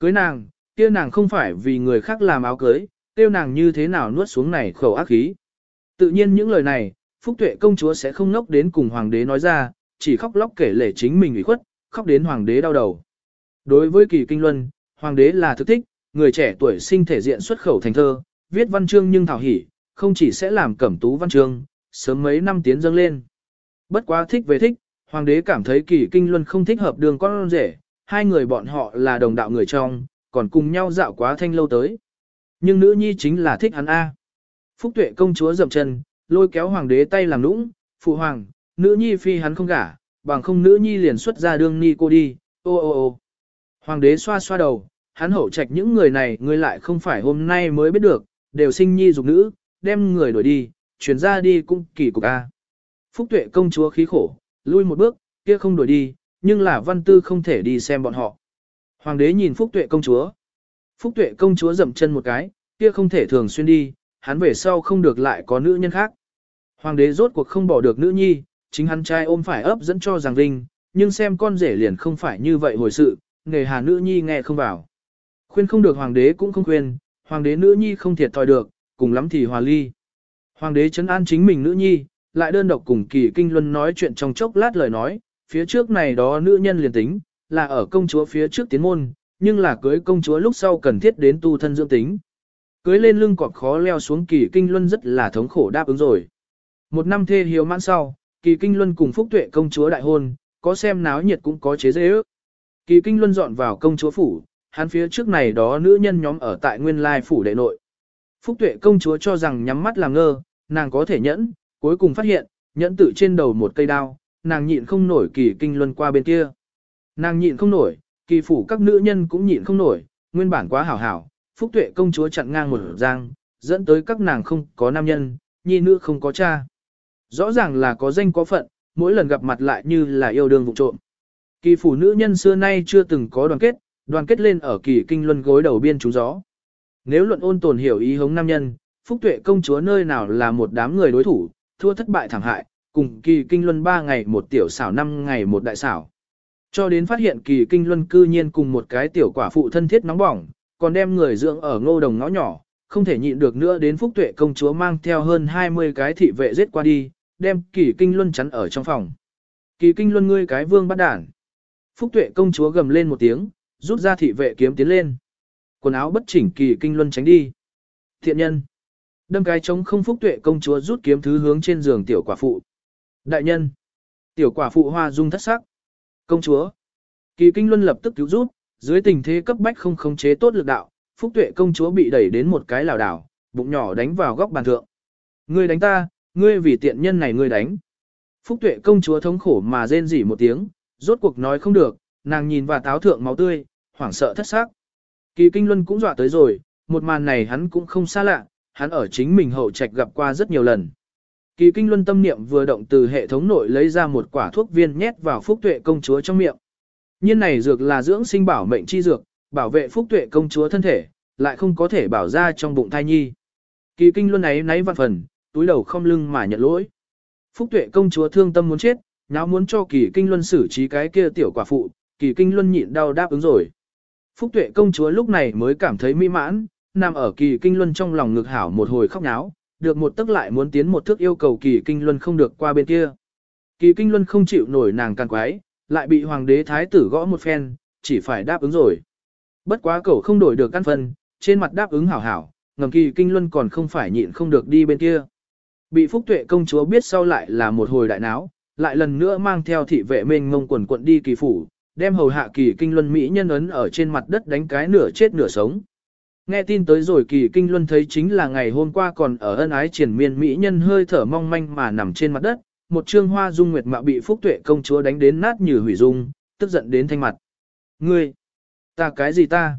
Cưới nàng, kia nàng không phải vì người khác làm áo cưới, tiêu nàng như thế nào nuốt xuống này khẩu ác khí. Tự nhiên những lời này, Phúc Tuệ công chúa sẽ không ngốc đến cùng hoàng đế nói ra, chỉ khóc lóc kể lể chính mình ủy khuất, khóc đến hoàng đế đau đầu. Đối với kỳ kinh luân, hoàng đế là thực thích, người trẻ tuổi sinh thể diện xuất khẩu thành thơ, viết văn chương nhưng thảo hỉ, không chỉ sẽ làm cẩm tú văn chương, sớm mấy năm tiến dâng lên. Bất quá thích về thích, hoàng đế cảm thấy kỳ kinh luân không thích hợp đường con rể, hai người bọn họ là đồng đạo người trong, còn cùng nhau dạo quá thanh lâu tới. Nhưng nữ nhi chính là thích hắn A. Phúc tuệ công chúa dậm chân, lôi kéo hoàng đế tay làm nũng, phụ hoàng, nữ nhi phi hắn không gả, bằng không nữ nhi liền xuất ra đương ni cô đi, ô ô ô. Hoàng đế xoa xoa đầu, hắn hậu trạch những người này người lại không phải hôm nay mới biết được, đều sinh nhi dục nữ, đem người đuổi đi, chuyển ra đi cũng kỳ cục a. Phúc tuệ công chúa khí khổ, lui một bước, kia không đuổi đi, nhưng là văn tư không thể đi xem bọn họ. Hoàng đế nhìn Phúc tuệ công chúa. Phúc tuệ công chúa dậm chân một cái, kia không thể thường xuyên đi, hắn về sau không được lại có nữ nhân khác. Hoàng đế rốt cuộc không bỏ được nữ nhi, chính hắn trai ôm phải ấp dẫn cho rằng linh, nhưng xem con rể liền không phải như vậy hồi sự, nghề hà nữ nhi nghe không vào. Khuyên không được hoàng đế cũng không khuyên, hoàng đế nữ nhi không thiệt thòi được, cùng lắm thì hòa ly. Hoàng đế chấn an chính mình nữ nhi, lại đơn độc cùng kỳ kinh luân nói chuyện trong chốc lát lời nói, phía trước này đó nữ nhân liền tính, là ở công chúa phía trước tiến môn, nhưng là cưới công chúa lúc sau cần thiết đến tu thân dưỡng tính. Cưới lên lưng cọp khó leo xuống kỳ kinh luân rất là thống khổ đáp ứng rồi. Một năm thê hiếu mãn sau, kỳ kinh luân cùng phúc tuệ công chúa đại hôn, có xem náo nhiệt cũng có chế dễ ước. Kỳ kinh luân dọn vào công chúa phủ, hắn phía trước này đó nữ nhân nhóm ở tại nguyên lai phủ đệ nội. Phúc tuệ công chúa cho rằng nhắm mắt làm ngơ, nàng có thể nhẫn, cuối cùng phát hiện, nhẫn tự trên đầu một cây đao, nàng nhịn không nổi kỳ kinh luân qua bên kia. Nàng nhịn không nổi, kỳ phủ các nữ nhân cũng nhịn không nổi, nguyên bản quá hảo hảo, phúc tuệ công chúa chặn ngang một giang, dẫn tới các nàng không có nam nhân, nhi nữ không có cha. Rõ ràng là có danh có phận, mỗi lần gặp mặt lại như là yêu đương vụ trộm. Kỳ phủ nữ nhân xưa nay chưa từng có đoàn kết, đoàn kết lên ở kỳ kinh luân gối đầu biên trúng gió. Nếu luận ôn tồn hiểu ý hống nam nhân, phúc tuệ công chúa nơi nào là một đám người đối thủ, thua thất bại thảm hại, cùng kỳ kinh luân 3 ngày một tiểu xảo 5 ngày một đại xảo. Cho đến phát hiện kỳ kinh luân cư nhiên cùng một cái tiểu quả phụ thân thiết nóng bỏng, còn đem người dưỡng ở ngô đồng ngõ nhỏ, không thể nhịn được nữa đến phúc tuệ công chúa mang theo hơn 20 cái thị vệ giết qua đi, đem kỳ kinh luân chắn ở trong phòng. Kỳ kinh luân ngươi cái vương bắt đản. Phúc tuệ công chúa gầm lên một tiếng, rút ra thị vệ kiếm tiến lên. Quần áo bất chỉnh kỳ kinh luân tránh đi. Thiện nhân. Đâm cái trống không phúc tuệ công chúa rút kiếm thứ hướng trên giường tiểu quả phụ. Đại nhân. Tiểu quả phụ hoa dung thất sắc. Công chúa. Kỳ kinh luân lập tức cứu rút, dưới tình thế cấp bách không khống chế tốt lực đạo, phúc tuệ công chúa bị đẩy đến một cái lảo đảo, bụng nhỏ đánh vào góc bàn thượng. Ngươi đánh ta, ngươi vì tiện nhân này ngươi đánh. Phúc tuệ công chúa thống khổ mà rên rỉ một tiếng, rốt cuộc nói không được, nàng nhìn và táo thượng máu tươi, hoảng sợ thất sắc Kỳ kinh luân cũng dọa tới rồi, một màn này hắn cũng không xa lạ, hắn ở chính mình hậu trạch gặp qua rất nhiều lần. Kỳ kinh luân tâm niệm vừa động từ hệ thống nội lấy ra một quả thuốc viên nhét vào phúc tuệ công chúa trong miệng. Nhiên này dược là dưỡng sinh bảo mệnh chi dược, bảo vệ phúc tuệ công chúa thân thể, lại không có thể bảo ra trong bụng thai nhi. Kỳ kinh luân ấy náy văn phần, túi đầu không lưng mà nhận lỗi. Phúc tuệ công chúa thương tâm muốn chết, nháo muốn cho kỳ kinh luân xử trí cái kia tiểu quả phụ, kỳ kinh luân nhịn đau đáp ứng rồi. Phúc tuệ công chúa lúc này mới cảm thấy mỹ mãn, nằm ở kỳ kinh luân trong lòng ngực hảo một hồi khóc náo, được một tức lại muốn tiến một thước yêu cầu kỳ kinh luân không được qua bên kia. Kỳ kinh luân không chịu nổi nàng càng quái, lại bị hoàng đế thái tử gõ một phen, chỉ phải đáp ứng rồi. Bất quá cậu không đổi được căn phân, trên mặt đáp ứng hảo hảo, ngầm kỳ kinh luân còn không phải nhịn không được đi bên kia. Bị phúc tuệ công chúa biết sau lại là một hồi đại náo, lại lần nữa mang theo thị vệ mênh ngông quần quận đi kỳ phủ, đem hầu hạ kỳ kinh luân Mỹ nhân ấn ở trên mặt đất đánh cái nửa chết nửa sống. Nghe tin tới rồi kỳ kinh luân thấy chính là ngày hôm qua còn ở ân ái triển miên Mỹ nhân hơi thở mong manh mà nằm trên mặt đất, một trương hoa dung nguyệt mạo bị phúc tuệ công chúa đánh đến nát như hủy dung, tức giận đến thanh mặt. Ngươi, ta cái gì ta?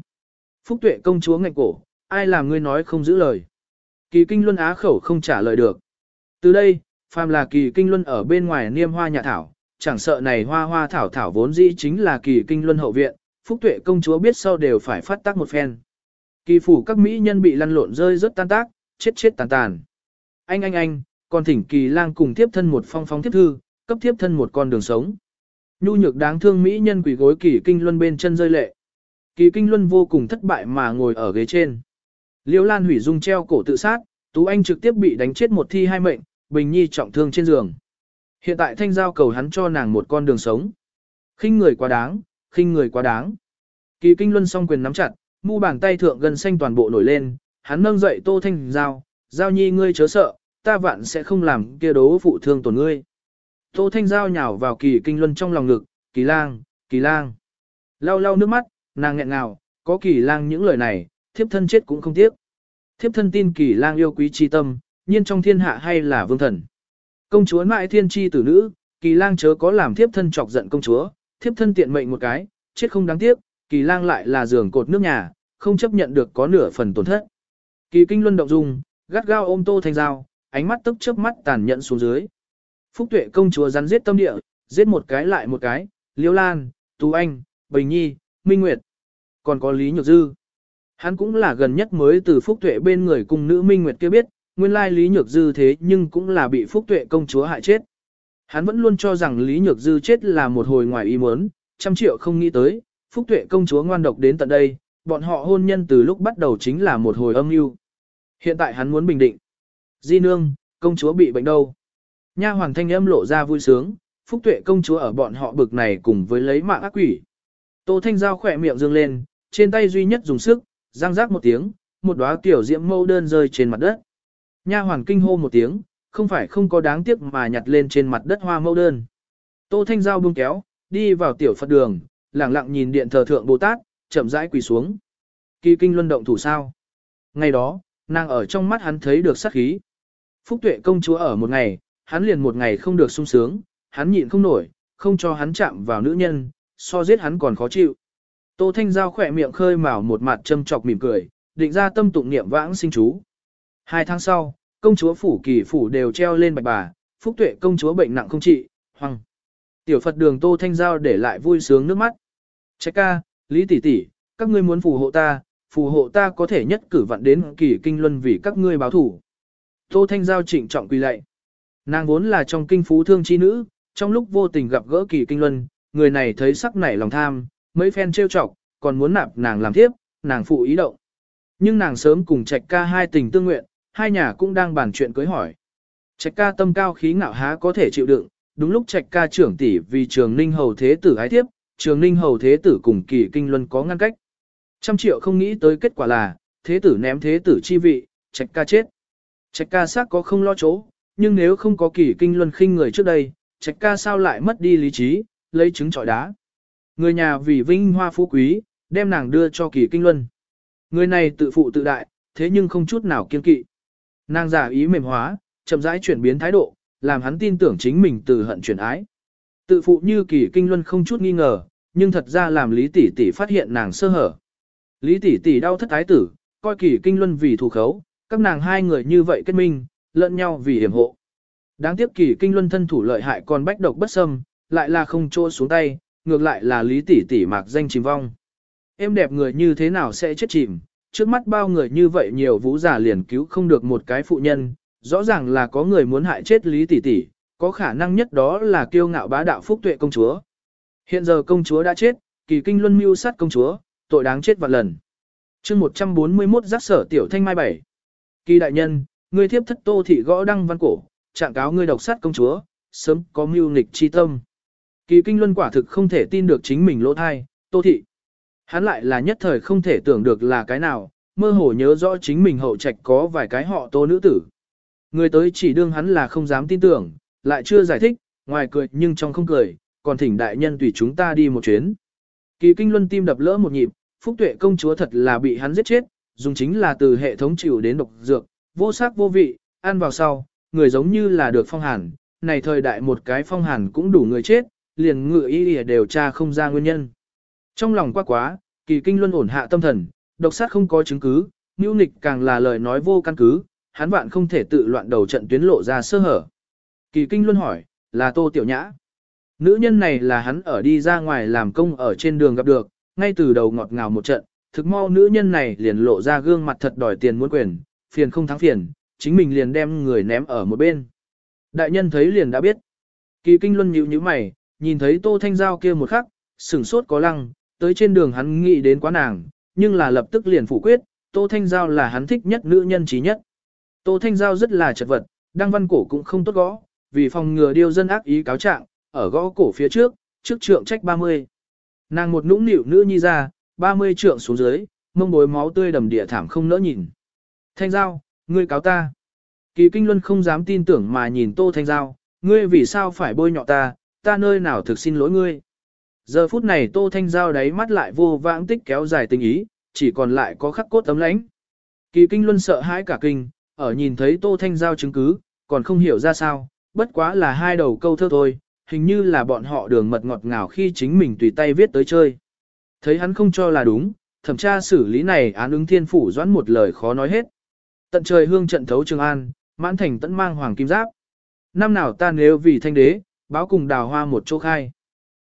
Phúc tuệ công chúa ngạnh cổ, ai làm ngươi nói không giữ lời? Kỳ kinh luân á khẩu không trả lời được. Từ đây, phàm là kỳ kinh luân ở bên ngoài niêm hoa nhà thảo, chẳng sợ này hoa hoa thảo thảo vốn dĩ chính là kỳ kinh luân hậu viện, phúc tuệ công chúa biết sau đều phải phát tác một phen. Kỳ phủ các mỹ nhân bị lăn lộn rơi rất tan tác, chết chết tàn tàn. Anh anh anh, còn thỉnh kỳ lang cùng tiếp thân một phong phong tiếp thư, cấp tiếp thân một con đường sống. Nhu nhược đáng thương mỹ nhân quỷ gối kỳ kinh luân bên chân rơi lệ. Kỳ Kinh Luân vô cùng thất bại mà ngồi ở ghế trên. Liễu Lan hủy dung treo cổ tự sát, Tú Anh trực tiếp bị đánh chết một thi hai mệnh, Bình Nhi trọng thương trên giường. Hiện tại thanh giao cầu hắn cho nàng một con đường sống. khinh người quá đáng, khinh người quá đáng. Kỳ Kinh Luân song quyền nắm chặt, mu bàn tay thượng gần xanh toàn bộ nổi lên, hắn nâng dậy Tô Thanh Giao, Giao Nhi ngươi chớ sợ, ta vạn sẽ không làm kia đố phụ thương tổn ngươi. Tô Thanh Giao nhào vào Kỳ Kinh Luân trong lòng ngực, Kỳ Lang, Kỳ Lang. Lau lau nước mắt, nàng nghẹn ngào, có Kỳ Lang những lời này, thiếp thân chết cũng không tiếc. Thiếp thân tin Kỳ Lang yêu quý chi tâm, nhiên trong thiên hạ hay là vương thần. Công chúa mãi thiên chi tử nữ, Kỳ Lang chớ có làm thiếp thân chọc giận công chúa, thiếp thân tiện mệnh một cái, chết không đáng tiếc, Kỳ Lang lại là giường cột nước nhà, không chấp nhận được có nửa phần tổn thất. Kỳ Kinh Luân động dung, gắt gao ôm Tô Thanh dao, ánh mắt tức chớp mắt tàn nhẫn xuống dưới. Phúc Tuệ công chúa rắn giết tâm địa, giết một cái lại một cái, Liêu Lan, Tú Anh, Bình Nhi, Minh Nguyệt, còn có Lý Nhược Dư. Hắn cũng là gần nhất mới từ Phúc Tuệ bên người cùng nữ Minh Nguyệt kia biết, nguyên lai Lý Nhược Dư thế nhưng cũng là bị Phúc Tuệ công chúa hại chết. Hắn vẫn luôn cho rằng Lý Nhược Dư chết là một hồi ngoài ý muốn, trăm triệu không nghĩ tới, Phúc Tuệ công chúa ngoan độc đến tận đây, bọn họ hôn nhân từ lúc bắt đầu chính là một hồi âm mưu. Hiện tại hắn muốn bình định. Di nương, công chúa bị bệnh đâu? Nha hoàng thanh âm lộ ra vui sướng, Phúc Tuệ công chúa ở bọn họ bực này cùng với lấy mạng ác quỷ. Tô Thanh Giao khỏe miệng dương lên, trên tay duy nhất dùng sức, răng rác một tiếng, một đóa tiểu diễm mâu đơn rơi trên mặt đất. Nha hoàng kinh hô một tiếng, không phải không có đáng tiếc mà nhặt lên trên mặt đất hoa mâu đơn. Tô Thanh Giao buông kéo, đi vào tiểu Phật đường, lặng lặng nhìn điện thờ thượng Bồ Tát, chậm rãi quỳ xuống. Kỳ kinh luân động thủ sao? Ngày đó, nàng ở trong mắt hắn thấy được sát khí. Phúc tuệ công chúa ở một ngày, hắn liền một ngày không được sung sướng, hắn nhịn không nổi, không cho hắn chạm vào nữ nhân, so giết hắn còn khó chịu. Tô Thanh Giao khỏe miệng khơi mào một mặt châm chọc mỉm cười, định ra tâm tụng niệm vãng sinh chú. Hai tháng sau, công chúa phủ kỳ phủ đều treo lên bạch bà, phúc tuệ công chúa bệnh nặng không trị, hoang. Tiểu Phật đường Tô Thanh Giao để lại vui sướng nước mắt. Trách ca, Lý tỷ tỷ, các ngươi muốn phù hộ ta, phù hộ ta có thể nhất cử vặn đến kỳ kinh luân vì các ngươi báo thủ. Tô Thanh Giao trịnh trọng quỳ lạy. Nàng vốn là trong kinh phú thương chi nữ, trong lúc vô tình gặp gỡ kỳ kinh luân, người này thấy sắc nảy lòng tham, mấy phen trêu chọc, còn muốn nạp nàng làm thiếp, nàng phụ ý động. Nhưng nàng sớm cùng trạch ca hai tình tương nguyện, hai nhà cũng đang bàn chuyện cưới hỏi. Trạch ca tâm cao khí ngạo há có thể chịu đựng, đúng lúc trạch ca trưởng tỷ vì trường ninh hầu thế tử ái thiếp, trường ninh hầu thế tử cùng kỳ kinh luân có ngăn cách. Trăm triệu không nghĩ tới kết quả là, thế tử ném thế tử chi vị, trạch ca chết. Trạch ca xác có không lo chỗ, nhưng nếu không có kỳ kinh luân khinh người trước đây, trạch ca sao lại mất đi lý trí, lấy trứng trọi đá. Người nhà vì vinh hoa phú quý, đem nàng đưa cho kỳ kinh luân. Người này tự phụ tự đại, thế nhưng không chút nào kiên kỵ. Nàng giả ý mềm hóa, chậm rãi chuyển biến thái độ, làm hắn tin tưởng chính mình từ hận chuyển ái. Tự phụ như kỳ kinh luân không chút nghi ngờ, nhưng thật ra làm Lý tỷ tỷ phát hiện nàng sơ hở. Lý tỷ tỷ đau thất ái tử, coi kỳ kinh luân vì thù khấu, các nàng hai người như vậy kết minh, lẫn nhau vì hiểm hộ. Đáng tiếc kỳ kinh luân thân thủ lợi hại còn bách độc bất xâm, lại là không trô xuống tay, ngược lại là lý tỷ tỷ mạc danh chìm vong. Em đẹp người như thế nào sẽ chết chìm, trước mắt bao người như vậy nhiều vũ giả liền cứu không được một cái phụ nhân, rõ ràng là có người muốn hại chết lý tỷ tỷ, có khả năng nhất đó là kiêu ngạo bá đạo phúc tuệ công chúa. Hiện giờ công chúa đã chết, kỳ kinh luân mưu sát công chúa, tội đáng chết vạn lần. chương 141 giác sở tiểu thanh mai bảy. Kỳ đại nhân, ngươi thiếp thất tô thị gõ đăng văn cổ, trạng cáo ngươi độc sát công chúa, sớm có mưu nghịch chi tâm. Kỳ kinh luân quả thực không thể tin được chính mình lỗ thai, tô thị. Hắn lại là nhất thời không thể tưởng được là cái nào, mơ hồ nhớ rõ chính mình hậu trạch có vài cái họ tô nữ tử. Người tới chỉ đương hắn là không dám tin tưởng, lại chưa giải thích, ngoài cười nhưng trong không cười, còn thỉnh đại nhân tùy chúng ta đi một chuyến. Kỳ kinh luân tim đập lỡ một nhịp, phúc tuệ công chúa thật là bị hắn giết chết, dùng chính là từ hệ thống chịu đến độc dược, vô sắc vô vị, ăn vào sau, người giống như là được phong hàn, này thời đại một cái phong hàn cũng đủ người chết, liền ngựa y đều tra không ra nguyên nhân. Trong lòng quá quá, kỳ kinh luân ổn hạ tâm thần, độc sát không có chứng cứ, nhu nịch càng là lời nói vô căn cứ, hắn vạn không thể tự loạn đầu trận tuyến lộ ra sơ hở. Kỳ kinh luân hỏi, là tô tiểu nhã. Nữ nhân này là hắn ở đi ra ngoài làm công ở trên đường gặp được, ngay từ đầu ngọt ngào một trận, thực mau nữ nhân này liền lộ ra gương mặt thật đòi tiền muốn quyền, phiền không thắng phiền, chính mình liền đem người ném ở một bên. Đại nhân thấy liền đã biết. Kỳ kinh luân nhíu nhíu mày, nhìn thấy tô thanh giao kia một khắc, sửng sốt có lăng, tới trên đường hắn nghĩ đến quá nàng, nhưng là lập tức liền phủ quyết, Tô Thanh Giao là hắn thích nhất nữ nhân trí nhất. Tô Thanh Giao rất là chật vật, đăng văn cổ cũng không tốt gõ, vì phòng ngừa điêu dân ác ý cáo trạng, ở gõ cổ phía trước, trước trượng trách 30. Nàng một nũng nịu nữ nhi ra, 30 trượng xuống dưới, mông bối máu tươi đầm địa thảm không nỡ nhìn. Thanh Giao, ngươi cáo ta. Kỳ Kinh Luân không dám tin tưởng mà nhìn Tô Thanh Giao, ngươi vì sao phải bôi nhọ ta, ta nơi nào thực xin lỗi ngươi. Giờ phút này Tô Thanh Giao đáy mắt lại vô vãng tích kéo dài tình ý, chỉ còn lại có khắc cốt tấm lãnh. Kỳ Kinh Luân sợ hãi cả kinh, ở nhìn thấy Tô Thanh Giao chứng cứ, còn không hiểu ra sao, bất quá là hai đầu câu thơ thôi, hình như là bọn họ đường mật ngọt ngào khi chính mình tùy tay viết tới chơi. Thấy hắn không cho là đúng, thẩm tra xử lý này án ứng thiên phủ doãn một lời khó nói hết. Tận trời hương trận thấu Trường An, mãn thành tận mang hoàng kim giáp. Năm nào ta nếu vì thanh đế, báo cùng đào hoa một chỗ khai.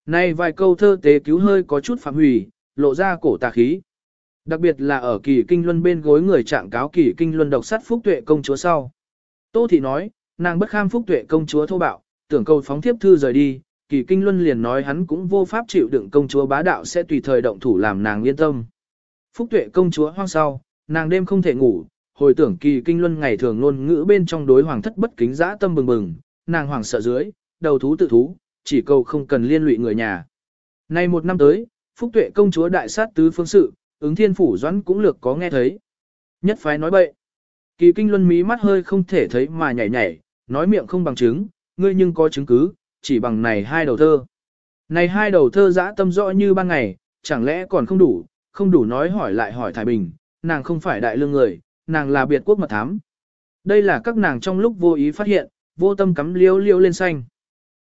Nay vài câu thơ tế cứu hơi có chút phạm hủy, lộ ra cổ tà khí. Đặc biệt là ở kỳ kinh luân bên gối người trạng cáo kỳ kinh luân độc sát phúc tuệ công chúa sau. Tô thị nói, nàng bất kham phúc tuệ công chúa thô bạo, tưởng câu phóng thiếp thư rời đi, kỳ kinh luân liền nói hắn cũng vô pháp chịu đựng công chúa bá đạo sẽ tùy thời động thủ làm nàng yên tâm. Phúc tuệ công chúa hoang sau, nàng đêm không thể ngủ, hồi tưởng kỳ kinh luân ngày thường ngôn ngữ bên trong đối hoàng thất bất kính dã tâm bừng bừng, nàng hoàng sợ dưới, đầu thú tự thú, chỉ cầu không cần liên lụy người nhà. Nay một năm tới, Phúc tuệ công chúa đại sát tứ phương sự, ứng thiên phủ doãn cũng lược có nghe thấy. Nhất phái nói bậy. Kỳ kinh luân mí mắt hơi không thể thấy mà nhảy nhảy, nói miệng không bằng chứng, ngươi nhưng có chứng cứ, chỉ bằng này hai đầu thơ. Này hai đầu thơ dã tâm rõ như ban ngày, chẳng lẽ còn không đủ, không đủ nói hỏi lại hỏi Thái Bình, nàng không phải đại lương người, nàng là biệt quốc mật thám. Đây là các nàng trong lúc vô ý phát hiện, vô tâm cắm liêu liêu lên xanh.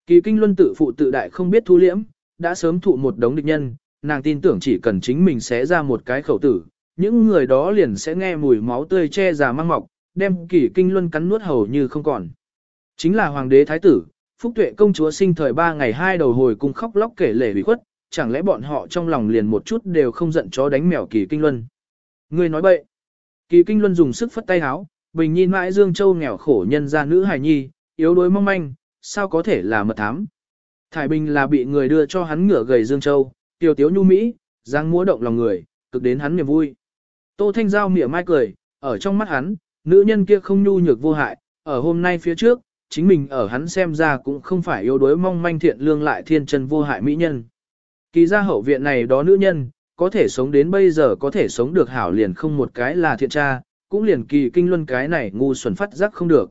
Kỳ kinh luân tự phụ tự đại không biết thu liễm, đã sớm thụ một đống địch nhân, nàng tin tưởng chỉ cần chính mình sẽ ra một cái khẩu tử, những người đó liền sẽ nghe mùi máu tươi che già mang mọc, đem kỳ kinh luân cắn nuốt hầu như không còn. Chính là hoàng đế thái tử, phúc tuệ công chúa sinh thời ba ngày hai đầu hồi cùng khóc lóc kể lể bị khuất, chẳng lẽ bọn họ trong lòng liền một chút đều không giận chó đánh mèo kỳ kinh luân. Người nói bậy. Kỳ kinh luân dùng sức phất tay háo, bình nhìn mãi Dương Châu nghèo khổ nhân ra nữ hài nhi, yếu đuối mong manh, sao có thể là mật thám. Thải Bình là bị người đưa cho hắn ngửa gầy Dương Châu, tiểu tiếu nhu mỹ, giang múa động lòng người, cực đến hắn niềm vui. Tô Thanh Giao mỉa mai cười, ở trong mắt hắn, nữ nhân kia không nhu nhược vô hại, ở hôm nay phía trước, chính mình ở hắn xem ra cũng không phải yếu đuối mong manh thiện lương lại thiên chân vô hại mỹ nhân. Kỳ ra hậu viện này đó nữ nhân, có thể sống đến bây giờ có thể sống được hảo liền không một cái là thiện tra, cũng liền kỳ kinh luân cái này ngu xuẩn phát giác không được.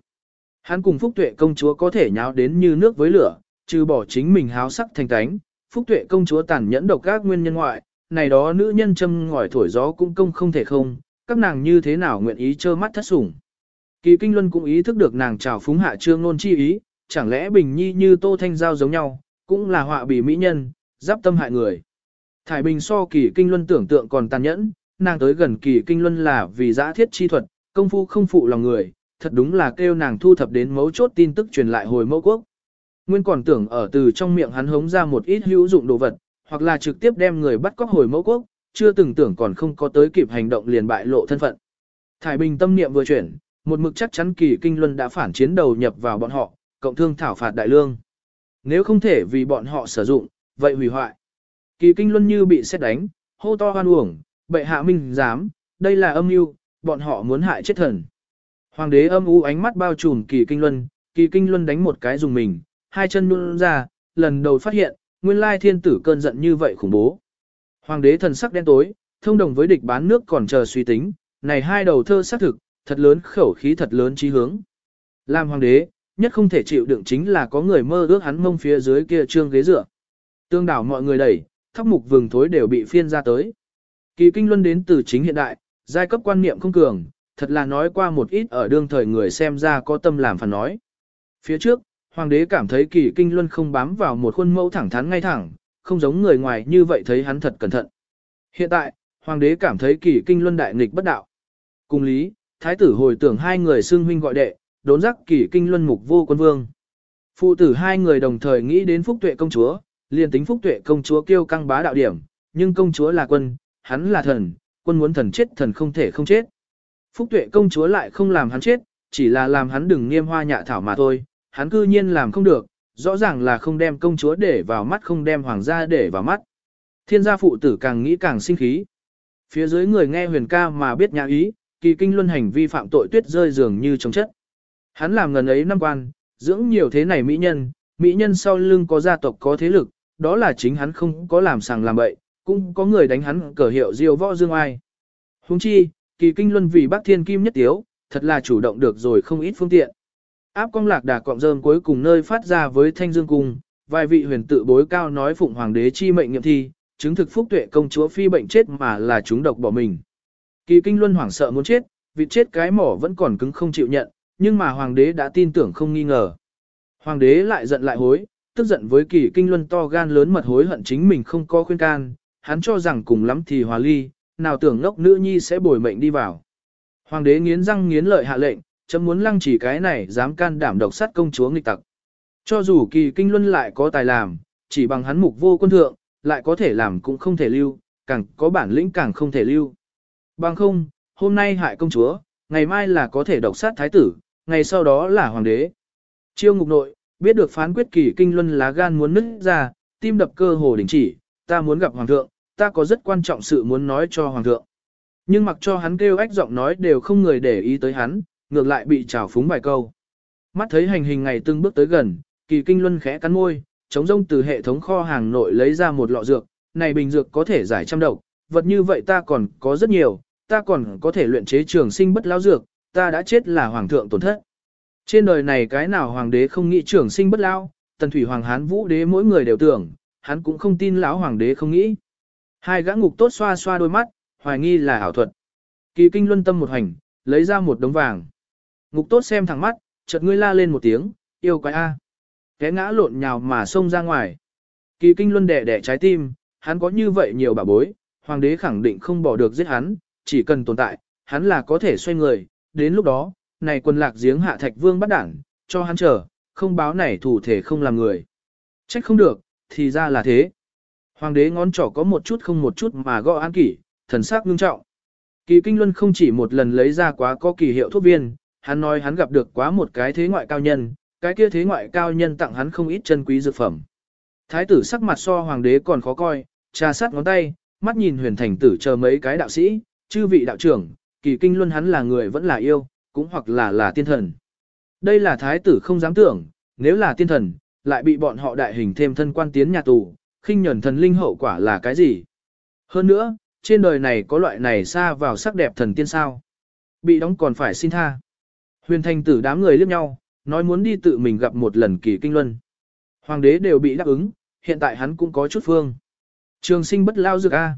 Hắn cùng Phúc Tuệ công chúa có thể nháo đến như nước với lửa, trừ bỏ chính mình háo sắc thành tánh, Phúc Tuệ công chúa tàn nhẫn độc các nguyên nhân ngoại, này đó nữ nhân châm ngòi thổi gió cũng công không thể không, các nàng như thế nào nguyện ý trơ mắt thất sủng. Kỳ Kinh Luân cũng ý thức được nàng trào phúng hạ trương nôn chi ý, chẳng lẽ Bình Nhi như Tô Thanh Giao giống nhau, cũng là họa bị mỹ nhân, giáp tâm hại người. Thải Bình so Kỳ Kinh Luân tưởng tượng còn tàn nhẫn, nàng tới gần Kỳ Kinh Luân là vì giã thiết chi thuật, công phu không phụ lòng người, thật đúng là kêu nàng thu thập đến mấu chốt tin tức truyền lại hồi mẫu quốc. Nguyên còn tưởng ở từ trong miệng hắn hống ra một ít hữu dụng đồ vật, hoặc là trực tiếp đem người bắt cóc hồi mẫu quốc, chưa từng tưởng còn không có tới kịp hành động liền bại lộ thân phận. Thải Bình tâm niệm vừa chuyển, một mực chắc chắn kỳ kinh luân đã phản chiến đầu nhập vào bọn họ, cộng thương thảo phạt đại lương. Nếu không thể vì bọn họ sử dụng, vậy hủy hoại. Kỳ kinh luân như bị xét đánh, hô to hoan uổng, bệ hạ minh dám, đây là âm mưu, bọn họ muốn hại chết thần. Hoàng đế âm u ánh mắt bao trùm kỳ kinh luân, kỳ kinh luân đánh một cái dùng mình, hai chân nhún ra, lần đầu phát hiện, nguyên lai thiên tử cơn giận như vậy khủng bố. Hoàng đế thần sắc đen tối, thông đồng với địch bán nước còn chờ suy tính, này hai đầu thơ xác thực, thật lớn khẩu khí thật lớn trí hướng. Làm hoàng đế, nhất không thể chịu đựng chính là có người mơ ước hắn mông phía dưới kia trương ghế dựa. Tương đảo mọi người đẩy, thóc mục vừng thối đều bị phiên ra tới. Kỳ kinh luân đến từ chính hiện đại, giai cấp quan niệm không cường, thật là nói qua một ít ở đương thời người xem ra có tâm làm phản nói. Phía trước, hoàng đế cảm thấy kỳ kinh luân không bám vào một khuôn mẫu thẳng thắn ngay thẳng, không giống người ngoài như vậy thấy hắn thật cẩn thận. Hiện tại, hoàng đế cảm thấy kỳ kinh luân đại nghịch bất đạo. Cùng lý, thái tử hồi tưởng hai người xưng huynh gọi đệ, đốn giác kỳ kinh luân mục vô quân vương. Phụ tử hai người đồng thời nghĩ đến phúc tuệ công chúa, liền tính phúc tuệ công chúa kêu căng bá đạo điểm, nhưng công chúa là quân, hắn là thần, quân muốn thần chết thần không thể không chết. Phúc tuệ công chúa lại không làm hắn chết, chỉ là làm hắn đừng niêm hoa nhạ thảo mà thôi, hắn cư nhiên làm không được, rõ ràng là không đem công chúa để vào mắt không đem hoàng gia để vào mắt. Thiên gia phụ tử càng nghĩ càng sinh khí. Phía dưới người nghe huyền ca mà biết nhà ý, kỳ kinh luân hành vi phạm tội tuyết rơi dường như trong chất. Hắn làm ngần ấy năm quan, dưỡng nhiều thế này mỹ nhân, mỹ nhân sau lưng có gia tộc có thế lực, đó là chính hắn không có làm sàng làm bậy, cũng có người đánh hắn cờ hiệu diêu võ dương ai. Huống chi, kỳ kinh luân vì bác thiên kim nhất tiếu, thật là chủ động được rồi không ít phương tiện. Áp cong lạc đà cọng rơm cuối cùng nơi phát ra với thanh dương cung, vài vị huyền tự bối cao nói phụng hoàng đế chi mệnh nghiệm thi, chứng thực phúc tuệ công chúa phi bệnh chết mà là chúng độc bỏ mình. Kỳ kinh luân hoảng sợ muốn chết, vị chết cái mỏ vẫn còn cứng không chịu nhận, nhưng mà hoàng đế đã tin tưởng không nghi ngờ. Hoàng đế lại giận lại hối, tức giận với kỳ kinh luân to gan lớn mật hối hận chính mình không có khuyên can, hắn cho rằng cùng lắm thì hòa ly, nào tưởng ngốc nữ nhi sẽ bồi mệnh đi vào. Hoàng đế nghiến răng nghiến lợi hạ lệnh, chấm muốn lăng chỉ cái này dám can đảm độc sát công chúa nghịch tặc. Cho dù kỳ kinh luân lại có tài làm, chỉ bằng hắn mục vô quân thượng, lại có thể làm cũng không thể lưu, càng có bản lĩnh càng không thể lưu. Bằng không, hôm nay hại công chúa, ngày mai là có thể độc sát thái tử, ngày sau đó là hoàng đế. Chiêu ngục nội, biết được phán quyết kỳ kinh luân lá gan muốn nứt ra, tim đập cơ hồ đình chỉ, ta muốn gặp hoàng thượng, ta có rất quan trọng sự muốn nói cho hoàng thượng. Nhưng mặc cho hắn kêu ách giọng nói đều không người để ý tới hắn, ngược lại bị trào phúng vài câu. Mắt thấy hành hình ngày từng bước tới gần, kỳ kinh luân khẽ cắn môi, chống rông từ hệ thống kho hàng nội lấy ra một lọ dược, này bình dược có thể giải trăm độc, vật như vậy ta còn có rất nhiều, ta còn có thể luyện chế trường sinh bất lão dược, ta đã chết là hoàng thượng tổn thất. Trên đời này cái nào hoàng đế không nghĩ trường sinh bất lão, tần thủy hoàng hán vũ đế mỗi người đều tưởng, hắn cũng không tin lão hoàng đế không nghĩ. Hai gã ngục tốt xoa xoa đôi mắt, hoài nghi là ảo thuật. Kỳ kinh luân tâm một hành, lấy ra một đống vàng. Ngục tốt xem thẳng mắt, chợt ngươi la lên một tiếng, yêu quái a. Té ngã lộn nhào mà xông ra ngoài. Kỳ kinh luân đẻ đẻ trái tim, hắn có như vậy nhiều bà bối, hoàng đế khẳng định không bỏ được giết hắn, chỉ cần tồn tại, hắn là có thể xoay người, đến lúc đó, này quân lạc giếng hạ thạch vương bắt đảng, cho hắn chờ, không báo này thủ thể không làm người. Trách không được, thì ra là thế. Hoàng đế ngón trỏ có một chút không một chút mà gõ an kỷ, thần sắc ngưng trọng. Kỳ Kinh Luân không chỉ một lần lấy ra quá có kỳ hiệu thuốc viên, hắn nói hắn gặp được quá một cái thế ngoại cao nhân, cái kia thế ngoại cao nhân tặng hắn không ít chân quý dược phẩm. Thái tử sắc mặt so hoàng đế còn khó coi, trà sát ngón tay, mắt nhìn huyền thành tử chờ mấy cái đạo sĩ, chư vị đạo trưởng, kỳ kinh luân hắn là người vẫn là yêu, cũng hoặc là là tiên thần. Đây là thái tử không dám tưởng, nếu là tiên thần, lại bị bọn họ đại hình thêm thân quan tiến nhà tù, khinh nhẫn thần linh hậu quả là cái gì? Hơn nữa, trên đời này có loại này xa vào sắc đẹp thần tiên sao? Bị đóng còn phải xin tha. Huyền thành tử đám người liếc nhau, nói muốn đi tự mình gặp một lần kỳ kinh luân. Hoàng đế đều bị đáp ứng, hiện tại hắn cũng có chút phương. Trường sinh bất lao dược A.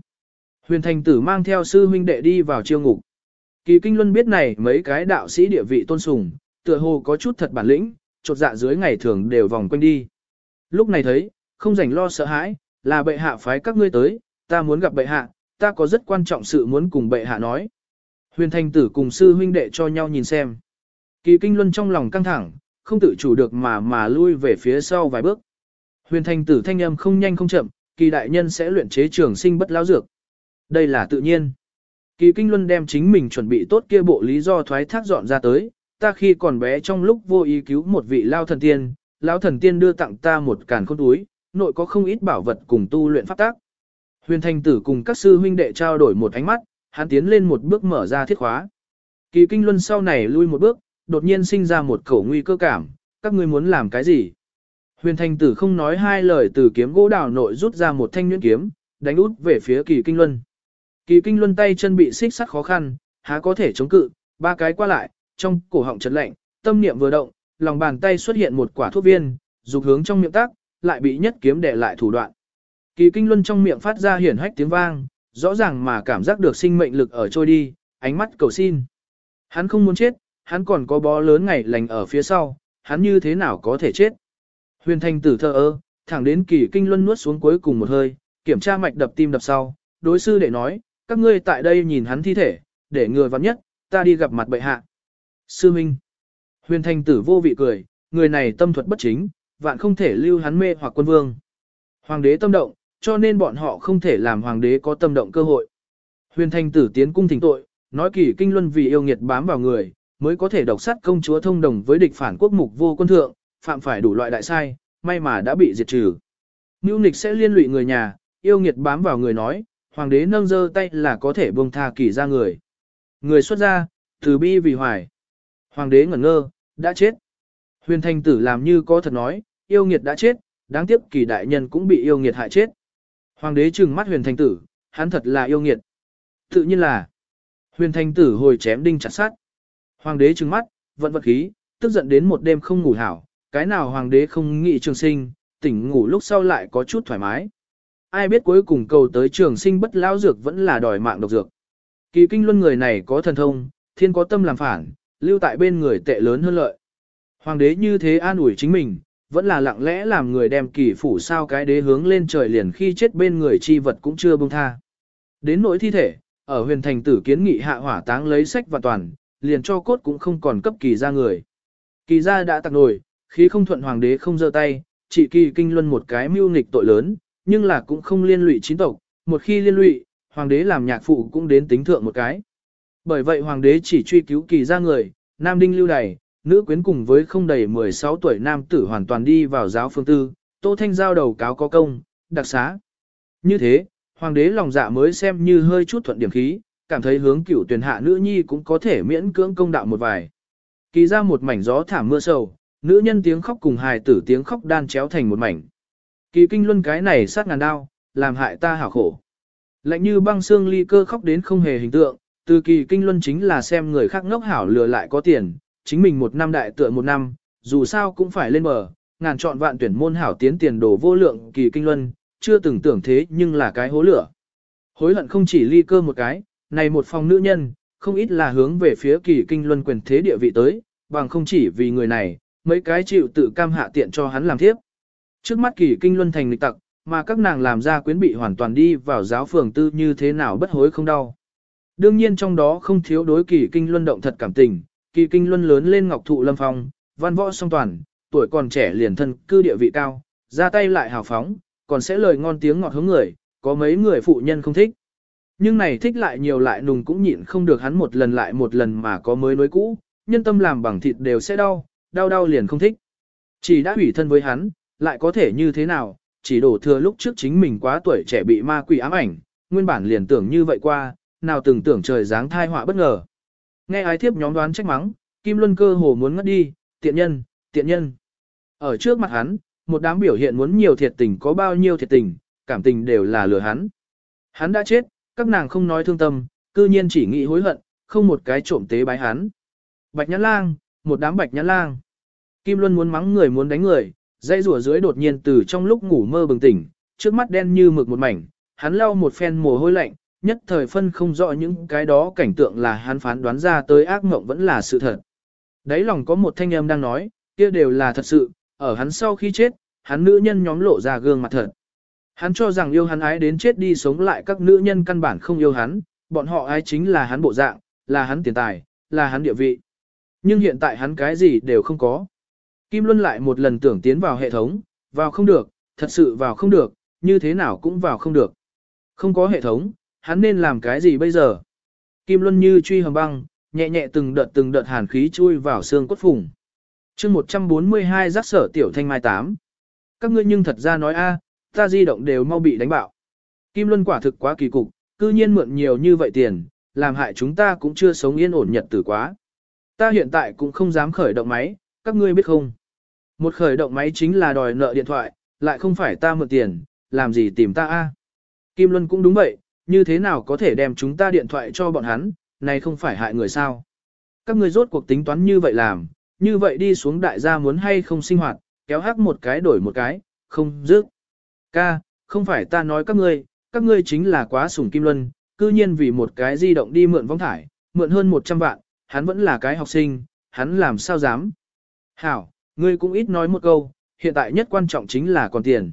Huyền thành tử mang theo sư huynh đệ đi vào chiêu ngục. Kỳ kinh luân biết này mấy cái đạo sĩ địa vị tôn sùng, tựa hồ có chút thật bản lĩnh, chột dạ dưới ngày thường đều vòng quanh đi. Lúc này thấy, không rảnh lo sợ hãi, là bệ hạ phái các ngươi tới, ta muốn gặp bệ hạ, ta có rất quan trọng sự muốn cùng bệ hạ nói. Huyền thành tử cùng sư huynh đệ cho nhau nhìn xem. Kỳ kinh luân trong lòng căng thẳng, không tự chủ được mà mà lui về phía sau vài bước. Huyền thành tử thanh âm không nhanh không chậm, kỳ đại nhân sẽ luyện chế trường sinh bất lão dược. Đây là tự nhiên. Kỳ kinh luân đem chính mình chuẩn bị tốt kia bộ lý do thoái thác dọn ra tới, ta khi còn bé trong lúc vô ý cứu một vị lao thần tiên, lão thần tiên đưa tặng ta một càn khôn túi, nội có không ít bảo vật cùng tu luyện pháp tác. Huyền thành tử cùng các sư huynh đệ trao đổi một ánh mắt, hắn tiến lên một bước mở ra thiết khóa. Kỳ kinh luân sau này lui một bước, đột nhiên sinh ra một khẩu nguy cơ cảm, các ngươi muốn làm cái gì? Huyền thành tử không nói hai lời từ kiếm gỗ đào nội rút ra một thanh nhuyễn kiếm, đánh út về phía kỳ kinh luân. Kỳ kinh luân tay chân bị xích sắt khó khăn, há có thể chống cự, ba cái qua lại, trong cổ họng chật lạnh, tâm niệm vừa động, lòng bàn tay xuất hiện một quả thuốc viên, dục hướng trong miệng tác, lại bị nhất kiếm đè lại thủ đoạn. Kỳ kinh luân trong miệng phát ra hiển hách tiếng vang, rõ ràng mà cảm giác được sinh mệnh lực ở trôi đi, ánh mắt cầu xin. Hắn không muốn chết, hắn còn có bó lớn ngày lành ở phía sau, hắn như thế nào có thể chết. Huyền thanh tử thơ ơ, thẳng đến kỳ kinh luân nuốt xuống cuối cùng một hơi, kiểm tra mạch đập tim đập sau, đối sư để nói, các ngươi tại đây nhìn hắn thi thể, để người vắng nhất, ta đi gặp mặt bệ hạ. Sư Minh. Huyền thanh tử vô vị cười, người này tâm thuật bất chính, vạn không thể lưu hắn mê hoặc quân vương. Hoàng đế tâm động, cho nên bọn họ không thể làm hoàng đế có tâm động cơ hội. Huyền thanh tử tiến cung thỉnh tội, nói kỳ kinh luân vì yêu nghiệt bám vào người, mới có thể độc sát công chúa thông đồng với địch phản quốc mục vô quân thượng, phạm phải đủ loại đại sai, may mà đã bị diệt trừ. Nưu nịch sẽ liên lụy người nhà, yêu nghiệt bám vào người nói, hoàng đế nâng giơ tay là có thể buông tha kỳ ra người. Người xuất ra, từ bi vì hoài. Hoàng đế ngẩn ngơ, đã chết. Huyền thanh tử làm như có thật nói, yêu nghiệt đã chết, đáng tiếc kỳ đại nhân cũng bị yêu nghiệt hại chết. Hoàng đế trừng mắt huyền thanh tử, hắn thật là yêu nghiệt. Tự nhiên là, huyền thanh tử hồi chém đinh chặt sát. Hoàng đế trừng mắt, vận vật khí, tức giận đến một đêm không ngủ hảo, cái nào hoàng đế không nghĩ trường sinh, tỉnh ngủ lúc sau lại có chút thoải mái. Ai biết cuối cùng cầu tới trường sinh bất lão dược vẫn là đòi mạng độc dược. Kỳ kinh luân người này có thần thông, thiên có tâm làm phản, lưu tại bên người tệ lớn hơn lợi. Hoàng đế như thế an ủi chính mình, vẫn là lặng lẽ làm người đem kỳ phủ sao cái đế hướng lên trời liền khi chết bên người chi vật cũng chưa buông tha. Đến nỗi thi thể, ở huyền thành tử kiến nghị hạ hỏa táng lấy sách và toàn, liền cho cốt cũng không còn cấp kỳ ra người. Kỳ ra đã tặc nổi, khí không thuận hoàng đế không giơ tay, chỉ kỳ kinh luân một cái mưu nghịch tội lớn, nhưng là cũng không liên lụy chính tộc, một khi liên lụy, hoàng đế làm nhạc phụ cũng đến tính thượng một cái. Bởi vậy hoàng đế chỉ truy cứu kỳ ra người, nam đinh lưu đày, nữ quyến cùng với không đầy 16 tuổi nam tử hoàn toàn đi vào giáo phương tư, Tô Thanh giao đầu cáo có công, đặc xá. Như thế, hoàng đế lòng dạ mới xem như hơi chút thuận điểm khí, cảm thấy hướng cửu tuyển hạ nữ nhi cũng có thể miễn cưỡng công đạo một vài. Kỳ ra một mảnh gió thảm mưa sầu, nữ nhân tiếng khóc cùng hài tử tiếng khóc đan chéo thành một mảnh. Kỳ kinh luân cái này sát ngàn đao, làm hại ta hảo khổ. Lạnh như băng xương ly cơ khóc đến không hề hình tượng, từ kỳ kinh luân chính là xem người khác ngốc hảo lừa lại có tiền, chính mình một năm đại tựa một năm, dù sao cũng phải lên bờ, ngàn chọn vạn tuyển môn hảo tiến tiền đồ vô lượng kỳ kinh luân, chưa từng tưởng thế nhưng là cái hố lửa. Hối hận không chỉ ly cơ một cái, này một phòng nữ nhân, không ít là hướng về phía kỳ kinh luân quyền thế địa vị tới, bằng không chỉ vì người này, mấy cái chịu tự cam hạ tiện cho hắn làm thiếp. Trước mắt kỳ kinh luân thành lịch tặc, mà các nàng làm ra quyến bị hoàn toàn đi vào giáo phường tư như thế nào bất hối không đau. Đương nhiên trong đó không thiếu đối kỳ kinh luân động thật cảm tình, kỳ kinh luân lớn lên ngọc thụ lâm phong, văn võ song toàn, tuổi còn trẻ liền thân cư địa vị cao, ra tay lại hào phóng, còn sẽ lời ngon tiếng ngọt hướng người, có mấy người phụ nhân không thích. Nhưng này thích lại nhiều lại nùng cũng nhịn không được hắn một lần lại một lần mà có mới nối cũ, nhân tâm làm bằng thịt đều sẽ đau, đau đau liền không thích. Chỉ đã ủy thân với hắn, lại có thể như thế nào, chỉ đổ thừa lúc trước chính mình quá tuổi trẻ bị ma quỷ ám ảnh, nguyên bản liền tưởng như vậy qua, nào từng tưởng trời giáng thai họa bất ngờ. Nghe ái thiếp nhóm đoán trách mắng, Kim Luân cơ hồ muốn ngất đi, tiện nhân, tiện nhân. Ở trước mặt hắn, một đám biểu hiện muốn nhiều thiệt tình có bao nhiêu thiệt tình, cảm tình đều là lừa hắn. Hắn đã chết, các nàng không nói thương tâm, cư nhiên chỉ nghĩ hối hận, không một cái trộm tế bái hắn. Bạch nhãn lang, một đám bạch nhãn lang. Kim Luân muốn mắng người muốn đánh người, dây rùa dưới đột nhiên từ trong lúc ngủ mơ bừng tỉnh, trước mắt đen như mực một mảnh, hắn lau một phen mồ hôi lạnh, nhất thời phân không rõ những cái đó cảnh tượng là hắn phán đoán ra tới ác mộng vẫn là sự thật. Đấy lòng có một thanh âm đang nói, kia đều là thật sự, ở hắn sau khi chết, hắn nữ nhân nhóm lộ ra gương mặt thật. Hắn cho rằng yêu hắn ái đến chết đi sống lại các nữ nhân căn bản không yêu hắn, bọn họ ái chính là hắn bộ dạng, là hắn tiền tài, là hắn địa vị. Nhưng hiện tại hắn cái gì đều không có. Kim Luân lại một lần tưởng tiến vào hệ thống, vào không được, thật sự vào không được, như thế nào cũng vào không được. Không có hệ thống, hắn nên làm cái gì bây giờ? Kim Luân như truy hầm băng, nhẹ nhẹ từng đợt từng đợt hàn khí chui vào xương cốt phùng. chương 142 giác sở tiểu thanh mai 8. Các ngươi nhưng thật ra nói a, ta di động đều mau bị đánh bạo. Kim Luân quả thực quá kỳ cục, cư nhiên mượn nhiều như vậy tiền, làm hại chúng ta cũng chưa sống yên ổn nhật tử quá. Ta hiện tại cũng không dám khởi động máy, các ngươi biết không? Một khởi động máy chính là đòi nợ điện thoại, lại không phải ta mượn tiền, làm gì tìm ta a? Kim Luân cũng đúng vậy, như thế nào có thể đem chúng ta điện thoại cho bọn hắn, này không phải hại người sao? Các ngươi rốt cuộc tính toán như vậy làm, như vậy đi xuống đại gia muốn hay không sinh hoạt, kéo hắc một cái đổi một cái, không dứt. Ca, không phải ta nói các ngươi, các ngươi chính là quá sủng Kim Luân, cư nhiên vì một cái di động đi mượn vong thải, mượn hơn 100 vạn, hắn vẫn là cái học sinh, hắn làm sao dám. Hảo, ngươi cũng ít nói một câu, hiện tại nhất quan trọng chính là còn tiền.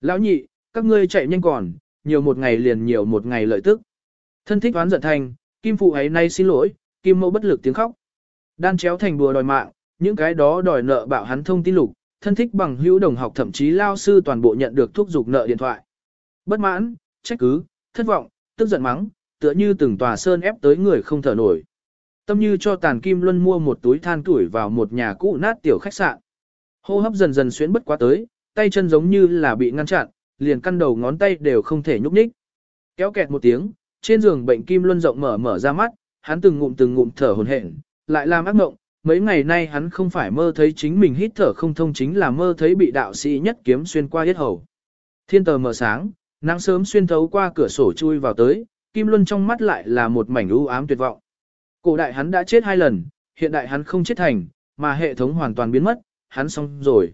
Lão nhị, các ngươi chạy nhanh còn, nhiều một ngày liền nhiều một ngày lợi tức. Thân thích oán giận thành, Kim Phụ ấy nay xin lỗi, Kim Mẫu bất lực tiếng khóc. Đan chéo thành đùa đòi mạng, những cái đó đòi nợ bạo hắn thông tin lục, thân thích bằng hữu đồng học thậm chí lao sư toàn bộ nhận được thuốc dục nợ điện thoại. Bất mãn, trách cứ, thất vọng, tức giận mắng, tựa như từng tòa sơn ép tới người không thở nổi. Tâm như cho tàn kim luân mua một túi than tuổi vào một nhà cũ nát tiểu khách sạn. Hô hấp dần dần xuyến bất quá tới, tay chân giống như là bị ngăn chặn, liền căn đầu ngón tay đều không thể nhúc nhích. Kéo kẹt một tiếng, trên giường bệnh Kim Luân rộng mở mở ra mắt, hắn từng ngụm từng ngụm thở hổn hển, lại làm ác mộng, mấy ngày nay hắn không phải mơ thấy chính mình hít thở không thông chính là mơ thấy bị đạo sĩ nhất kiếm xuyên qua yết hầu. Thiên tờ mở sáng, nắng sớm xuyên thấu qua cửa sổ chui vào tới, Kim Luân trong mắt lại là một mảnh u ám tuyệt vọng. Cổ đại hắn đã chết hai lần, hiện đại hắn không chết thành, mà hệ thống hoàn toàn biến mất, hắn xong rồi.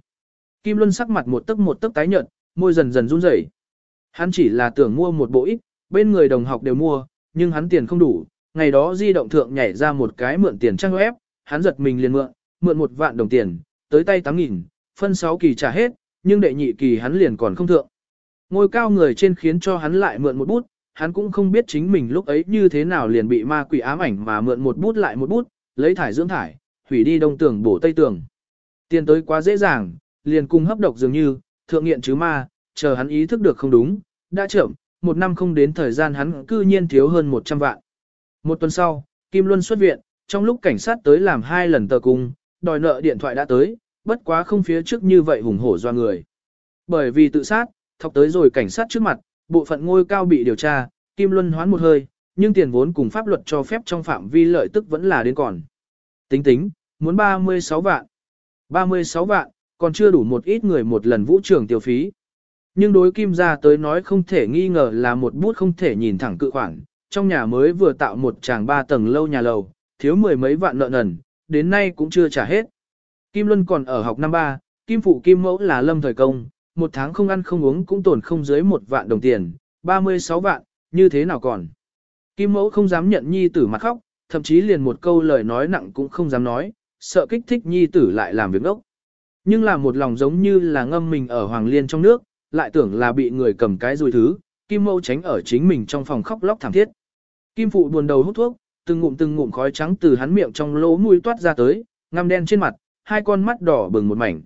Kim Luân sắc mặt một tấc một tấc tái nhợt, môi dần dần run rẩy. Hắn chỉ là tưởng mua một bộ ít, bên người đồng học đều mua, nhưng hắn tiền không đủ, ngày đó di động thượng nhảy ra một cái mượn tiền trang web, hắn giật mình liền mượn, mượn một vạn đồng tiền, tới tay 8.000, phân 6 kỳ trả hết, nhưng đệ nhị kỳ hắn liền còn không thượng. Ngôi cao người trên khiến cho hắn lại mượn một bút, hắn cũng không biết chính mình lúc ấy như thế nào liền bị ma quỷ ám ảnh mà mượn một bút lại một bút, lấy thải dưỡng thải, hủy đi đông tường bổ tây tường. Tiền tới quá dễ dàng, liền cung hấp độc dường như, thượng nghiện chứ ma, chờ hắn ý thức được không đúng, đã chậm, một năm không đến thời gian hắn cư nhiên thiếu hơn 100 vạn. Một tuần sau, Kim Luân xuất viện, trong lúc cảnh sát tới làm hai lần tờ cung, đòi nợ điện thoại đã tới, bất quá không phía trước như vậy hùng hổ doa người. Bởi vì tự sát, thọc tới rồi cảnh sát trước mặt, bộ phận ngôi cao bị điều tra, Kim Luân hoán một hơi, nhưng tiền vốn cùng pháp luật cho phép trong phạm vi lợi tức vẫn là đến còn. Tính tính, muốn 36 vạn. 36 vạn, còn chưa đủ một ít người một lần vũ trường tiêu phí. Nhưng đối Kim gia tới nói không thể nghi ngờ là một bút không thể nhìn thẳng cự khoản, trong nhà mới vừa tạo một tràng ba tầng lâu nhà lầu, thiếu mười mấy vạn nợ nần, đến nay cũng chưa trả hết. Kim Luân còn ở học năm ba, Kim Phụ Kim Mẫu là lâm thời công, một tháng không ăn không uống cũng tổn không dưới một vạn đồng tiền, 36 vạn, như thế nào còn. Kim Mẫu không dám nhận nhi tử mặt khóc, thậm chí liền một câu lời nói nặng cũng không dám nói, sợ kích thích nhi tử lại làm việc ốc. Nhưng là một lòng giống như là ngâm mình ở Hoàng Liên trong nước, lại tưởng là bị người cầm cái rùi thứ, Kim Mẫu tránh ở chính mình trong phòng khóc lóc thảm thiết. Kim Phụ buồn đầu hút thuốc, từng ngụm từng ngụm khói trắng từ hắn miệng trong lỗ mũi toát ra tới, ngăm đen trên mặt, hai con mắt đỏ bừng một mảnh.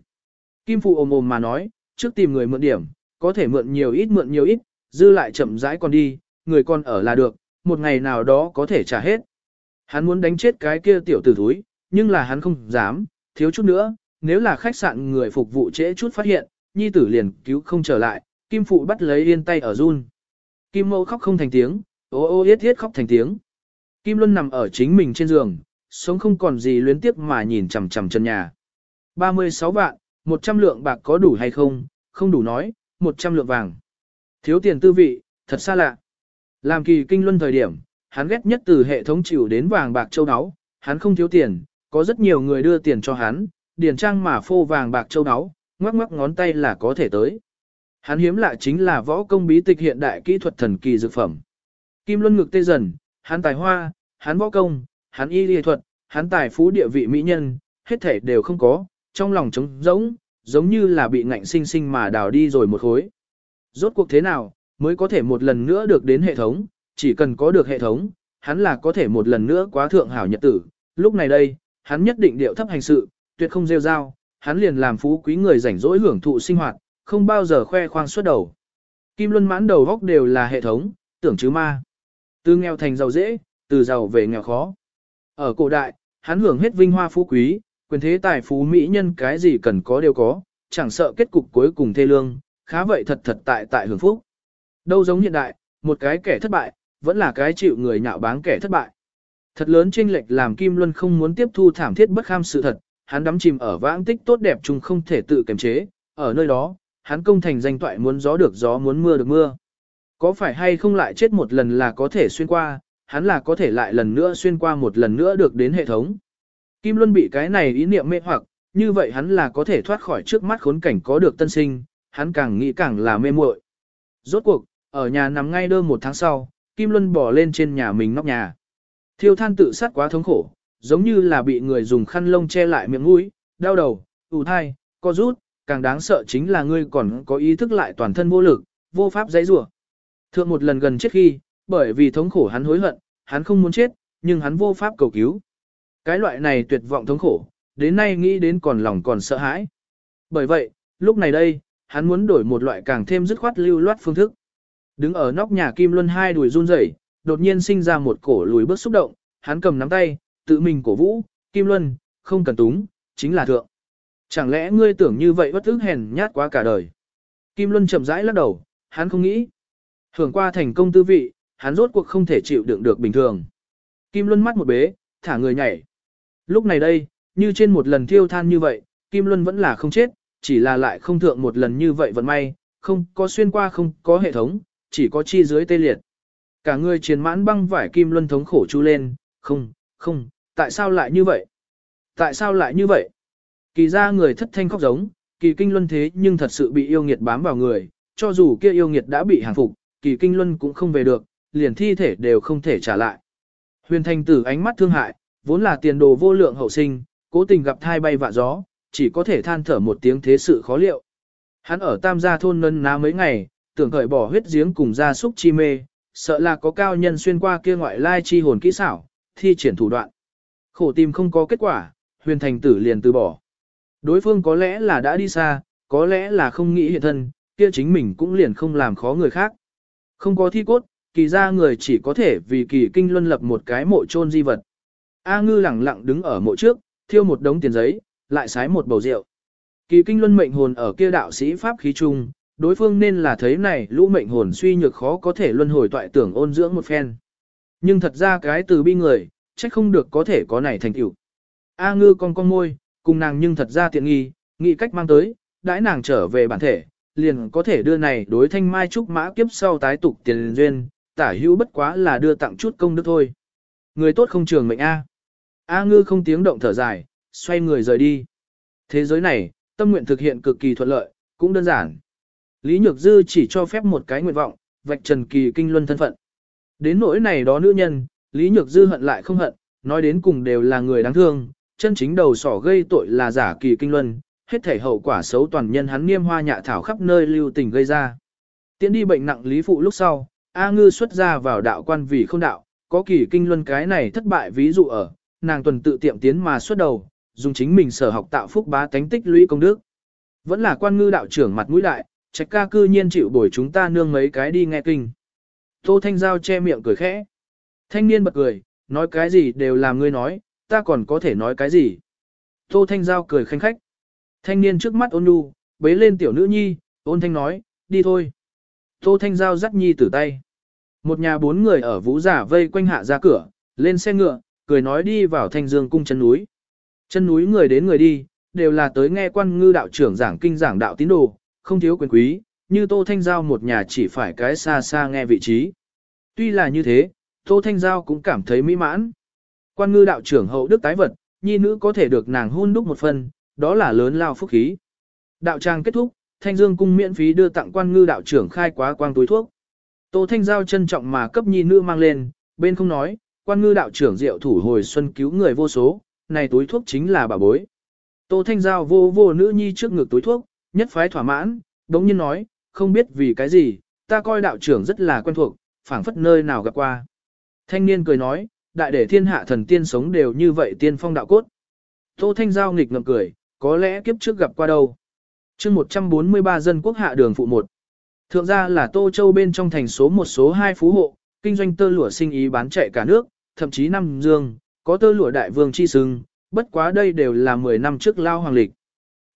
Kim Phụ ồm ồm mà nói, trước tìm người mượn điểm, có thể mượn nhiều ít mượn nhiều ít, dư lại chậm rãi còn đi, người con ở là được, một ngày nào đó có thể trả hết. Hắn muốn đánh chết cái kia tiểu tử thúi, nhưng là hắn không dám, thiếu chút nữa, nếu là khách sạn người phục vụ trễ chút phát hiện, nhi tử liền cứu không trở lại, Kim Phụ bắt lấy yên tay ở run. Kim Mẫu khóc không thành tiếng, ô ô yết thiết khóc thành tiếng. Kim Luân nằm ở chính mình trên giường, sống không còn gì luyến tiếc mà nhìn chằm chằm chân nhà. 36 vạn, 100 lượng bạc có đủ hay không, không đủ nói, 100 lượng vàng. Thiếu tiền tư vị, thật xa lạ. Làm kỳ kinh luân thời điểm, hắn ghét nhất từ hệ thống chịu đến vàng bạc châu áo, hắn không thiếu tiền, có rất nhiều người đưa tiền cho hắn, điền trang mà phô vàng bạc châu áo, ngoắc ngoắc ngón tay là có thể tới. Hắn hiếm lạ chính là võ công bí tịch hiện đại kỹ thuật thần kỳ dược phẩm. Kim Luân ngực tê dần, hắn tài hoa, hắn võ công, hắn y lý thuật, hắn tài phú địa vị mỹ nhân, hết thể đều không có, trong lòng trống rỗng, giống như là bị ngạnh sinh sinh mà đào đi rồi một khối. Rốt cuộc thế nào, mới có thể một lần nữa được đến hệ thống, chỉ cần có được hệ thống, hắn là có thể một lần nữa quá thượng hảo nhật tử. Lúc này đây, hắn nhất định điệu thấp hành sự, tuyệt không rêu rao, hắn liền làm phú quý người rảnh rỗi hưởng thụ sinh hoạt, không bao giờ khoe khoang suốt đầu. Kim Luân mãn đầu góc đều là hệ thống, tưởng chứ ma. Từ nghèo thành giàu dễ, từ giàu về nghèo khó. Ở cổ đại, hắn hưởng hết vinh hoa phú quý, quyền thế tài phú mỹ nhân cái gì cần có đều có, chẳng sợ kết cục cuối cùng thê lương, khá vậy thật thật tại tại hưởng phúc. Đâu giống hiện đại, một cái kẻ thất bại, vẫn là cái chịu người nhạo báng kẻ thất bại. Thật lớn chênh lệch làm Kim Luân không muốn tiếp thu thảm thiết bất kham sự thật, hắn đắm chìm ở vãng tích tốt đẹp chung không thể tự kiềm chế, ở nơi đó, hắn công thành danh toại muốn gió được gió muốn mưa được mưa. Có phải hay không lại chết một lần là có thể xuyên qua, hắn là có thể lại lần nữa xuyên qua một lần nữa được đến hệ thống. Kim Luân bị cái này ý niệm mê hoặc, như vậy hắn là có thể thoát khỏi trước mắt khốn cảnh có được tân sinh, hắn càng nghĩ càng là mê muội. Rốt cuộc, ở nhà nằm ngay đơ một tháng sau, Kim Luân bỏ lên trên nhà mình nóc nhà. Thiêu than tự sát quá thống khổ, giống như là bị người dùng khăn lông che lại miệng mũi, đau đầu, ù thai, co rút, càng đáng sợ chính là ngươi còn có ý thức lại toàn thân vô lực, vô pháp dãy rủa. Thượng một lần gần chết khi, bởi vì thống khổ hắn hối hận, hắn không muốn chết, nhưng hắn vô pháp cầu cứu. Cái loại này tuyệt vọng thống khổ, đến nay nghĩ đến còn lòng còn sợ hãi. Bởi vậy, lúc này đây, hắn muốn đổi một loại càng thêm dứt khoát lưu loát phương thức. Đứng ở nóc nhà Kim Luân hai đùi run rẩy, đột nhiên sinh ra một cổ lùi bước xúc động, hắn cầm nắm tay, tự mình cổ vũ, Kim Luân, không cần túng, chính là thượng. Chẳng lẽ ngươi tưởng như vậy bất ức hèn nhát quá cả đời. Kim Luân chậm rãi lắc đầu, hắn không nghĩ. Hưởng qua thành công tư vị, hắn rốt cuộc không thể chịu đựng được bình thường. Kim Luân mắt một bế, thả người nhảy. Lúc này đây, như trên một lần thiêu than như vậy, Kim Luân vẫn là không chết, chỉ là lại không thượng một lần như vậy vận may, không có xuyên qua không có hệ thống, chỉ có chi dưới tê liệt. Cả người chiến mãn băng vải Kim Luân thống khổ chu lên, không, không, tại sao lại như vậy? Tại sao lại như vậy? Kỳ ra người thất thanh khóc giống, kỳ kinh luân thế nhưng thật sự bị yêu nghiệt bám vào người, cho dù kia yêu nghiệt đã bị hàng phục, kỳ kinh luân cũng không về được, liền thi thể đều không thể trả lại. Huyền thành tử ánh mắt thương hại, vốn là tiền đồ vô lượng hậu sinh, cố tình gặp thai bay vạ gió, chỉ có thể than thở một tiếng thế sự khó liệu. Hắn ở tam gia thôn nân ná mấy ngày, tưởng cởi bỏ huyết giếng cùng gia súc chi mê, sợ là có cao nhân xuyên qua kia ngoại lai chi hồn kỹ xảo, thi triển thủ đoạn. Khổ tìm không có kết quả, huyền thành tử liền từ bỏ. Đối phương có lẽ là đã đi xa, có lẽ là không nghĩ hiện thân, kia chính mình cũng liền không làm khó người khác. Không có thi cốt, kỳ ra người chỉ có thể vì kỳ kinh luân lập một cái mộ chôn di vật. A ngư lẳng lặng đứng ở mộ trước, thiêu một đống tiền giấy, lại sái một bầu rượu. Kỳ kinh luân mệnh hồn ở kia đạo sĩ pháp khí trung, đối phương nên là thấy này lũ mệnh hồn suy nhược khó có thể luân hồi toại tưởng ôn dưỡng một phen. Nhưng thật ra cái từ bi người, trách không được có thể có này thành tựu. A ngư con con môi, cùng nàng nhưng thật ra tiện nghi, nghĩ cách mang tới, đãi nàng trở về bản thể, liền có thể đưa này đối thanh mai trúc mã kiếp sau tái tục tiền duyên, tả hữu bất quá là đưa tặng chút công đức thôi. Người tốt không trường mệnh A. A ngư không tiếng động thở dài, xoay người rời đi. Thế giới này, tâm nguyện thực hiện cực kỳ thuận lợi, cũng đơn giản. Lý Nhược Dư chỉ cho phép một cái nguyện vọng, vạch trần kỳ kinh luân thân phận. Đến nỗi này đó nữ nhân, Lý Nhược Dư hận lại không hận, nói đến cùng đều là người đáng thương, chân chính đầu sỏ gây tội là giả kỳ kinh luân, hết thể hậu quả xấu toàn nhân hắn niêm hoa nhạ thảo khắp nơi lưu tình gây ra. Tiến đi bệnh nặng lý phụ lúc sau, A Ngư xuất ra vào đạo quan vì không đạo, có kỳ kinh luân cái này thất bại ví dụ ở, nàng tuần tự tiệm tiến mà xuất đầu, dùng chính mình sở học tạo phúc bá tánh tích lũy công đức. Vẫn là quan ngư đạo trưởng mặt mũi đại, trách ca cư nhiên chịu bồi chúng ta nương mấy cái đi nghe kinh. Tô Thanh Giao che miệng cười khẽ. Thanh niên bật cười, nói cái gì đều làm ngươi nói, ta còn có thể nói cái gì. Tô Thanh Giao cười khanh khách. Thanh niên trước mắt ôn nhu, bế lên tiểu nữ nhi, ôn thanh nói, đi thôi. Tô Thanh Giao dắt nhi tử tay. Một nhà bốn người ở vũ giả vây quanh hạ ra cửa, lên xe ngựa, cười nói đi vào thanh dương cung chân núi. Chân núi người đến người đi, đều là tới nghe quan ngư đạo trưởng giảng kinh giảng đạo tín đồ, không thiếu quyền quý, như Tô Thanh Giao một nhà chỉ phải cái xa xa nghe vị trí. Tuy là như thế, Tô Thanh Giao cũng cảm thấy mỹ mãn. Quan ngư đạo trưởng hậu đức tái vật, nhi nữ có thể được nàng hôn đúc một phần, đó là lớn lao phúc khí. Đạo trang kết thúc, Thanh Dương cung miễn phí đưa tặng quan ngư đạo trưởng khai quá quang túi thuốc. Tô Thanh Giao trân trọng mà cấp nhi nữ mang lên, bên không nói, quan ngư đạo trưởng diệu thủ hồi xuân cứu người vô số, này túi thuốc chính là bà bối. Tô Thanh Giao vô vô nữ nhi trước ngực túi thuốc, nhất phái thỏa mãn, đống nhiên nói, không biết vì cái gì, ta coi đạo trưởng rất là quen thuộc, phảng phất nơi nào gặp qua. Thanh niên cười nói, đại để thiên hạ thần tiên sống đều như vậy tiên phong đạo cốt. Tô Thanh Giao nghịch ngậm cười, có lẽ kiếp trước gặp qua đâu. chương 143 dân quốc hạ đường phụ một. Thượng gia là Tô Châu bên trong thành số một số hai phú hộ, kinh doanh tơ lụa sinh ý bán chạy cả nước, thậm chí năm dương, có tơ lụa đại vương chi sưng, bất quá đây đều là 10 năm trước lao hoàng lịch.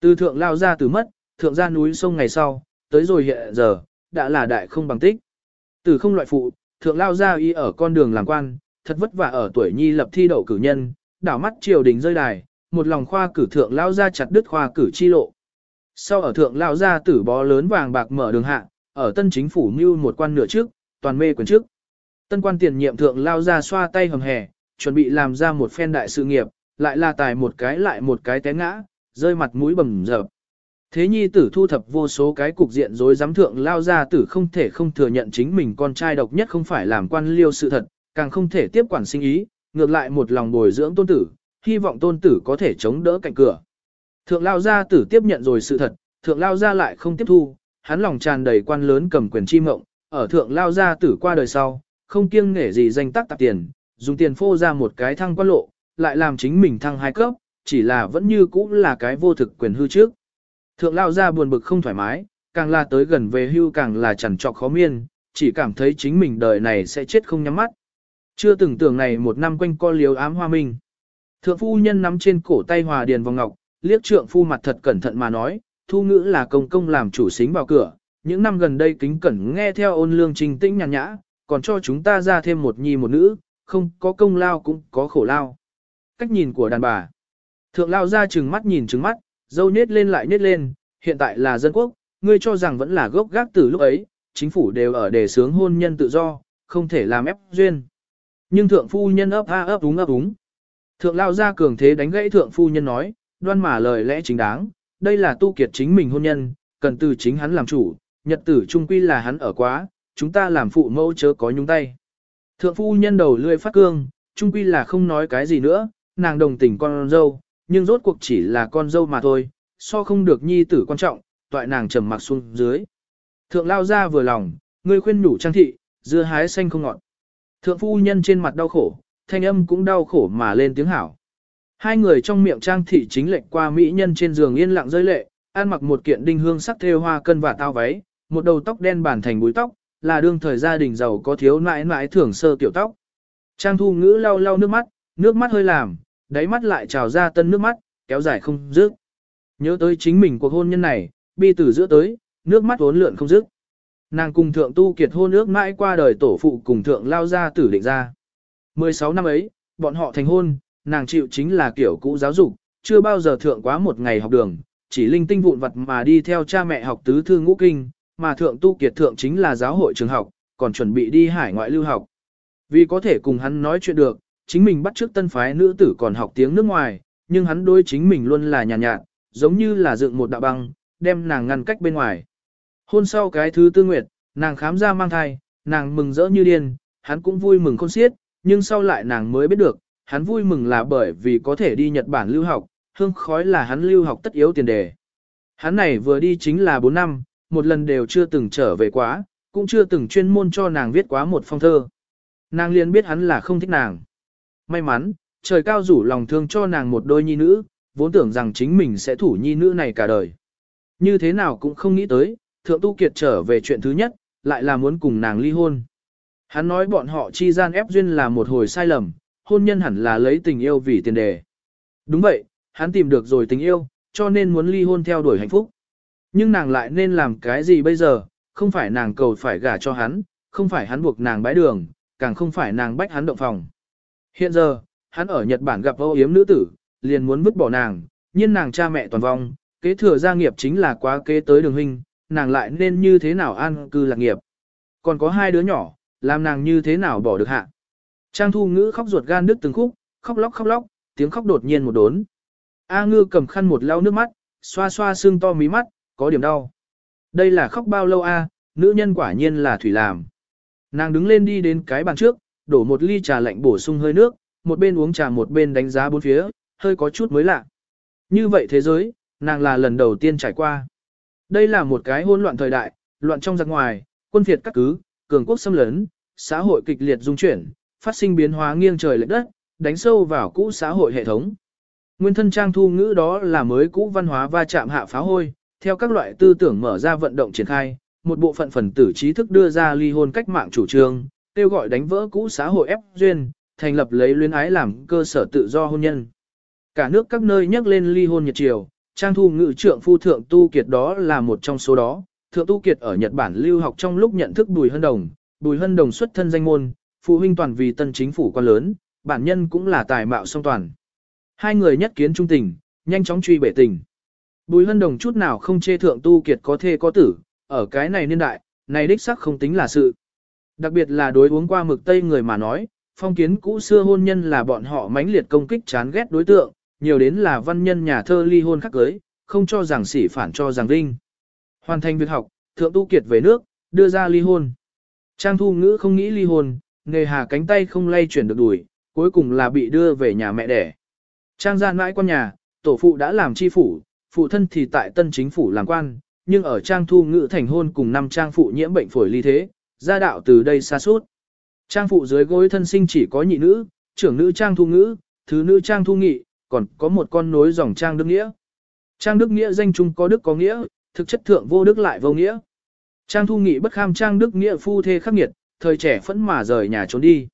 Từ thượng lao ra từ mất, thượng gia núi sông ngày sau, tới rồi hiện giờ, đã là đại không bằng tích. Từ không loại phụ, thượng lao ra y ở con đường làm quan, thật vất vả ở tuổi nhi lập thi đậu cử nhân, đảo mắt triều đình rơi đài, một lòng khoa cử thượng lao ra chặt đứt khoa cử chi lộ. Sau ở thượng lao ra tử bó lớn vàng bạc mở đường hạ, ở tân chính phủ mưu một quan nửa trước, toàn mê quyền trước. Tân quan tiền nhiệm thượng lao ra xoa tay hầm hè, chuẩn bị làm ra một phen đại sự nghiệp, lại là tài một cái lại một cái té ngã, rơi mặt mũi bầm dập. Thế nhi tử thu thập vô số cái cục diện rối giám thượng lao ra tử không thể không thừa nhận chính mình con trai độc nhất không phải làm quan liêu sự thật, càng không thể tiếp quản sinh ý, ngược lại một lòng bồi dưỡng tôn tử, hy vọng tôn tử có thể chống đỡ cạnh cửa. Thượng lao gia tử tiếp nhận rồi sự thật, thượng lao gia lại không tiếp thu, hắn lòng tràn đầy quan lớn cầm quyền chi mộng, ở thượng lao gia tử qua đời sau, không kiêng nể gì danh tác tạp tiền, dùng tiền phô ra một cái thăng quan lộ, lại làm chính mình thăng hai cấp, chỉ là vẫn như cũ là cái vô thực quyền hư trước. Thượng lao gia buồn bực không thoải mái, càng là tới gần về hưu càng là chẳng trọc khó miên, chỉ cảm thấy chính mình đời này sẽ chết không nhắm mắt. Chưa từng tưởng này một năm quanh co liếu ám hoa minh. Thượng phu nhân nắm trên cổ tay hòa điền vòng ngọc, liếc trượng phu mặt thật cẩn thận mà nói, thu ngữ là công công làm chủ xính vào cửa, những năm gần đây kính cẩn nghe theo ôn lương trình tĩnh nhàn nhã, còn cho chúng ta ra thêm một nhi một nữ, không có công lao cũng có khổ lao. Cách nhìn của đàn bà. Thượng lao ra trừng mắt nhìn trừng mắt, dâu nết lên lại nết lên, hiện tại là dân quốc, ngươi cho rằng vẫn là gốc gác từ lúc ấy, chính phủ đều ở đề sướng hôn nhân tự do, không thể làm ép duyên. Nhưng thượng phu nhân ấp a ấp úng ấp úng. Thượng lao ra cường thế đánh gãy thượng phu nhân nói, đoan mà lời lẽ chính đáng, đây là tu kiệt chính mình hôn nhân, cần từ chính hắn làm chủ, nhật tử trung quy là hắn ở quá, chúng ta làm phụ mẫu chớ có nhúng tay. Thượng phu nhân đầu lươi phát cương, trung quy là không nói cái gì nữa, nàng đồng tình con dâu, nhưng rốt cuộc chỉ là con dâu mà thôi, so không được nhi tử quan trọng, toại nàng trầm mặc xuống dưới. Thượng lao ra vừa lòng, ngươi khuyên nhủ trang thị, dưa hái xanh không ngọt. Thượng phu nhân trên mặt đau khổ, thanh âm cũng đau khổ mà lên tiếng hảo. Hai người trong miệng trang thị chính lệnh qua mỹ nhân trên giường yên lặng rơi lệ, ăn mặc một kiện đinh hương sắc thêu hoa cân và tao váy, một đầu tóc đen bản thành búi tóc, là đương thời gia đình giàu có thiếu nãi nãi thưởng sơ tiểu tóc. Trang thu ngữ lau lau nước mắt, nước mắt hơi làm, đáy mắt lại trào ra tân nước mắt, kéo dài không dứt. Nhớ tới chính mình cuộc hôn nhân này, bi tử giữa tới, nước mắt vốn lượn không dứt. Nàng cùng thượng tu kiệt hôn ước mãi qua đời tổ phụ cùng thượng lao ra tử định ra. 16 năm ấy, bọn họ thành hôn, nàng chịu chính là kiểu cũ giáo dục, chưa bao giờ thượng quá một ngày học đường, chỉ linh tinh vụn vật mà đi theo cha mẹ học tứ thư ngũ kinh, mà thượng tu kiệt thượng chính là giáo hội trường học, còn chuẩn bị đi hải ngoại lưu học. Vì có thể cùng hắn nói chuyện được, chính mình bắt trước tân phái nữ tử còn học tiếng nước ngoài, nhưng hắn đối chính mình luôn là nhàn nhạt, nhạt, giống như là dựng một đạo băng, đem nàng ngăn cách bên ngoài. Hôn sau cái thứ tư nguyệt, nàng khám ra mang thai, nàng mừng rỡ như điên, hắn cũng vui mừng khôn xiết, nhưng sau lại nàng mới biết được, hắn vui mừng là bởi vì có thể đi Nhật Bản lưu học, hương khói là hắn lưu học tất yếu tiền đề. Hắn này vừa đi chính là 4 năm, một lần đều chưa từng trở về quá, cũng chưa từng chuyên môn cho nàng viết quá một phong thơ. Nàng liền biết hắn là không thích nàng. May mắn, trời cao rủ lòng thương cho nàng một đôi nhi nữ, vốn tưởng rằng chính mình sẽ thủ nhi nữ này cả đời. Như thế nào cũng không nghĩ tới, thượng tu kiệt trở về chuyện thứ nhất, lại là muốn cùng nàng ly hôn. Hắn nói bọn họ chi gian ép duyên là một hồi sai lầm, hôn nhân hẳn là lấy tình yêu vì tiền đề. Đúng vậy, hắn tìm được rồi tình yêu, cho nên muốn ly hôn theo đuổi hạnh phúc. Nhưng nàng lại nên làm cái gì bây giờ, không phải nàng cầu phải gả cho hắn, không phải hắn buộc nàng bãi đường, càng không phải nàng bách hắn động phòng. Hiện giờ, hắn ở Nhật Bản gặp âu yếm nữ tử, liền muốn vứt bỏ nàng, nhưng nàng cha mẹ toàn vong, kế thừa gia nghiệp chính là quá kế tới đường huynh, nàng lại nên như thế nào an cư lạc nghiệp. Còn có hai đứa nhỏ, làm nàng như thế nào bỏ được hạ. Trang thu ngữ khóc ruột gan đứt từng khúc, khóc lóc khóc lóc, tiếng khóc đột nhiên một đốn. A ngư cầm khăn một lau nước mắt, xoa xoa xương to mí mắt, có điểm đau. Đây là khóc bao lâu a? nữ nhân quả nhiên là thủy làm. Nàng đứng lên đi đến cái bàn trước, đổ một ly trà lạnh bổ sung hơi nước, một bên uống trà một bên đánh giá bốn phía, hơi có chút mới lạ. Như vậy thế giới, nàng là lần đầu tiên trải qua. Đây là một cái hỗn loạn thời đại, loạn trong giặc ngoài, quân phiệt các cứ, cường quốc xâm lấn, xã hội kịch liệt dung chuyển, phát sinh biến hóa nghiêng trời lệch đất, đánh sâu vào cũ xã hội hệ thống. Nguyên thân trang thu ngữ đó là mới cũ văn hóa va chạm hạ phá hôi, theo các loại tư tưởng mở ra vận động triển khai, một bộ phận phần tử trí thức đưa ra ly hôn cách mạng chủ trương, kêu gọi đánh vỡ cũ xã hội ép duyên, thành lập lấy luyến ái làm cơ sở tự do hôn nhân. Cả nước các nơi nhắc lên ly hôn nhật triều, trang thu ngữ trưởng phu thượng tu kiệt đó là một trong số đó. Thượng tu kiệt ở Nhật Bản lưu học trong lúc nhận thức Bùi Hân Đồng, Bùi Hân Đồng xuất thân danh môn, phụ huynh toàn vì tân chính phủ quan lớn, bản nhân cũng là tài mạo song toàn. Hai người nhất kiến trung tình, nhanh chóng truy bể tình. Bùi hân đồng chút nào không chê thượng tu kiệt có thê có tử, ở cái này niên đại, này đích sắc không tính là sự. Đặc biệt là đối uống qua mực tây người mà nói, phong kiến cũ xưa hôn nhân là bọn họ mãnh liệt công kích chán ghét đối tượng, nhiều đến là văn nhân nhà thơ ly hôn khắc cưới, không cho rằng sỉ phản cho rằng vinh. Hoàn thành việc học, thượng tu kiệt về nước, đưa ra ly hôn. Trang thu ngữ không nghĩ ly hôn, nghề hà cánh tay không lay chuyển được đuổi, cuối cùng là bị đưa về nhà mẹ đẻ. Trang gian mãi con nhà, tổ phụ đã làm chi phủ, phụ thân thì tại tân chính phủ làm quan, nhưng ở trang thu ngữ thành hôn cùng năm trang phụ nhiễm bệnh phổi ly thế, gia đạo từ đây xa suốt. Trang phụ dưới gối thân sinh chỉ có nhị nữ, trưởng nữ trang thu ngữ, thứ nữ trang thu nghị, còn có một con nối dòng trang đức nghĩa. Trang đức nghĩa danh chung có đức có nghĩa, thực chất thượng vô đức lại vô nghĩa. Trang thu nghị bất kham trang đức nghĩa phu thê khắc nghiệt, thời trẻ phẫn mà rời nhà trốn đi.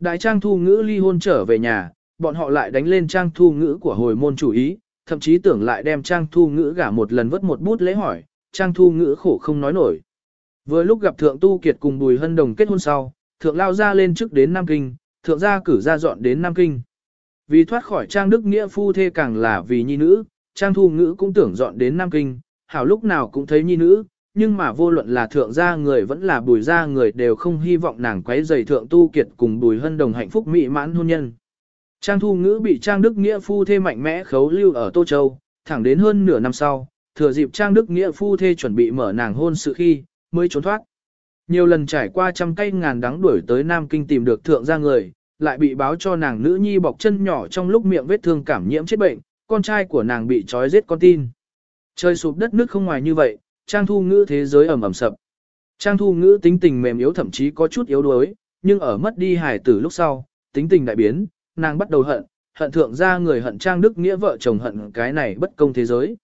Đại trang thu ngữ ly hôn trở về nhà, bọn họ lại đánh lên trang thu ngữ của hồi môn chủ ý, thậm chí tưởng lại đem trang thu ngữ gả một lần vất một bút lễ hỏi, Trang Thu Ngữ khổ không nói nổi. Vừa lúc gặp Thượng Tu Kiệt cùng Bùi Hân Đồng kết hôn sau, Thượng lao ra lên trước đến Nam Kinh, Thượng gia cử ra dọn đến Nam Kinh. Vì thoát khỏi Trang Đức Nghĩa phu thê càng là vì nhi nữ, Trang Thu Ngữ cũng tưởng dọn đến Nam Kinh, hảo lúc nào cũng thấy nhi nữ, nhưng mà vô luận là thượng gia người vẫn là bùi gia người đều không hy vọng nàng quấy giày thượng tu kiệt cùng bùi hân đồng hạnh phúc mỹ mãn hôn nhân. Trang Thu Ngữ bị Trang Đức Nghĩa phu thê mạnh mẽ khấu lưu ở Tô Châu, thẳng đến hơn nửa năm sau, thừa dịp Trang Đức Nghĩa phu thê chuẩn bị mở nàng hôn sự khi, mới trốn thoát. Nhiều lần trải qua trăm cây ngàn đắng đuổi tới Nam Kinh tìm được thượng gia người, lại bị báo cho nàng nữ nhi bọc chân nhỏ trong lúc miệng vết thương cảm nhiễm chết bệnh, con trai của nàng bị trói giết con tin. Trời sụp đất nước không ngoài như vậy, Trang Thu Ngữ thế giới ẩm ẩm sập. Trang Thu Ngữ tính tình mềm yếu thậm chí có chút yếu đuối, nhưng ở mất đi hài tử lúc sau, tính tình đại biến, nàng bắt đầu hận, hận thượng ra người hận Trang Đức Nghĩa vợ chồng hận cái này bất công thế giới.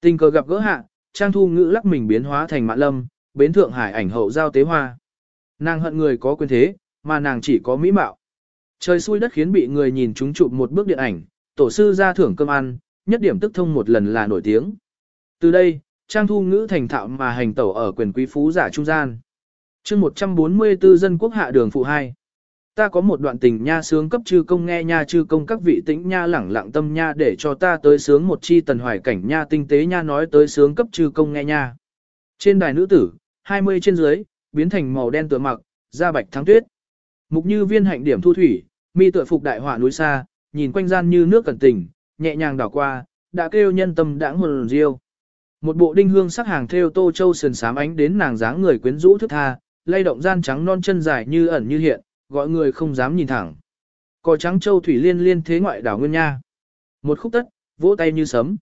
Tình cờ gặp gỡ hạ, Trang Thu Ngữ lắc mình biến hóa thành Mạn Lâm, bến Thượng Hải ảnh hậu giao tế hoa. Nàng hận người có quyền thế, mà nàng chỉ có mỹ mạo. Trời xui đất khiến bị người nhìn chúng chụp một bước điện ảnh, tổ sư ra thưởng cơm ăn, nhất điểm tức thông một lần là nổi tiếng. Từ đây, Trang Thu Ngữ thành thạo mà hành tẩu ở quyền quý phú giả trung gian. chương 144 dân quốc hạ đường phụ 2. Ta có một đoạn tình nha sướng cấp chư công nghe nha chư công các vị tĩnh nha lẳng lặng tâm nha để cho ta tới sướng một chi tần hoài cảnh nha tinh tế nha nói tới sướng cấp chư công nghe nha. Trên đài nữ tử, 20 trên dưới, biến thành màu đen tựa mặc, da bạch thắng tuyết. Mục như viên hạnh điểm thu thủy, mi tựa phục đại họa núi xa, nhìn quanh gian như nước cẩn tình, nhẹ nhàng đảo qua, đã kêu nhân tâm đãng hồn riêu. Một bộ đinh hương sắc hàng theo tô châu sườn sám ánh đến nàng dáng người quyến rũ thức tha, lay động gian trắng non chân dài như ẩn như hiện, gọi người không dám nhìn thẳng. Cò trắng châu thủy liên liên thế ngoại đảo nguyên nha. Một khúc tất, vỗ tay như sấm.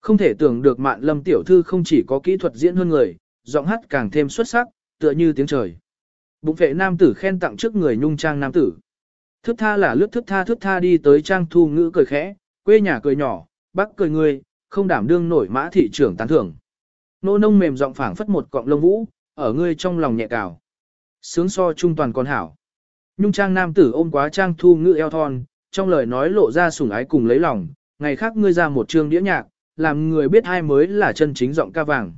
Không thể tưởng được mạn lâm tiểu thư không chỉ có kỹ thuật diễn hơn người, giọng hát càng thêm xuất sắc, tựa như tiếng trời. Bụng vệ nam tử khen tặng trước người nhung trang nam tử. Thức tha là lướt thức tha thức tha đi tới trang thu ngữ cười khẽ, quê nhà cười nhỏ, bác cười người, không đảm đương nổi mã thị trưởng tán thưởng. Nô nông mềm giọng phảng phất một cọng lông vũ, ở ngươi trong lòng nhẹ cào. Sướng so trung toàn con hảo. Nhung trang nam tử ôm quá trang thu ngự eo thon, trong lời nói lộ ra sủng ái cùng lấy lòng, ngày khác ngươi ra một chương đĩa nhạc, làm người biết ai mới là chân chính giọng ca vàng.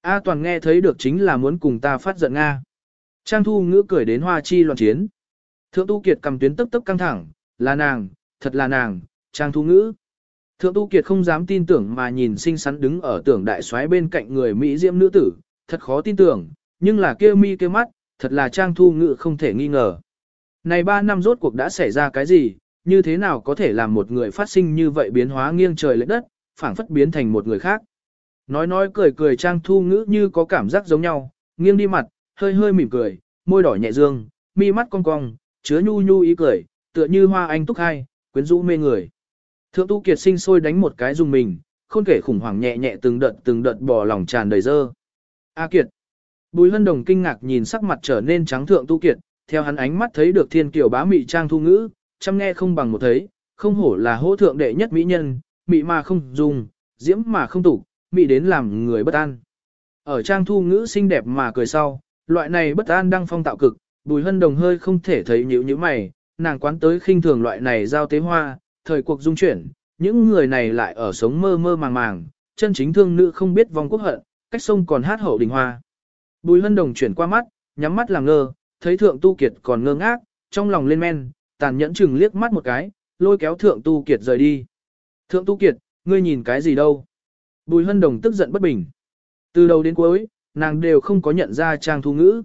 A toàn nghe thấy được chính là muốn cùng ta phát giận Nga. Trang thu ngữ cười đến hoa chi loạn chiến. Thượng tu kiệt cầm tuyến tức tức căng thẳng, là nàng, thật là nàng, trang thu ngữ. Thượng tu kiệt không dám tin tưởng mà nhìn xinh xắn đứng ở tưởng đại soái bên cạnh người Mỹ diễm nữ tử, thật khó tin tưởng, nhưng là kêu mi kêu mắt, thật là trang thu ngữ không thể nghi ngờ. Này ba năm rốt cuộc đã xảy ra cái gì, như thế nào có thể làm một người phát sinh như vậy biến hóa nghiêng trời lệch đất, phảng phất biến thành một người khác. Nói nói cười cười trang thu ngữ như có cảm giác giống nhau, nghiêng đi mặt, hơi hơi mỉm cười, môi đỏ nhẹ dương, mi mắt cong cong, chứa nhu nhu ý cười, tựa như hoa anh túc hai, quyến rũ mê người. Thượng tu kiệt sinh sôi đánh một cái dùng mình, khôn kể khủng hoảng nhẹ nhẹ từng đợt từng đợt bò lòng tràn đầy dơ. A kiệt. Bùi hân đồng kinh ngạc nhìn sắc mặt trở nên trắng thượng tu kiệt, theo hắn ánh mắt thấy được thiên kiều bá mị trang thu ngữ, chăm nghe không bằng một thấy, không hổ là hỗ thượng đệ nhất mỹ nhân, mị mà không dùng, diễm mà không tủ, mị đến làm người bất an. Ở trang thu ngữ xinh đẹp mà cười sau, loại này bất an đang phong tạo cực, bùi hân đồng hơi không thể thấy nhíu như mày, nàng quán tới khinh thường loại này giao tế hoa, thời cuộc dung chuyển, những người này lại ở sống mơ mơ màng màng, chân chính thương nữ không biết vong quốc hận, cách sông còn hát hậu đình hoa. Bùi hân đồng chuyển qua mắt, nhắm mắt làm ngơ, thấy thượng tu kiệt còn ngơ ngác, trong lòng lên men, tàn nhẫn chừng liếc mắt một cái, lôi kéo thượng tu kiệt rời đi. Thượng tu kiệt, ngươi nhìn cái gì đâu? Bùi hân đồng tức giận bất bình. Từ đầu đến cuối, nàng đều không có nhận ra trang thu ngữ.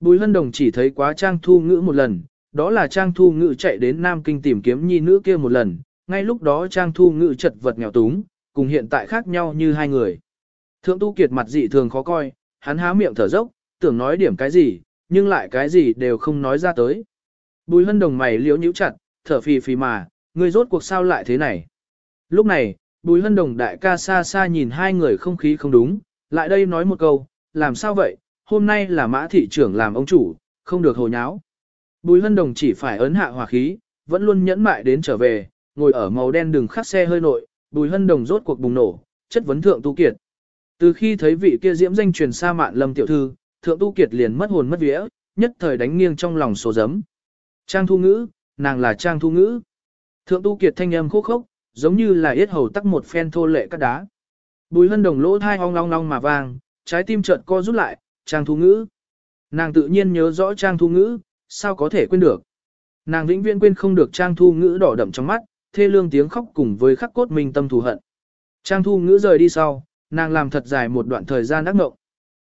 Bùi hân đồng chỉ thấy quá trang thu ngữ một lần, đó là trang thu Ngự chạy đến Nam Kinh tìm kiếm nhi nữ kia một lần, ngay lúc đó trang thu Ngự chật vật nghèo túng, cùng hiện tại khác nhau như hai người. Thượng tu kiệt mặt dị thường khó coi, hắn há miệng thở dốc, tưởng nói điểm cái gì, nhưng lại cái gì đều không nói ra tới. Bùi hân đồng mày liễu nhíu chặt, thở phì phì mà, ngươi rốt cuộc sao lại thế này. Lúc này, bùi hân đồng đại ca xa xa nhìn hai người không khí không đúng, lại đây nói một câu, làm sao vậy, hôm nay là mã thị trưởng làm ông chủ, không được hồ nháo. Bùi hân đồng chỉ phải ấn hạ hỏa khí, vẫn luôn nhẫn mại đến trở về, ngồi ở màu đen đường khắc xe hơi nội, bùi hân đồng rốt cuộc bùng nổ, chất vấn thượng tu kiệt. Từ khi thấy vị kia diễm danh truyền xa mạn lâm tiểu thư, thượng tu kiệt liền mất hồn mất vía, nhất thời đánh nghiêng trong lòng số giấm. Trang thu ngữ, nàng là trang thu ngữ. Thượng tu kiệt thanh âm khúc khốc, giống như là yết hầu tắc một phen thô lệ cắt đá. Bùi hân đồng lỗ thai ong long long mà vàng, trái tim chợt co rút lại, trang thu ngữ. Nàng tự nhiên nhớ rõ trang thu ngữ, sao có thể quên được. Nàng vĩnh viễn quên không được trang thu ngữ đỏ đậm trong mắt, thê lương tiếng khóc cùng với khắc cốt minh tâm thù hận. Trang thu ngữ rời đi sau, nàng làm thật dài một đoạn thời gian ác ngộng.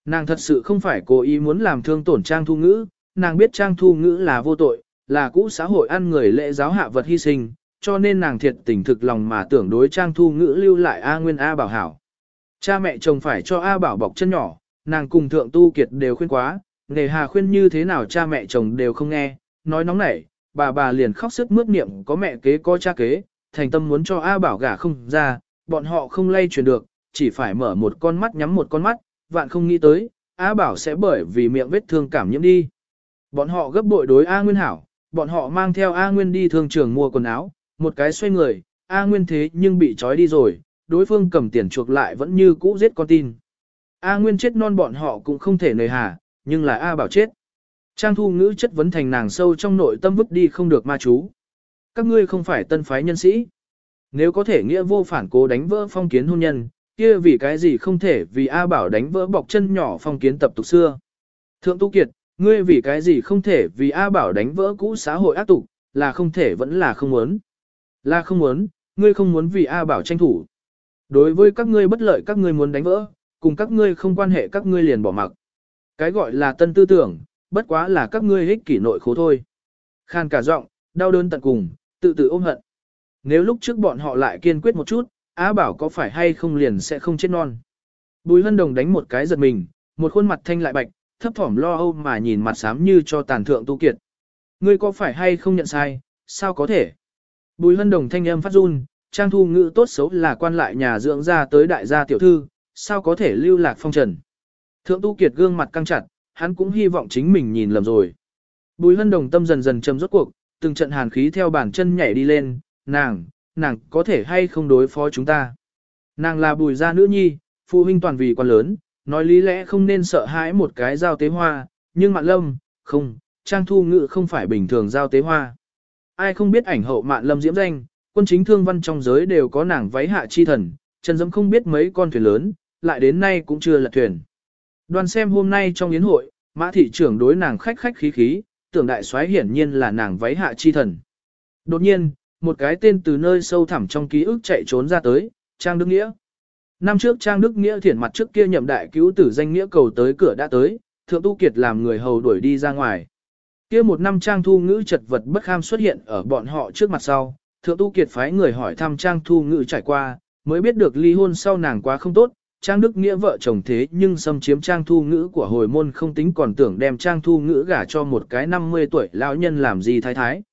Nàng thật sự không phải cố ý muốn làm thương tổn trang thu ngữ, nàng biết trang thu ngữ là vô tội, là cũ xã hội ăn người lễ giáo hạ vật hy sinh, cho nên nàng thiệt tình thực lòng mà tưởng đối trang thu ngữ lưu lại A Nguyên A Bảo Hảo. Cha mẹ chồng phải cho A Bảo bọc chân nhỏ, nàng cùng thượng tu kiệt đều khuyên quá, nề hà khuyên như thế nào cha mẹ chồng đều không nghe, nói nóng nảy, bà bà liền khóc sức mướt niệm có mẹ kế có cha kế, thành tâm muốn cho A Bảo gả không ra, bọn họ không lay truyền được, chỉ phải mở một con mắt nhắm một con mắt, vạn không nghĩ tới, A Bảo sẽ bởi vì miệng vết thương cảm nhiễm đi. Bọn họ gấp bội đối A Nguyên hảo, bọn họ mang theo A Nguyên đi thương trường mua quần áo, một cái xoay người, A Nguyên thế nhưng bị trói đi rồi, đối phương cầm tiền chuộc lại vẫn như cũ giết con tin. A Nguyên chết non bọn họ cũng không thể nề hà, nhưng là A Bảo chết. Trang thu ngữ chất vấn thành nàng sâu trong nội tâm vứt đi không được ma chú. Các ngươi không phải tân phái nhân sĩ. Nếu có thể nghĩa vô phản cố đánh vỡ phong kiến hôn nhân, kia vì cái gì không thể vì A Bảo đánh vỡ bọc chân nhỏ phong kiến tập tục xưa. Thượng Tu Kiệt, ngươi vì cái gì không thể vì A Bảo đánh vỡ cũ xã hội ác tục, là không thể vẫn là không muốn. Là không muốn, ngươi không muốn vì A Bảo tranh thủ. Đối với các ngươi bất lợi các ngươi muốn đánh vỡ, cùng các ngươi không quan hệ các ngươi liền bỏ mặc. Cái gọi là tân tư tưởng, bất quá là các ngươi hích kỷ nội khố thôi. Khan cả giọng, đau đớn tận cùng, tự tự ôm hận. Nếu lúc trước bọn họ lại kiên quyết một chút, Á Bảo có phải hay không liền sẽ không chết non. Bùi hân đồng đánh một cái giật mình, một khuôn mặt thanh lại bạch, thấp thỏm lo âu mà nhìn mặt xám như cho tàn thượng tu kiệt. Ngươi có phải hay không nhận sai, sao có thể? Bùi hân đồng thanh âm phát run, trang thu ngữ tốt xấu là quan lại nhà dưỡng ra tới đại gia tiểu thư, sao có thể lưu lạc phong trần. Thượng tu kiệt gương mặt căng chặt, hắn cũng hy vọng chính mình nhìn lầm rồi. Bùi hân đồng tâm dần dần châm rốt cuộc, từng trận hàn khí theo bàn chân nhảy đi lên, nàng, nàng có thể hay không đối phó chúng ta. Nàng là bùi gia nữ nhi, phụ huynh toàn vì quan lớn, nói lý lẽ không nên sợ hãi một cái giao tế hoa, nhưng mạn lâm, không, trang thu ngự không phải bình thường giao tế hoa. Ai không biết ảnh hậu mạn lâm diễm danh, quân chính thương văn trong giới đều có nàng váy hạ chi thần, chân dẫm không biết mấy con thuyền lớn, lại đến nay cũng chưa lật thuyền. Đoàn xem hôm nay trong yến hội, mã thị trưởng đối nàng khách khách khí khí, tưởng đại soái hiển nhiên là nàng váy hạ chi thần. Đột nhiên, một cái tên từ nơi sâu thẳm trong ký ức chạy trốn ra tới, Trang Đức Nghĩa. Năm trước Trang Đức Nghĩa thiển mặt trước kia nhậm đại cứu tử danh nghĩa cầu tới cửa đã tới, thượng tu kiệt làm người hầu đuổi đi ra ngoài. Kia một năm Trang Thu Ngữ chật vật bất kham xuất hiện ở bọn họ trước mặt sau, thượng tu kiệt phái người hỏi thăm Trang Thu Ngữ trải qua, mới biết được ly hôn sau nàng quá không tốt, Trang Đức Nghĩa vợ chồng thế nhưng xâm chiếm Trang Thu Ngữ của hồi môn không tính còn tưởng đem Trang Thu Ngữ gả cho một cái 50 tuổi lão nhân làm gì thái thái.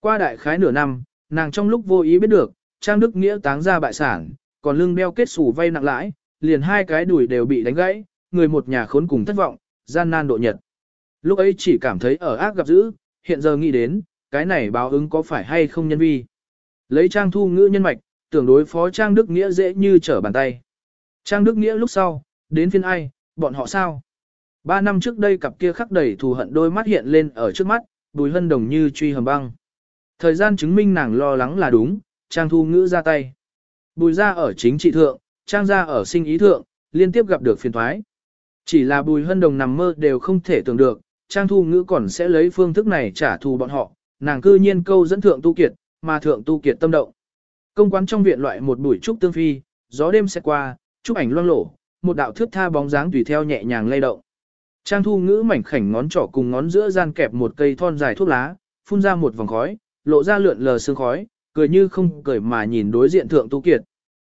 Qua đại khái nửa năm, nàng trong lúc vô ý biết được, Trang Đức Nghĩa táng ra bại sản, còn lưng đeo kết sủ vay nặng lãi, liền hai cái đùi đều bị đánh gãy, người một nhà khốn cùng thất vọng, gian nan độ nhật. Lúc ấy chỉ cảm thấy ở ác gặp dữ, hiện giờ nghĩ đến, cái này báo ứng có phải hay không nhân vi. Lấy Trang Thu Ngữ nhân mạch, tưởng đối phó Trang Đức Nghĩa dễ như trở bàn tay. Trang Đức Nghĩa lúc sau, đến phiên ai, bọn họ sao? Ba năm trước đây cặp kia khắc đầy thù hận đôi mắt hiện lên ở trước mắt, bùi hân đồng như truy hầm băng. Thời gian chứng minh nàng lo lắng là đúng, Trang Thu Ngữ ra tay. Bùi ra ở chính trị thượng, Trang ra ở sinh ý thượng, liên tiếp gặp được phiền thoái. Chỉ là bùi hân đồng nằm mơ đều không thể tưởng được, Trang Thu Ngữ còn sẽ lấy phương thức này trả thù bọn họ, nàng cư nhiên câu dẫn thượng tu kiệt, mà thượng tu kiệt tâm động. Công quán trong viện loại một buổi trúc tương phi, gió đêm sẽ qua, chụp ảnh loang lổ, một đạo thước tha bóng dáng tùy theo nhẹ nhàng lay động. Trang thu ngữ mảnh khảnh ngón trỏ cùng ngón giữa gian kẹp một cây thon dài thuốc lá, phun ra một vòng khói, lộ ra lượn lờ sương khói, cười như không cười mà nhìn đối diện thượng tu kiệt.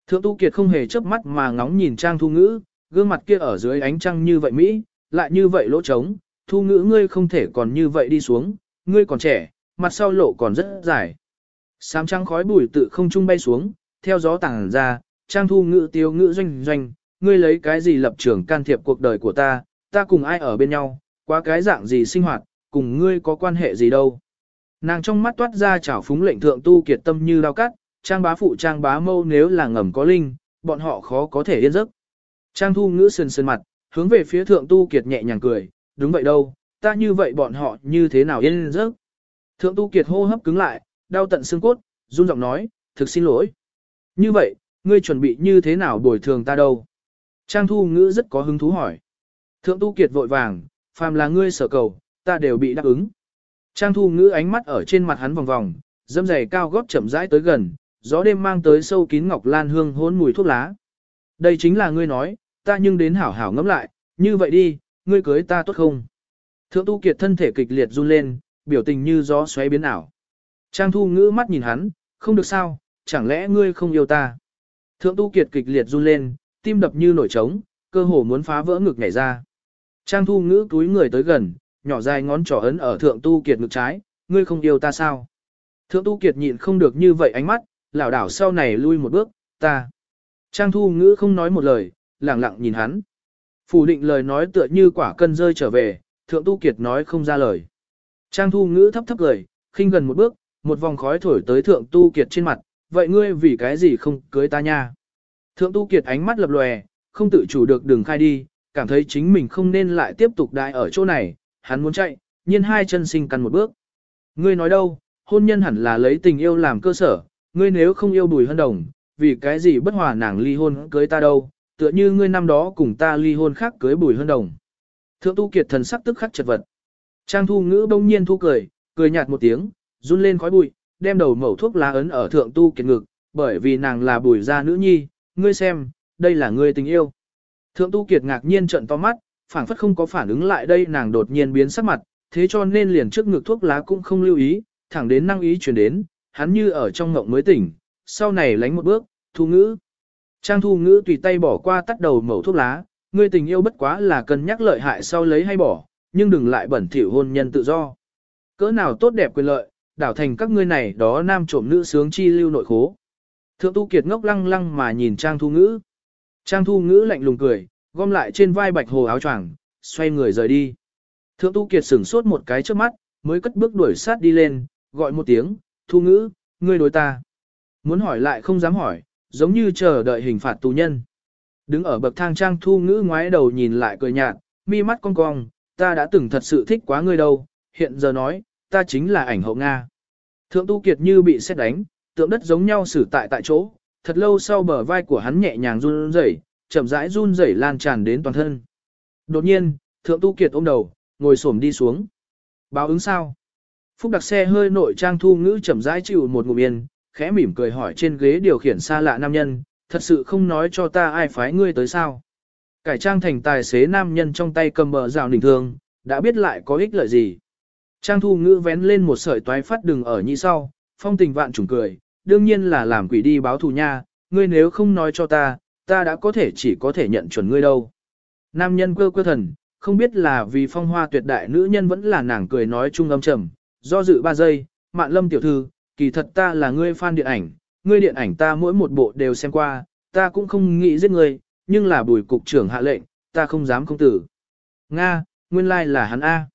Thượng tu kiệt không hề chớp mắt mà ngóng nhìn trang thu ngữ, gương mặt kia ở dưới ánh trăng như vậy Mỹ, lại như vậy lỗ trống, thu ngữ ngươi không thể còn như vậy đi xuống, ngươi còn trẻ, mặt sau lộ còn rất dài. Sám trăng khói bụi tự không trung bay xuống, theo gió tàng ra, trang thu ngữ tiêu ngữ doanh doanh, ngươi lấy cái gì lập trường can thiệp cuộc đời của ta, ta cùng ai ở bên nhau, quá cái dạng gì sinh hoạt, cùng ngươi có quan hệ gì đâu. Nàng trong mắt toát ra chảo phúng lệnh thượng tu kiệt tâm như đao cắt, trang bá phụ trang bá mâu nếu là ngầm có linh, bọn họ khó có thể yên giấc. Trang thu ngữ sườn sườn mặt, hướng về phía thượng tu kiệt nhẹ nhàng cười, đúng vậy đâu, ta như vậy bọn họ như thế nào yên giấc. Thượng tu kiệt hô hấp cứng lại, đau tận xương cốt, run giọng nói, thực xin lỗi. Như vậy, ngươi chuẩn bị như thế nào bồi thường ta đâu? Trang thu ngữ rất có hứng thú hỏi. Thượng tu kiệt vội vàng, phàm là ngươi sở cầu, ta đều bị đáp ứng. Trang thu ngữ ánh mắt ở trên mặt hắn vòng vòng, dâm dày cao gót chậm rãi tới gần, gió đêm mang tới sâu kín ngọc lan hương hôn mùi thuốc lá. Đây chính là ngươi nói, ta nhưng đến hảo hảo ngẫm lại, như vậy đi, ngươi cưới ta tốt không? Thượng tu kiệt thân thể kịch liệt run lên, biểu tình như gió xoáy biến ảo. Trang thu ngữ mắt nhìn hắn, không được sao, chẳng lẽ ngươi không yêu ta? Thượng tu kiệt kịch liệt run lên, tim đập như nổi trống, cơ hồ muốn phá vỡ ngực nhảy ra. Trang thu ngữ túi người tới gần, nhỏ dài ngón trỏ ấn ở thượng tu kiệt ngực trái, ngươi không yêu ta sao? Thượng tu kiệt nhịn không được như vậy ánh mắt, lảo đảo sau này lui một bước, ta. Trang thu ngữ không nói một lời, lẳng lặng nhìn hắn. Phủ định lời nói tựa như quả cân rơi trở về, thượng tu kiệt nói không ra lời. Trang thu ngữ thấp thấp cười, khinh gần một bước, một vòng khói thổi tới thượng tu kiệt trên mặt, vậy ngươi vì cái gì không cưới ta nha? Thượng tu kiệt ánh mắt lập lòe, không tự chủ được đường khai đi, cảm thấy chính mình không nên lại tiếp tục đại ở chỗ này, hắn muốn chạy, nhiên hai chân sinh căn một bước. Ngươi nói đâu, hôn nhân hẳn là lấy tình yêu làm cơ sở, ngươi nếu không yêu bùi hân đồng, vì cái gì bất hòa nàng ly hôn cưới ta đâu, tựa như ngươi năm đó cùng ta ly hôn khác cưới bùi hân đồng. Thượng tu kiệt thần sắc tức khắc chật vật. Trang thu ngữ bỗng nhiên thu cười, cười nhạt một tiếng, run lên khói bụi, đem đầu mẩu thuốc lá ấn ở thượng tu kiệt ngực, bởi vì nàng là bùi gia nữ nhi, ngươi xem, đây là ngươi tình yêu. Thượng tu kiệt ngạc nhiên trợn to mắt, phảng phất không có phản ứng lại đây nàng đột nhiên biến sắc mặt, thế cho nên liền trước ngực thuốc lá cũng không lưu ý, thẳng đến năng ý chuyển đến, hắn như ở trong ngộng mới tỉnh, sau này lánh một bước, thu ngữ. Trang thu ngữ tùy tay bỏ qua tắt đầu mẩu thuốc lá, ngươi tình yêu bất quá là cân nhắc lợi hại sau lấy hay bỏ, nhưng đừng lại bẩn thỉu hôn nhân tự do. Cỡ nào tốt đẹp quyền lợi, đảo thành các ngươi này đó nam trộm nữ sướng chi lưu nội khố. Thượng tu kiệt ngốc lăng lăng mà nhìn Trang thu ngữ. Trang thu ngữ lạnh lùng cười, gom lại trên vai bạch hồ áo choàng, xoay người rời đi. Thượng tu kiệt sửng sốt một cái trước mắt, mới cất bước đuổi sát đi lên, gọi một tiếng, thu ngữ, ngươi đối ta. Muốn hỏi lại không dám hỏi, giống như chờ đợi hình phạt tù nhân. Đứng ở bậc thang trang thu ngữ ngoái đầu nhìn lại cười nhạt, mi mắt cong cong, ta đã từng thật sự thích quá ngươi đâu, hiện giờ nói, ta chính là ảnh hậu Nga. Thượng tu kiệt như bị xét đánh, tượng đất giống nhau xử tại tại chỗ, thật lâu sau bờ vai của hắn nhẹ nhàng run rẩy, chậm rãi run rẩy lan tràn đến toàn thân. Đột nhiên, thượng tu kiệt ôm đầu, ngồi xổm đi xuống. Báo ứng sao? Phúc đặc xe hơi nội trang thu ngữ chậm rãi chịu một ngụm yên, khẽ mỉm cười hỏi trên ghế điều khiển xa lạ nam nhân, thật sự không nói cho ta ai phái ngươi tới sao. Cải trang thành tài xế nam nhân trong tay cầm bờ rào đỉnh thương, đã biết lại có ích lợi gì. Trang thu ngữ vén lên một sợi toái phát đừng ở như sau, phong tình vạn trùng cười, đương nhiên là làm quỷ đi báo thù nha, ngươi nếu không nói cho ta, ta đã có thể chỉ có thể nhận chuẩn ngươi đâu. Nam nhân quơ quơ thần, không biết là vì phong hoa tuyệt đại nữ nhân vẫn là nàng cười nói trung âm trầm, do dự ba giây, mạn lâm tiểu thư, kỳ thật ta là ngươi fan điện ảnh, ngươi điện ảnh ta mỗi một bộ đều xem qua, ta cũng không nghĩ giết ngươi, nhưng là bùi cục trưởng hạ lệnh, ta không dám không tử. Nga, nguyên lai like là hắn A.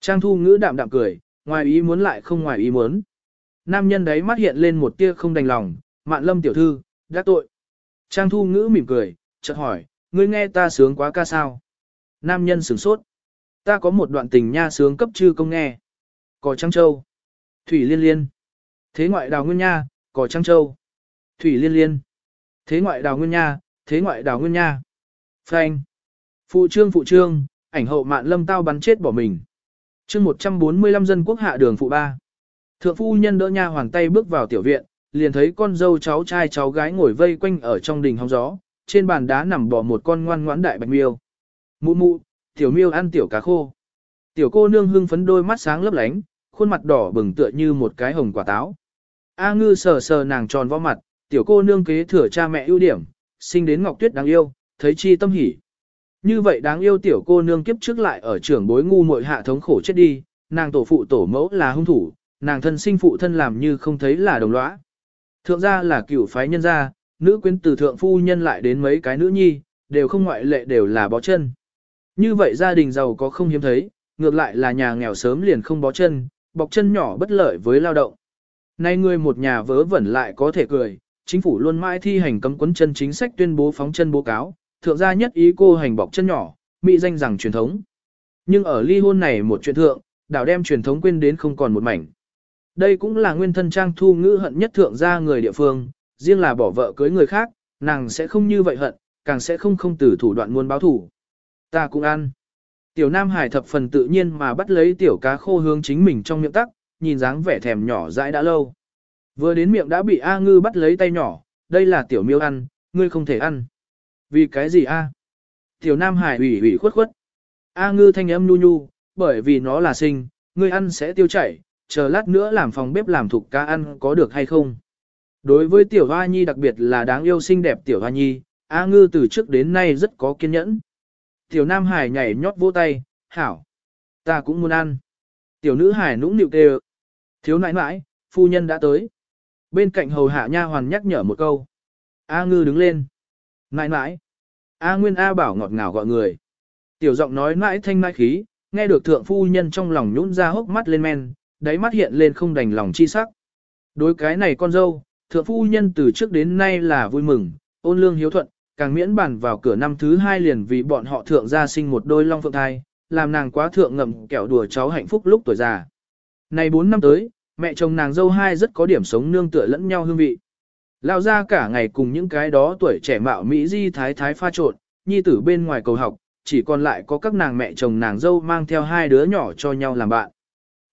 Trang thu ngữ đạm đạm cười, ngoài ý muốn lại không ngoài ý muốn. Nam nhân đấy mắt hiện lên một tia không đành lòng, mạn lâm tiểu thư, đã tội. Trang thu ngữ mỉm cười, chợt hỏi, ngươi nghe ta sướng quá ca sao? Nam nhân sửng sốt. Ta có một đoạn tình nha sướng cấp chư công nghe. Cò Trăng Châu. Thủy Liên Liên. Thế ngoại đào nguyên nha, cò Trăng Châu. Thủy Liên Liên. Thế ngoại đào nguyên nha, thế ngoại đào nguyên nha. Phanh. Phụ trương phụ trương, ảnh hậu mạn lâm tao bắn chết bỏ mình chương 145 dân quốc hạ đường phụ ba. Thượng phu nhân đỡ nha hoàng tay bước vào tiểu viện, liền thấy con dâu cháu trai cháu gái ngồi vây quanh ở trong đình hóng gió, trên bàn đá nằm bỏ một con ngoan ngoãn đại bạch miêu. Mụ mụ, tiểu miêu ăn tiểu cá khô. Tiểu cô nương hưng phấn đôi mắt sáng lấp lánh, khuôn mặt đỏ bừng tựa như một cái hồng quả táo. A ngư sờ sờ nàng tròn vo mặt, tiểu cô nương kế thừa cha mẹ ưu điểm, sinh đến ngọc tuyết đáng yêu, thấy chi tâm hỉ. Như vậy đáng yêu tiểu cô nương kiếp trước lại ở trưởng bối ngu muội hạ thống khổ chết đi, nàng tổ phụ tổ mẫu là hung thủ, nàng thân sinh phụ thân làm như không thấy là đồng lõa. Thượng gia là cựu phái nhân gia, nữ quyến từ thượng phu nhân lại đến mấy cái nữ nhi, đều không ngoại lệ đều là bó chân. Như vậy gia đình giàu có không hiếm thấy, ngược lại là nhà nghèo sớm liền không bó chân, bọc chân nhỏ bất lợi với lao động. Nay người một nhà vớ vẩn lại có thể cười, chính phủ luôn mãi thi hành cấm quấn chân chính sách tuyên bố phóng chân bố cáo, thượng gia nhất ý cô hành bọc chân nhỏ, mỹ danh rằng truyền thống. Nhưng ở ly hôn này một chuyện thượng, đảo đem truyền thống quên đến không còn một mảnh. Đây cũng là nguyên thân trang thu ngữ hận nhất thượng gia người địa phương, riêng là bỏ vợ cưới người khác, nàng sẽ không như vậy hận, càng sẽ không không từ thủ đoạn muốn báo thủ. Ta cũng ăn. Tiểu Nam Hải thập phần tự nhiên mà bắt lấy tiểu cá khô hướng chính mình trong miệng tắc, nhìn dáng vẻ thèm nhỏ dãi đã lâu. Vừa đến miệng đã bị A Ngư bắt lấy tay nhỏ, đây là tiểu miêu ăn, ngươi không thể ăn. Vì cái gì A? Tiểu Nam Hải ủy ủy khuất khuất. A Ngư thanh âm nhu nhu, bởi vì nó là sinh, ngươi ăn sẽ tiêu chảy, chờ lát nữa làm phòng bếp làm thục cá ăn có được hay không. Đối với tiểu hoa nhi đặc biệt là đáng yêu xinh đẹp tiểu hoa nhi, A Ngư từ trước đến nay rất có kiên nhẫn. Tiểu Nam Hải nhảy nhót vỗ tay, hảo. Ta cũng muốn ăn. Tiểu nữ Hải nũng nịu kêu. Thiếu nãi nãi, phu nhân đã tới. Bên cạnh hầu hạ nha hoàn nhắc nhở một câu. A ngư đứng lên. Nãi nãi. A nguyên A bảo ngọt ngào gọi người. Tiểu giọng nói nãi thanh nãi khí, nghe được thượng phu nhân trong lòng nhũn ra hốc mắt lên men, đáy mắt hiện lên không đành lòng chi sắc. Đối cái này con dâu, thượng phu nhân từ trước đến nay là vui mừng, ôn lương hiếu thuận, càng miễn bàn vào cửa năm thứ hai liền vì bọn họ thượng gia sinh một đôi long phượng thai, làm nàng quá thượng ngậm kẹo đùa cháu hạnh phúc lúc tuổi già. Này 4 năm tới, mẹ chồng nàng dâu hai rất có điểm sống nương tựa lẫn nhau hương vị. Lao ra cả ngày cùng những cái đó tuổi trẻ mạo Mỹ di thái thái pha trộn, nhi tử bên ngoài cầu học, chỉ còn lại có các nàng mẹ chồng nàng dâu mang theo hai đứa nhỏ cho nhau làm bạn.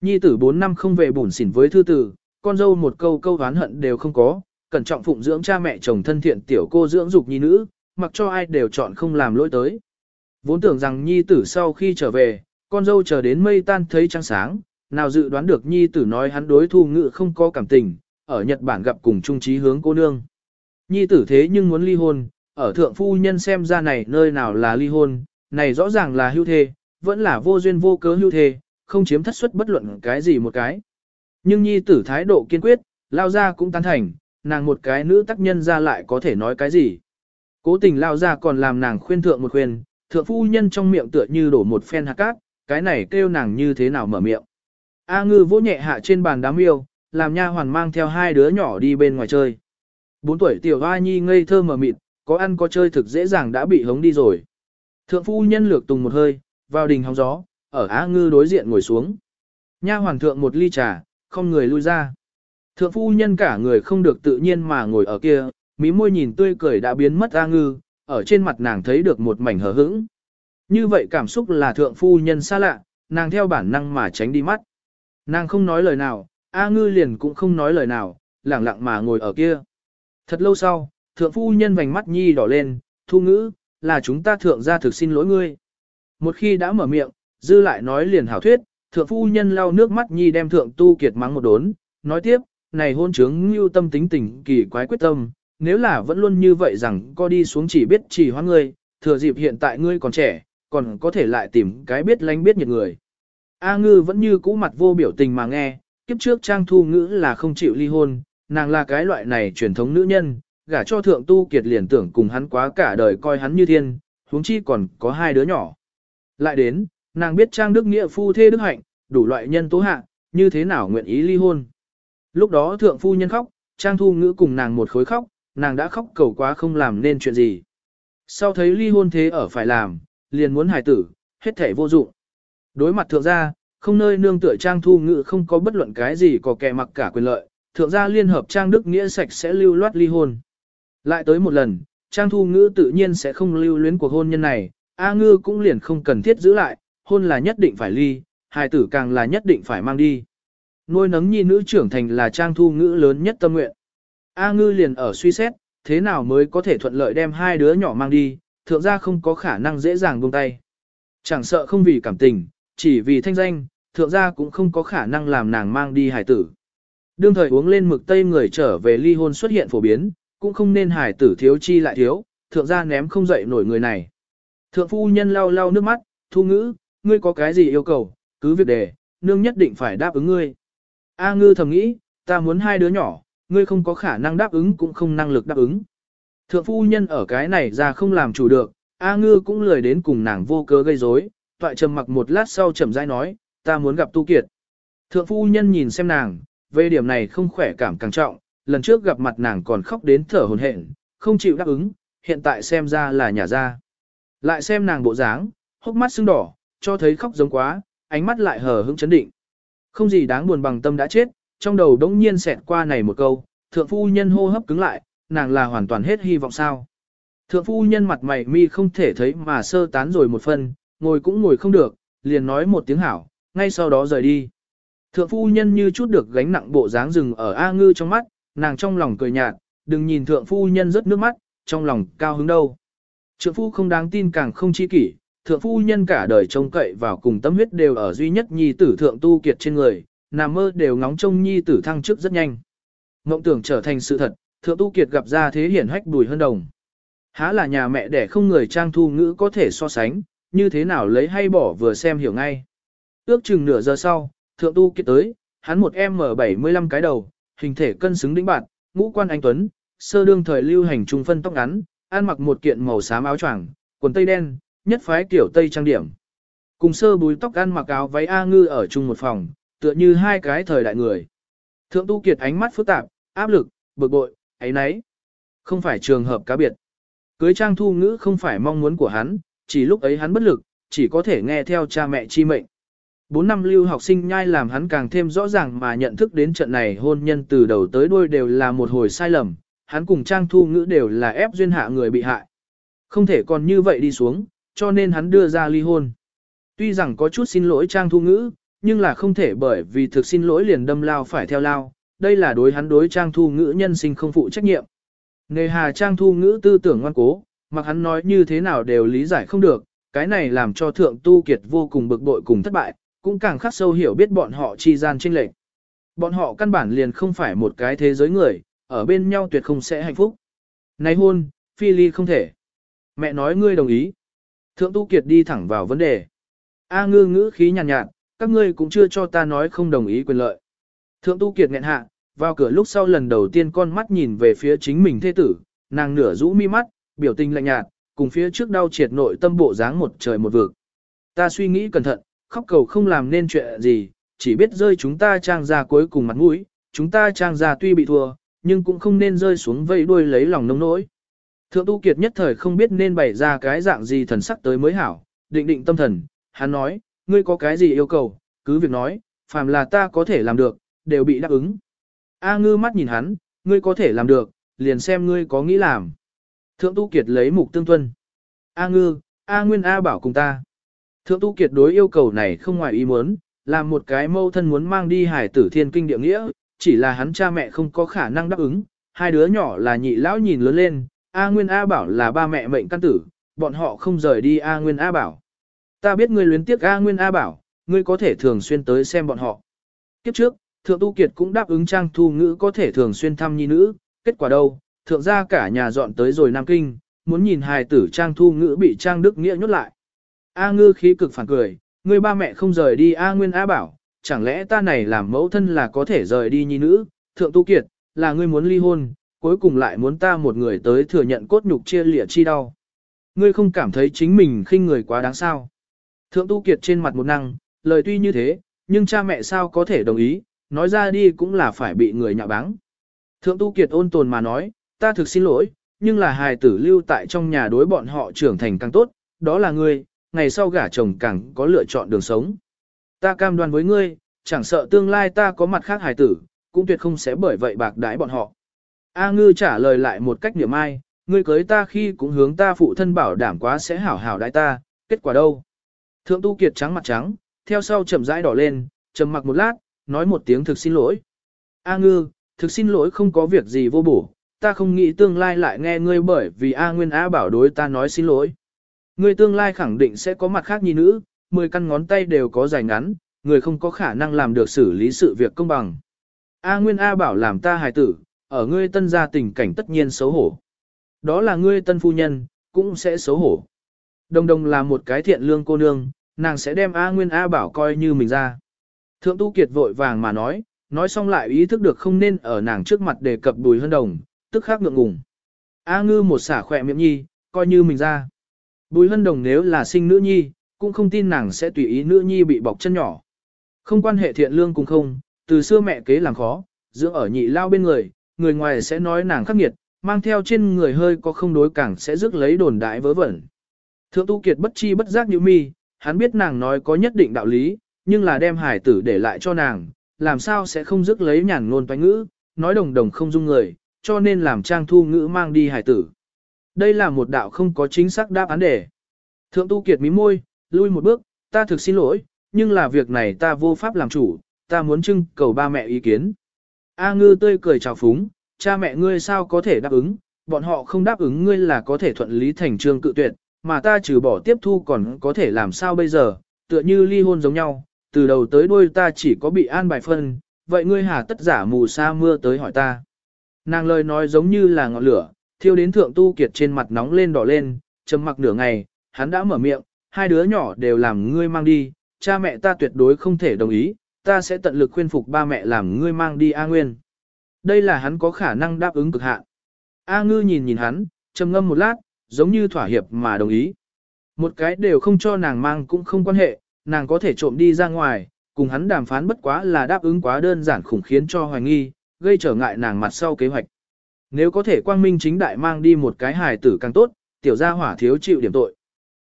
Nhi tử 4 năm không về bủn xỉn với thư tử, con dâu một câu câu oán hận đều không có, cẩn trọng phụng dưỡng cha mẹ chồng thân thiện tiểu cô dưỡng dục nhi nữ, mặc cho ai đều chọn không làm lỗi tới. Vốn tưởng rằng nhi tử sau khi trở về, con dâu chờ đến mây tan thấy trăng sáng, nào dự đoán được nhi tử nói hắn đối thu ngự không có cảm tình, ở Nhật Bản gặp cùng trung trí hướng cô nương. Nhi tử thế nhưng muốn ly hôn, ở thượng phu nhân xem ra này nơi nào là ly hôn, này rõ ràng là hưu thê, vẫn là vô duyên vô cớ hưu thê, không chiếm thất suất bất luận cái gì một cái. Nhưng nhi tử thái độ kiên quyết, lao ra cũng tán thành, nàng một cái nữ tác nhân ra lại có thể nói cái gì. Cố tình lao ra còn làm nàng khuyên thượng một khuyên, thượng phu nhân trong miệng tựa như đổ một phen hạt cát, cái này kêu nàng như thế nào mở miệng. A ngư vỗ nhẹ hạ trên bàn đám yêu, làm nha hoàn mang theo hai đứa nhỏ đi bên ngoài chơi. Bốn tuổi tiểu hoa nhi ngây thơ mờ mịt, có ăn có chơi thực dễ dàng đã bị hống đi rồi. Thượng phu nhân lược tùng một hơi, vào đình hóng gió, ở á ngư đối diện ngồi xuống. Nha hoàn thượng một ly trà, không người lui ra. Thượng phu nhân cả người không được tự nhiên mà ngồi ở kia, mí môi nhìn tươi cười đã biến mất á ngư, ở trên mặt nàng thấy được một mảnh hờ hững. Như vậy cảm xúc là thượng phu nhân xa lạ, nàng theo bản năng mà tránh đi mắt. Nàng không nói lời nào, A ngư liền cũng không nói lời nào, lẳng lặng mà ngồi ở kia. Thật lâu sau, thượng phu nhân vành mắt nhi đỏ lên, thu ngữ, là chúng ta thượng ra thực xin lỗi ngươi. Một khi đã mở miệng, dư lại nói liền hảo thuyết, thượng phu nhân lau nước mắt nhi đem thượng tu kiệt mắng một đốn, nói tiếp, này hôn trướng như tâm tính tình kỳ quái quyết tâm, nếu là vẫn luôn như vậy rằng co đi xuống chỉ biết chỉ hoa ngươi, thừa dịp hiện tại ngươi còn trẻ, còn có thể lại tìm cái biết lánh biết nhiệt người. A ngư vẫn như cũ mặt vô biểu tình mà nghe, kiếp trước trang thu ngữ là không chịu ly hôn, nàng là cái loại này truyền thống nữ nhân, gả cho thượng tu kiệt liền tưởng cùng hắn quá cả đời coi hắn như thiên, huống chi còn có hai đứa nhỏ. Lại đến, nàng biết trang đức nghĩa phu thê đức hạnh, đủ loại nhân tố hạ, như thế nào nguyện ý ly hôn. Lúc đó thượng phu nhân khóc, trang thu ngữ cùng nàng một khối khóc, nàng đã khóc cầu quá không làm nên chuyện gì. Sau thấy ly hôn thế ở phải làm, liền muốn hài tử, hết thể vô dụng. Đối mặt thượng gia, không nơi nương tựa trang thu ngự không có bất luận cái gì có kẻ mặc cả quyền lợi, thượng gia liên hợp trang đức nghĩa sạch sẽ lưu loát ly hôn. Lại tới một lần, trang thu ngữ tự nhiên sẽ không lưu luyến cuộc hôn nhân này, A ngư cũng liền không cần thiết giữ lại, hôn là nhất định phải ly, hài tử càng là nhất định phải mang đi. Nuôi nấng nhi nữ trưởng thành là trang thu ngữ lớn nhất tâm nguyện. A ngư liền ở suy xét, thế nào mới có thể thuận lợi đem hai đứa nhỏ mang đi, thượng gia không có khả năng dễ dàng buông tay. Chẳng sợ không vì cảm tình, chỉ vì thanh danh, thượng gia cũng không có khả năng làm nàng mang đi hải tử. Đương thời uống lên mực tây người trở về ly hôn xuất hiện phổ biến, cũng không nên hải tử thiếu chi lại thiếu, thượng gia ném không dậy nổi người này. Thượng phu nhân lau lau nước mắt, thu ngữ, ngươi có cái gì yêu cầu, cứ việc đề, nương nhất định phải đáp ứng ngươi. A ngư thầm nghĩ, ta muốn hai đứa nhỏ, ngươi không có khả năng đáp ứng cũng không năng lực đáp ứng. Thượng phu nhân ở cái này ra không làm chủ được, A ngư cũng lười đến cùng nàng vô cớ gây rối, toại trầm mặc một lát sau chậm rãi nói, ta muốn gặp tu kiệt. Thượng phu nhân nhìn xem nàng, về điểm này không khỏe cảm càng trọng, lần trước gặp mặt nàng còn khóc đến thở hồn hển, không chịu đáp ứng, hiện tại xem ra là nhà ra. Lại xem nàng bộ dáng, hốc mắt sưng đỏ, cho thấy khóc giống quá, ánh mắt lại hờ hững chấn định. Không gì đáng buồn bằng tâm đã chết, trong đầu đống nhiên xẹt qua này một câu, thượng phu nhân hô hấp cứng lại, nàng là hoàn toàn hết hy vọng sao. Thượng phu nhân mặt mày mi không thể thấy mà sơ tán rồi một phần, ngồi cũng ngồi không được, liền nói một tiếng hảo, ngay sau đó rời đi. Thượng phu nhân như chút được gánh nặng bộ dáng rừng ở A ngư trong mắt, nàng trong lòng cười nhạt, đừng nhìn thượng phu nhân rớt nước mắt, trong lòng cao hứng đâu. Trượng phu không đáng tin càng không chi kỷ, thượng phu nhân cả đời trông cậy vào cùng tâm huyết đều ở duy nhất nhi tử thượng tu kiệt trên người, nằm mơ đều ngóng trông nhi tử thăng chức rất nhanh. Mộng tưởng trở thành sự thật, thượng tu kiệt gặp ra thế hiển hách bùi hơn đồng. Há là nhà mẹ đẻ không người trang thu ngữ có thể so sánh, như thế nào lấy hay bỏ vừa xem hiểu ngay. Ước chừng nửa giờ sau, thượng tu kiệt tới, hắn một M75 cái đầu, hình thể cân xứng đĩnh bạn, ngũ quan anh tuấn, sơ đương thời lưu hành trung phân tóc ngắn, ăn mặc một kiện màu xám áo choàng, quần tây đen, nhất phái kiểu tây trang điểm. Cùng sơ búi tóc ăn mặc áo váy A ngư ở chung một phòng, tựa như hai cái thời đại người. Thượng tu kiệt ánh mắt phức tạp, áp lực, bực bội, ấy nấy. Không phải trường hợp cá biệt. Cưới trang thu ngữ không phải mong muốn của hắn, chỉ lúc ấy hắn bất lực, chỉ có thể nghe theo cha mẹ chi mệnh. Bốn năm lưu học sinh nhai làm hắn càng thêm rõ ràng mà nhận thức đến trận này hôn nhân từ đầu tới đuôi đều là một hồi sai lầm, hắn cùng trang thu ngữ đều là ép duyên hạ người bị hại. Không thể còn như vậy đi xuống, cho nên hắn đưa ra ly hôn. Tuy rằng có chút xin lỗi trang thu ngữ, nhưng là không thể bởi vì thực xin lỗi liền đâm lao phải theo lao, đây là đối hắn đối trang thu ngữ nhân sinh không phụ trách nhiệm. Nề hà trang thu ngữ tư tưởng ngoan cố, mặc hắn nói như thế nào đều lý giải không được, cái này làm cho thượng tu kiệt vô cùng bực bội cùng thất bại, cũng càng khắc sâu hiểu biết bọn họ chi gian chênh lệch. Bọn họ căn bản liền không phải một cái thế giới người, ở bên nhau tuyệt không sẽ hạnh phúc. Này hôn, phi ly không thể. Mẹ nói ngươi đồng ý. Thượng tu kiệt đi thẳng vào vấn đề. A ngư ngữ khí nhàn nhạt, nhạt, các ngươi cũng chưa cho ta nói không đồng ý quyền lợi. Thượng tu kiệt nghẹn hạ, vào cửa lúc sau lần đầu tiên con mắt nhìn về phía chính mình thê tử, nàng nửa rũ mi mắt, biểu tình lạnh nhạt, cùng phía trước đau triệt nội tâm bộ dáng một trời một vực. Ta suy nghĩ cẩn thận, khóc cầu không làm nên chuyện gì, chỉ biết rơi chúng ta trang ra cuối cùng mặt mũi, chúng ta trang ra tuy bị thua, nhưng cũng không nên rơi xuống vây đuôi lấy lòng nông nỗi. Thượng tu kiệt nhất thời không biết nên bày ra cái dạng gì thần sắc tới mới hảo, định định tâm thần, hắn nói, ngươi có cái gì yêu cầu, cứ việc nói, phàm là ta có thể làm được, đều bị đáp ứng. A ngư mắt nhìn hắn, ngươi có thể làm được, liền xem ngươi có nghĩ làm. Thượng tu kiệt lấy mục tương tuân. A ngư, A nguyên A bảo cùng ta. Thượng tu kiệt đối yêu cầu này không ngoài ý muốn, làm một cái mâu thân muốn mang đi hải tử thiên kinh địa nghĩa, chỉ là hắn cha mẹ không có khả năng đáp ứng, hai đứa nhỏ là nhị lão nhìn lớn lên, A Nguyên A Bảo là ba mẹ mệnh căn tử, bọn họ không rời đi A Nguyên A Bảo. Ta biết ngươi luyến tiếc A Nguyên A Bảo, ngươi có thể thường xuyên tới xem bọn họ. Kiếp trước, Thượng Tu Kiệt cũng đáp ứng Trang Thu Ngữ có thể thường xuyên thăm nhi nữ, kết quả đâu, thượng gia cả nhà dọn tới rồi Nam Kinh, muốn nhìn hài tử Trang Thu Ngữ bị Trang Đức Nghĩa nhốt lại. A ngư khí cực phản cười, người ba mẹ không rời đi A Nguyên A Bảo, chẳng lẽ ta này làm mẫu thân là có thể rời đi nhi nữ, thượng tu kiệt, là ngươi muốn ly hôn, cuối cùng lại muốn ta một người tới thừa nhận cốt nhục chia lịa chi đau. Ngươi không cảm thấy chính mình khinh người quá đáng sao. Thượng tu kiệt trên mặt một năng, lời tuy như thế, nhưng cha mẹ sao có thể đồng ý, nói ra đi cũng là phải bị người nhạo báng. Thượng tu kiệt ôn tồn mà nói, ta thực xin lỗi, nhưng là hài tử lưu tại trong nhà đối bọn họ trưởng thành càng tốt, đó là ngươi, ngày sau gả chồng càng có lựa chọn đường sống. Ta cam đoan với ngươi, chẳng sợ tương lai ta có mặt khác hài tử, cũng tuyệt không sẽ bởi vậy bạc đái bọn họ. A ngư trả lời lại một cách niệm ai, ngươi cưới ta khi cũng hướng ta phụ thân bảo đảm quá sẽ hảo hảo đái ta, kết quả đâu? Thượng tu kiệt trắng mặt trắng, theo sau chậm rãi đỏ lên, trầm mặc một lát, nói một tiếng thực xin lỗi. A ngư, thực xin lỗi không có việc gì vô bổ, ta không nghĩ tương lai lại nghe ngươi bởi vì A Nguyên A bảo đối ta nói xin lỗi. Ngươi tương lai khẳng định sẽ có mặt khác nhi nữ, 10 căn ngón tay đều có dài ngắn, người không có khả năng làm được xử lý sự việc công bằng. A Nguyên A bảo làm ta hài tử, ở ngươi tân gia tình cảnh tất nhiên xấu hổ. Đó là ngươi tân phu nhân, cũng sẽ xấu hổ. Đồng đồng là một cái thiện lương cô nương, nàng sẽ đem A Nguyên A bảo coi như mình ra. Thượng Tu Kiệt vội vàng mà nói, nói xong lại ý thức được không nên ở nàng trước mặt đề cập bùi hơn đồng, tức khắc ngượng ngùng. A ngư một xả khỏe miệng nhi, coi như mình ra. Bùi hân đồng nếu là sinh nữ nhi, cũng không tin nàng sẽ tùy ý nữ nhi bị bọc chân nhỏ. Không quan hệ thiện lương cũng không, từ xưa mẹ kế làm khó, dưỡng ở nhị lao bên người, người ngoài sẽ nói nàng khắc nghiệt, mang theo trên người hơi có không đối cảng sẽ rước lấy đồn đại vớ vẩn. Thượng tu kiệt bất chi bất giác như mi, hắn biết nàng nói có nhất định đạo lý, nhưng là đem hải tử để lại cho nàng, làm sao sẽ không rước lấy nhàn ngôn toanh ngữ, nói đồng đồng không dung người, cho nên làm trang thu ngữ mang đi hải tử. Đây là một đạo không có chính xác đáp án đề. Thượng tu kiệt mí môi, lui một bước, ta thực xin lỗi, nhưng là việc này ta vô pháp làm chủ, ta muốn trưng cầu ba mẹ ý kiến. A ngư tươi cười chào phúng, cha mẹ ngươi sao có thể đáp ứng, bọn họ không đáp ứng ngươi là có thể thuận lý thành trương cự tuyệt, mà ta trừ bỏ tiếp thu còn có thể làm sao bây giờ, tựa như ly hôn giống nhau, từ đầu tới đuôi ta chỉ có bị an bài phân, vậy ngươi hà tất giả mù sa mưa tới hỏi ta. Nàng lời nói giống như là ngọn lửa, thiêu đến thượng tu kiệt trên mặt nóng lên đỏ lên, trầm mặc nửa ngày, hắn đã mở miệng, hai đứa nhỏ đều làm ngươi mang đi, cha mẹ ta tuyệt đối không thể đồng ý, ta sẽ tận lực khuyên phục ba mẹ làm ngươi mang đi A Nguyên. Đây là hắn có khả năng đáp ứng cực hạn. A Ngư nhìn nhìn hắn, trầm ngâm một lát, giống như thỏa hiệp mà đồng ý. Một cái đều không cho nàng mang cũng không quan hệ, nàng có thể trộm đi ra ngoài, cùng hắn đàm phán bất quá là đáp ứng quá đơn giản khủng khiến cho hoài nghi, gây trở ngại nàng mặt sau kế hoạch. Nếu có thể quang minh chính đại mang đi một cái hài tử càng tốt, tiểu gia hỏa thiếu chịu điểm tội.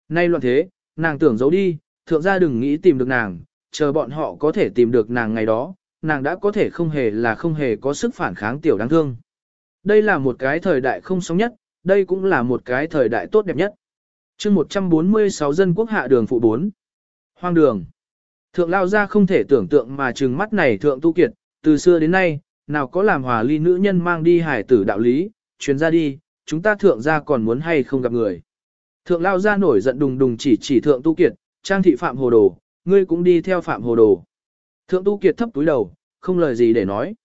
Nay loạn thế, nàng tưởng giấu đi, thượng gia đừng nghĩ tìm được nàng, chờ bọn họ có thể tìm được nàng ngày đó, nàng đã có thể không hề là không hề có sức phản kháng tiểu đáng thương. Đây là một cái thời đại không sống nhất, đây cũng là một cái thời đại tốt đẹp nhất. chương 146 dân quốc hạ đường phụ 4. Hoang đường. Thượng lao ra không thể tưởng tượng mà trừng mắt này thượng tu kiệt, từ xưa đến nay, nào có làm hòa ly nữ nhân mang đi hải tử đạo lý, chuyến ra đi, chúng ta thượng ra còn muốn hay không gặp người. Thượng lao ra nổi giận đùng đùng chỉ chỉ thượng tu kiệt, trang thị phạm hồ đồ, ngươi cũng đi theo phạm hồ đồ. Thượng tu kiệt thấp túi đầu, không lời gì để nói.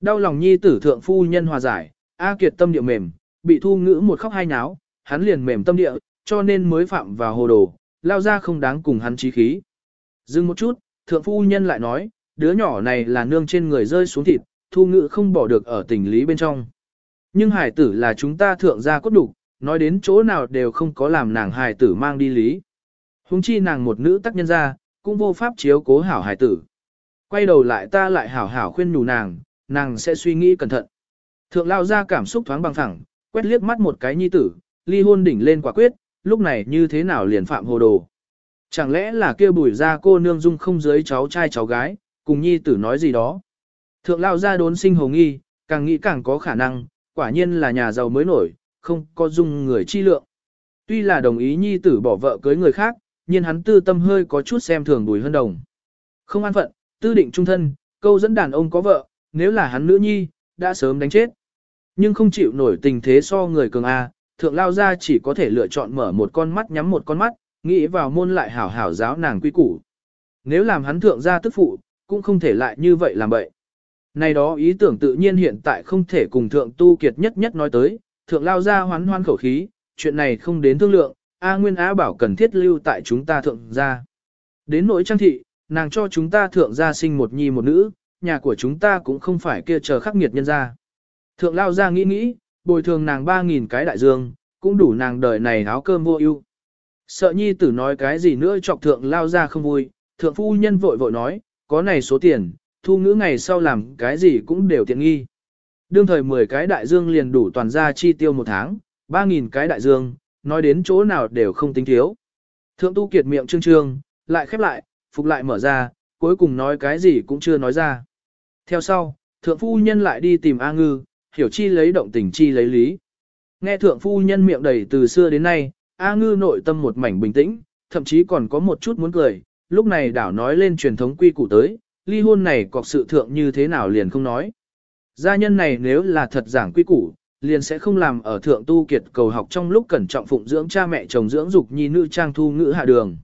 Đau lòng nhi tử thượng phu nhân hòa giải, A kiệt tâm địa mềm, bị thu ngữ một khóc hai nháo, hắn liền mềm tâm địa, cho nên mới phạm vào hồ đồ, lao ra không đáng cùng hắn trí khí. Dừng một chút, thượng phu nhân lại nói, đứa nhỏ này là nương trên người rơi xuống thịt, thu ngữ không bỏ được ở tình lý bên trong. Nhưng hải tử là chúng ta thượng gia cốt đủ, nói đến chỗ nào đều không có làm nàng hải tử mang đi lý. Hùng chi nàng một nữ tác nhân ra, cũng vô pháp chiếu cố hảo hải tử. Quay đầu lại ta lại hảo hảo khuyên nhủ nàng, nàng sẽ suy nghĩ cẩn thận. Thượng lao ra cảm xúc thoáng bằng phẳng, quét liếc mắt một cái nhi tử, ly hôn đỉnh lên quả quyết, lúc này như thế nào liền phạm hồ đồ. Chẳng lẽ là kêu bùi ra cô nương dung không dưới cháu trai cháu gái, cùng nhi tử nói gì đó. Thượng lao ra đốn sinh hồ nghi, càng nghĩ càng có khả năng, quả nhiên là nhà giàu mới nổi, không có dung người chi lượng. Tuy là đồng ý nhi tử bỏ vợ cưới người khác, nhưng hắn tư tâm hơi có chút xem thường bùi hơn đồng. Không an phận, tư định trung thân, câu dẫn đàn ông có vợ, nếu là hắn nữ nhi, đã sớm đánh chết. Nhưng không chịu nổi tình thế so người cường A, thượng lao ra chỉ có thể lựa chọn mở một con mắt nhắm một con mắt, nghĩ vào môn lại hảo hảo giáo nàng quy củ. Nếu làm hắn thượng gia tức phụ, cũng không thể lại như vậy làm vậy. Này đó ý tưởng tự nhiên hiện tại không thể cùng thượng tu kiệt nhất nhất nói tới, thượng lao ra hoán hoan khẩu khí, chuyện này không đến thương lượng, A Nguyên Á bảo cần thiết lưu tại chúng ta thượng gia. Đến nỗi trang thị, nàng cho chúng ta thượng gia sinh một nhi một nữ, nhà của chúng ta cũng không phải kia chờ khắc nghiệt nhân gia. Thượng lao ra nghĩ nghĩ, bồi thường nàng 3.000 cái đại dương, cũng đủ nàng đời này áo cơm vô ưu. Sợ nhi tử nói cái gì nữa chọc thượng lao ra không vui, thượng phu nhân vội vội nói, có này số tiền, thu ngữ ngày sau làm cái gì cũng đều tiện nghi. Đương thời 10 cái đại dương liền đủ toàn ra chi tiêu một tháng, 3.000 cái đại dương, nói đến chỗ nào đều không tính thiếu. Thượng tu kiệt miệng trương trương, lại khép lại, phục lại mở ra, cuối cùng nói cái gì cũng chưa nói ra. Theo sau, thượng phu nhân lại đi tìm A ngư, hiểu chi lấy động tình chi lấy lý. Nghe thượng phu nhân miệng đầy từ xưa đến nay, A ngư nội tâm một mảnh bình tĩnh, thậm chí còn có một chút muốn cười, lúc này đảo nói lên truyền thống quy củ tới, ly hôn này cọc sự thượng như thế nào liền không nói. Gia nhân này nếu là thật giảng quy củ, liền sẽ không làm ở thượng tu kiệt cầu học trong lúc cẩn trọng phụng dưỡng cha mẹ chồng dưỡng dục nhi nữ trang thu ngữ hạ đường.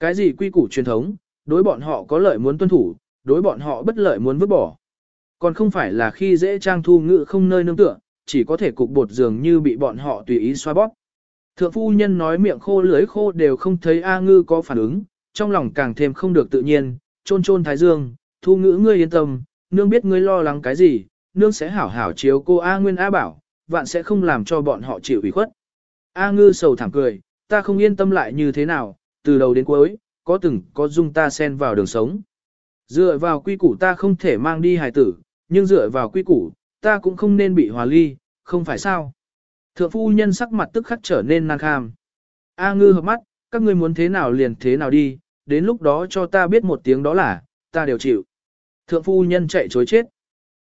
Cái gì quy củ truyền thống, đối bọn họ có lợi muốn tuân thủ, đối bọn họ bất lợi muốn vứt bỏ. Còn không phải là khi dễ trang thu ngữ không nơi nương tựa, chỉ có thể cục bột dường như bị bọn họ tùy ý xoa bóp. Thượng phu nhân nói miệng khô lưới khô đều không thấy A ngư có phản ứng, trong lòng càng thêm không được tự nhiên, trôn trôn thái dương, thu ngữ ngươi yên tâm, nương biết ngươi lo lắng cái gì, nương sẽ hảo hảo chiếu cô A Nguyên A bảo, vạn sẽ không làm cho bọn họ chịu ủy khuất. A ngư sầu thảm cười, ta không yên tâm lại như thế nào, từ đầu đến cuối, có từng có dung ta xen vào đường sống. Dựa vào quy củ ta không thể mang đi hài tử, nhưng dựa vào quy củ, ta cũng không nên bị hòa ly, không phải sao. Thượng phu nhân sắc mặt tức khắc trở nên năng kham. A ngư hợp mắt, các ngươi muốn thế nào liền thế nào đi, đến lúc đó cho ta biết một tiếng đó là, ta đều chịu. Thượng phu nhân chạy chối chết.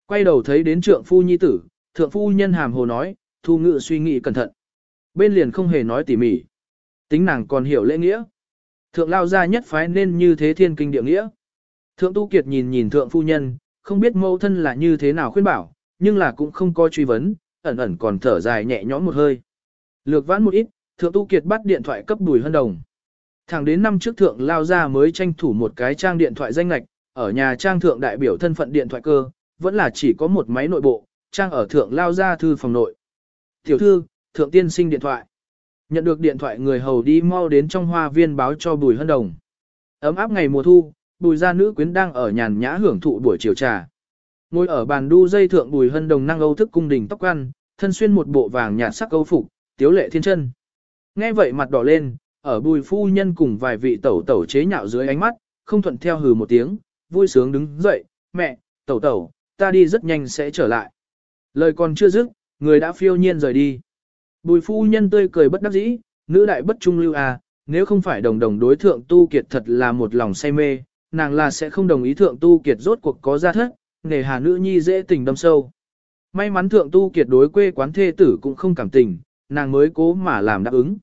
Quay đầu thấy đến trượng phu nhi tử, thượng phu nhân hàm hồ nói, thu ngự suy nghĩ cẩn thận. Bên liền không hề nói tỉ mỉ. Tính nàng còn hiểu lễ nghĩa. Thượng lao gia nhất phái nên như thế thiên kinh địa nghĩa. Thượng tu kiệt nhìn nhìn thượng phu nhân, không biết mẫu thân là như thế nào khuyên bảo, nhưng là cũng không có truy vấn, ẩn ẩn còn thở dài nhẹ nhõm một hơi. Lược vãn một ít, thượng tu kiệt bắt điện thoại cấp đùi hân đồng. Thẳng đến năm trước thượng lao ra mới tranh thủ một cái trang điện thoại danh lạch, ở nhà trang thượng đại biểu thân phận điện thoại cơ, vẫn là chỉ có một máy nội bộ, trang ở thượng lao ra thư phòng nội. Tiểu thư, thượng tiên sinh điện thoại. Nhận được điện thoại người hầu đi mau đến trong hoa viên báo cho bùi hân đồng. Ấm áp ngày mùa thu, bùi gia nữ quyến đang ở nhàn nhã hưởng thụ buổi chiều trà. Ngồi ở bàn đu dây thượng bùi hân đồng năng âu thức cung đình tóc ăn, thân xuyên một bộ vàng nhạt sắc âu phục, tiếu lệ thiên chân. Nghe vậy mặt đỏ lên, ở bùi phu nhân cùng vài vị tẩu tẩu chế nhạo dưới ánh mắt, không thuận theo hừ một tiếng, vui sướng đứng dậy, mẹ, tẩu tẩu, ta đi rất nhanh sẽ trở lại. Lời còn chưa dứt, người đã phiêu nhiên rời đi. Bùi phu nhân tươi cười bất đắc dĩ, nữ đại bất trung lưu à, nếu không phải đồng đồng đối thượng tu kiệt thật là một lòng say mê, nàng là sẽ không đồng ý thượng tu kiệt rốt cuộc có ra thất, nề hà nữ nhi dễ tình đâm sâu. May mắn thượng tu kiệt đối quê quán thê tử cũng không cảm tình, nàng mới cố mà làm đáp ứng.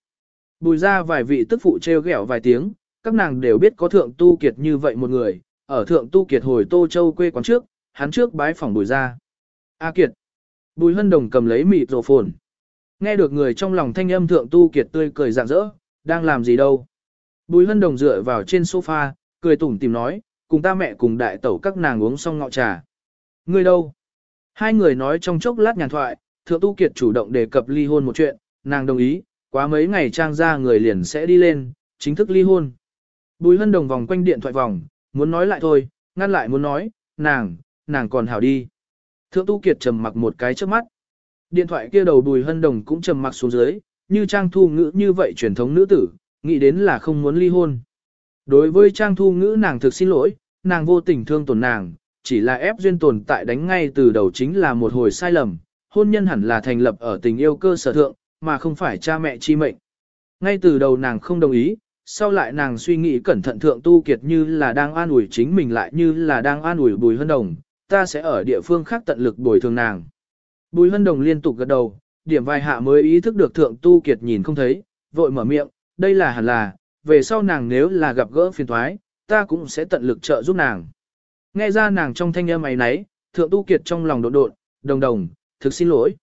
Bùi ra vài vị tức phụ treo ghẹo vài tiếng, các nàng đều biết có thượng tu kiệt như vậy một người, ở thượng tu kiệt hồi Tô Châu quê quán trước, hắn trước bái phòng bùi ra. A kiệt. Bùi hân đồng cầm lấy mịt rổ phồn. Nghe được người trong lòng thanh âm thượng tu kiệt tươi cười rạng rỡ, đang làm gì đâu. Bùi hân đồng dựa vào trên sofa, cười tủm tìm nói, cùng ta mẹ cùng đại tẩu các nàng uống xong ngọ trà. Ngươi đâu? Hai người nói trong chốc lát nhàn thoại, thượng tu kiệt chủ động đề cập ly hôn một chuyện, nàng đồng ý, quá mấy ngày trang ra người liền sẽ đi lên, chính thức ly hôn. Bùi hân đồng vòng quanh điện thoại vòng, muốn nói lại thôi, ngăn lại muốn nói, nàng, nàng còn hảo đi. Thượng tu kiệt trầm mặc một cái trước mắt. Điện thoại kia đầu bùi hân đồng cũng trầm mặc xuống dưới, như trang thu ngữ như vậy truyền thống nữ tử, nghĩ đến là không muốn ly hôn. Đối với trang thu ngữ nàng thực xin lỗi, nàng vô tình thương tổn nàng, chỉ là ép duyên tồn tại đánh ngay từ đầu chính là một hồi sai lầm, hôn nhân hẳn là thành lập ở tình yêu cơ sở thượng, mà không phải cha mẹ chi mệnh. Ngay từ đầu nàng không đồng ý, sau lại nàng suy nghĩ cẩn thận thượng tu kiệt như là đang an ủi chính mình lại như là đang an ủi bùi hân đồng, ta sẽ ở địa phương khác tận lực bồi thường nàng. Bùi hân đồng liên tục gật đầu, điểm vài hạ mới ý thức được thượng tu kiệt nhìn không thấy, vội mở miệng, đây là hẳn là, về sau nàng nếu là gặp gỡ phiền thoái, ta cũng sẽ tận lực trợ giúp nàng. Nghe ra nàng trong thanh âm ấy nấy, thượng tu kiệt trong lòng đột đột, đồng đồng, thực xin lỗi.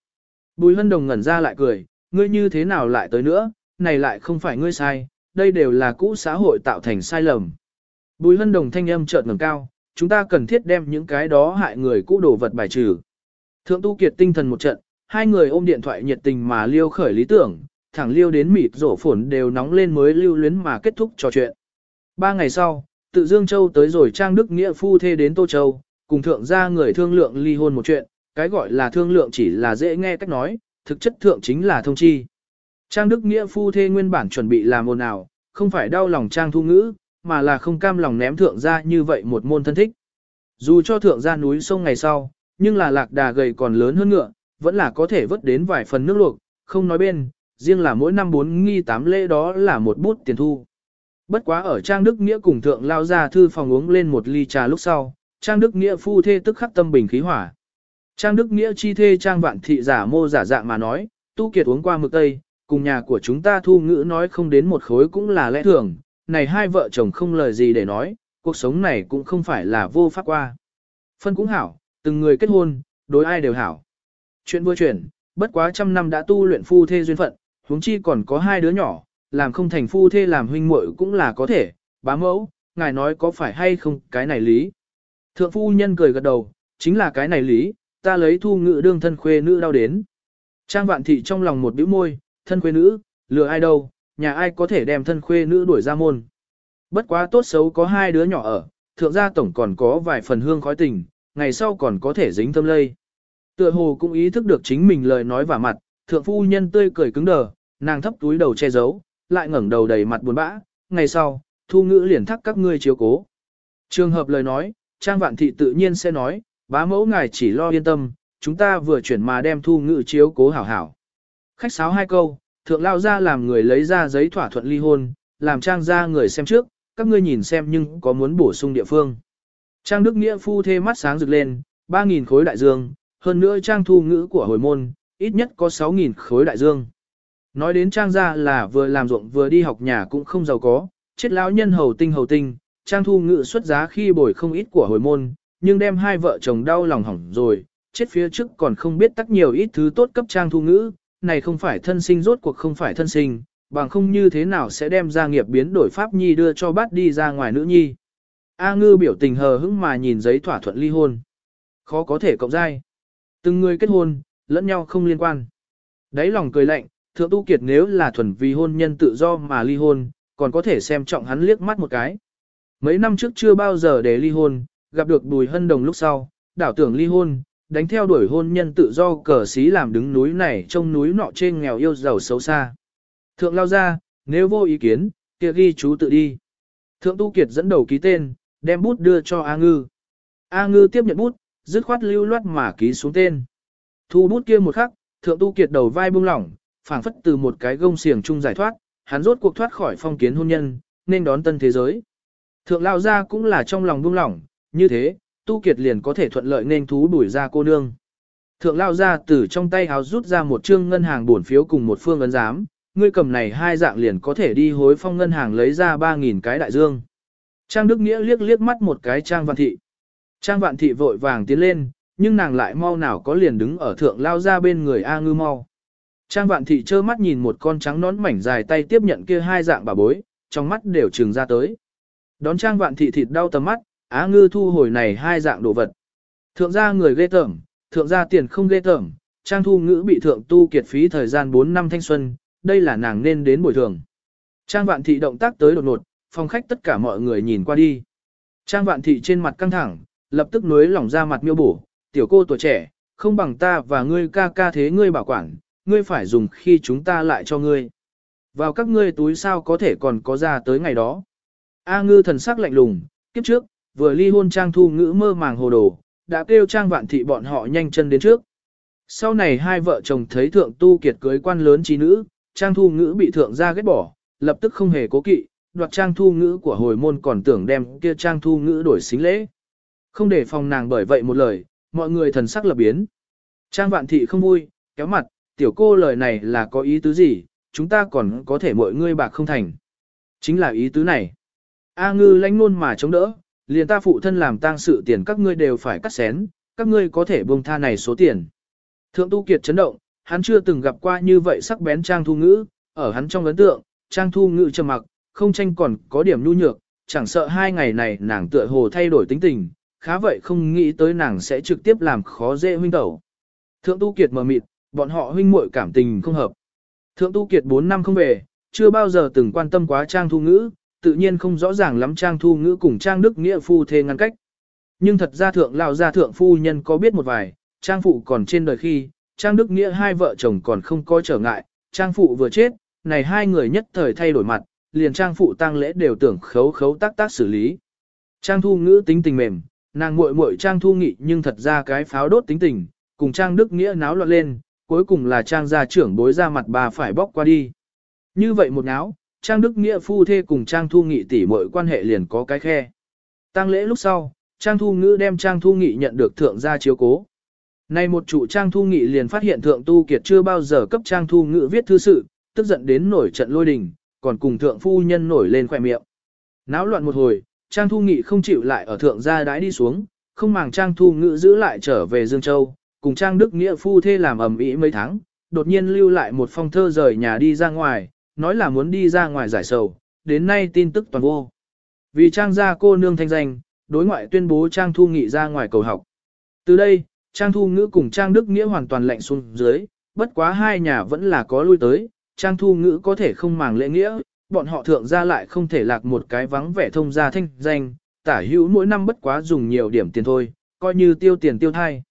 Bùi hân đồng ngẩn ra lại cười, ngươi như thế nào lại tới nữa, này lại không phải ngươi sai, đây đều là cũ xã hội tạo thành sai lầm. Bùi hân đồng thanh âm chợt ngẩng cao, chúng ta cần thiết đem những cái đó hại người cũ đồ vật bài trừ. Thượng tu kiệt tinh thần một trận, hai người ôm điện thoại nhiệt tình mà liêu khởi lý tưởng, thẳng liêu đến mịt rổ phổn đều nóng lên mới lưu luyến mà kết thúc trò chuyện. Ba ngày sau, tự Dương Châu tới rồi Trang Đức Nghĩa phu thê đến Tô Châu, cùng thượng gia người thương lượng ly hôn một chuyện, cái gọi là thương lượng chỉ là dễ nghe cách nói, thực chất thượng chính là thông chi. Trang Đức Nghĩa phu thê nguyên bản chuẩn bị làm ồn ào, không phải đau lòng Trang Thu Ngữ, mà là không cam lòng ném thượng gia như vậy một môn thân thích. Dù cho thượng gia núi sông ngày sau, nhưng là lạc đà gầy còn lớn hơn ngựa, vẫn là có thể vớt đến vài phần nước luộc, không nói bên, riêng là mỗi năm bốn nghi tám lễ đó là một bút tiền thu. Bất quá ở Trang Đức Nghĩa cùng thượng lao ra thư phòng uống lên một ly trà lúc sau, Trang Đức Nghĩa phu thê tức khắc tâm bình khí hỏa. Trang Đức Nghĩa chi thê Trang Vạn Thị giả mô giả dạng mà nói, tu kiệt uống qua mực tây, cùng nhà của chúng ta thu ngữ nói không đến một khối cũng là lẽ thường, này hai vợ chồng không lời gì để nói, cuộc sống này cũng không phải là vô pháp qua. Phân cũng hảo, từng người kết hôn, đối ai đều hảo. Chuyện vừa chuyển, bất quá trăm năm đã tu luyện phu thê duyên phận, huống chi còn có hai đứa nhỏ, làm không thành phu thê làm huynh muội cũng là có thể, bá mẫu, ngài nói có phải hay không cái này lý. Thượng phu nhân cười gật đầu, chính là cái này lý, ta lấy thu ngự đương thân khuê nữ đau đến. Trang vạn thị trong lòng một bĩu môi, thân khuê nữ, lừa ai đâu, nhà ai có thể đem thân khuê nữ đuổi ra môn. Bất quá tốt xấu có hai đứa nhỏ ở, thượng gia tổng còn có vài phần hương khói tình, ngày sau còn có thể dính tâm lây. Tựa hồ cũng ý thức được chính mình lời nói và mặt, thượng phu nhân tươi cười cứng đờ, nàng thấp túi đầu che giấu, lại ngẩng đầu đầy mặt buồn bã, ngày sau, thu ngữ liền thắc các ngươi chiếu cố. Trường hợp lời nói, Trang Vạn Thị tự nhiên sẽ nói, bá mẫu ngài chỉ lo yên tâm, chúng ta vừa chuyển mà đem thu ngự chiếu cố hảo hảo. Khách sáo hai câu, thượng lao ra làm người lấy ra giấy thỏa thuận ly hôn, làm Trang ra người xem trước, các ngươi nhìn xem nhưng có muốn bổ sung địa phương. Trang Đức Nghĩa phu thê mắt sáng rực lên, 3.000 khối đại dương, hơn nữa trang thu ngữ của hồi môn, ít nhất có 6.000 khối đại dương. Nói đến trang gia là vừa làm ruộng vừa đi học nhà cũng không giàu có, chết lão nhân hầu tinh hầu tinh, trang thu ngữ xuất giá khi bồi không ít của hồi môn, nhưng đem hai vợ chồng đau lòng hỏng rồi, chết phía trước còn không biết tắc nhiều ít thứ tốt cấp trang thu ngữ, này không phải thân sinh rốt cuộc không phải thân sinh, bằng không như thế nào sẽ đem gia nghiệp biến đổi pháp nhi đưa cho bát đi ra ngoài nữ nhi. A ngư biểu tình hờ hững mà nhìn giấy thỏa thuận ly hôn. Khó có thể cộng dai. Từng người kết hôn, lẫn nhau không liên quan. Đấy lòng cười lạnh, thượng tu kiệt nếu là thuần vì hôn nhân tự do mà ly hôn, còn có thể xem trọng hắn liếc mắt một cái. Mấy năm trước chưa bao giờ để ly hôn, gặp được bùi hân đồng lúc sau, đảo tưởng ly hôn, đánh theo đuổi hôn nhân tự do cờ xí làm đứng núi này trông núi nọ trên nghèo yêu giàu xấu xa. Thượng lao ra, nếu vô ý kiến, kia ghi chú tự đi. Thượng tu kiệt dẫn đầu ký tên, đem bút đưa cho A Ngư. A Ngư tiếp nhận bút, dứt khoát lưu loát mà ký xuống tên. Thu bút kia một khắc, thượng tu kiệt đầu vai buông lỏng, phảng phất từ một cái gông xiềng chung giải thoát, hắn rốt cuộc thoát khỏi phong kiến hôn nhân, nên đón tân thế giới. Thượng lao ra cũng là trong lòng buông lỏng, như thế, tu kiệt liền có thể thuận lợi nên thú đuổi ra cô nương. Thượng lao ra từ trong tay háo rút ra một trương ngân hàng bổn phiếu cùng một phương ấn giám, ngươi cầm này hai dạng liền có thể đi hối phong ngân hàng lấy ra 3.000 cái đại dương. Trang Đức Nghĩa liếc liếc mắt một cái Trang Vạn Thị. Trang Vạn Thị vội vàng tiến lên, nhưng nàng lại mau nào có liền đứng ở thượng lao ra bên người A ngư mau. Trang Vạn Thị trơ mắt nhìn một con trắng nón mảnh dài tay tiếp nhận kia hai dạng bà bối, trong mắt đều trừng ra tới. Đón Trang Vạn Thị thịt đau tầm mắt, Á ngư thu hồi này hai dạng đồ vật. Thượng gia người ghê tởm, thượng gia tiền không ghê tởm, Trang Thu Ngữ bị thượng tu kiệt phí thời gian 4 năm thanh xuân, đây là nàng nên đến bồi thường. Trang Vạn Thị động tác tới đột ngột, phòng khách tất cả mọi người nhìn qua đi. Trang Vạn Thị trên mặt căng thẳng, lập tức nuối lỏng ra mặt miêu bổ, tiểu cô tuổi trẻ, không bằng ta và ngươi ca ca thế ngươi bảo quản, ngươi phải dùng khi chúng ta lại cho ngươi. Vào các ngươi túi sao có thể còn có ra tới ngày đó. A ngư thần sắc lạnh lùng, kiếp trước, vừa ly hôn Trang Thu Ngữ mơ màng hồ đồ, đã kêu Trang Vạn Thị bọn họ nhanh chân đến trước. Sau này hai vợ chồng thấy thượng tu kiệt cưới quan lớn trí nữ, Trang Thu Ngữ bị thượng gia ghét bỏ, lập tức không hề cố kỵ, đoạt Trang Thu Ngữ của hồi môn còn tưởng đem kia Trang Thu Ngữ đổi xính lễ. Không để phòng nàng bởi vậy một lời, mọi người thần sắc lập biến. Trang Vạn Thị không vui, kéo mặt, tiểu cô lời này là có ý tứ gì, chúng ta còn có thể mọi ngươi bạc không thành. Chính là ý tứ này. A ngư lãnh nôn mà chống đỡ, liền ta phụ thân làm tang sự tiền các ngươi đều phải cắt xén, các ngươi có thể buông tha này số tiền. Thượng Tu Kiệt chấn động, hắn chưa từng gặp qua như vậy sắc bén Trang Thu Ngữ, ở hắn trong ấn tượng, Trang Thu Ngữ trầm mặc, không tranh còn có điểm nhu nhược, chẳng sợ hai ngày này nàng tựa hồ thay đổi tính tình, khá vậy không nghĩ tới nàng sẽ trực tiếp làm khó dễ huynh tẩu. Thượng Tu Kiệt mờ mịt, bọn họ huynh muội cảm tình không hợp. Thượng Tu Kiệt 4 năm không về, chưa bao giờ từng quan tâm quá Trang Thu Ngữ, tự nhiên không rõ ràng lắm Trang Thu Ngữ cùng Trang Đức Nghĩa phu thê ngăn cách. Nhưng thật ra thượng lão gia thượng phu nhân có biết một vài, Trang phụ còn trên đời khi, Trang Đức Nghĩa hai vợ chồng còn không có trở ngại, Trang phụ vừa chết, này hai người nhất thời thay đổi mặt, liền Trang phụ tang lễ đều tưởng khấu khấu tác tác xử lý. Trang Thu Ngữ tính tình mềm, nàng muội muội Trang Thu Nghị nhưng thật ra cái pháo đốt tính tình, cùng Trang Đức Nghĩa náo loạn lên, cuối cùng là Trang gia trưởng bối ra mặt bà phải bóc qua đi. Như vậy một náo, Trang Đức Nghĩa phu thê cùng Trang Thu Nghị tỷ muội quan hệ liền có cái khe. Tăng lễ lúc sau, Trang Thu Ngữ đem Trang Thu Nghị nhận được thượng gia chiếu cố. Nay một trụ Trang Thu Nghị liền phát hiện thượng tu kiệt chưa bao giờ cấp Trang Thu Ngữ viết thư sự, tức giận đến nổi trận lôi đình, còn cùng thượng phu nhân nổi lên khỏe miệng. Náo loạn một hồi, Trang Thu Nghị không chịu lại ở thượng gia đái đi xuống, không màng Trang Thu Ngữ giữ lại trở về Dương Châu, cùng Trang Đức Nghĩa phu thê làm ầm ĩ mấy tháng, đột nhiên lưu lại một phong thơ rời nhà đi ra ngoài, nói là muốn đi ra ngoài giải sầu, đến nay tin tức toàn vô. Vì Trang gia cô nương thanh danh, đối ngoại tuyên bố Trang Thu Nghị ra ngoài cầu học. Từ đây, Trang Thu Ngữ cùng Trang Đức Nghĩa hoàn toàn lạnh xuống dưới, bất quá hai nhà vẫn là có lui tới, Trang Thu Ngữ có thể không màng lễ nghĩa, bọn họ thượng gia lại không thể lạc một cái vắng vẻ thông gia thanh danh, tả hữu mỗi năm bất quá dùng nhiều điểm tiền thôi, coi như tiêu tiền tiêu thai.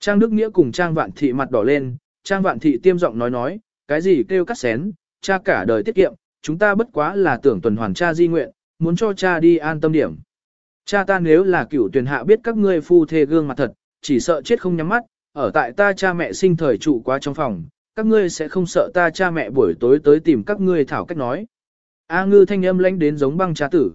Trang Đức Nghĩa cùng Trang Vạn Thị mặt đỏ lên, Trang Vạn Thị tiêm giọng nói nói, cái gì kêu cắt xén, cha cả đời tiết kiệm, chúng ta bất quá là tưởng tuần hoàn cha di nguyện, muốn cho cha đi an tâm điểm. Cha ta nếu là cửu tuyển hạ biết các ngươi phu thê gương mặt thật, chỉ sợ chết không nhắm mắt, ở tại ta cha mẹ sinh thời trụ quá trong phòng, các ngươi sẽ không sợ ta cha mẹ buổi tối tới tìm các ngươi thảo cách nói. A ngư thanh âm lãnh đến giống băng cha tử.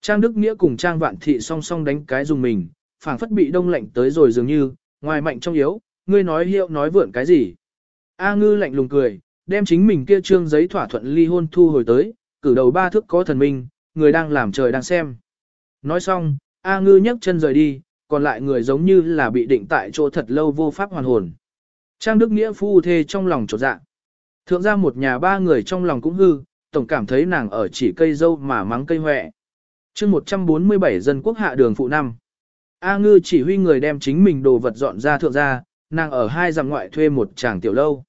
Trang Đức Nghĩa cùng Trang Vạn Thị song song đánh cái dùng mình, phảng phất bị đông lạnh tới rồi dường như, ngoài mạnh trong yếu, ngươi nói hiệu nói vượn cái gì? A ngư lạnh lùng cười, đem chính mình kia trương giấy thỏa thuận ly hôn thu hồi tới, cử đầu ba thước có thần minh, người đang làm trời đang xem. Nói xong, A ngư nhấc chân rời đi, còn lại người giống như là bị định tại chỗ thật lâu vô pháp hoàn hồn. Trang Đức Nghĩa phu thê trong lòng trột dạ. Thượng ra một nhà ba người trong lòng cũng hư, tổng cảm thấy nàng ở chỉ cây dâu mà mắng cây hoẹ. chương 147 dân quốc hạ đường phụ năm. A ngư chỉ huy người đem chính mình đồ vật dọn ra thượng ra, nàng ở hai dặm ngoại thuê một tràng tiểu lâu.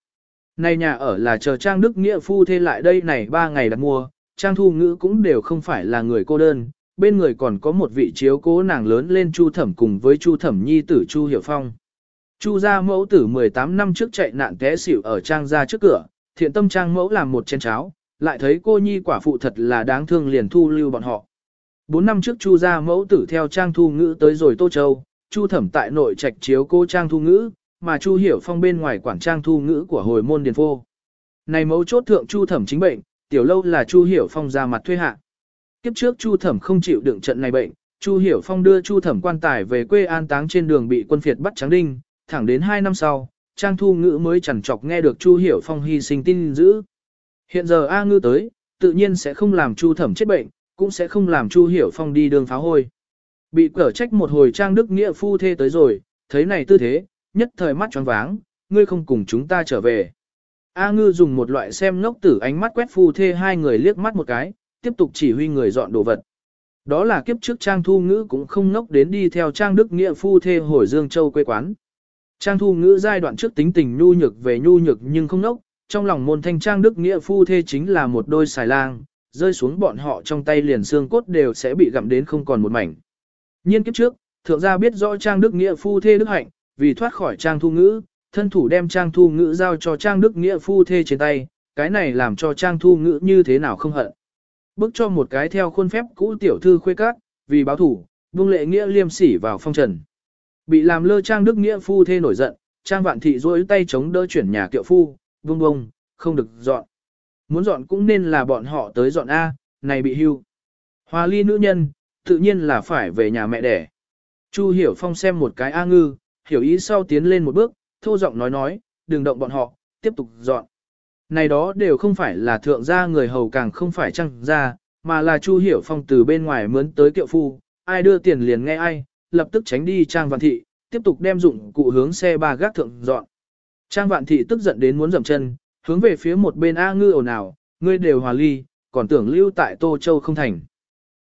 Này nhà ở là chờ Trang Đức Nghĩa phu thê lại đây này ba ngày đặt mua, Trang Thu Ngữ cũng đều không phải là người cô đơn, bên người còn có một vị chiếu cố nàng lớn lên Chu Thẩm cùng với Chu Thẩm nhi tử Chu Hiểu Phong. Chu gia mẫu tử 18 năm trước chạy nạn té xỉu ở Trang gia trước cửa, thiện tâm Trang mẫu làm một chén cháo, lại thấy cô nhi quả phụ thật là đáng thương liền thu lưu bọn họ. Bốn năm trước Chu gia mẫu tử theo Trang Thu Ngữ tới rồi Tô Châu, Chu Thẩm tại nội trạch chiếu cô Trang Thu Ngữ, mà Chu Hiểu Phong bên ngoài quản Trang Thu Ngữ của hồi môn điền phô. Này mấu chốt thượng Chu Thẩm chính bệnh, tiểu lâu là Chu Hiểu Phong ra mặt thuê hạ. Kiếp trước Chu Thẩm không chịu đựng trận này bệnh, Chu Hiểu Phong đưa Chu Thẩm quan tài về quê an táng trên đường bị quân phiệt bắt trắng đinh, thẳng đến 2 năm sau, Trang Thu Ngữ mới chẳng chọc nghe được Chu Hiểu Phong hy sinh tin dữ. Hiện giờ A Ngư tới, tự nhiên sẽ không làm Chu Thẩm chết bệnh, cũng sẽ không làm Chu Hiểu Phong đi đường phá hôi. Bị cở trách một hồi Trang Đức Nghĩa phu thê tới rồi, thấy này tư thế, nhất thời mắt choáng váng, ngươi không cùng chúng ta trở về. A Ngư dùng một loại xem ngốc tử ánh mắt quét phu thê hai người liếc mắt một cái, tiếp tục chỉ huy người dọn đồ vật. Đó là kiếp trước Trang Thu Ngữ cũng không ngốc đến đi theo Trang Đức Nghĩa phu thê hồi Dương Châu quê quán. Trang Thu Ngữ giai đoạn trước tính tình nhu nhược về nhu nhược nhưng không ngốc, trong lòng môn thanh Trang Đức Nghĩa phu thê chính là một đôi xài lang, rơi xuống bọn họ trong tay liền xương cốt đều sẽ bị gặm đến không còn một mảnh. Nhiên kiếp trước, thượng gia biết rõ Trang Đức Nghĩa phu thê đức hạnh, vì thoát khỏi Trang Thu Ngữ, thân thủ đem Trang Thu Ngữ giao cho Trang Đức Nghĩa phu thê trên tay, cái này làm cho Trang Thu Ngữ như thế nào không hận. Bức cho một cái theo khuôn phép cũ tiểu thư khuê các, vì báo thủ, vương lệ nghĩa liêm sỉ vào phong trần. Bị làm lơ Trang Đức Nghĩa phu thê nổi giận, Trang Vạn Thị rối tay chống đỡ chuyển nhà kiệu phu, vương bông, không được dọn. Muốn dọn cũng nên là bọn họ tới dọn A, này bị hưu. Hòa ly nữ nhân, tự nhiên là phải về nhà mẹ đẻ. Chu Hiểu Phong xem một cái A ngư, hiểu ý sau tiến lên một bước, thô giọng nói nói, đừng động bọn họ, tiếp tục dọn. Này đó đều không phải là thượng gia người hầu càng không phải trăng gia, mà là Chu Hiểu Phong từ bên ngoài mướn tới kiệu phu, ai đưa tiền liền nghe ai, lập tức tránh đi Trang Vạn Thị, tiếp tục đem dụng cụ hướng xe ba gác thượng dọn. Trang Vạn Thị tức giận đến muốn dậm chân, hướng về phía một bên A Ngư ồn ào, ngươi đều hòa ly, còn tưởng lưu tại Tô Châu không thành.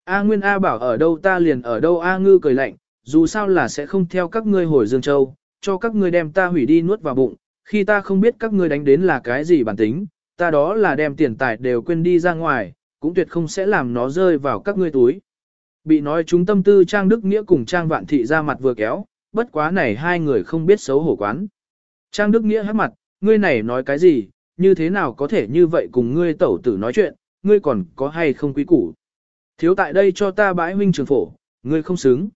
A Nguyên A bảo ở đâu ta liền ở đâu A Ngư cười lạnh, dù sao là sẽ không theo các ngươi hồi Dương Châu, cho các ngươi đem ta hủy đi nuốt vào bụng, khi ta không biết các ngươi đánh đến là cái gì bản tính, ta đó là đem tiền tài đều quên đi ra ngoài, cũng tuyệt không sẽ làm nó rơi vào các ngươi túi. Bị nói chúng tâm tư Trang Đức Nghĩa cùng Trang Vạn Thị ra mặt vừa kéo, bất quá này hai người không biết xấu hổ quán. Trang Đức Nghĩa hát mặt, ngươi này nói cái gì, như thế nào có thể như vậy cùng ngươi tẩu tử nói chuyện, ngươi còn có hay không quý củ. Thiếu tại đây cho ta bãi huynh trường phổ, ngươi không xứng.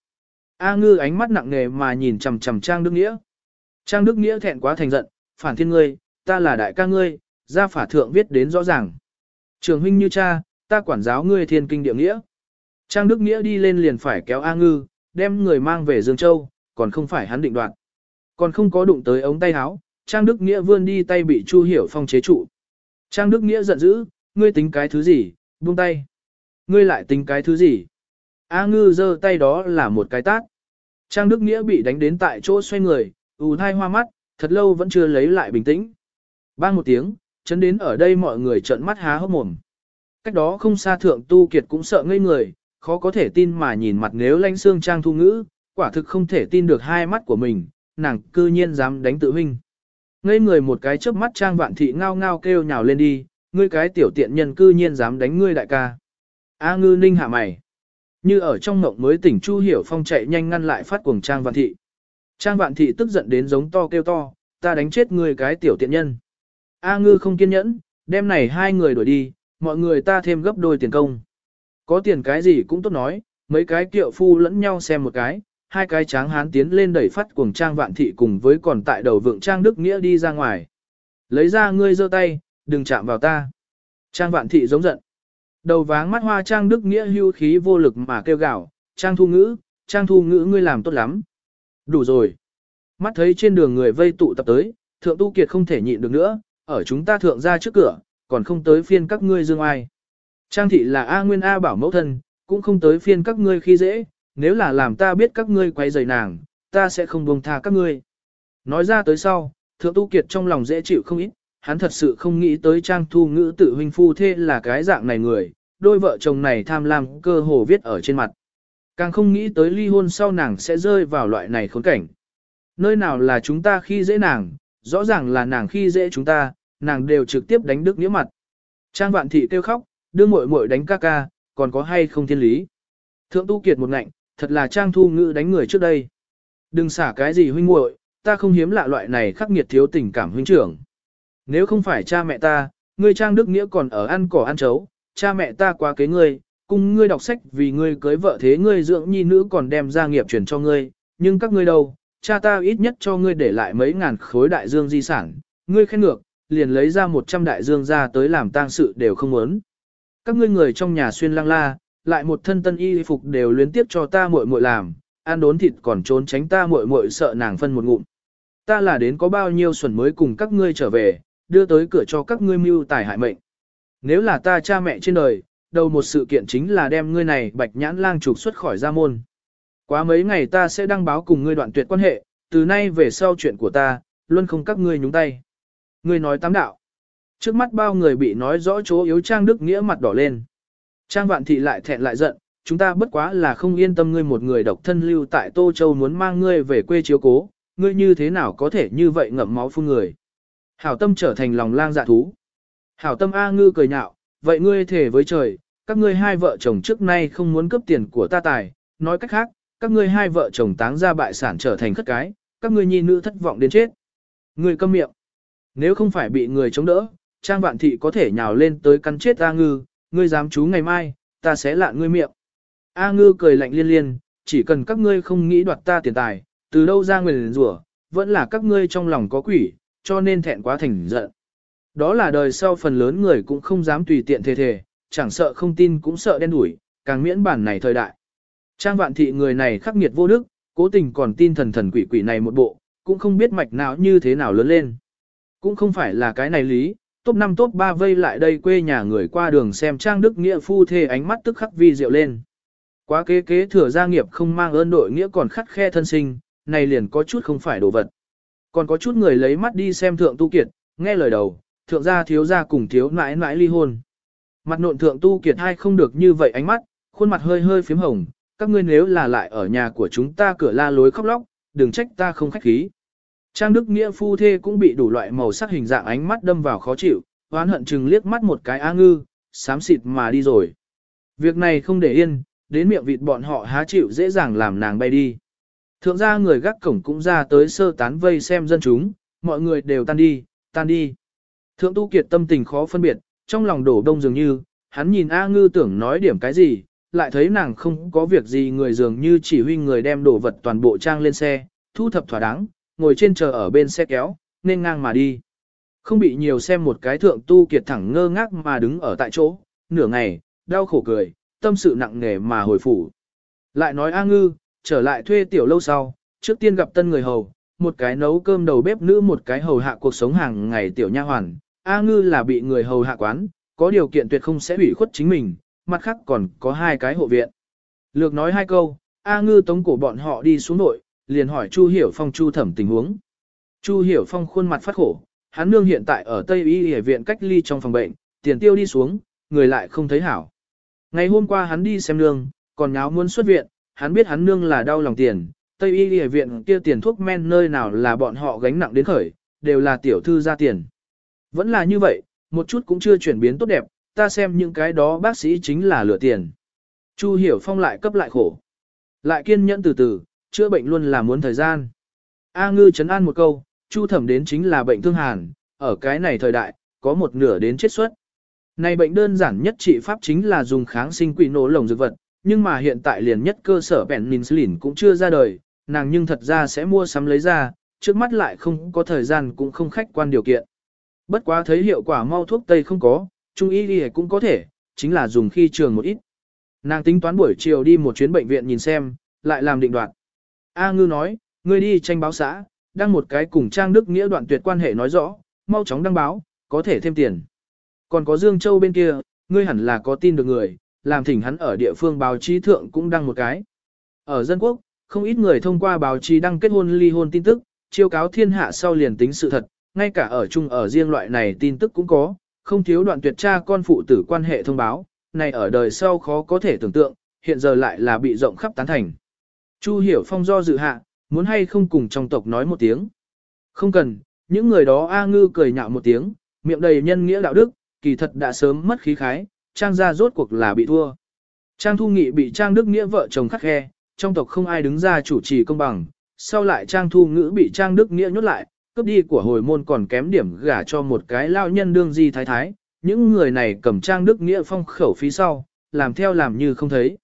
A ngư ánh mắt nặng nề mà nhìn chằm chằm Trang Đức Nghĩa. Trang Đức Nghĩa thẹn quá thành giận, phản thiên ngươi, ta là đại ca ngươi, ra phả thượng viết đến rõ ràng. Trường huynh như cha, ta quản giáo ngươi thiên kinh địa nghĩa. Trang Đức Nghĩa đi lên liền phải kéo A Ngư, đem người mang về Dương Châu, còn không phải hắn định đoạt. Còn không có đụng tới ống tay áo, Trang Đức Nghĩa vươn đi tay bị Chu Hiểu Phong chế trụ. Trang Đức Nghĩa giận dữ, ngươi tính cái thứ gì, buông tay. Ngươi lại tính cái thứ gì? A Ngư giơ tay đó là một cái tát. Trang Đức Nghĩa bị đánh đến tại chỗ xoay người, ù thai hoa mắt, thật lâu vẫn chưa lấy lại bình tĩnh. Bang một tiếng, chấn đến ở đây mọi người trợn mắt há hốc mồm. Cách đó không xa thượng tu kiệt cũng sợ ngây người, khó có thể tin mà nhìn mặt nếu lanh xương trang thu ngữ, quả thực không thể tin được hai mắt của mình, nàng cư nhiên dám đánh tự huynh. Ngây người một cái chớp mắt trang vạn thị ngao ngao kêu nhào lên đi, ngươi cái tiểu tiện nhân cư nhiên dám đánh ngươi đại ca. A ngư ninh hạ mày. Như ở trong ngộng mới tỉnh Chu Hiểu Phong chạy nhanh ngăn lại phát cuồng trang vạn thị. Trang vạn thị tức giận đến giống to kêu to, ta đánh chết người cái tiểu tiện nhân. A ngư không kiên nhẫn, đem này hai người đuổi đi, mọi người ta thêm gấp đôi tiền công. Có tiền cái gì cũng tốt nói, mấy cái kiệu phu lẫn nhau xem một cái, hai cái tráng hán tiến lên đẩy phát cuồng trang vạn thị cùng với còn tại đầu vượng trang đức nghĩa đi ra ngoài. Lấy ra ngươi giơ tay, đừng chạm vào ta. Trang vạn thị giống giận. Đầu váng mắt hoa trang đức nghĩa hưu khí vô lực mà kêu gào, trang thu ngữ, trang thu ngữ ngươi làm tốt lắm. Đủ rồi. Mắt thấy trên đường người vây tụ tập tới, thượng tu kiệt không thể nhịn được nữa, ở chúng ta thượng ra trước cửa, còn không tới phiên các ngươi dương ai. Trang thị là A Nguyên A bảo mẫu thân, cũng không tới phiên các ngươi khi dễ, nếu là làm ta biết các ngươi quay rời nàng, ta sẽ không buông tha các ngươi. Nói ra tới sau, thượng tu kiệt trong lòng dễ chịu không ít, hắn thật sự không nghĩ tới trang thu ngữ tự huynh phu thế là cái dạng này người, đôi vợ chồng này tham lam cơ hồ viết ở trên mặt. Càng không nghĩ tới ly hôn sau nàng sẽ rơi vào loại này khốn cảnh. Nơi nào là chúng ta khi dễ nàng, rõ ràng là nàng khi dễ chúng ta, nàng đều trực tiếp đánh đức nghĩa mặt. Trang vạn thị kêu khóc, đưa muội muội đánh ca ca, còn có hay không thiên lý. Thượng tu kiệt một ngạnh, thật là trang thu ngữ đánh người trước đây. Đừng xả cái gì huynh muội, ta không hiếm lạ loại này khắc nghiệt thiếu tình cảm huynh trưởng. Nếu không phải cha mẹ ta, ngươi trang đức nghĩa còn ở ăn cỏ ăn chấu, cha mẹ ta quá kế ngươi, cùng ngươi đọc sách vì ngươi cưới vợ thế ngươi dưỡng nhi nữ còn đem gia nghiệp truyền cho ngươi, nhưng các ngươi đâu, cha ta ít nhất cho ngươi để lại mấy ngàn khối đại dương di sản, ngươi khen ngược, liền lấy ra một trăm đại dương ra tới làm tang sự đều không muốn. Các ngươi người trong nhà xuyên lang la, lại một thân tân y phục đều luyến tiếp cho ta muội muội làm, ăn đốn thịt còn trốn tránh ta muội muội sợ nàng phân một ngụm. Ta là đến có bao nhiêu xuẩn mới cùng các ngươi trở về, đưa tới cửa cho các ngươi mưu tài hại mệnh. Nếu là ta cha mẹ trên đời, đầu một sự kiện chính là đem ngươi này bạch nhãn lang trục xuất khỏi gia môn. Quá mấy ngày ta sẽ đăng báo cùng ngươi đoạn tuyệt quan hệ, từ nay về sau chuyện của ta, luôn không các ngươi nhúng tay. Ngươi nói tám đạo. Trước mắt bao người bị nói rõ chỗ yếu Trang Đức Nghĩa mặt đỏ lên. Trang Vạn Thị lại thẹn lại giận, chúng ta bất quá là không yên tâm ngươi một người độc thân lưu tại Tô Châu muốn mang ngươi về quê chiếu cố, ngươi như thế nào có thể như vậy ngậm máu phun người. Hảo tâm trở thành lòng lang dạ thú. Hảo tâm A ngư cười nhạo, vậy ngươi thể với trời, các ngươi hai vợ chồng trước nay không muốn cướp tiền của ta tài, nói cách khác, các ngươi hai vợ chồng táng ra bại sản trở thành khất cái, các ngươi nhi nữ thất vọng đến chết. Ngươi câm miệng. Nếu không phải bị người chống đỡ, Trang Vạn Thị có thể nhào lên tới cắn chết A ngư, ngươi dám chú ngày mai, ta sẽ lạn ngươi miệng. A ngư cười lạnh liên liên, chỉ cần các ngươi không nghĩ đoạt ta tiền tài, từ đâu ra nguyền rủa, vẫn là các ngươi trong lòng có quỷ, cho nên thẹn quá thành giận. Đó là đời sau phần lớn người cũng không dám tùy tiện thề thề, chẳng sợ không tin cũng sợ đen đủi, càng miễn bản này thời đại. Trang vạn thị người này khắc nghiệt vô đức, cố tình còn tin thần thần quỷ quỷ này một bộ, cũng không biết mạch não như thế nào lớn lên. Cũng không phải là cái này lý, top 5 top 3 vây lại đây quê nhà người qua đường xem Trang Đức Nghĩa phu thê ánh mắt tức khắc vi diệu lên. Quá kế kế thừa gia nghiệp không mang ơn đội nghĩa còn khắt khe thân sinh, này liền có chút không phải đồ vật. Còn có chút người lấy mắt đi xem thượng tu kiệt, nghe lời đầu, thượng gia thiếu gia cùng thiếu nãi nãi ly hôn. Mặt nộn thượng tu kiệt hai không được như vậy ánh mắt, khuôn mặt hơi hơi phím hồng, các ngươi nếu là lại ở nhà của chúng ta cửa la lối khóc lóc, đừng trách ta không khách khí. Trang Đức Nghĩa phu thê cũng bị đủ loại màu sắc hình dạng ánh mắt đâm vào khó chịu, oán hận chừng liếc mắt một cái A ngư, xám xịt mà đi rồi. Việc này không để yên, đến miệng vịt bọn họ há chịu dễ dàng làm nàng bay đi. Thượng gia người gác cổng cũng ra tới sơ tán vây xem dân chúng, mọi người đều tan đi, tan đi. Thượng tu kiệt tâm tình khó phân biệt, trong lòng đổ đông dường như, hắn nhìn A ngư tưởng nói điểm cái gì, lại thấy nàng không có việc gì người dường như chỉ huy người đem đồ vật toàn bộ trang lên xe, thu thập thỏa đáng, ngồi trên chờ ở bên xe kéo, nên ngang mà đi. Không bị nhiều xem một cái thượng tu kiệt thẳng ngơ ngác mà đứng ở tại chỗ, nửa ngày, đau khổ cười, tâm sự nặng nề mà hồi phủ. Lại nói A ngư, trở lại thuê tiểu lâu sau, trước tiên gặp tân người hầu, một cái nấu cơm đầu bếp nữ một cái hầu hạ cuộc sống hàng ngày tiểu nha hoàn. A ngư là bị người hầu hạ quán, có điều kiện tuyệt không sẽ ủy khuất chính mình, mặt khác còn có hai cái hộ viện. Lược nói hai câu, A ngư tống cổ bọn họ đi xuống nội, liền hỏi Chu Hiểu Phong Chu thẩm tình huống. Chu Hiểu Phong khuôn mặt phát khổ, hắn nương hiện tại ở Tây Y Y viện cách ly trong phòng bệnh, tiền tiêu đi xuống, người lại không thấy hảo. Ngày hôm qua hắn đi xem nương, còn nháo muốn xuất viện, hắn biết hắn nương là đau lòng tiền, Tây Y Y viện kia tiền thuốc men nơi nào là bọn họ gánh nặng đến khởi, đều là tiểu thư ra tiền. Vẫn là như vậy, một chút cũng chưa chuyển biến tốt đẹp, ta xem những cái đó bác sĩ chính là lừa tiền. Chu Hiểu Phong lại cấp lại khổ. Lại kiên nhẫn từ từ, chữa bệnh luôn là muốn thời gian. A ngư chấn an một câu, Chu thẩm đến chính là bệnh thương hàn, ở cái này thời đại, có một nửa đến chết suất. Này bệnh đơn giản nhất trị pháp chính là dùng kháng sinh quỷ nổ lồng dược vật, nhưng mà hiện tại liền nhất cơ sở penicillin cũng chưa ra đời, nàng nhưng thật ra sẽ mua sắm lấy ra, trước mắt lại không có thời gian cũng không khách quan điều kiện. Bất quá thấy hiệu quả mau thuốc tây không có, trung y đi cũng có thể, chính là dùng khi trường một ít. Nàng tính toán buổi chiều đi một chuyến bệnh viện nhìn xem, lại làm định đoạt. A ngư nói, ngươi đi tranh báo xã, đăng một cái cùng Trang Đức Nghĩa đoạn tuyệt quan hệ nói rõ, mau chóng đăng báo, có thể thêm tiền. Còn có Dương Châu bên kia, ngươi hẳn là có tin được người, làm thỉnh hắn ở địa phương báo chí thượng cũng đăng một cái. Ở dân quốc, không ít người thông qua báo chí đăng kết hôn ly hôn tin tức, chiêu cáo thiên hạ sau liền tính sự thật, ngay cả ở chung ở riêng loại này tin tức cũng có, không thiếu đoạn tuyệt cha con phụ tử quan hệ thông báo, này ở đời sau khó có thể tưởng tượng, hiện giờ lại là bị rộng khắp tán thành. Chu Hiểu Phong do dự hạ, muốn hay không cùng trong tộc nói một tiếng. Không cần, những người đó A ngư cười nhạo một tiếng, miệng đầy nhân nghĩa đạo đức, kỳ thật đã sớm mất khí khái, trang gia rốt cuộc là bị thua. Trang Thu Nghị bị Trang Đức Nghĩa vợ chồng khắc khe, trong tộc không ai đứng ra chủ trì công bằng, sau lại Trang Thu Ngữ bị Trang Đức Nghĩa nhốt lại, cướp đi của hồi môn còn kém điểm gả cho một cái lao nhân đương di thái thái, những người này cầm Trang Đức Nghĩa phong khẩu phí sau, làm theo làm như không thấy.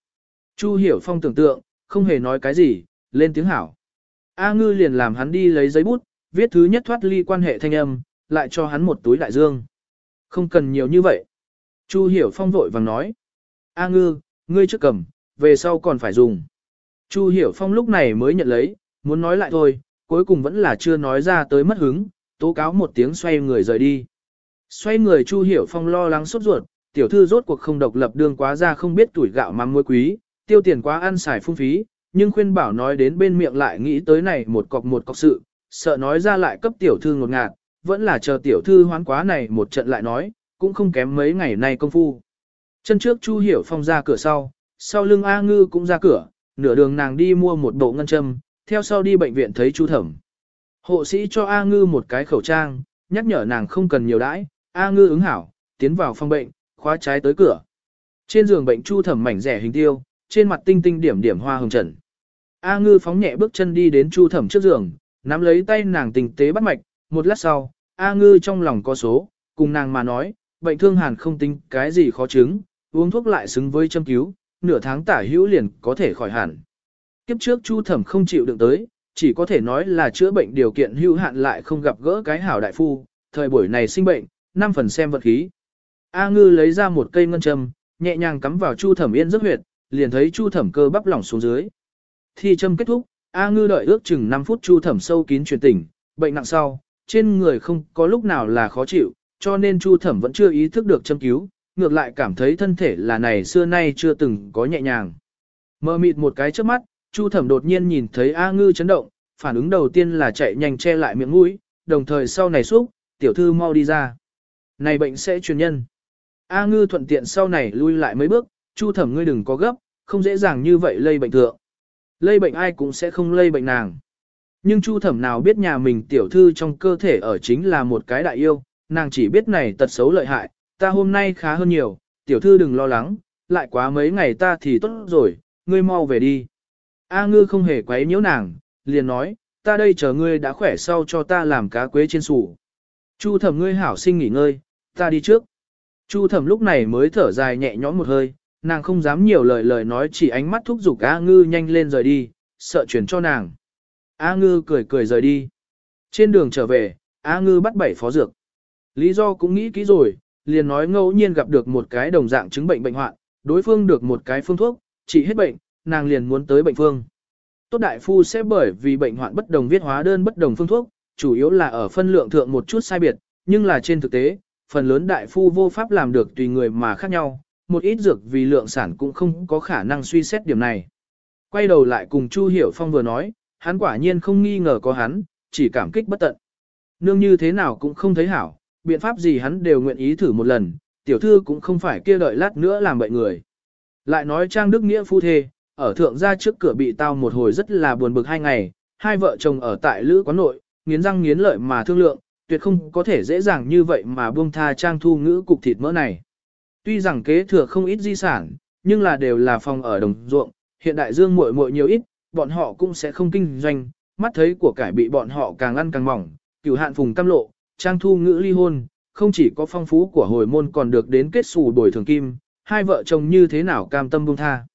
Chu Hiểu Phong tưởng tượng, không hề nói cái gì, lên tiếng hảo. A Ngư liền làm hắn đi lấy giấy bút, viết thứ nhất thoát ly quan hệ thanh âm, lại cho hắn một túi đại dương. Không cần nhiều như vậy. Chu Hiểu Phong vội vàng nói. A Ngư, ngươi trước cầm, về sau còn phải dùng. Chu Hiểu Phong lúc này mới nhận lấy, muốn nói lại thôi, cuối cùng vẫn là chưa nói ra tới mất hứng, tố cáo một tiếng xoay người rời đi. Xoay người Chu Hiểu Phong lo lắng sốt ruột, tiểu thư rốt cuộc không độc lập đương quá ra không biết tuổi gạo mắm muối quý, tiêu tiền quá ăn xài phung phí, nhưng khuyên bảo nói đến bên miệng lại nghĩ tới này một cọc một cọc sự, sợ nói ra lại cấp tiểu thư ngột ngạt, vẫn là chờ tiểu thư hoán quá này một trận lại nói, cũng không kém mấy ngày nay công phu. Chân trước Chu Hiểu Phong ra cửa sau, sau lưng A Ngư cũng ra cửa, nửa đường nàng đi mua một bộ ngân châm, theo sau đi bệnh viện thấy Chu Thẩm. Hộ sĩ cho A Ngư một cái khẩu trang, nhắc nhở nàng không cần nhiều đãi, A Ngư ứng hảo, tiến vào phòng bệnh, khóa trái tới cửa. Trên giường bệnh Chu Thẩm mảnh rẻ hình tiêu, trên mặt tinh tinh điểm điểm hoa hồng trần. A Ngư phóng nhẹ bước chân đi đến Chu Thẩm trước giường, nắm lấy tay nàng tình tế bắt mạch, một lát sau, A Ngư trong lòng có số, cùng nàng mà nói, bệnh thương hàn không tính cái gì khó chứng, uống thuốc lại xứng với châm cứu, nửa tháng tả hữu liền có thể khỏi hẳn. Kiếp trước Chu Thẩm không chịu đựng tới, chỉ có thể nói là chữa bệnh điều kiện hữu hạn lại không gặp gỡ cái hảo đại phu, thời buổi này sinh bệnh, năm phần xem vật khí. A Ngư lấy ra một cây ngân châm, nhẹ nhàng cắm vào Chu Thẩm yên rất huyệt, liền thấy Chu Thẩm cơ bắp lỏng xuống dưới. Thi châm kết thúc, A Ngư đợi ước chừng 5 phút Chu Thẩm sâu kín truyền tỉnh, bệnh nặng sau, trên người không có lúc nào là khó chịu, cho nên Chu Thẩm vẫn chưa ý thức được châm cứu, ngược lại cảm thấy thân thể là này xưa nay chưa từng có nhẹ nhàng. Mơ mịt một cái trước mắt, Chu Thẩm đột nhiên nhìn thấy A Ngư chấn động, phản ứng đầu tiên là chạy nhanh che lại miệng mũi, đồng thời sau này xúc, tiểu thư mau đi ra. Này bệnh sẽ truyền nhân. A Ngư thuận tiện sau này lui lại mấy bước, Chu Thẩm ngươi đừng có gấp, không dễ dàng như vậy lây bệnh thượng. Lây bệnh ai cũng sẽ không lây bệnh nàng. Nhưng Chu Thẩm nào biết nhà mình tiểu thư trong cơ thể ở chính là một cái đại yêu, nàng chỉ biết này tật xấu lợi hại, ta hôm nay khá hơn nhiều, tiểu thư đừng lo lắng, lại quá mấy ngày ta thì tốt rồi, ngươi mau về đi. A ngư không hề quấy nhiễu nàng, liền nói, ta đây chờ ngươi đã khỏe sau cho ta làm cá quế trên sủ. Chu thẩm ngươi hảo sinh nghỉ ngơi, ta đi trước. Chu thẩm lúc này mới thở dài nhẹ nhõm một hơi, nàng không dám nhiều lời lời nói chỉ ánh mắt thúc giục A ngư nhanh lên rời đi, sợ chuyển cho nàng. A ngư cười cười rời đi. Trên đường trở về, A ngư bắt bảy phó dược. Lý do cũng nghĩ kỹ rồi, liền nói ngẫu nhiên gặp được một cái đồng dạng chứng bệnh bệnh hoạn, đối phương được một cái phương thuốc, trị hết bệnh, nàng liền muốn tới bệnh phương. Tốt đại phu sẽ bởi vì bệnh hoạn bất đồng viết hóa đơn bất đồng phương thuốc, chủ yếu là ở phân lượng thượng một chút sai biệt, nhưng là trên thực tế, phần lớn đại phu vô pháp làm được tùy người mà khác nhau, một ít dược vì lượng sản cũng không có khả năng suy xét điểm này. Quay đầu lại cùng Chu Hiểu Phong vừa nói, hắn quả nhiên không nghi ngờ có hắn, chỉ cảm kích bất tận. Nương như thế nào cũng không thấy hảo, biện pháp gì hắn đều nguyện ý thử một lần, tiểu thư cũng không phải kia đợi lát nữa làm bậy người. Lại nói Trang Đức Nghĩa phu thê, ở thượng gia trước cửa bị tao một hồi rất là buồn bực hai ngày, hai vợ chồng ở tại lữ quán nội, nghiến răng nghiến lợi mà thương lượng, tuyệt không có thể dễ dàng như vậy mà buông tha Trang thu ngữ cục thịt mỡ này. Tuy rằng kế thừa không ít di sản, nhưng là đều là phòng ở đồng ruộng, hiện đại dương muội muội nhiều ít, bọn họ cũng sẽ không kinh doanh, mắt thấy của cải bị bọn họ càng ăn càng mỏng, cửu hạn phùng tam lộ, trang thu ngữ ly hôn, không chỉ có phong phú của hồi môn còn được đến kết xù bồi thường kim, hai vợ chồng như thế nào cam tâm buông tha.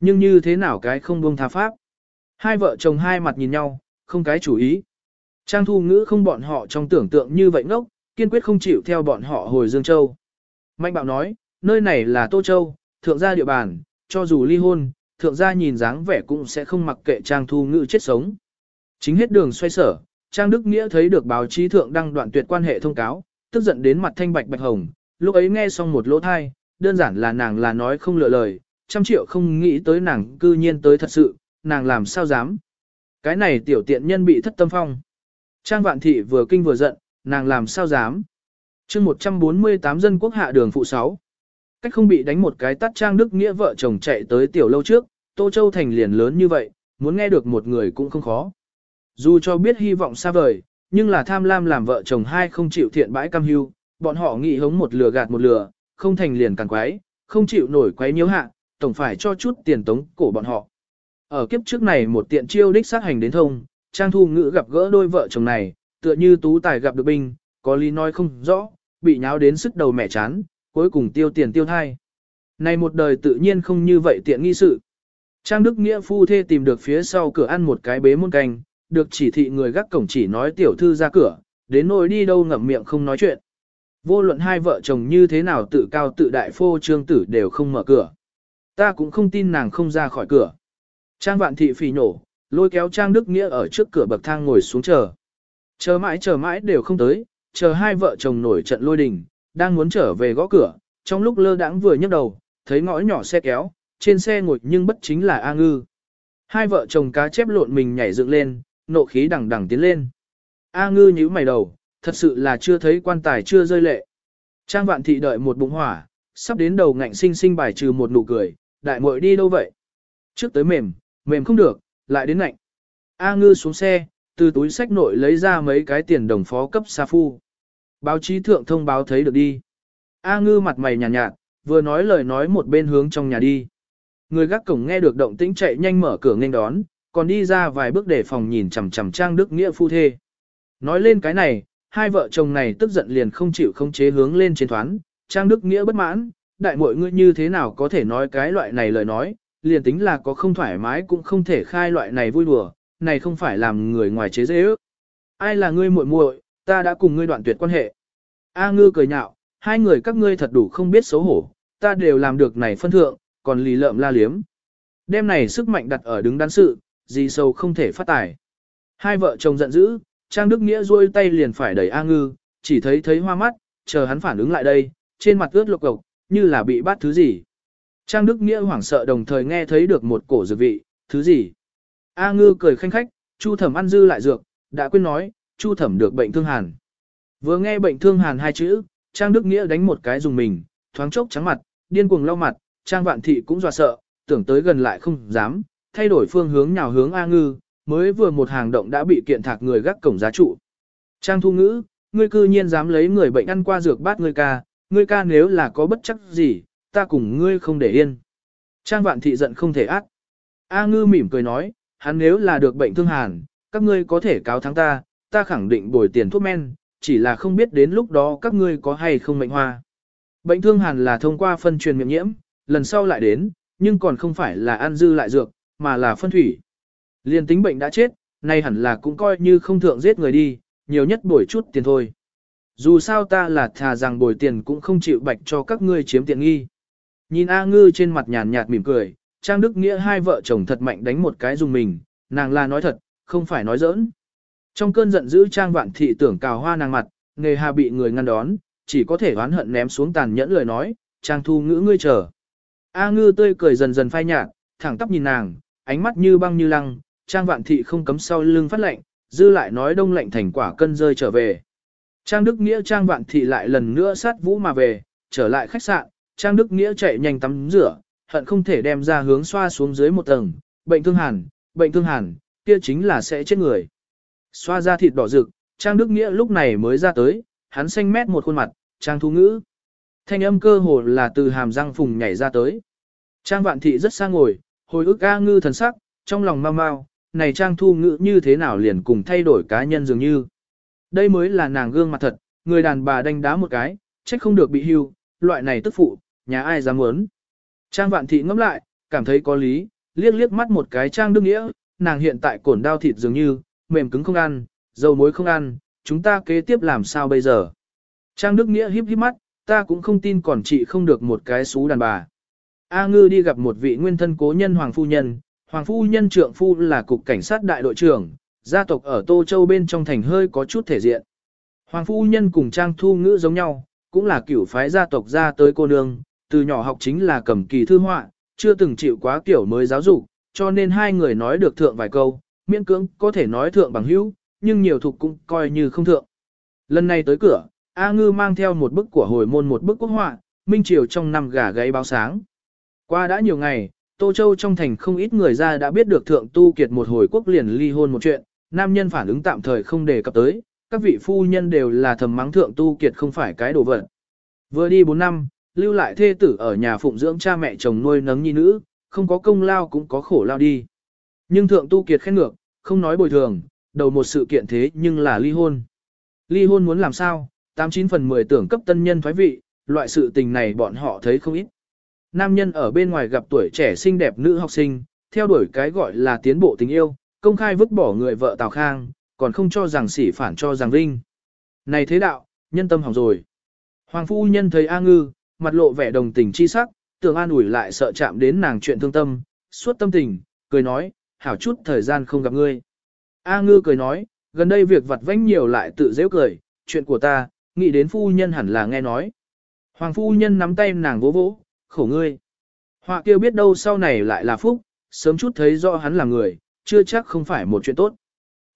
Nhưng như thế nào cái không buông tha pháp. Hai vợ chồng hai mặt nhìn nhau, không cái chủ ý. Trang thu ngữ không bọn họ trong tưởng tượng như vậy ngốc, kiên quyết không chịu theo bọn họ hồi Dương Châu. Mạnh bạo nói, nơi này là Tô Châu, thượng gia địa bàn, cho dù ly hôn, thượng gia nhìn dáng vẻ cũng sẽ không mặc kệ trang thu ngữ chết sống. Chính hết đường xoay sở, Trang Đức Nghĩa thấy được báo chí thượng đăng đoạn tuyệt quan hệ thông cáo, tức giận đến mặt thanh bạch bạch hồng, lúc ấy nghe xong một lỗ thai, đơn giản là nàng là nói không lựa lời, trăm triệu không nghĩ tới nàng cư nhiên tới thật sự, nàng làm sao dám. Cái này tiểu tiện nhân bị thất tâm phong. Trang Vạn Thị vừa kinh vừa giận, nàng làm sao dám. chương 148 dân quốc hạ đường phụ 6. Cách không bị đánh một cái tắt Trang Đức Nghĩa vợ chồng chạy tới tiểu lâu trước, Tô Châu Thành liền lớn như vậy, muốn nghe được một người cũng không khó. Dù cho biết hy vọng xa vời, nhưng là tham lam làm vợ chồng hai không chịu thiện bãi cam hưu, bọn họ nghĩ hống một lừa gạt một lừa, không thành liền càng quái, không chịu nổi quái nhiễu hạ, tổng phải cho chút tiền tống cổ bọn họ. Ở kiếp trước này một tiện chiêu đích sát hành đến thông, Trang Thu Ngữ gặp gỡ đôi vợ chồng này, tựa như tú tài gặp được binh, có lý nói không rõ, bị nháo đến sức đầu mẹ chán, cuối cùng tiêu tiền tiêu thai. Này một đời tự nhiên không như vậy tiện nghi sự. Trang Đức Nghĩa phu thê tìm được phía sau cửa ăn một cái bế muôn canh, được chỉ thị người gác cổng chỉ nói tiểu thư ra cửa, đến nỗi đi đâu ngậm miệng không nói chuyện. Vô luận hai vợ chồng như thế nào tự cao tự đại phô trương tử đều không mở cửa. Ta cũng không tin nàng không ra khỏi cửa. Trang vạn thị phì nổ, lôi kéo Trang Đức Nghĩa ở trước cửa bậc thang ngồi xuống chờ. Chờ mãi chờ mãi đều không tới, chờ hai vợ chồng nổi trận lôi đình, đang muốn trở về gõ cửa, trong lúc lơ đãng vừa nhấc đầu, thấy ngõ nhỏ xe kéo, trên xe ngồi nhưng bất chính là A Ngư. Hai vợ chồng cá chép lộn mình nhảy dựng lên, nộ khí đằng đằng tiến lên. A Ngư nhíu mày đầu, thật sự là chưa thấy quan tài chưa rơi lệ. Trang vạn thị đợi một bụng hỏa, sắp đến đầu ngạnh sinh sinh bài trừ một nụ cười, đại muội đi đâu vậy? Trước tới mềm, mềm không được, lại đến ngạnh. A ngư xuống xe, từ túi sách nội lấy ra mấy cái tiền đồng phó cấp sa phu. Báo chí thượng thông báo thấy được đi. A ngư mặt mày nhàn nhạt, nhạt, vừa nói lời nói một bên hướng trong nhà đi. Người gác cổng nghe được động tĩnh chạy nhanh mở cửa nghênh đón, còn đi ra vài bước để phòng nhìn chằm chằm Trang Đức Nghĩa phu thê. Nói lên cái này, hai vợ chồng này tức giận liền không chịu không chế hướng lên trên thoán, Trang Đức Nghĩa bất mãn, đại muội ngươi như thế nào có thể nói cái loại này lời nói, liền tính là có không thoải mái cũng không thể khai loại này vui đùa, này không phải làm người ngoài chế dễ ước. Ai là ngươi muội muội, ta đã cùng ngươi đoạn tuyệt quan hệ. A ngư cười nhạo, hai người các ngươi thật đủ không biết xấu hổ, ta đều làm được này phân thượng, còn lì lợm la liếm. Đêm này sức mạnh đặt ở đứng đắn sự, gì sâu không thể phát tài. Hai vợ chồng giận dữ, Trang Đức Nghĩa duỗi tay liền phải đẩy A ngư, chỉ thấy thấy hoa mắt, chờ hắn phản ứng lại đây, trên mặt ướt lục cộc, như là bị bắt thứ gì. Trang Đức Nghĩa hoảng sợ đồng thời nghe thấy được một cổ dược vị, thứ gì. A ngư cười khanh khách, Chu thẩm ăn dư lại dược, đã quên nói, Chu thẩm được bệnh thương hàn. Vừa nghe bệnh thương hàn hai chữ, Trang Đức Nghĩa đánh một cái dùng mình, thoáng chốc trắng mặt, điên cuồng lau mặt, Trang Vạn Thị cũng dọa sợ, tưởng tới gần lại không dám, thay đổi phương hướng nhào hướng A ngư, mới vừa một hàng động đã bị kiện thạc người gác cổng giá trụ. Trang Thu Ngữ, ngươi cư nhiên dám lấy người bệnh ăn qua dược bát ngươi ca, ngươi ca nếu là có bất chắc gì, ta cùng ngươi không để yên. Trang Vạn Thị giận không thể ác. A ngư mỉm cười nói, hắn nếu là được bệnh thương hàn, các ngươi có thể cáo thắng ta, ta khẳng định bồi tiền thuốc men, chỉ là không biết đến lúc đó các ngươi có hay không mệnh hoa. Bệnh thương hàn là thông qua phân truyền miệng nhiễm, lần sau lại đến, nhưng còn không phải là ăn dư lại dược, mà là phân thủy. Liên tính bệnh đã chết, nay hẳn là cũng coi như không thượng giết người đi, nhiều nhất bồi chút tiền thôi. Dù sao ta là thà rằng bồi tiền cũng không chịu bạch cho các ngươi chiếm tiện nghi. Nhìn A ngư trên mặt nhàn nhạt mỉm cười, Trang Đức Nghĩa hai vợ chồng thật mạnh đánh một cái dùng mình, nàng là nói thật, không phải nói giỡn. Trong cơn giận dữ Trang Vạn Thị tưởng cào hoa nàng mặt, nghề hà bị người ngăn đón, chỉ có thể oán hận ném xuống tàn nhẫn lời nói, Trang Thu ngữ ngươi chờ. A ngư tươi cười dần dần phai nhạt, thẳng tắp nhìn nàng, ánh mắt như băng như lăng, Trang Vạn Thị không cấm sau lưng phát lệnh, dư lại nói đông lạnh thành quả cân rơi trở về. Trang Đức Nghĩa Trang Vạn Thị lại lần nữa sát vũ mà về, trở lại khách sạn, Trang Đức Nghĩa chạy nhanh tắm rửa, hận không thể đem ra hướng xoa xuống dưới một tầng, bệnh thương hàn, bệnh thương hàn, kia chính là sẽ chết người. Xoa ra thịt đỏ rực, Trang Đức Nghĩa lúc này mới ra tới, hắn xanh mét một khuôn mặt, Trang Thu Ngữ. Thanh âm cơ hồ là từ hàm răng phùng nhảy ra tới. Trang Vạn Thị rất sang ngồi, hồi ức A ngư thần sắc, trong lòng mau mau, này Trang Thu Ngữ như thế nào liền cùng thay đổi cá nhân dường như. Đây mới là nàng gương mặt thật, người đàn bà đánh đá một cái, trách không được bị hưu, loại này tức phụ, nhà ai dám muốn. Trang vạn thị ngẫm lại, cảm thấy có lý, liếc liếc mắt một cái trang đương nghĩa, nàng hiện tại cổn đau thịt dường như, mềm cứng không ăn, dầu muối không ăn, chúng ta kế tiếp làm sao bây giờ. Trang Đức Nghĩa híp híp mắt, ta cũng không tin còn chị không được một cái xú đàn bà. A Ngư đi gặp một vị nguyên thân cố nhân Hoàng Phu Nhân, Hoàng Phu Nhân trượng phu là cục cảnh sát đại đội trưởng, gia tộc ở Tô Châu bên trong thành hơi có chút thể diện. Hoàng phu nhân cùng Trang Thu Ngữ giống nhau, cũng là kiểu phái gia tộc ra tới cô nương, từ nhỏ học chính là cầm kỳ thư họa, chưa từng chịu quá kiểu mới giáo dục, cho nên hai người nói được thượng vài câu, miễn cưỡng có thể nói thượng bằng hữu, nhưng nhiều thuộc cũng coi như không thượng. Lần này tới cửa, A Ngư mang theo một bức của hồi môn một bức quốc họa, minh triều trong năm gà gáy báo sáng. Qua đã nhiều ngày, Tô Châu trong thành không ít người ra đã biết được thượng tu kiệt một hồi quốc liền ly hôn một chuyện, nam nhân phản ứng tạm thời không đề cập tới, các vị phu nhân đều là thầm mắng thượng tu kiệt không phải cái đồ vật. Vừa đi 4 năm, lưu lại thê tử ở nhà phụng dưỡng cha mẹ chồng nuôi nấng nhi nữ, không có công lao cũng có khổ lao đi. Nhưng thượng tu kiệt khen ngược, không nói bồi thường, đầu một sự kiện thế nhưng là ly hôn. Ly hôn muốn làm sao, 89 phần 10 tưởng cấp tân nhân thoái vị, loại sự tình này bọn họ thấy không ít. Nam nhân ở bên ngoài gặp tuổi trẻ xinh đẹp nữ học sinh, theo đuổi cái gọi là tiến bộ tình yêu, công khai vứt bỏ người vợ Tào Khang, còn không cho rằng sỉ phản cho rằng vinh. Này thế đạo, nhân tâm hỏng rồi. Hoàng phu nhân thấy A Ngư, mặt lộ vẻ đồng tình chi sắc, tưởng an ủi lại sợ chạm đến nàng chuyện thương tâm, suốt tâm tình, cười nói, hảo chút thời gian không gặp ngươi. A Ngư cười nói, gần đây việc vặt vãnh nhiều lại tự dễ cười, chuyện của ta, nghĩ đến phu nhân hẳn là nghe nói. Hoàng phu nhân nắm tay nàng vỗ vỗ, khổ ngươi. Họa kêu biết đâu sau này lại là phúc, sớm chút thấy rõ hắn là người, chưa chắc không phải một chuyện tốt.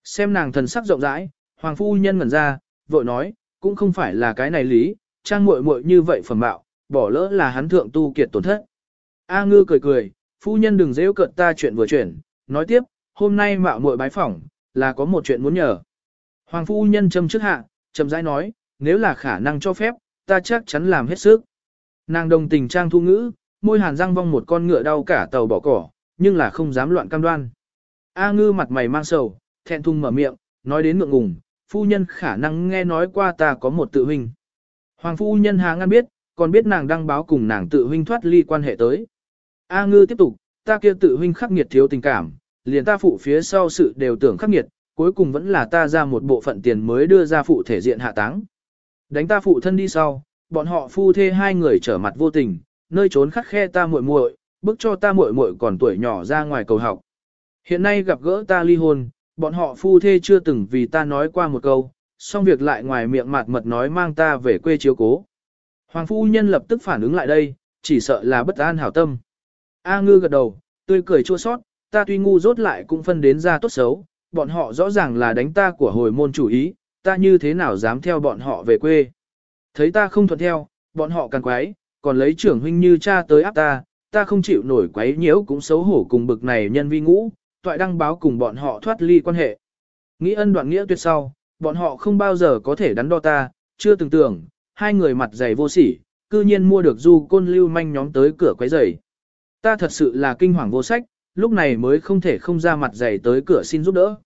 Xem nàng thần sắc rộng rãi, hoàng phu nhân ngẩn ra, vội nói, cũng không phải là cái này lý, trang muội muội như vậy phẩm mạo, bỏ lỡ là hắn thượng tu kiệt tổn thất. A ngư cười cười, phu nhân đừng dễ cận ta chuyện vừa chuyển, nói tiếp, hôm nay mạo muội bái phỏng, là có một chuyện muốn nhờ. Hoàng phu nhân châm trước hạ, chậm rãi nói, nếu là khả năng cho phép, ta chắc chắn làm hết sức. Nàng đồng tình trang thu ngữ, môi hàn răng vong một con ngựa đau cả tàu bỏ cỏ, nhưng là không dám loạn cam đoan. A ngư mặt mày mang sầu, thẹn thùng mở miệng, nói đến ngượng ngùng, phu nhân khả năng nghe nói qua ta có một tự huynh. Hoàng phu nhân hà ngăn biết, còn biết nàng đăng báo cùng nàng tự huynh thoát ly quan hệ tới. A ngư tiếp tục, ta kia tự huynh khắc nghiệt thiếu tình cảm, liền ta phụ phía sau sự đều tưởng khắc nghiệt, cuối cùng vẫn là ta ra một bộ phận tiền mới đưa ra phụ thể diện hạ táng. Đánh ta phụ thân đi sau, bọn họ phu thê hai người trở mặt vô tình, nơi trốn khắc khe ta muội muội, bức cho ta muội muội còn tuổi nhỏ ra ngoài cầu học. Hiện nay gặp gỡ ta ly hôn, bọn họ phu thê chưa từng vì ta nói qua một câu, xong việc lại ngoài miệng mạt mật nói mang ta về quê chiếu cố. Hoàng phu nhân lập tức phản ứng lại đây, chỉ sợ là bất an hảo tâm. A ngư gật đầu, tươi cười chua sót, ta tuy ngu rốt lại cũng phân đến ra tốt xấu, bọn họ rõ ràng là đánh ta của hồi môn chủ ý, ta như thế nào dám theo bọn họ về quê. Thấy ta không thuận theo, bọn họ càng quái, còn lấy trưởng huynh như cha tới áp ta, ta không chịu nổi quấy nhiễu cũng xấu hổ cùng bực này nhân vi ngũ, toại đăng báo cùng bọn họ thoát ly quan hệ. Nghĩ ân đoạn nghĩa tuyệt sau, bọn họ không bao giờ có thể đắn đo ta, chưa từng tưởng, hai người mặt dày vô sỉ, cư nhiên mua được du côn lưu manh nhóm tới cửa quấy rầy. Ta thật sự là kinh hoàng vô sách, lúc này mới không thể không ra mặt dày tới cửa xin giúp đỡ.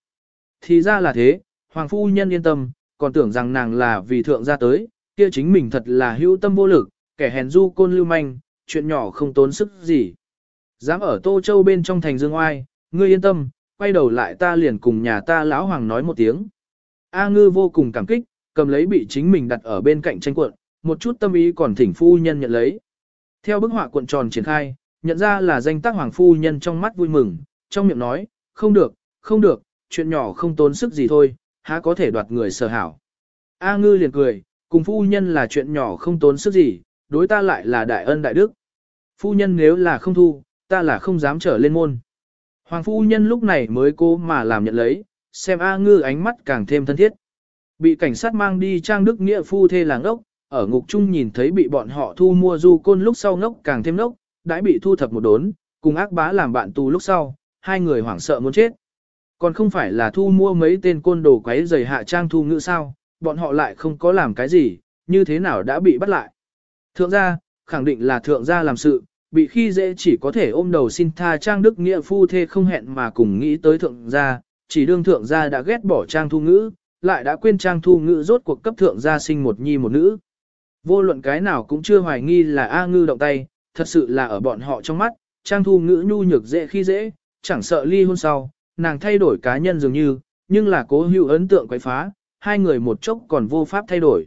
Thì ra là thế, Hoàng Phu Nhân yên tâm, còn tưởng rằng nàng là vì thượng gia tới, kia chính mình thật là hữu tâm vô lực, kẻ hèn du côn lưu manh, chuyện nhỏ không tốn sức gì. Dám ở Tô Châu bên trong thành Dương Oai, ngươi yên tâm, quay đầu lại ta liền cùng nhà ta lão hoàng nói một tiếng. A ngư vô cùng cảm kích, cầm lấy bị chính mình đặt ở bên cạnh tranh cuộn, một chút tâm ý còn thỉnh phu nhân nhận lấy. Theo bức họa cuộn tròn triển khai, nhận ra là danh tác hoàng phu nhân trong mắt vui mừng, trong miệng nói, không được, không được, chuyện nhỏ không tốn sức gì thôi, há có thể đoạt người sở hảo. A ngư liền cười, cùng phu nhân là chuyện nhỏ không tốn sức gì, đối ta lại là đại ân đại đức. Phu nhân nếu là không thu, ta là không dám trở lên môn. Hoàng phu nhân lúc này mới cố mà làm nhận lấy, xem A ngư ánh mắt càng thêm thân thiết. Bị cảnh sát mang đi trang đức nghĩa phu thê làng ốc, ở ngục trung nhìn thấy bị bọn họ thu mua du côn lúc sau ngốc càng thêm ngốc, đã bị thu thập một đốn, cùng ác bá làm bạn tù lúc sau, hai người hoảng sợ muốn chết. Còn không phải là thu mua mấy tên côn đồ quấy giày hạ trang thu ngữ sao, bọn họ lại không có làm cái gì, như thế nào đã bị bắt lại. Thượng gia, khẳng định là thượng gia làm sự, bị khi dễ chỉ có thể ôm đầu xin tha trang đức nghĩa phu thê không hẹn mà cùng nghĩ tới thượng gia, chỉ đương thượng gia đã ghét bỏ trang thu ngữ, lại đã quên trang thu ngữ rốt cuộc cấp thượng gia sinh một nhi một nữ. Vô luận cái nào cũng chưa hoài nghi là A ngư động tay, thật sự là ở bọn họ trong mắt, trang thu ngữ nhu nhược dễ khi dễ, chẳng sợ ly hôn sau, nàng thay đổi cá nhân dường như, nhưng là cố hữu ấn tượng quấy phá, hai người một chốc còn vô pháp thay đổi.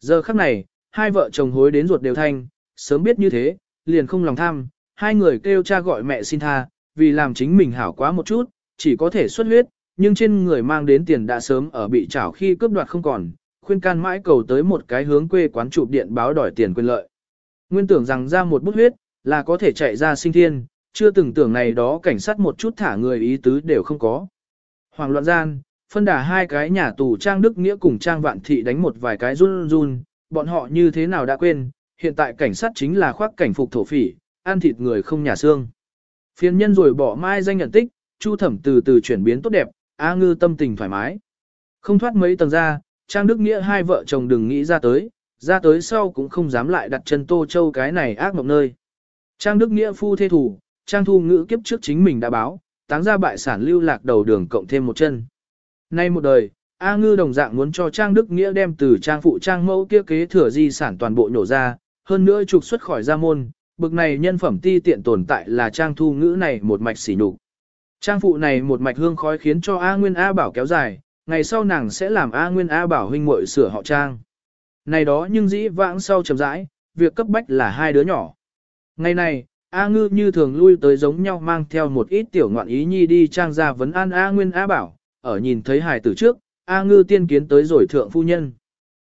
Giờ khắc này, hai vợ chồng hối đến ruột đều thanh, sớm biết như thế, liền không lòng tham, hai người kêu cha gọi mẹ xin tha, vì làm chính mình hảo quá một chút, chỉ có thể xuất huyết, nhưng trên người mang đến tiền đã sớm ở bị trảo khi cướp đoạt không còn, khuyên can mãi cầu tới một cái hướng quê quán chụp điện báo đòi tiền quyền lợi. Nguyên tưởng rằng ra một bút huyết, là có thể chạy ra sinh thiên, chưa từng tưởng này đó cảnh sát một chút thả người ý tứ đều không có. Hoàng loạn gian, phân đà hai cái nhà tù Trang Đức Nghĩa cùng Trang Vạn Thị đánh một vài cái run run, bọn họ như thế nào đã quên, hiện tại cảnh sát chính là khoác cảnh phục thổ phỉ, ăn thịt người không nhà xương. Phiên nhân rồi bỏ mai danh nhận tích, Chu Thẩm từ từ chuyển biến tốt đẹp, A Ngư tâm tình thoải mái. Không thoát mấy tầng ra, Trang Đức Nghĩa hai vợ chồng đừng nghĩ ra tới, ra tới sau cũng không dám lại đặt chân Tô Châu cái này ác mộng nơi. Trang Đức Nghĩa phu thê thủ, Trang Thu Ngữ kiếp trước chính mình đã báo, táng ra bại sản lưu lạc đầu đường cộng thêm một chân. Nay một đời, A Ngư đồng dạng muốn cho Trang Đức Nghĩa đem từ Trang phụ Trang mẫu kia kế thừa di sản toàn bộ nhổ ra, hơn nữa trục xuất khỏi gia môn, bực này nhân phẩm ti tiện tồn tại là Trang Thu Ngữ này một mạch xỉ nhục. Trang phụ này một mạch hương khói khiến cho A Nguyên A Bảo kéo dài, ngày sau nàng sẽ làm A Nguyên A Bảo huynh muội sửa họ Trang. Này đó nhưng dĩ vãng sau chậm rãi, việc cấp bách là hai đứa nhỏ. Ngày này, A Ngư như thường lui tới giống nhau mang theo một ít tiểu ngoạn ý nhi đi trang ra vấn an A Nguyên A Bảo, ở nhìn thấy hài tử trước, A Ngư tiên kiến tới rồi thượng phu nhân.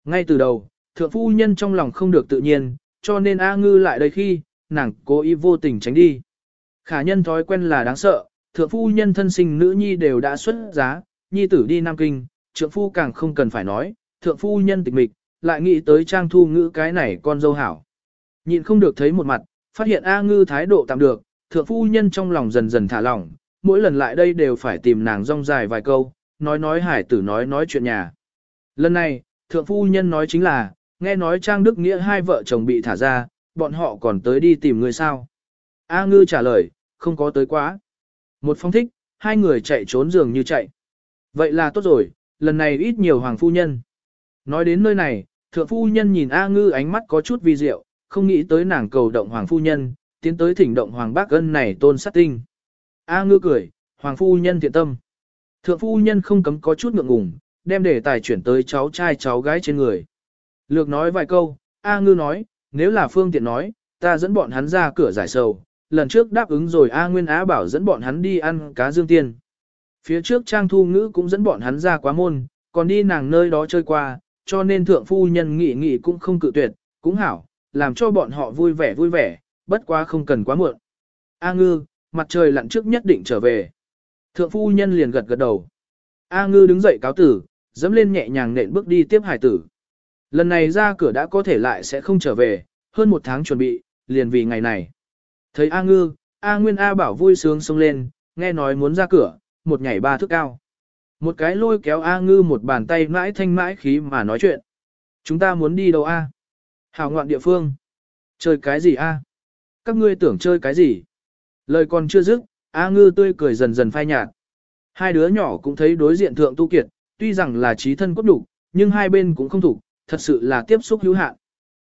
Ngay từ đầu, thượng phu nhân trong lòng không được tự nhiên, cho nên A Ngư lại đây khi, nàng cố ý vô tình tránh đi. Khả nhân thói quen là đáng sợ, thượng phu nhân thân sinh nữ nhi đều đã xuất giá, nhi tử đi Nam Kinh, trượng phu càng không cần phải nói, thượng phu nhân tịch mịch, lại nghĩ tới trang thu ngữ cái này con dâu hảo. nhìn không được thấy một mặt, phát hiện A ngư thái độ tạm được, thượng phu nhân trong lòng dần dần thả lỏng, mỗi lần lại đây đều phải tìm nàng rong dài vài câu, nói nói hải tử nói nói chuyện nhà. Lần này, thượng phu nhân nói chính là, nghe nói Trang Đức Nghĩa hai vợ chồng bị thả ra, bọn họ còn tới đi tìm người sao. A ngư trả lời, không có tới quá. Một phong thích, hai người chạy trốn giường như chạy. Vậy là tốt rồi, lần này ít nhiều hoàng phu nhân. Nói đến nơi này, thượng phu nhân nhìn A ngư ánh mắt có chút vi diệu, không nghĩ tới nàng cầu động hoàng phu nhân, tiến tới thỉnh động hoàng bác ân này tôn sát tinh. A ngư cười, hoàng phu nhân thiện tâm. Thượng phu nhân không cấm có chút ngượng ngùng, đem đề tài chuyển tới cháu trai cháu gái trên người. Lược nói vài câu, A ngư nói, nếu là phương tiện nói, ta dẫn bọn hắn ra cửa giải sầu, lần trước đáp ứng rồi A Nguyên Á bảo dẫn bọn hắn đi ăn cá dương tiên. Phía trước Trang Thu Ngữ cũng dẫn bọn hắn ra quá môn, còn đi nàng nơi đó chơi qua, cho nên thượng phu nhân nghị nghị cũng không cự tuyệt, cũng hảo, làm cho bọn họ vui vẻ vui vẻ, bất quá không cần quá muộn. A ngư, mặt trời lặn trước nhất định trở về. Thượng phu nhân liền gật gật đầu. A ngư đứng dậy cáo tử, dẫm lên nhẹ nhàng nện bước đi tiếp hải tử. Lần này ra cửa đã có thể lại sẽ không trở về, hơn một tháng chuẩn bị, liền vì ngày này. Thấy A ngư, A Nguyên A bảo vui sướng sông lên, nghe nói muốn ra cửa, một nhảy ba thước cao. Một cái lôi kéo A ngư một bàn tay mãi thanh mãi khí mà nói chuyện. Chúng ta muốn đi đâu A? hào ngoạn địa phương. Chơi cái gì A? Các ngươi tưởng chơi cái gì? Lời còn chưa dứt, A ngư tươi cười dần dần phai nhạt. Hai đứa nhỏ cũng thấy đối diện thượng tu kiệt, tuy rằng là trí thân cốt đủ, nhưng hai bên cũng không thủ, thật sự là tiếp xúc hữu hạn.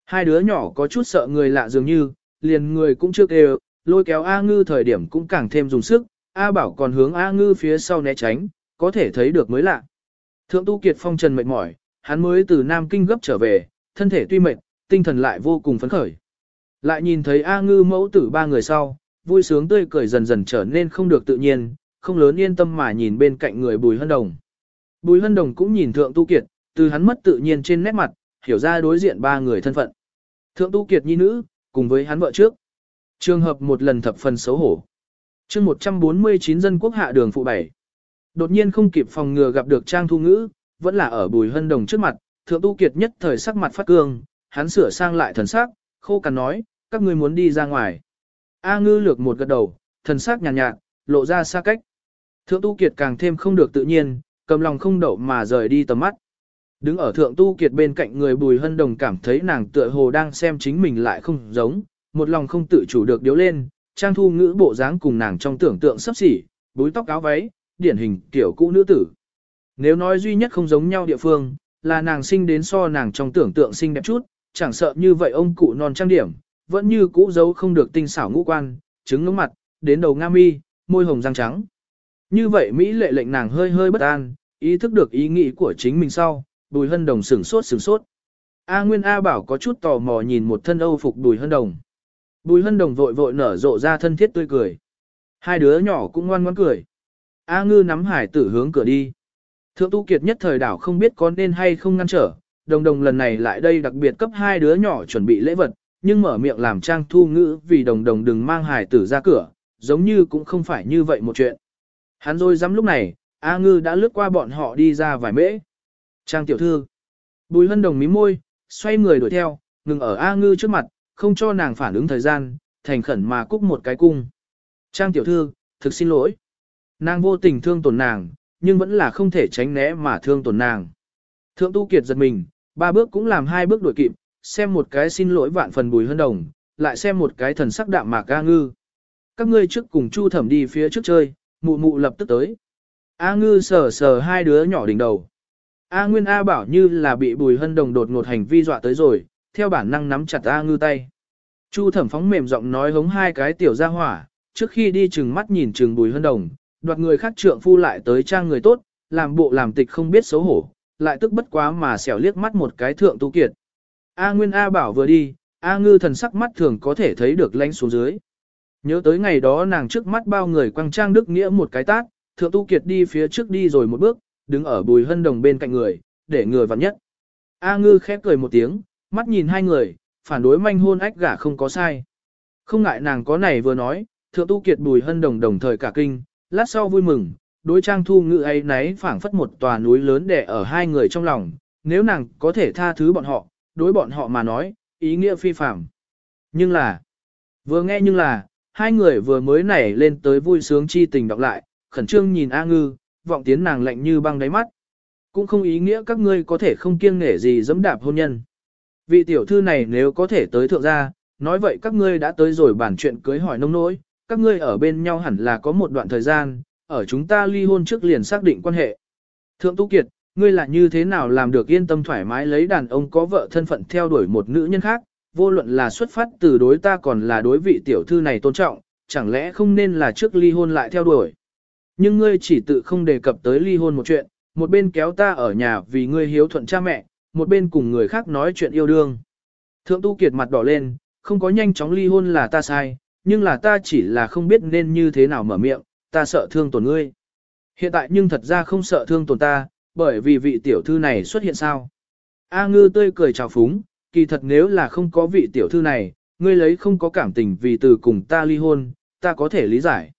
Hai đứa nhỏ có chút sợ người lạ dường như, liền người cũng chưa kêu, lôi kéo A ngư thời điểm cũng càng thêm dùng sức, A bảo còn hướng A ngư phía sau né tránh, có thể thấy được mới lạ. Thượng tu kiệt phong trần mệt mỏi, hắn mới từ Nam Kinh gấp trở về, thân thể tuy mệt, tinh thần lại vô cùng phấn khởi. Lại nhìn thấy A ngư mẫu tử ba người sau, vui sướng tươi cười dần dần trở nên không được tự nhiên, không lớn yên tâm mà nhìn bên cạnh người Bùi Hân Đồng. Bùi Hân Đồng cũng nhìn Thượng Tu Kiệt, từ hắn mất tự nhiên trên nét mặt, hiểu ra đối diện ba người thân phận. Thượng Tu Kiệt nhi nữ, cùng với hắn vợ trước. Trường hợp một lần thập phần xấu hổ. chương 149 dân quốc hạ đường phụ bảy. Đột nhiên không kịp phòng ngừa gặp được Trang Thu Ngữ, vẫn là ở Bùi Hân Đồng trước mặt, Thượng Tu Kiệt nhất thời sắc mặt phát cương, hắn sửa sang lại thần sắc, khô cằn nói, các ngươi muốn đi ra ngoài. A ngư lược một gật đầu, thần sắc nhàn nhạt, nhạt, lộ ra xa cách. Thượng Tu Kiệt càng thêm không được tự nhiên, cầm lòng không đậu mà rời đi tầm mắt. Đứng ở thượng tu kiệt bên cạnh người bùi hân đồng cảm thấy nàng tựa hồ đang xem chính mình lại không giống, một lòng không tự chủ được điếu lên, trang thu ngữ bộ dáng cùng nàng trong tưởng tượng sắp xỉ, búi tóc áo váy, điển hình kiểu cũ nữ tử. Nếu nói duy nhất không giống nhau địa phương, là nàng sinh đến so nàng trong tưởng tượng xinh đẹp chút, chẳng sợ như vậy ông cụ non trang điểm, vẫn như cũ giấu không được tinh xảo ngũ quan, trứng ngưỡng mặt, đến đầu nga mi, môi hồng răng trắng. Như vậy Mỹ lệ lệnh nàng hơi hơi bất an, ý thức được ý nghĩ của chính mình sau, Bùi Hân Đồng sửng sốt sửng sốt. A Nguyên A Bảo có chút tò mò nhìn một thân Âu phục Bùi Hân Đồng. Bùi Hân Đồng vội vội nở rộ ra thân thiết tươi cười. Hai đứa nhỏ cũng ngoan ngoãn cười. A ngư nắm hải tử hướng cửa đi. Thượng tu kiệt nhất thời đảo không biết có nên hay không ngăn trở, đồng đồng lần này lại đây đặc biệt cấp hai đứa nhỏ chuẩn bị lễ vật, nhưng mở miệng làm trang thu ngữ vì đồng đồng đừng mang hải tử ra cửa, giống như cũng không phải như vậy một chuyện. Hắn rồi dám lúc này, A ngư đã lướt qua bọn họ đi ra vài mễ. Trang tiểu thư. Bùi hân đồng mí môi, xoay người đuổi theo, ngừng ở A ngư trước mặt, không cho nàng phản ứng thời gian, thành khẩn mà cúc một cái cung. Trang tiểu thư, thực xin lỗi. Nàng vô tình thương tổn nàng, nhưng vẫn là không thể tránh né mà thương tổn nàng. Thượng tu kiệt giật mình, ba bước cũng làm hai bước đuổi kịp, xem một cái xin lỗi vạn phần bùi hơn đồng, lại xem một cái thần sắc đạm mạc A ngư. Các ngươi trước cùng chu thẩm đi phía trước chơi, mụ mụ lập tức tới. A ngư sờ sờ hai đứa nhỏ đỉnh đầu. A Nguyên A bảo như là bị bùi hân đồng đột ngột hành vi dọa tới rồi, theo bản năng nắm chặt A ngư tay. Chu thẩm phóng mềm giọng nói hống hai cái tiểu ra hỏa, trước khi đi chừng mắt nhìn chừng bùi hân đồng, đoạt người khác trượng phu lại tới trang người tốt, làm bộ làm tịch không biết xấu hổ, lại tức bất quá mà xẻo liếc mắt một cái thượng tu kiệt. A Nguyên A bảo vừa đi, A ngư thần sắc mắt thường có thể thấy được lánh xuống dưới. Nhớ tới ngày đó nàng trước mắt bao người quăng trang đức nghĩa một cái tát, thượng tu kiệt đi phía trước đi rồi một bước, đứng ở bùi hân đồng bên cạnh người, để người vặn nhất. A ngư khép cười một tiếng, mắt nhìn hai người, phản đối manh hôn ách gả không có sai. Không ngại nàng có này vừa nói, thượng tu kiệt bùi hân đồng đồng thời cả kinh, lát sau vui mừng, đối trang thu ngự ấy náy phảng phất một tòa núi lớn đè ở hai người trong lòng, nếu nàng có thể tha thứ bọn họ, đối bọn họ mà nói, ý nghĩa phi phạm. Nhưng là, vừa nghe nhưng là, hai người vừa mới nảy lên tới vui sướng chi tình đọc lại, khẩn trương nhìn A ngư, vọng tiến nàng lạnh như băng đáy mắt. Cũng không ý nghĩa các ngươi có thể không kiêng nể gì dẫm đạp hôn nhân. Vị tiểu thư này nếu có thể tới thượng gia, nói vậy các ngươi đã tới rồi bản chuyện cưới hỏi nông nỗi, các ngươi ở bên nhau hẳn là có một đoạn thời gian, ở chúng ta ly hôn trước liền xác định quan hệ. Thượng Tu Kiệt, ngươi là như thế nào làm được yên tâm thoải mái lấy đàn ông có vợ thân phận theo đuổi một nữ nhân khác, vô luận là xuất phát từ đối ta còn là đối vị tiểu thư này tôn trọng, chẳng lẽ không nên là trước ly hôn lại theo đuổi. Nhưng ngươi chỉ tự không đề cập tới ly hôn một chuyện, một bên kéo ta ở nhà vì ngươi hiếu thuận cha mẹ, một bên cùng người khác nói chuyện yêu đương. Thượng Tu Kiệt mặt đỏ lên, không có nhanh chóng ly hôn là ta sai, nhưng là ta chỉ là không biết nên như thế nào mở miệng, ta sợ thương tổn ngươi. Hiện tại nhưng thật ra không sợ thương tổn ta, bởi vì vị tiểu thư này xuất hiện sao. A ngư tươi cười chào phúng, kỳ thật nếu là không có vị tiểu thư này, ngươi lấy không có cảm tình vì từ cùng ta ly hôn, ta có thể lý giải.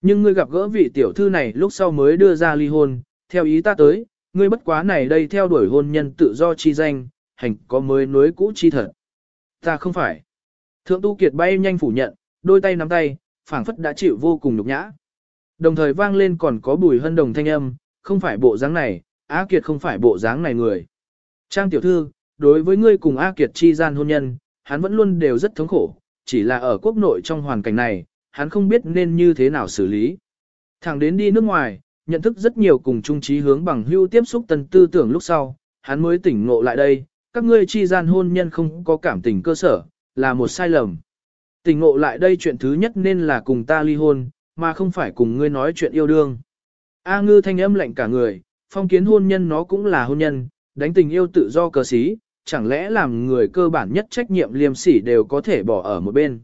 Nhưng ngươi gặp gỡ vị tiểu thư này lúc sau mới đưa ra ly hôn, theo ý ta tới, ngươi bất quá này đây theo đuổi hôn nhân tự do chi danh, hành có mới nối cũ chi thật. Ta không phải. Thượng tu kiệt bay nhanh phủ nhận, đôi tay nắm tay, phảng phất đã chịu vô cùng nhục nhã. Đồng thời vang lên còn có bùi hân đồng thanh âm, không phải bộ dáng này, A Kiệt không phải bộ dáng này người. Trang tiểu thư, đối với ngươi cùng A Kiệt chi gian hôn nhân, hắn vẫn luôn đều rất thống khổ, chỉ là ở quốc nội trong hoàn cảnh này, hắn không biết nên như thế nào xử lý. Thẳng đến đi nước ngoài, nhận thức rất nhiều cùng chung trí hướng bằng hưu tiếp xúc tân tư tưởng lúc sau, hắn mới tỉnh ngộ lại đây, các ngươi chi gian hôn nhân không có cảm tình cơ sở, là một sai lầm. Tỉnh ngộ lại đây chuyện thứ nhất nên là cùng ta ly hôn, mà không phải cùng ngươi nói chuyện yêu đương. A ngư thanh âm lạnh cả người, phong kiến hôn nhân nó cũng là hôn nhân, đánh tình yêu tự do cờ xí, chẳng lẽ làm người cơ bản nhất trách nhiệm liêm sỉ đều có thể bỏ ở một bên.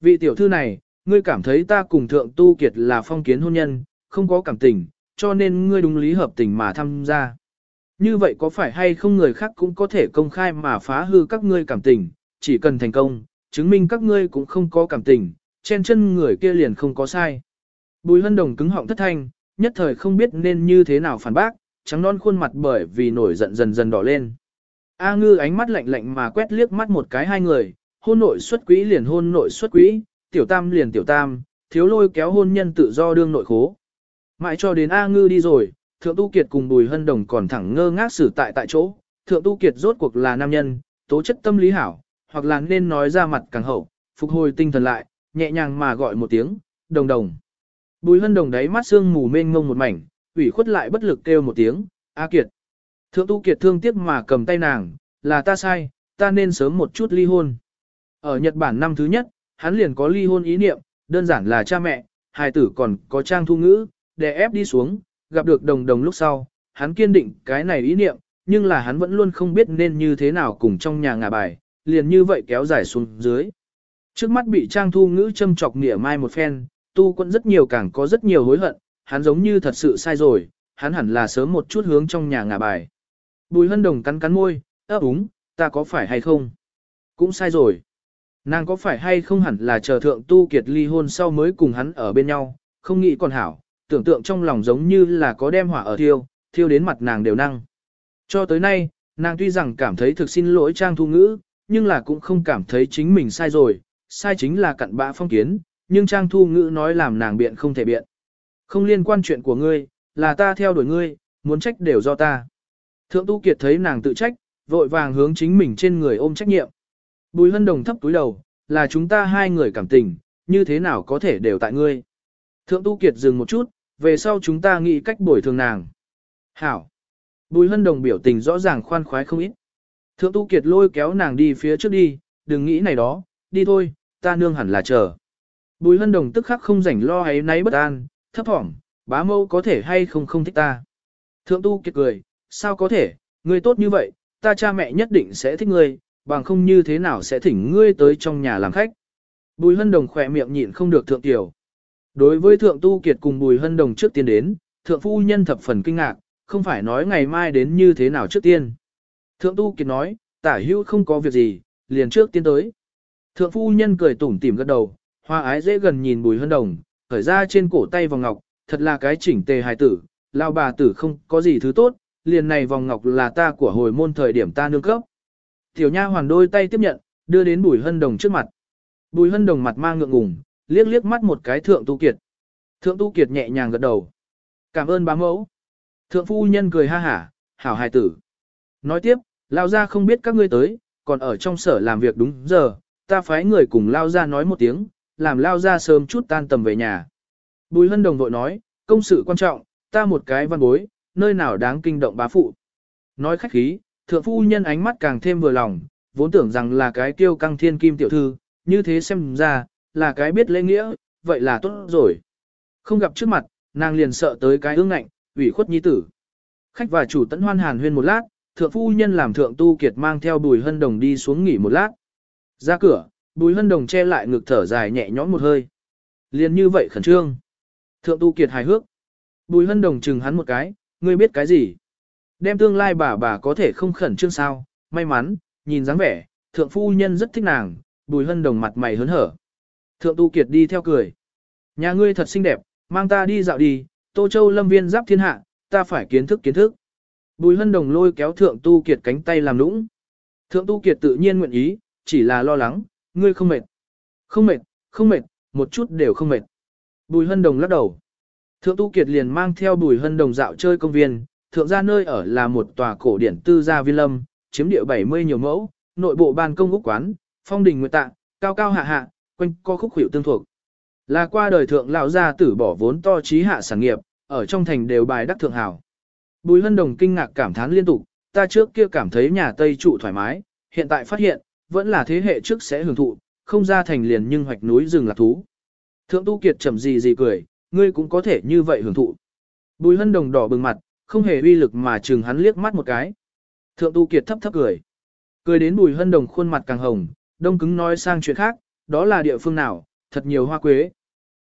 Vị tiểu thư này, ngươi cảm thấy ta cùng thượng tu kiệt là phong kiến hôn nhân, không có cảm tình, cho nên ngươi đúng lý hợp tình mà tham gia. Như vậy có phải hay không người khác cũng có thể công khai mà phá hư các ngươi cảm tình, chỉ cần thành công, chứng minh các ngươi cũng không có cảm tình, chen chân người kia liền không có sai. Bùi hân đồng cứng họng thất thanh, nhất thời không biết nên như thế nào phản bác, trắng non khuôn mặt bởi vì nổi giận dần dần đỏ lên. A ngư ánh mắt lạnh lạnh mà quét liếc mắt một cái hai người, hôn nội xuất quỹ liền hôn nội xuất quỹ, tiểu tam liền tiểu tam, thiếu lôi kéo hôn nhân tự do đương nội khố. Mãi cho đến A ngư đi rồi, thượng tu kiệt cùng bùi hân đồng còn thẳng ngơ ngác xử tại tại chỗ, thượng tu kiệt rốt cuộc là nam nhân, tố chất tâm lý hảo, hoặc là nên nói ra mặt càng hậu, phục hồi tinh thần lại, nhẹ nhàng mà gọi một tiếng, đồng đồng. Bùi hân đồng đáy mắt sương mù mênh ngông một mảnh, ủy khuất lại bất lực kêu một tiếng, A Kiệt. Thượng tu Kiệt thương tiếc mà cầm tay nàng, là ta sai, ta nên sớm một chút ly hôn. Ở Nhật Bản năm thứ nhất, hắn liền có ly hôn ý niệm, đơn giản là cha mẹ, hài tử còn có trang thu ngữ, để ép đi xuống, gặp được đồng đồng lúc sau, hắn kiên định cái này ý niệm, nhưng là hắn vẫn luôn không biết nên như thế nào cùng trong nhà ngả bài, liền như vậy kéo dài xuống dưới. Trước mắt bị trang thu ngữ châm chọc nghĩa mai một phen, tu quẫn rất nhiều càng có rất nhiều hối hận, hắn giống như thật sự sai rồi, hắn hẳn là sớm một chút hướng trong nhà ngả bài. Bùi hân đồng cắn cắn môi, ấp úng, ta có phải hay không? Cũng sai rồi. Nàng có phải hay không hẳn là chờ thượng tu kiệt ly hôn sau mới cùng hắn ở bên nhau, không nghĩ còn hảo, tưởng tượng trong lòng giống như là có đem hỏa ở thiêu, thiêu đến mặt nàng đều năng. Cho tới nay, nàng tuy rằng cảm thấy thực xin lỗi trang thu ngữ, nhưng là cũng không cảm thấy chính mình sai rồi, sai chính là cặn bã phong kiến, nhưng trang thu ngữ nói làm nàng biện không thể biện. Không liên quan chuyện của ngươi, là ta theo đuổi ngươi, muốn trách đều do ta. Thượng tu kiệt thấy nàng tự trách, vội vàng hướng chính mình trên người ôm trách nhiệm. Bùi hân đồng thấp túi đầu, là chúng ta hai người cảm tình, như thế nào có thể đều tại ngươi. Thượng tu kiệt dừng một chút, về sau chúng ta nghĩ cách bồi thường nàng. Hảo. Bùi hân đồng biểu tình rõ ràng khoan khoái không ít. Thượng tu kiệt lôi kéo nàng đi phía trước đi, đừng nghĩ này đó, đi thôi, ta nương hẳn là chờ. Bùi hân đồng tức khắc không rảnh lo ấy náy bất an, thấp thỏm, bá mâu có thể hay không không thích ta. Thượng tu kiệt cười, sao có thể, ngươi tốt như vậy, ta cha mẹ nhất định sẽ thích ngươi, bằng không như thế nào sẽ thỉnh ngươi tới trong nhà làm khách. Bùi hân đồng khỏe miệng nhịn không được thượng tiểu. Đối với thượng tu kiệt cùng bùi hân đồng trước tiên đến, thượng phu nhân thập phần kinh ngạc, không phải nói ngày mai đến như thế nào trước tiên. Thượng tu kiệt nói, tả hữu không có việc gì, liền trước tiên tới. Thượng phu nhân cười tủm tỉm gật đầu, hoa ái dễ gần nhìn bùi hân đồng, khởi ra trên cổ tay vòng ngọc, thật là cái chỉnh tề hài tử, lao bà tử không có gì thứ tốt, liền này vòng ngọc là ta của hồi môn thời điểm ta nương cấp. Tiểu nha hoàn đôi tay tiếp nhận, đưa đến bùi hân đồng trước mặt. Bùi hân đồng mặt mang ngượng ngùng, liếc liếc mắt một cái thượng tu kiệt. Thượng tu kiệt nhẹ nhàng gật đầu. Cảm ơn bá mẫu. Thượng phu nhân cười ha hả, hảo hài tử. Nói tiếp, lao ra không biết các ngươi tới, còn ở trong sở làm việc đúng giờ, ta phái người cùng lao ra nói một tiếng, làm lao ra sớm chút tan tầm về nhà. Bùi hân đồng vội nói, công sự quan trọng, ta một cái văn bối, nơi nào đáng kinh động bá phụ. Nói khách khí, thượng phu nhân ánh mắt càng thêm vừa lòng, vốn tưởng rằng là cái tiêu căng thiên kim tiểu thư, như thế xem ra, là cái biết lễ nghĩa, vậy là tốt rồi. Không gặp trước mặt, nàng liền sợ tới cái ương ngạnh, ủy khuất nhi tử. Khách và chủ tẫn hoan hàn huyên một lát, thượng phu nhân làm thượng tu kiệt mang theo bùi hân đồng đi xuống nghỉ một lát. Ra cửa, bùi hân đồng che lại ngực thở dài nhẹ nhõm một hơi. Liền như vậy khẩn trương. Thượng tu kiệt hài hước. Bùi hân đồng chừng hắn một cái, ngươi biết cái gì? Đem tương lai bà bà có thể không khẩn trương sao, may mắn, nhìn dáng vẻ, thượng phu nhân rất thích nàng, bùi hân đồng mặt mày hớn hở. Thượng tu kiệt đi theo cười. Nhà ngươi thật xinh đẹp, mang ta đi dạo đi, Tô Châu lâm viên giáp thiên hạ, ta phải kiến thức kiến thức. Bùi hân đồng lôi kéo thượng tu kiệt cánh tay làm nũng. Thượng tu kiệt tự nhiên nguyện ý, chỉ là lo lắng, ngươi không mệt. Không mệt, không mệt, một chút đều không mệt. Bùi hân đồng lắc đầu. Thượng tu kiệt liền mang theo bùi hân đồng dạo chơi công viên, thượng gia nơi ở là một tòa cổ điển tư gia viên lâm, chiếm địa 70 nhiều mẫu, nội bộ ban công úc quán, phong đình nguyệt tạ, cao cao hạ hạ, quanh co khúc hiệu tương thuộc. Là qua đời thượng lão gia tử bỏ vốn to trí hạ sản nghiệp, ở trong thành đều bài đắc thượng hảo. Bùi hân đồng kinh ngạc cảm thán liên tục, ta trước kia cảm thấy nhà Tây trụ thoải mái, hiện tại phát hiện, vẫn là thế hệ trước sẽ hưởng thụ, không ra thành liền nhưng hoạch núi rừng lạc thú. Thượng tu kiệt trầm gì gì cười, ngươi cũng có thể như vậy hưởng thụ. Bùi hân đồng đỏ bừng mặt, không hề uy lực mà chừng hắn liếc mắt một cái. Thượng tu kiệt thấp thấp cười. Cười đến bùi hân đồng khuôn mặt càng hồng, đông cứng nói sang chuyện khác, đó là địa phương nào, thật nhiều hoa quế.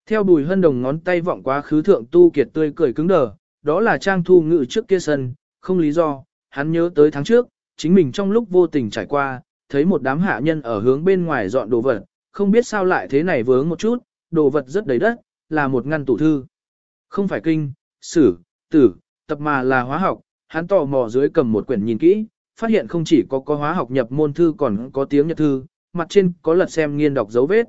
Theo bùi hân đồng ngón tay vọng quá khứ thượng tu kiệt tươi cười cứng đờ, đó là trang thu ngự trước kia sân, không lý do, hắn nhớ tới tháng trước, chính mình trong lúc vô tình trải qua, thấy một đám hạ nhân ở hướng bên ngoài dọn đồ vật, không biết sao lại thế này vướng một chút, đồ vật rất đầy đất, là một ngăn tủ thư. Không phải kinh, sử, tử, tập mà là hóa học, hắn tò mò dưới cầm một quyển nhìn kỹ, phát hiện không chỉ có có hóa học nhập môn thư còn có tiếng nhật thư, mặt trên có lật xem nghiên đọc dấu vết.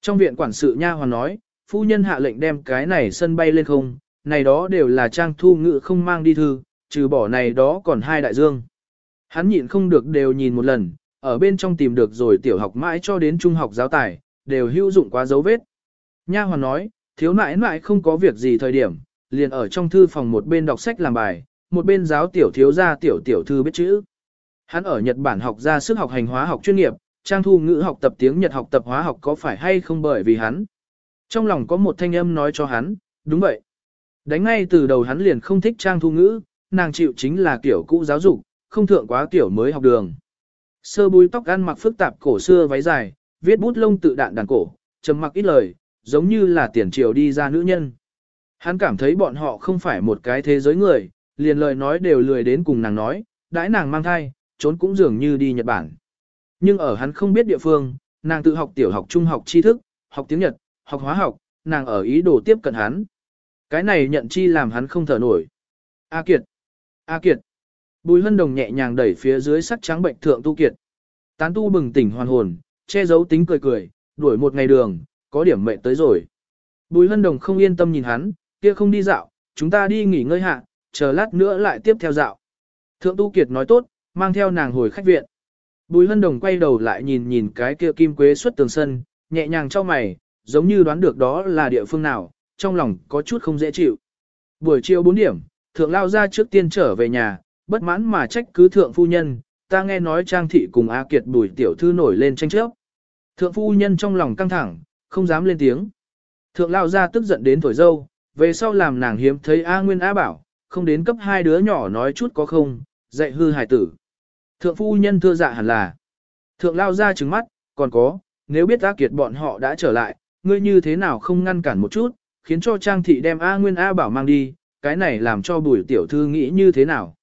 Trong viện quản sự nha hoàn nói, phu nhân hạ lệnh đem cái này sân bay lên không, này đó đều là trang thu ngự không mang đi thư, trừ bỏ này đó còn hai đại dương. Hắn nhịn không được đều nhìn một lần, ở bên trong tìm được rồi tiểu học mãi cho đến trung học giáo tài, đều hữu dụng quá dấu vết. Nha hoàn nói, thiếu nãi nãi không có việc gì thời điểm, liền ở trong thư phòng một bên đọc sách làm bài, một bên giáo tiểu thiếu gia tiểu tiểu thư biết chữ. Hắn ở Nhật Bản học ra sức học hành hóa học chuyên nghiệp, trang thu ngữ học tập tiếng Nhật học tập hóa học có phải hay không bởi vì hắn. Trong lòng có một thanh âm nói cho hắn, đúng vậy. Đánh ngay từ đầu hắn liền không thích trang thu ngữ, nàng chịu chính là kiểu cũ giáo dục, không thượng quá kiểu mới học đường. Sơ búi tóc ăn mặc phức tạp cổ xưa váy dài, viết bút lông tự đạn đàn cổ, trầm mặc ít lời, giống như là tiền triều đi ra nữ nhân. Hắn cảm thấy bọn họ không phải một cái thế giới người, liền lời nói đều lười đến cùng nàng nói, đãi nàng mang thai, trốn cũng dường như đi Nhật Bản. Nhưng ở hắn không biết địa phương, nàng tự học tiểu học trung học tri thức, học tiếng Nhật, học hóa học, nàng ở ý đồ tiếp cận hắn. Cái này nhận chi làm hắn không thở nổi. A Kiệt! A Kiệt! Bùi hân đồng nhẹ nhàng đẩy phía dưới sắc trắng bệnh thượng tu kiệt. Tán tu bừng tỉnh hoàn hồn, che giấu tính cười cười, đuổi một ngày đường, có điểm mệnh tới rồi. Bùi hân đồng không yên tâm nhìn hắn, kia không đi dạo, chúng ta đi nghỉ ngơi hạ, chờ lát nữa lại tiếp theo dạo. Thượng tu kiệt nói tốt, mang theo nàng hồi khách viện. Bùi hân đồng quay đầu lại nhìn nhìn cái kia kim quế xuất tường sân, nhẹ nhàng cho mày, giống như đoán được đó là địa phương nào, trong lòng có chút không dễ chịu. Buổi chiều 4 điểm, thượng lao ra trước tiên trở về nhà, bất mãn mà trách cứ thượng phu nhân, ta nghe nói Trang Thị cùng A Kiệt bùi tiểu thư nổi lên tranh chấp. Thượng phu nhân trong lòng căng thẳng, không dám lên tiếng. Thượng lao ra tức giận đến thổi dâu, về sau làm nàng hiếm thấy A Nguyên A Bảo, không đến cấp hai đứa nhỏ nói chút có không, dạy hư hài tử. Thượng phu nhân thưa dạ hẳn là. Thượng lao ra trứng mắt, còn có, nếu biết A Kiệt bọn họ đã trở lại, ngươi như thế nào không ngăn cản một chút, khiến cho Trang Thị đem A Nguyên A Bảo mang đi, cái này làm cho bùi tiểu thư nghĩ như thế nào.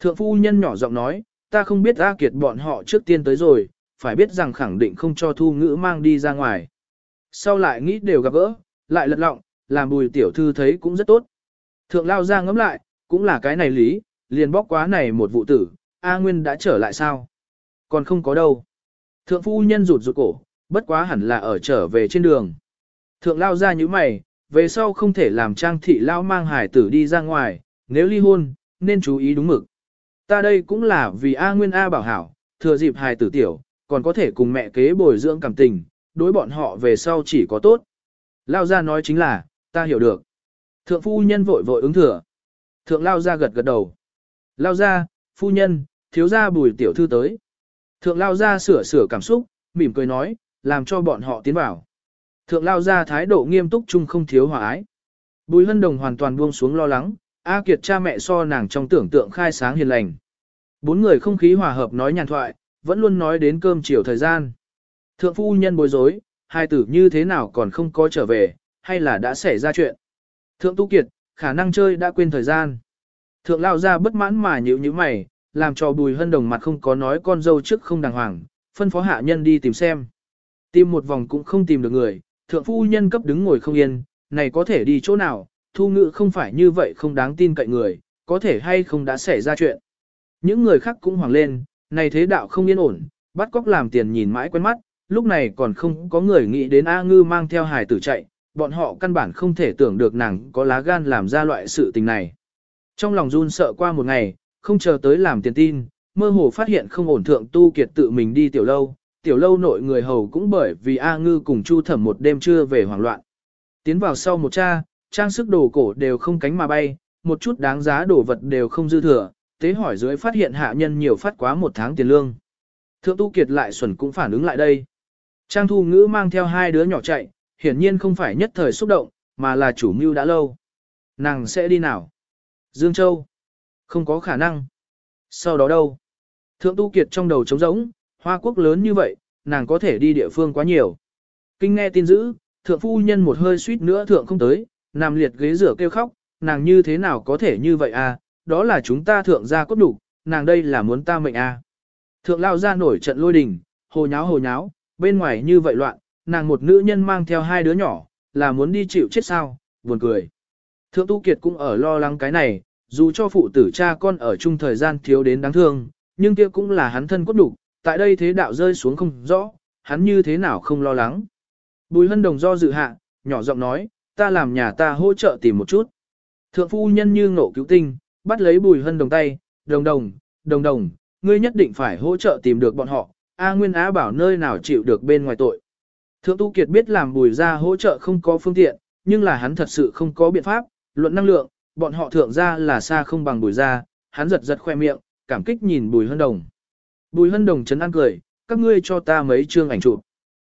Thượng phu nhân nhỏ giọng nói, ta không biết A Kiệt bọn họ trước tiên tới rồi, phải biết rằng khẳng định không cho thu ngữ mang đi ra ngoài. Sau lại nghĩ đều gặp gỡ, lại lật lọng, làm bùi tiểu thư thấy cũng rất tốt. Thượng lao ra ngẫm lại, cũng là cái này lý, liền bóc quá này một vụ tử, A Nguyên đã trở lại sao? Còn không có đâu. Thượng phu nhân rụt rụt cổ, bất quá hẳn là ở trở về trên đường. Thượng lao ra như mày, về sau không thể làm trang thị lao mang hải tử đi ra ngoài, nếu ly hôn, nên chú ý đúng mực. Ta đây cũng là vì A Nguyên A bảo hảo, thừa dịp hài tử tiểu, còn có thể cùng mẹ kế bồi dưỡng cảm tình, đối bọn họ về sau chỉ có tốt. Lao ra nói chính là, ta hiểu được. Thượng phu nhân vội vội ứng thừa. Thượng lao ra gật gật đầu. Lao ra, phu nhân, thiếu gia bùi tiểu thư tới. Thượng lao ra sửa sửa cảm xúc, mỉm cười nói, làm cho bọn họ tiến vào. Thượng lao ra thái độ nghiêm túc chung không thiếu hòa ái. Bùi hân đồng hoàn toàn buông xuống lo lắng, A Kiệt cha mẹ so nàng trong tưởng tượng khai sáng hiền lành. Bốn người không khí hòa hợp nói nhàn thoại, vẫn luôn nói đến cơm chiều thời gian. Thượng phu nhân bối rối, hai tử như thế nào còn không có trở về, hay là đã xảy ra chuyện. Thượng tu kiệt, khả năng chơi đã quên thời gian. Thượng lao ra bất mãn mà nhíu như mày, làm cho bùi hân đồng mặt không có nói con dâu trước không đàng hoàng, phân phó hạ nhân đi tìm xem. Tìm một vòng cũng không tìm được người, thượng phu nhân cấp đứng ngồi không yên, này có thể đi chỗ nào, thu ngữ không phải như vậy không đáng tin cậy người, có thể hay không đã xảy ra chuyện. Những người khác cũng hoảng lên, này thế đạo không yên ổn, bắt cóc làm tiền nhìn mãi quen mắt, lúc này còn không có người nghĩ đến A Ngư mang theo hài tử chạy, bọn họ căn bản không thể tưởng được nàng có lá gan làm ra loại sự tình này. Trong lòng run sợ qua một ngày, không chờ tới làm tiền tin, mơ hồ phát hiện không ổn thượng tu kiệt tự mình đi tiểu lâu, tiểu lâu nội người hầu cũng bởi vì A Ngư cùng Chu Thẩm một đêm chưa về hoảng loạn. Tiến vào sau một cha, trang sức đồ cổ đều không cánh mà bay, một chút đáng giá đồ vật đều không dư thừa, tế hỏi dưới phát hiện hạ nhân nhiều phát quá một tháng tiền lương. Thượng tu kiệt lại xuẩn cũng phản ứng lại đây. Trang thu ngữ mang theo hai đứa nhỏ chạy, hiển nhiên không phải nhất thời xúc động, mà là chủ mưu đã lâu. Nàng sẽ đi nào? Dương Châu? Không có khả năng. Sau đó đâu? Thượng tu kiệt trong đầu trống rỗng, hoa quốc lớn như vậy, nàng có thể đi địa phương quá nhiều. Kinh nghe tin dữ, thượng phu nhân một hơi suýt nữa thượng không tới, nằm liệt ghế rửa kêu khóc, nàng như thế nào có thể như vậy à, đó là chúng ta thượng gia cốt đủ, nàng đây là muốn ta mệnh à. Thượng lao ra nổi trận lôi đình, hồ nháo hồ nháo, bên ngoài như vậy loạn, nàng một nữ nhân mang theo hai đứa nhỏ, là muốn đi chịu chết sao, buồn cười. Thượng Tu Kiệt cũng ở lo lắng cái này, dù cho phụ tử cha con ở chung thời gian thiếu đến đáng thương, nhưng kia cũng là hắn thân cốt đủ, tại đây thế đạo rơi xuống không rõ, hắn như thế nào không lo lắng. Bùi hân đồng do dự hạ, nhỏ giọng nói, ta làm nhà ta hỗ trợ tìm một chút. Thượng phu nhân như ngộ cứu tinh, bắt lấy bùi hân đồng tay, đồng đồng, đồng đồng, ngươi nhất định phải hỗ trợ tìm được bọn họ, A Nguyên Á bảo nơi nào chịu được bên ngoài tội. Thượng Tu Kiệt biết làm bùi ra hỗ trợ không có phương tiện, nhưng là hắn thật sự không có biện pháp, luận năng lượng, bọn họ thượng ra là xa không bằng bùi ra, hắn giật giật khoe miệng, cảm kích nhìn bùi hân đồng. Bùi hân đồng chấn an cười, các ngươi cho ta mấy chương ảnh chụp.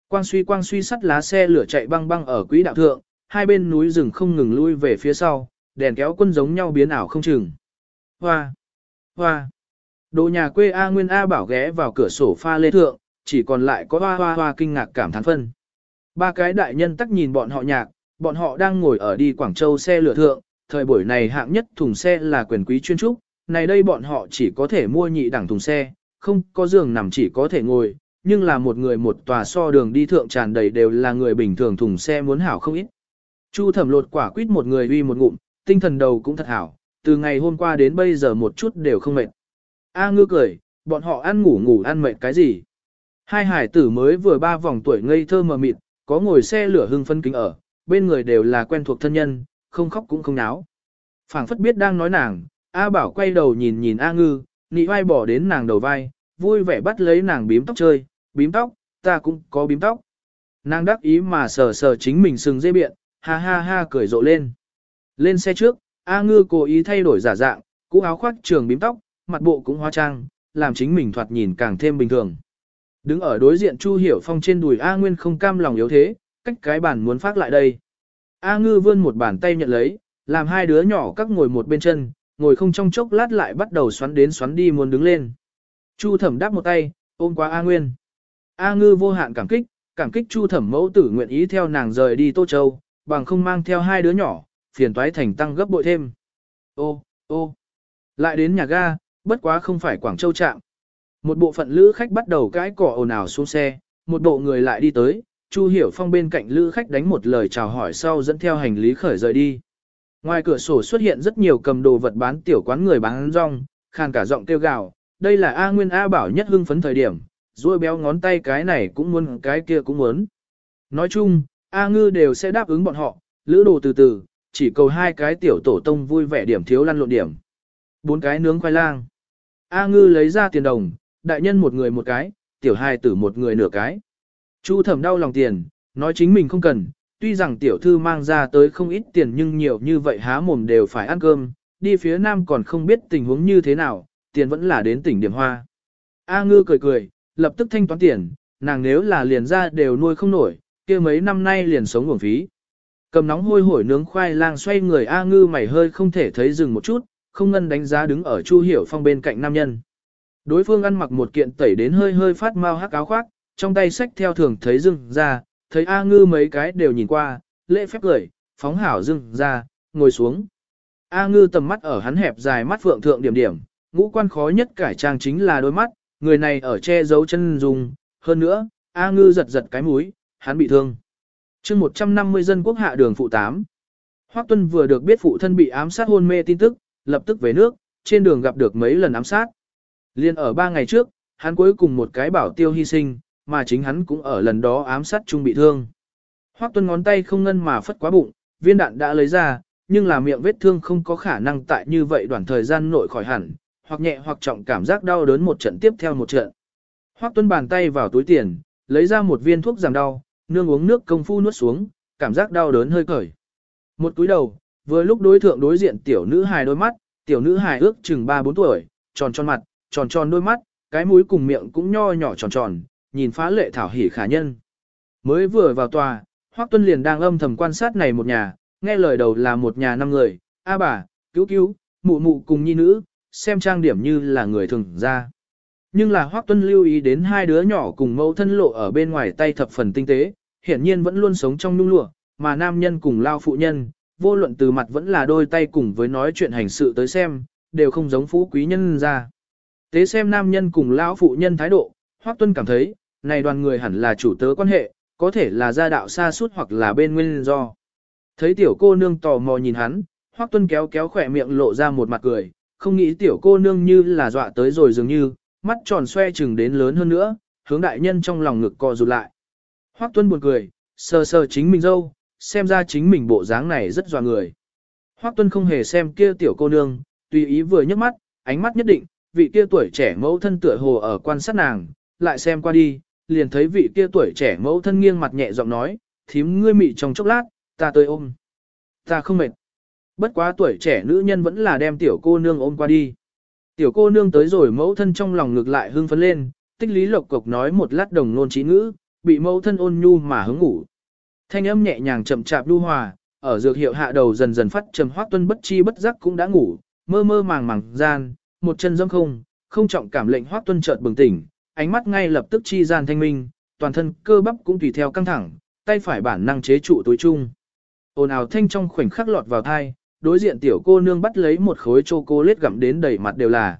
Quang suy quang suy sắt lá xe lửa chạy băng băng ở quỹ đạo thượng, hai bên núi rừng không ngừng lui về phía sau, đèn kéo quân giống nhau biến ảo không chừng. Hoa! Hoa! Đồ nhà quê A Nguyên A bảo ghé vào cửa sổ pha lê thượng, chỉ còn lại có hoa hoa hoa kinh ngạc cảm thán phân. Ba cái đại nhân tắc nhìn bọn họ nhạc, bọn họ đang ngồi ở đi Quảng Châu xe lửa thượng, thời buổi này hạng nhất thùng xe là quyền quý chuyên trúc, này đây bọn họ chỉ có thể mua nhị đẳng thùng xe, không có giường nằm chỉ có thể ngồi, nhưng là một người một tòa so đường đi thượng tràn đầy đều là người bình thường thùng xe muốn hảo không ít. Chu thẩm lột quả quýt một người uy một ngụm, tinh thần đầu cũng thật hảo, từ ngày hôm qua đến bây giờ một chút đều không mệt. A ngư cười, bọn họ ăn ngủ ngủ ăn mệt cái gì. Hai hải tử mới vừa ba vòng tuổi ngây thơ mờ mịt, có ngồi xe lửa hưng phân kính ở, bên người đều là quen thuộc thân nhân, không khóc cũng không náo. phảng phất biết đang nói nàng, A bảo quay đầu nhìn nhìn A ngư, nị vai bỏ đến nàng đầu vai, vui vẻ bắt lấy nàng bím tóc chơi, bím tóc, ta cũng có bím tóc. Nàng đắc ý mà sờ sờ chính mình sừng dây biện, ha ha ha cười rộ lên. Lên xe trước, A ngư cố ý thay đổi giả dạng, cũ áo khoác trường bím tóc, mặt bộ cũng hóa trang, làm chính mình thoạt nhìn càng thêm bình thường. Đứng ở đối diện Chu Hiểu Phong trên đùi A Nguyên không cam lòng yếu thế, cách cái bàn muốn phát lại đây. A Ngư vươn một bàn tay nhận lấy, làm hai đứa nhỏ các ngồi một bên chân, ngồi không trong chốc lát lại bắt đầu xoắn đến xoắn đi muốn đứng lên. Chu Thẩm đáp một tay, ôm qua A Nguyên. A Ngư vô hạn cảm kích, cảm kích Chu Thẩm mẫu tử nguyện ý theo nàng rời đi Tô Châu, bằng không mang theo hai đứa nhỏ, phiền toái thành tăng gấp bội thêm. Ô, ô, lại đến nhà ga, bất quá không phải Quảng Châu trạm. Một bộ phận lữ khách bắt đầu cãi cỏ ồn ào xuống xe, một bộ người lại đi tới, Chu Hiểu Phong bên cạnh lữ khách đánh một lời chào hỏi sau dẫn theo hành lý khởi rời đi. Ngoài cửa sổ xuất hiện rất nhiều cầm đồ vật bán tiểu quán người bán rong, khàn cả giọng kêu gào, đây là A Nguyên A Bảo nhất hưng phấn thời điểm, ruôi béo ngón tay cái này cũng muốn cái kia cũng muốn. Nói chung, A Ngư đều sẽ đáp ứng bọn họ, lữ đồ từ từ, chỉ cầu hai cái tiểu tổ tông vui vẻ điểm thiếu lăn lộn điểm. Bốn cái nướng khoai lang. A Ngư lấy ra tiền đồng, đại nhân một người một cái, tiểu hai tử một người nửa cái. Chu thẩm đau lòng tiền, nói chính mình không cần, tuy rằng tiểu thư mang ra tới không ít tiền nhưng nhiều như vậy há mồm đều phải ăn cơm, đi phía nam còn không biết tình huống như thế nào, tiền vẫn là đến tỉnh điểm hoa. A ngư cười cười, lập tức thanh toán tiền, nàng nếu là liền ra đều nuôi không nổi, kia mấy năm nay liền sống uổng phí. Cầm nóng hôi hổi nướng khoai lang xoay người A ngư mày hơi không thể thấy dừng một chút, không ngân đánh giá đứng ở Chu Hiểu Phong bên cạnh nam nhân. Đối phương ăn mặc một kiện tẩy đến hơi hơi phát mau hắc áo khoác, trong tay sách theo thường thấy dưng ra, thấy A ngư mấy cái đều nhìn qua, lễ phép cười, phóng hảo dưng ra, ngồi xuống. A ngư tầm mắt ở hắn hẹp dài mắt phượng thượng điểm điểm, ngũ quan khó nhất cải trang chính là đôi mắt, người này ở che giấu chân dùng, hơn nữa, A ngư giật giật cái mũi, hắn bị thương. chương 150 dân quốc hạ đường phụ 8. Hoắc Tuân vừa được biết phụ thân bị ám sát hôn mê tin tức, lập tức về nước, trên đường gặp được mấy lần ám sát. Liên ở ba ngày trước, hắn cuối cùng một cái bảo tiêu hy sinh, mà chính hắn cũng ở lần đó ám sát chung bị thương. Hoắc Tuân ngón tay không ngân mà phất quá bụng, viên đạn đã lấy ra, nhưng là miệng vết thương không có khả năng tại như vậy đoạn thời gian nội khỏi hẳn, hoặc nhẹ hoặc trọng cảm giác đau đớn một trận tiếp theo một trận. Hoắc Tuân bàn tay vào túi tiền, lấy ra một viên thuốc giảm đau, nương uống nước công phu nuốt xuống, cảm giác đau đớn hơi cởi. Một cúi đầu, vừa lúc đối thượng đối diện tiểu nữ hài đôi mắt, tiểu nữ hài ước chừng 3-4 tuổi, tròn tròn mặt, tròn tròn đôi mắt, cái mũi cùng miệng cũng nho nhỏ tròn tròn, nhìn phá lệ thảo hỉ khả nhân. Mới vừa vào tòa, Hoắc Tuân liền đang âm thầm quan sát này một nhà, nghe lời đầu là một nhà năm người, a bà, cứu cứu, mụ mụ cùng nhi nữ, xem trang điểm như là người thường ra. Nhưng là Hoắc Tuân lưu ý đến hai đứa nhỏ cùng mẫu thân lộ ở bên ngoài tay thập phần tinh tế, hiển nhiên vẫn luôn sống trong nung lụa, mà nam nhân cùng lao phụ nhân, vô luận từ mặt vẫn là đôi tay cùng với nói chuyện hành sự tới xem, đều không giống phú quý nhân ra. Tế xem nam nhân cùng lão phụ nhân thái độ, Hoắc Tuân cảm thấy, này đoàn người hẳn là chủ tớ quan hệ, có thể là gia đạo xa suốt hoặc là bên nguyên do. Thấy tiểu cô nương tò mò nhìn hắn, Hoắc Tuân kéo kéo khỏe miệng lộ ra một mặt cười, không nghĩ tiểu cô nương như là dọa tới rồi dường như, mắt tròn xoe chừng đến lớn hơn nữa, hướng đại nhân trong lòng ngực co rụt lại. Hoắc Tuân buồn cười, sờ sờ chính mình dâu, xem ra chính mình bộ dáng này rất dọa người. Hoắc Tuân không hề xem kia tiểu cô nương, tùy ý vừa nhấc mắt, ánh mắt nhất định, vị kia tuổi trẻ mẫu thân tựa hồ ở quan sát nàng, lại xem qua đi, liền thấy vị kia tuổi trẻ mẫu thân nghiêng mặt nhẹ giọng nói, thím ngươi mị trong chốc lát, ta tới ôm. Ta không mệt. Bất quá tuổi trẻ nữ nhân vẫn là đem tiểu cô nương ôm qua đi. Tiểu cô nương tới rồi mẫu thân trong lòng ngược lại hưng phấn lên, tích lý lộc cộc nói một lát đồng nôn trí ngữ, bị mẫu thân ôn nhu mà hứng ngủ. Thanh âm nhẹ nhàng chậm chạp đu hòa, ở dược hiệu hạ đầu dần dần phát trầm hoác tuân bất chi bất giác cũng đã ngủ, mơ mơ màng màng gian, một chân dâm không, không trọng cảm lệnh hoác tuân chợt bừng tỉnh, ánh mắt ngay lập tức chi gian thanh minh, toàn thân cơ bắp cũng tùy theo căng thẳng, tay phải bản năng chế trụ tối trung. Ồn ào thanh trong khoảnh khắc lọt vào thai, đối diện tiểu cô nương bắt lấy một khối chocolate gặm đến đầy mặt đều là.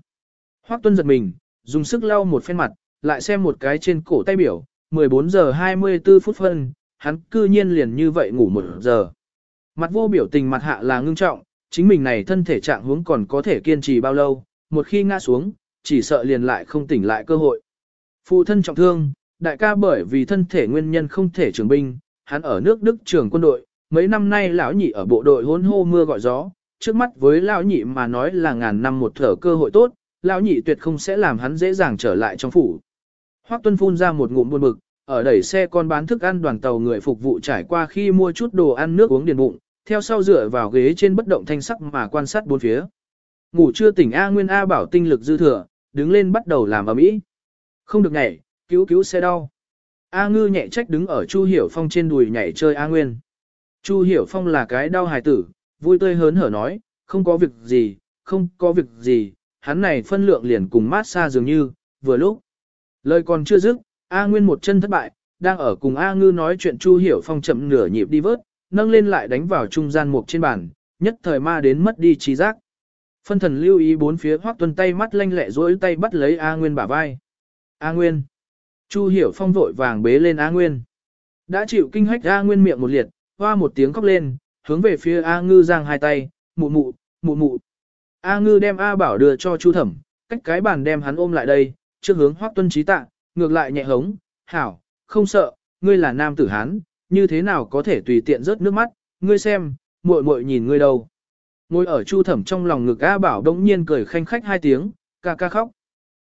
Hoắc Tuân giật mình, dùng sức lau một phen mặt, lại xem một cái trên cổ tay biểu, 14 giờ 24 phút phân, hắn cư nhiên liền như vậy ngủ một giờ. Mặt vô biểu tình mặt hạ là ngưng trọng, chính mình này thân thể trạng huống còn có thể kiên trì bao lâu, một khi ngã xuống, chỉ sợ liền lại không tỉnh lại cơ hội. Phụ thân trọng thương, đại ca bởi vì thân thể nguyên nhân không thể trường binh, hắn ở nước Đức trường quân đội, mấy năm nay lão nhị ở bộ đội hôn hô mưa gọi gió, trước mắt với lão nhị mà nói là ngàn năm một thở cơ hội tốt, lão nhị tuyệt không sẽ làm hắn dễ dàng trở lại trong phủ. Hoắc Tuân phun ra một ngụm buồn bực, ở đẩy xe con bán thức ăn đoàn tàu người phục vụ trải qua khi mua chút đồ ăn nước uống điền bụng, theo sau dựa vào ghế trên bất động thanh sắc mà quan sát bốn phía. Ngủ chưa tỉnh A Nguyên A bảo tinh lực dư thừa, đứng lên bắt đầu làm ầm ĩ. Không được nhảy, cứu cứu xe đau. A Ngư nhẹ trách đứng ở Chu Hiểu Phong trên đùi nhảy chơi A Nguyên. Chu Hiểu Phong là cái đau hài tử, vui tươi hớn hở nói, không có việc gì, không có việc gì, hắn này phân lượng liền cùng mát xa dường như, vừa lúc. Lời còn chưa dứt, A Nguyên một chân thất bại, đang ở cùng A Ngư nói chuyện Chu Hiểu Phong chậm nửa nhịp đi vớt, nâng lên lại đánh vào trung gian mục trên bàn, nhất thời ma đến mất đi trí giác. Phân thần lưu ý bốn phía hoác tuân tay mắt lanh lẹ rỗi tay bắt lấy A Nguyên bả vai. A Nguyên. Chu Hiểu Phong vội vàng bế lên A Nguyên. Đã chịu kinh hách A Nguyên miệng một liệt, hoa một tiếng khóc lên, hướng về phía A Ngư giang hai tay, mụ mụ, mụ mụ. A Ngư đem A Bảo đưa cho Chu Thẩm, cách cái bàn đem hắn ôm lại đây, trước hướng Hoắc Tuân trí tạ, ngược lại nhẹ hống, hảo, không sợ, ngươi là nam tử hán, như thế nào có thể tùy tiện rớt nước mắt, ngươi xem, muội muội nhìn ngươi đâu. Ngồi ở Chu Thẩm trong lòng ngực A Bảo đống nhiên cười khanh khách hai tiếng, ca ca khóc.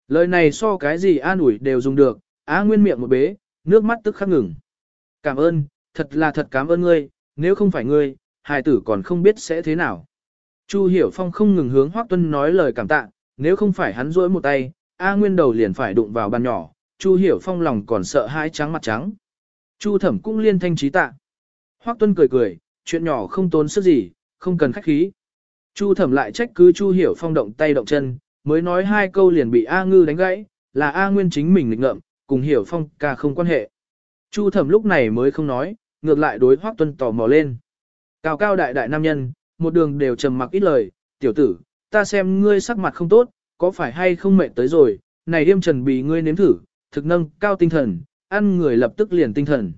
Lời này so cái gì an ủi đều dùng được, A Nguyên miệng một bế, nước mắt tức khắc ngừng. Cảm ơn, thật là thật cảm ơn ngươi, nếu không phải ngươi, hài tử còn không biết sẽ thế nào. Chu Hiểu Phong không ngừng hướng Hoắc Tuân nói lời cảm tạ, nếu không phải hắn duỗi một tay, A Nguyên đầu liền phải đụng vào bàn nhỏ, Chu Hiểu Phong lòng còn sợ hãi trắng mặt trắng. Chu Thẩm cũng liên thanh trí tạ. Hoắc Tuân cười cười, chuyện nhỏ không tốn sức gì, không cần khách khí. Chu Thẩm lại trách cứ Chu Hiểu Phong động tay động chân, mới nói hai câu liền bị A Ngư đánh gãy, là A Nguyên chính mình nghịch ngợm, cùng Hiểu Phong ca không quan hệ. Chu Thẩm lúc này mới không nói, ngược lại đối Hoắc Tuân tò mò lên. Cao cao đại đại nam nhân, một đường đều trầm mặc ít lời, tiểu tử, ta xem ngươi sắc mặt không tốt, có phải hay không mệt tới rồi, này điêm trần bị ngươi nếm thử, thực nâng, cao tinh thần, ăn người lập tức liền tinh thần.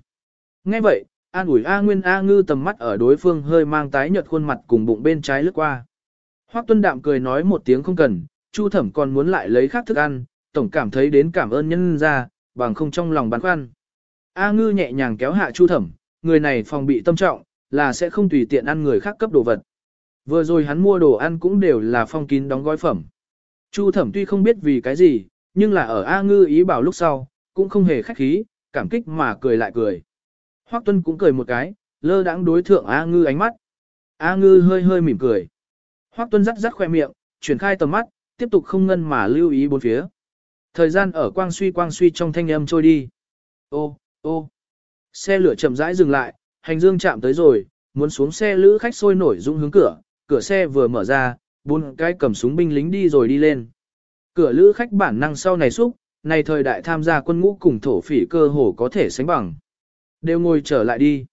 Nghe vậy, an ủi A Nguyên A Ngư tầm mắt ở đối phương hơi mang tái nhợt khuôn mặt cùng bụng bên trái lướt qua. Hoắc Tuân Đạm cười nói một tiếng không cần, Chu Thẩm còn muốn lại lấy khác thức ăn, tổng cảm thấy đến cảm ơn nhân ra, bằng không trong lòng băn khoăn. A Ngư nhẹ nhàng kéo hạ Chu Thẩm, người này phòng bị tâm trọng, là sẽ không tùy tiện ăn người khác cấp đồ vật. Vừa rồi hắn mua đồ ăn cũng đều là phong kín đóng gói phẩm. Chu thẩm tuy không biết vì cái gì, nhưng là ở A ngư ý bảo lúc sau, cũng không hề khách khí, cảm kích mà cười lại cười. Hoắc Tuân cũng cười một cái, lơ đãng đối thượng A ngư ánh mắt. A ngư hơi hơi mỉm cười. Hoắc Tuân rắc rắc khoe miệng, chuyển khai tầm mắt, tiếp tục không ngân mà lưu ý bốn phía. Thời gian ở quang suy quang suy trong thanh âm trôi đi. Ô, ô. Xe lửa chậm rãi dừng lại, hành dương chạm tới rồi, muốn xuống xe lữ khách sôi nổi dũng hướng cửa, cửa xe vừa mở ra, bốn cái cầm súng binh lính đi rồi đi lên. Cửa lữ khách bản năng sau này xúc, này thời đại tham gia quân ngũ cùng thổ phỉ cơ hồ có thể sánh bằng. Đều ngồi trở lại đi.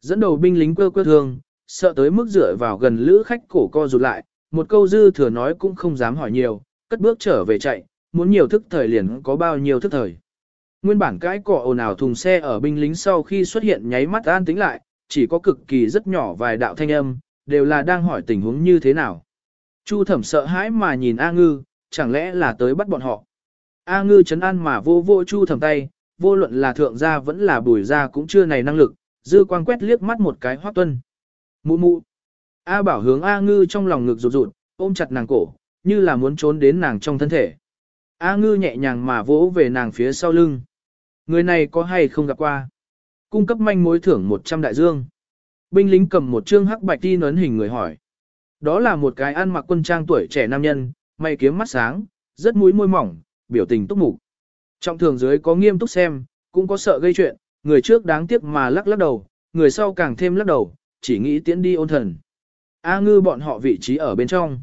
Dẫn đầu binh lính cơ quơ thương, sợ tới mức dựa vào gần lữ khách cổ co rụt lại, một câu dư thừa nói cũng không dám hỏi nhiều, cất bước trở về chạy, muốn nhiều thức thời liền có bao nhiêu thức thời. Nguyên bản cái cỏ ồn ào thùng xe ở binh lính sau khi xuất hiện nháy mắt an tính lại, chỉ có cực kỳ rất nhỏ vài đạo thanh âm, đều là đang hỏi tình huống như thế nào. Chu thẩm sợ hãi mà nhìn A ngư, chẳng lẽ là tới bắt bọn họ. A ngư chấn an mà vô vô chu thẩm tay, vô luận là thượng gia vẫn là bùi gia cũng chưa này năng lực, dư quang quét liếc mắt một cái hoác tuân. Mụ mụ. A bảo hướng A ngư trong lòng ngực rụt rụt, ôm chặt nàng cổ, như là muốn trốn đến nàng trong thân thể. A ngư nhẹ nhàng mà vỗ về nàng phía sau lưng. Người này có hay không gặp qua? Cung cấp manh mối thưởng 100 đại dương. Binh lính cầm một trương hắc bạch ti nấn hình người hỏi. Đó là một cái ăn mặc quân trang tuổi trẻ nam nhân, mày kiếm mắt sáng, rất mũi môi mỏng, biểu tình túc mục. Trong thường dưới có nghiêm túc xem, cũng có sợ gây chuyện, người trước đáng tiếc mà lắc lắc đầu, người sau càng thêm lắc đầu, chỉ nghĩ tiến đi ôn thần. A ngư bọn họ vị trí ở bên trong.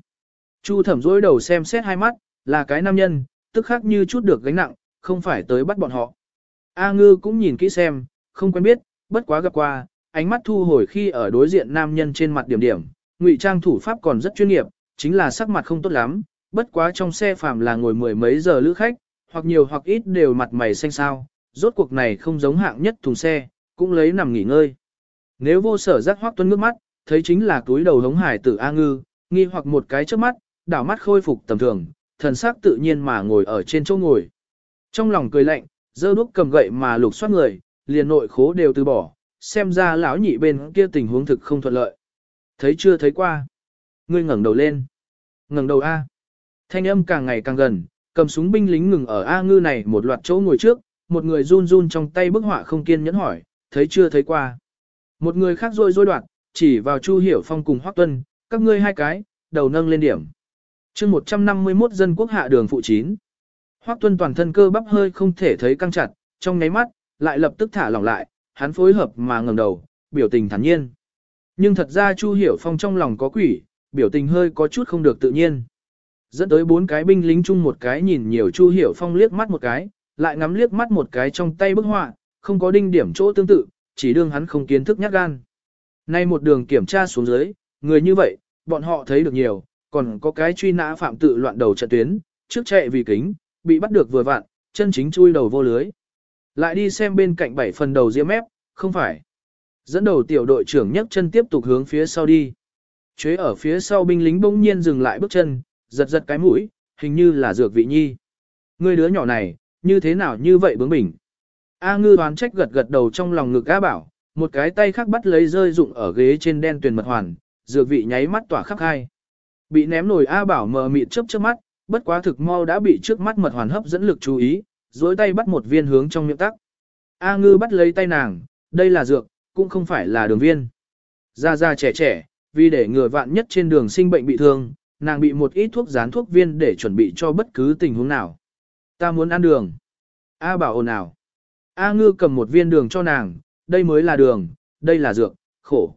Chu thẩm dối đầu xem xét hai mắt, là cái nam nhân, tức khác như chút được gánh nặng, không phải tới bắt bọn họ. A ngư cũng nhìn kỹ xem, không quen biết, bất quá gặp qua, ánh mắt thu hồi khi ở đối diện nam nhân trên mặt điểm điểm, ngụy trang thủ pháp còn rất chuyên nghiệp, chính là sắc mặt không tốt lắm, bất quá trong xe phàm là ngồi mười mấy giờ lữ khách, hoặc nhiều hoặc ít đều mặt mày xanh xao, rốt cuộc này không giống hạng nhất thùng xe, cũng lấy nằm nghỉ ngơi. Nếu vô sở giác hoác tuân ngước mắt, thấy chính là túi đầu hống hải tử A ngư, nghi hoặc một cái trước mắt, đảo mắt khôi phục tầm thường, thần sắc tự nhiên mà ngồi ở trên chỗ ngồi. Trong lòng cười lạnh, dơ đuốc cầm gậy mà lục soát người, liền nội khố đều từ bỏ, xem ra lão nhị bên kia tình huống thực không thuận lợi. Thấy chưa thấy qua. Ngươi ngẩng đầu lên. ngẩng đầu A. Thanh âm càng ngày càng gần, cầm súng binh lính ngừng ở A ngư này một loạt chỗ ngồi trước, một người run run trong tay bức họa không kiên nhẫn hỏi, thấy chưa thấy qua. Một người khác rôi rôi đoạn, chỉ vào Chu Hiểu Phong cùng Hoắc Tuân, các ngươi hai cái, đầu nâng lên điểm. chương 151 dân quốc hạ đường phụ chín. Hoắc Tuân toàn thân cơ bắp hơi không thể thấy căng chặt, trong nháy mắt, lại lập tức thả lỏng lại, hắn phối hợp mà ngẩng đầu, biểu tình thản nhiên. Nhưng thật ra Chu Hiểu Phong trong lòng có quỷ, biểu tình hơi có chút không được tự nhiên. Dẫn tới bốn cái binh lính chung một cái nhìn nhiều Chu Hiểu Phong liếc mắt một cái, lại ngắm liếc mắt một cái trong tay bức họa, không có đinh điểm chỗ tương tự, chỉ đương hắn không kiến thức nhát gan. Nay một đường kiểm tra xuống dưới, người như vậy, bọn họ thấy được nhiều, còn có cái truy nã phạm tự loạn đầu trận tuyến, trước chạy vì kính, bị bắt được vừa vặn, chân chính chui đầu vô lưới. Lại đi xem bên cạnh bảy phần đầu diễm ép, không phải. Dẫn đầu tiểu đội trưởng nhấc chân tiếp tục hướng phía sau đi. Chế ở phía sau binh lính bỗng nhiên dừng lại bước chân, giật giật cái mũi, hình như là dược vị nhi. Người đứa nhỏ này, như thế nào như vậy bướng bỉnh. A ngư đoán trách gật gật đầu trong lòng ngực A bảo, một cái tay khác bắt lấy rơi dụng ở ghế trên đen tuyền mật hoàn, dược vị nháy mắt tỏa khắp hai. Bị ném nổi A bảo mờ mịt chớp chớp mắt, bất quá thực mau đã bị trước mắt mật hoàn hấp dẫn lực chú ý, dối tay bắt một viên hướng trong miệng tắc. A ngư bắt lấy tay nàng, đây là dược, cũng không phải là đường viên. Ra ra trẻ trẻ, vì để ngừa vạn nhất trên đường sinh bệnh bị thương, nàng bị một ít thuốc dán thuốc viên để chuẩn bị cho bất cứ tình huống nào. Ta muốn ăn đường. A bảo ồn ào. A ngư cầm một viên đường cho nàng, đây mới là đường, đây là dược, khổ.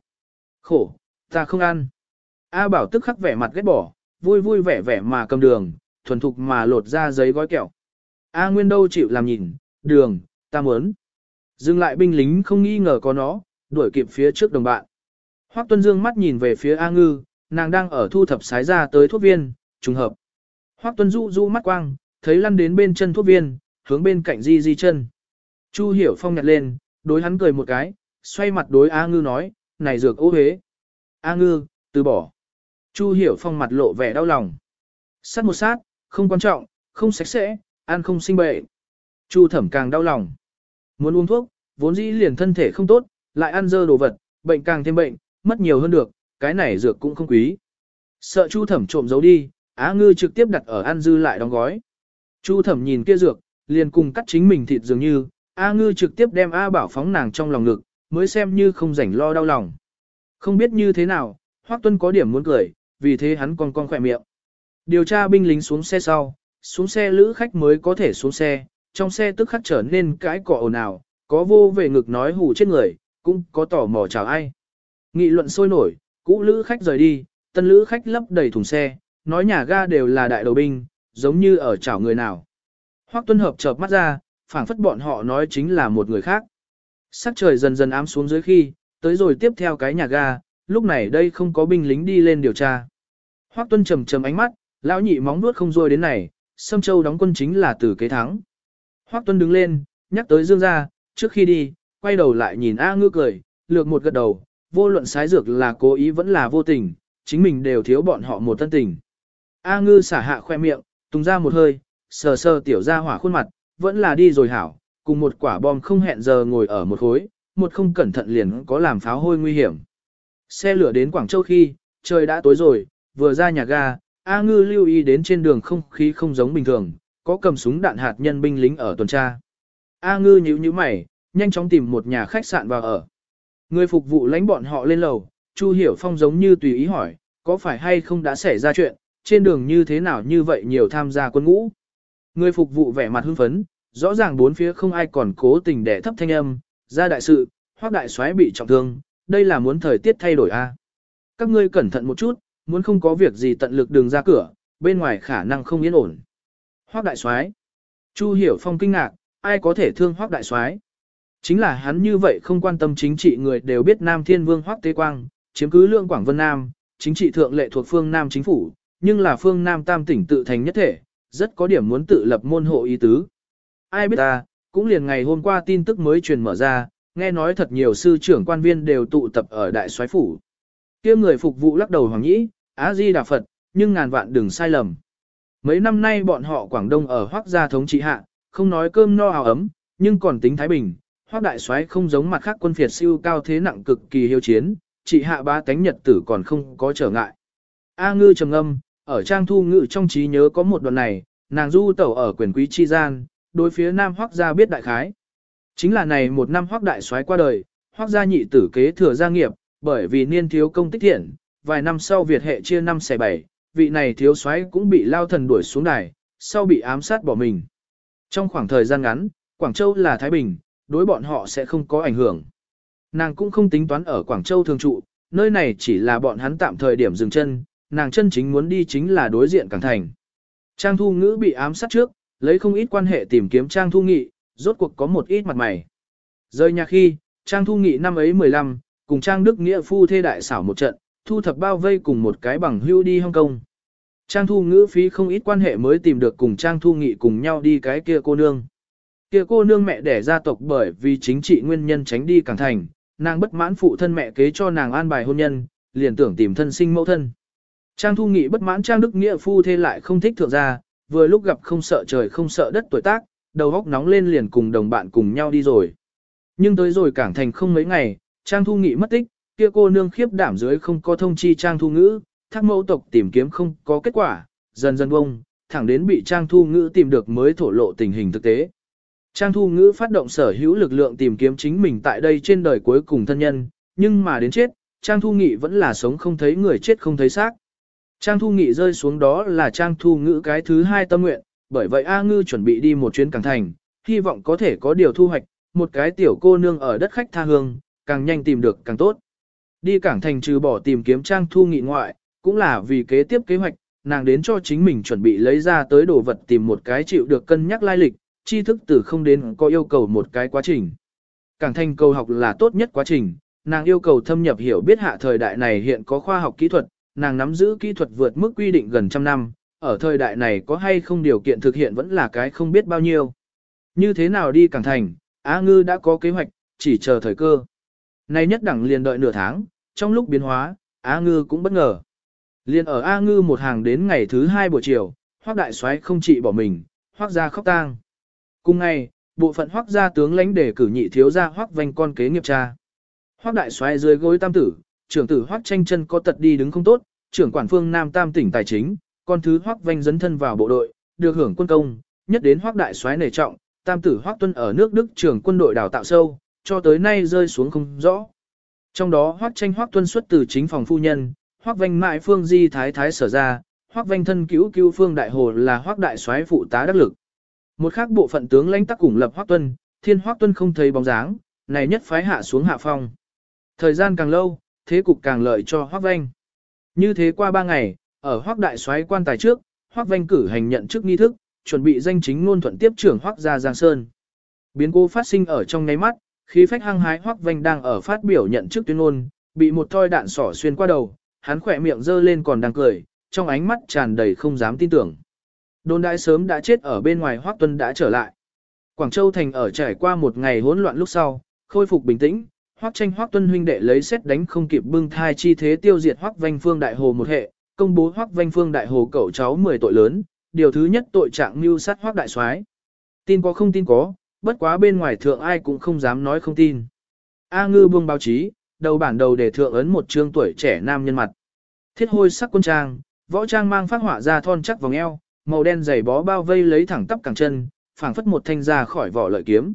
Khổ, ta không ăn. A bảo tức khắc vẻ mặt ghét bỏ, vui vui vẻ vẻ mà cầm đường, thuần thục mà lột ra giấy gói kẹo. A nguyên đâu chịu làm nhìn, đường, ta muốn. Dừng lại binh lính không nghi ngờ có nó, đuổi kịp phía trước đồng bạn. Hoắc Tuân Dương mắt nhìn về phía A Ngư, nàng đang ở thu thập sái ra tới thuốc viên, trùng hợp. Hoắc Tuân du du mắt quang, thấy lăn đến bên chân thuốc viên, hướng bên cạnh di di chân. Chu Hiểu Phong nhặt lên, đối hắn cười một cái, xoay mặt đối A Ngư nói, này dược ô hế. A Ngư, từ bỏ. Chu Hiểu Phong mặt lộ vẻ đau lòng. Sát một sát, không quan trọng, không sạch sẽ, ăn không sinh bệnh. Chu Thẩm càng đau lòng. Muốn uống thuốc, vốn dĩ liền thân thể không tốt, lại ăn dơ đồ vật, bệnh càng thêm bệnh, mất nhiều hơn được, cái này dược cũng không quý. Sợ Chu Thẩm trộm giấu đi, Á Ngư trực tiếp đặt ở ăn dư lại đóng gói. Chu Thẩm nhìn kia dược, liền cùng cắt chính mình thịt dường như, A Ngư trực tiếp đem A Bảo phóng nàng trong lòng ngực, mới xem như không rảnh lo đau lòng. Không biết như thế nào, Hoắc Tuân có điểm muốn cười, vì thế hắn còn con khỏe miệng. Điều tra binh lính xuống xe sau, xuống xe lữ khách mới có thể xuống xe, trong xe tức khắc trở nên cãi cọ ồn ào, có vô về ngực nói hù chết người, cũng có tỏ mò chào ai. Nghị luận sôi nổi, cũ lữ khách rời đi, tân lữ khách lấp đầy thùng xe, nói nhà ga đều là đại đầu binh, giống như ở chảo người nào. Hoắc Tuân Hợp chợp mắt ra, phảng phất bọn họ nói chính là một người khác. Sắc trời dần dần ám xuống dưới khi, tới rồi tiếp theo cái nhà ga, lúc này đây không có binh lính đi lên điều tra. Hoắc Tuân trầm trầm ánh mắt, lão nhị móng nuốt không rôi đến này, Sâm Châu đóng quân chính là từ kế thắng. Hoắc Tuân đứng lên, nhắc tới Dương gia, trước khi đi, quay đầu lại nhìn A Ngư cười, lược một gật đầu, vô luận sái dược là cố ý vẫn là vô tình, chính mình đều thiếu bọn họ một tân tình. A Ngư xả hạ khoe miệng, tung ra một hơi, sờ sờ tiểu ra hỏa khuôn mặt, vẫn là đi rồi hảo, cùng một quả bom không hẹn giờ ngồi ở một khối, một không cẩn thận liền có làm pháo hôi nguy hiểm. Xe lửa đến Quảng Châu khi, trời đã tối rồi, vừa ra nhà ga, A Ngư lưu ý đến trên đường không khí không giống bình thường, có cầm súng đạn hạt nhân binh lính ở tuần tra. A Ngư nhíu nhíu mày, nhanh chóng tìm một nhà khách sạn vào ở. Người phục vụ lãnh bọn họ lên lầu, Chu Hiểu Phong giống như tùy ý hỏi, có phải hay không đã xảy ra chuyện, trên đường như thế nào như vậy nhiều tham gia quân ngũ. Người phục vụ vẻ mặt hưng phấn, rõ ràng bốn phía không ai còn cố tình để thấp thanh âm, ra đại sự, hoác đại soái bị trọng thương, đây là muốn thời tiết thay đổi a. Các ngươi cẩn thận một chút, muốn không có việc gì tận lực đường ra cửa, bên ngoài khả năng không yên ổn. Hoác đại soái Chu Hiểu Phong kinh ngạc, ai có thể thương hoác đại soái Chính là hắn như vậy không quan tâm chính trị người đều biết Nam Thiên Vương Hoắc Tế Quang, chiếm cứ lượng Quảng Vân Nam, chính trị thượng lệ thuộc phương Nam chính phủ, nhưng là phương Nam tam tỉnh tự thành nhất thể, rất có điểm muốn tự lập môn hộ ý tứ. Ai biết ta, cũng liền ngày hôm qua tin tức mới truyền mở ra, nghe nói thật nhiều sư trưởng quan viên đều tụ tập ở đại soái phủ. Kia người phục vụ lắc đầu hoàng nhĩ, Á Di Đà Phật, nhưng ngàn vạn đừng sai lầm. Mấy năm nay bọn họ Quảng Đông ở Hoác gia thống trị hạ, không nói cơm no áo ấm, nhưng còn tính Thái Bình, Hoác đại soái không giống mặt khác quân phiệt siêu cao thế nặng cực kỳ hiếu chiến, trị hạ ba tánh nhật tử còn không có trở ngại. A ngư trầm âm, ở trang thu ngự trong trí nhớ có một đoạn này, nàng du tẩu ở quyền quý chi gian, đối phía nam hoác gia biết đại khái. Chính là này một năm hoác đại soái qua đời, hoác gia nhị tử kế thừa gia nghiệp, bởi vì niên thiếu công tích thiện, vài năm sau Việt hệ chia năm xẻ bảy, vị này thiếu soái cũng bị lao thần đuổi xuống đài, sau bị ám sát bỏ mình. Trong khoảng thời gian ngắn, Quảng Châu là Thái Bình, đối bọn họ sẽ không có ảnh hưởng. Nàng cũng không tính toán ở Quảng Châu thường trụ, nơi này chỉ là bọn hắn tạm thời điểm dừng chân, nàng chân chính muốn đi chính là đối diện Cảng Thành. Trang Thu Ngữ bị ám sát trước, lấy không ít quan hệ tìm kiếm Trang Thu Nghị, rốt cuộc có một ít mặt mày. Rơi nhà khi, Trang Thu Nghị năm ấy 15, cùng Trang Đức Nghĩa phu thê đại xảo một trận, thu thập bao vây cùng một cái bằng hưu đi Hong Kong. Trang Thu Ngữ phí không ít quan hệ mới tìm được cùng Trang Thu Nghị cùng nhau đi cái kia cô nương. Kia cô nương mẹ đẻ gia tộc bởi vì chính trị nguyên nhân tránh đi Cảng Thành, nàng bất mãn phụ thân mẹ kế cho nàng an bài hôn nhân, liền tưởng tìm thân sinh mẫu thân. Trang Thu Nghị bất mãn Trang Đức Nghĩa phu thê lại không thích thượng gia, vừa lúc gặp không sợ trời không sợ đất tuổi tác, đầu góc nóng lên liền cùng đồng bạn cùng nhau đi rồi. Nhưng tới rồi cảng thành không mấy ngày, Trang Thu Nghị mất tích, kia cô nương khiếp đảm dưới không có thông chi Trang Thu Ngữ, thác mẫu tộc tìm kiếm không có kết quả, dần dần bông, thẳng đến bị Trang Thu Ngữ tìm được mới thổ lộ tình hình thực tế. Trang Thu Ngữ phát động sở hữu lực lượng tìm kiếm chính mình tại đây trên đời cuối cùng thân nhân, nhưng mà đến chết, Trang Thu Nghị vẫn là sống không thấy người chết không thấy xác. Trang Thu Nghị rơi xuống đó là Trang Thu Ngữ cái thứ hai tâm nguyện, bởi vậy A Ngư chuẩn bị đi một chuyến càng thành, hy vọng có thể có điều thu hoạch, một cái tiểu cô nương ở đất khách tha hương, càng nhanh tìm được càng tốt. Đi cảng thành trừ bỏ tìm kiếm Trang Thu Nghị ngoại, cũng là vì kế tiếp kế hoạch, nàng đến cho chính mình chuẩn bị lấy ra tới đồ vật tìm một cái chịu được cân nhắc lai lịch, tri thức từ không đến có yêu cầu một cái quá trình. Cảng thành cầu học là tốt nhất quá trình, nàng yêu cầu thâm nhập hiểu biết hạ thời đại này hiện có khoa học kỹ thuật, nàng nắm giữ kỹ thuật vượt mức quy định gần trăm năm, ở thời đại này có hay không điều kiện thực hiện vẫn là cái không biết bao nhiêu. Như thế nào đi cảng thành, Á Ngư đã có kế hoạch, chỉ chờ thời cơ. Nay nhất đẳng liền đợi nửa tháng, trong lúc biến hóa, Á Ngư cũng bất ngờ. Liền ở A Ngư một hàng đến ngày thứ hai buổi chiều, Hoắc Đại soái không trị bỏ mình, Hoắc gia khóc tang. Cùng ngày, bộ phận Hoắc gia tướng lãnh để cử nhị thiếu gia Hoắc Vành con kế nghiệp cha. Hoắc Đại soái dưới gối tam tử, trưởng tử Hoắc Tranh chân có tật đi đứng không tốt, trưởng quản phương Nam Tam tỉnh tài chính, con thứ Hoắc Vành dấn thân vào bộ đội, được hưởng quân công, nhất đến Hoắc Đại soái nể trọng, tam tử Hoắc Tuân ở nước Đức trưởng quân đội đào tạo sâu, cho tới nay rơi xuống không rõ. Trong đó Hoắc Tranh Hoắc Tuân xuất từ chính phòng phu nhân, Hoắc vanh mại phương di thái thái sở ra, Hoắc vanh thân cứu cứu phương đại hồ là Hoắc Đại soái phụ tá đắc lực. Một khác bộ phận tướng lãnh tắc cùng lập Hoắc Tuân, Thiên Hoắc Tuân không thấy bóng dáng, này nhất phái hạ xuống hạ phong. Thời gian càng lâu, thế cục càng lợi cho Hoắc Vanh. Như thế qua ba ngày, ở Hoắc Đại soái quan tài trước, Hoắc Vanh cử hành nhận chức nghi thức, chuẩn bị danh chính ngôn thuận tiếp trưởng Hoắc gia Giang Sơn. Biến cố phát sinh ở trong ngay mắt, khí phách hăng hái Hoắc Vanh đang ở phát biểu nhận chức tuyên ngôn, bị một thoi đạn sỏ xuyên qua đầu, hắn khỏe miệng dơ lên còn đang cười, trong ánh mắt tràn đầy không dám tin tưởng. Đồn đại sớm đã chết ở bên ngoài Hoắc Tuân đã trở lại. Quảng Châu thành ở trải qua một ngày hỗn loạn lúc sau, khôi phục bình tĩnh, Hoắc tranh Hoắc Tuân huynh đệ lấy xét đánh không kịp bưng thai chi thế tiêu diệt Hoắc Vanh Phương Đại Hồ một hệ, công bố Hoắc Vanh Phương Đại Hồ cậu cháu 10 tội lớn, điều thứ nhất tội trạng mưu sát Hoắc Đại Soái. Tin có không tin có, bất quá bên ngoài thượng ai cũng không dám nói không tin. A Ngư buông báo chí, đầu bản đầu để thượng ấn một trương tuổi trẻ nam nhân mặt. Thiết hôi sắc quân trang, võ trang mang phát họa ra thon chắc vòng eo, màu đen dày bó bao vây lấy thẳng tắp cẳng chân, phảng phất một thanh ra khỏi vỏ lợi kiếm.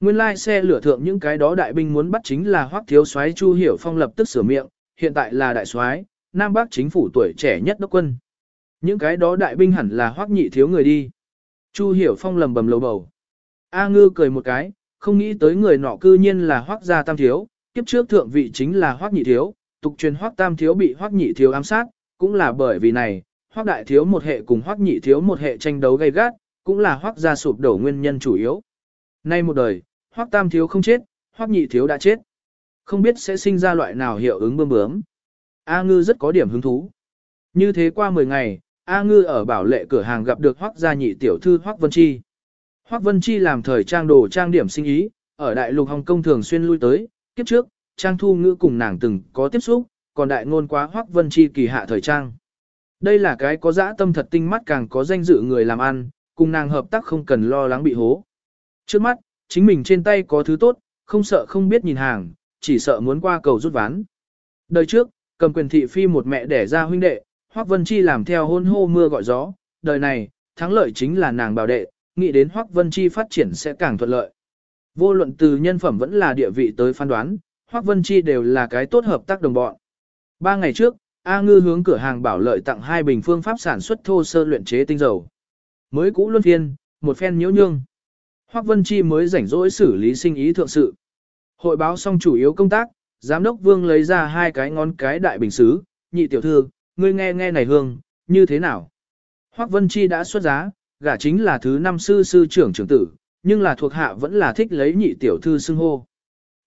Nguyên lai xe lửa thượng những cái đó đại binh muốn bắt chính là Hoắc thiếu soái Chu Hiểu Phong lập tức sửa miệng, hiện tại là đại soái, Nam Bắc chính phủ tuổi trẻ nhất đốc quân. Những cái đó đại binh hẳn là Hoắc nhị thiếu người đi. Chu Hiểu Phong lầm bầm lầu bầu. A Ngư cười một cái, không nghĩ tới người nọ cư nhiên là Hoắc gia tam thiếu, kiếp trước thượng vị chính là Hoắc nhị thiếu, tục truyền Hoắc tam thiếu bị Hoắc nhị thiếu ám sát, cũng là bởi vì này, Hoắc đại thiếu một hệ cùng Hoắc nhị thiếu một hệ tranh đấu gay gắt, cũng là Hoắc gia sụp đổ nguyên nhân chủ yếu. Nay một đời, Hoắc tam thiếu không chết, Hoắc nhị thiếu đã chết. Không biết sẽ sinh ra loại nào hiệu ứng bơm bướm. A ngư rất có điểm hứng thú. Như thế qua 10 ngày, A ngư ở bảo lệ cửa hàng gặp được Hoắc gia nhị tiểu thư Hoắc Vân Chi. Hoắc Vân Chi làm thời trang đồ trang điểm sinh ý, ở đại lục Hồng Kông thường xuyên lui tới, kiếp trước, Trang Thu Ngữ cùng nàng từng có tiếp xúc, còn đại ngôn quá Hoắc Vân Chi kỳ hạ thời trang. Đây là cái có dã tâm thật tinh mắt càng có danh dự người làm ăn, cùng nàng hợp tác không cần lo lắng bị hố. Trước mắt, chính mình trên tay có thứ tốt, không sợ không biết nhìn hàng, chỉ sợ muốn qua cầu rút ván. Đời trước, cầm quyền thị phi một mẹ đẻ ra huynh đệ, Hoắc Vân Chi làm theo hôn hô mưa gọi gió, đời này, thắng lợi chính là nàng bảo đệ, nghĩ đến Hoắc Vân Chi phát triển sẽ càng thuận lợi. Vô luận từ nhân phẩm vẫn là địa vị tới phán đoán, Hoắc Vân Chi đều là cái tốt hợp tác đồng bọn. Ba ngày trước, A Ngư hướng cửa hàng bảo lợi tặng hai bình phương pháp sản xuất thô sơ luyện chế tinh dầu. Mới cũ luân phiên, một phen nhiễu nhương. Hoắc Vân Chi mới rảnh rỗi xử lý sinh ý thượng sự. Hội báo xong chủ yếu công tác, giám đốc Vương lấy ra hai cái ngón cái đại bình sứ. nhị tiểu thư, ngươi nghe nghe này hương, như thế nào? Hoắc Vân Chi đã xuất giá, gả chính là thứ năm sư sư trưởng trưởng tử, nhưng là thuộc hạ vẫn là thích lấy nhị tiểu thư xưng hô.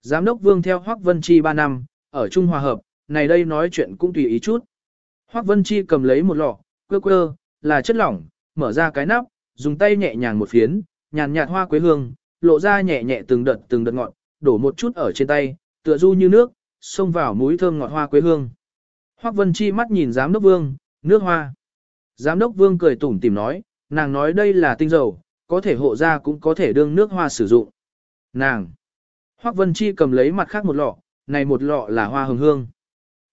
Giám đốc Vương theo Hoắc Vân Chi 3 năm, ở Trung Hòa Hợp, này đây nói chuyện cũng tùy ý chút. Hoắc Vân Chi cầm lấy một lọ, quơ quơ, là chất lỏng, mở ra cái nắp, dùng tay nhẹ nhàng một phiến, nhàn nhạt hoa quế hương, lộ ra nhẹ nhẹ từng đợt từng đợt ngọt, đổ một chút ở trên tay, tựa du như nước, xông vào mũi thơm ngọt hoa quế hương. Hoắc Vân Chi mắt nhìn giám đốc Vương, nước hoa. Giám đốc Vương cười tủm tỉm nói, nàng nói đây là tinh dầu, có thể hộ ra cũng có thể đương nước hoa sử dụng. Nàng. Hoắc Vân Chi cầm lấy mặt khác một lọ, này một lọ là hoa hồng hương.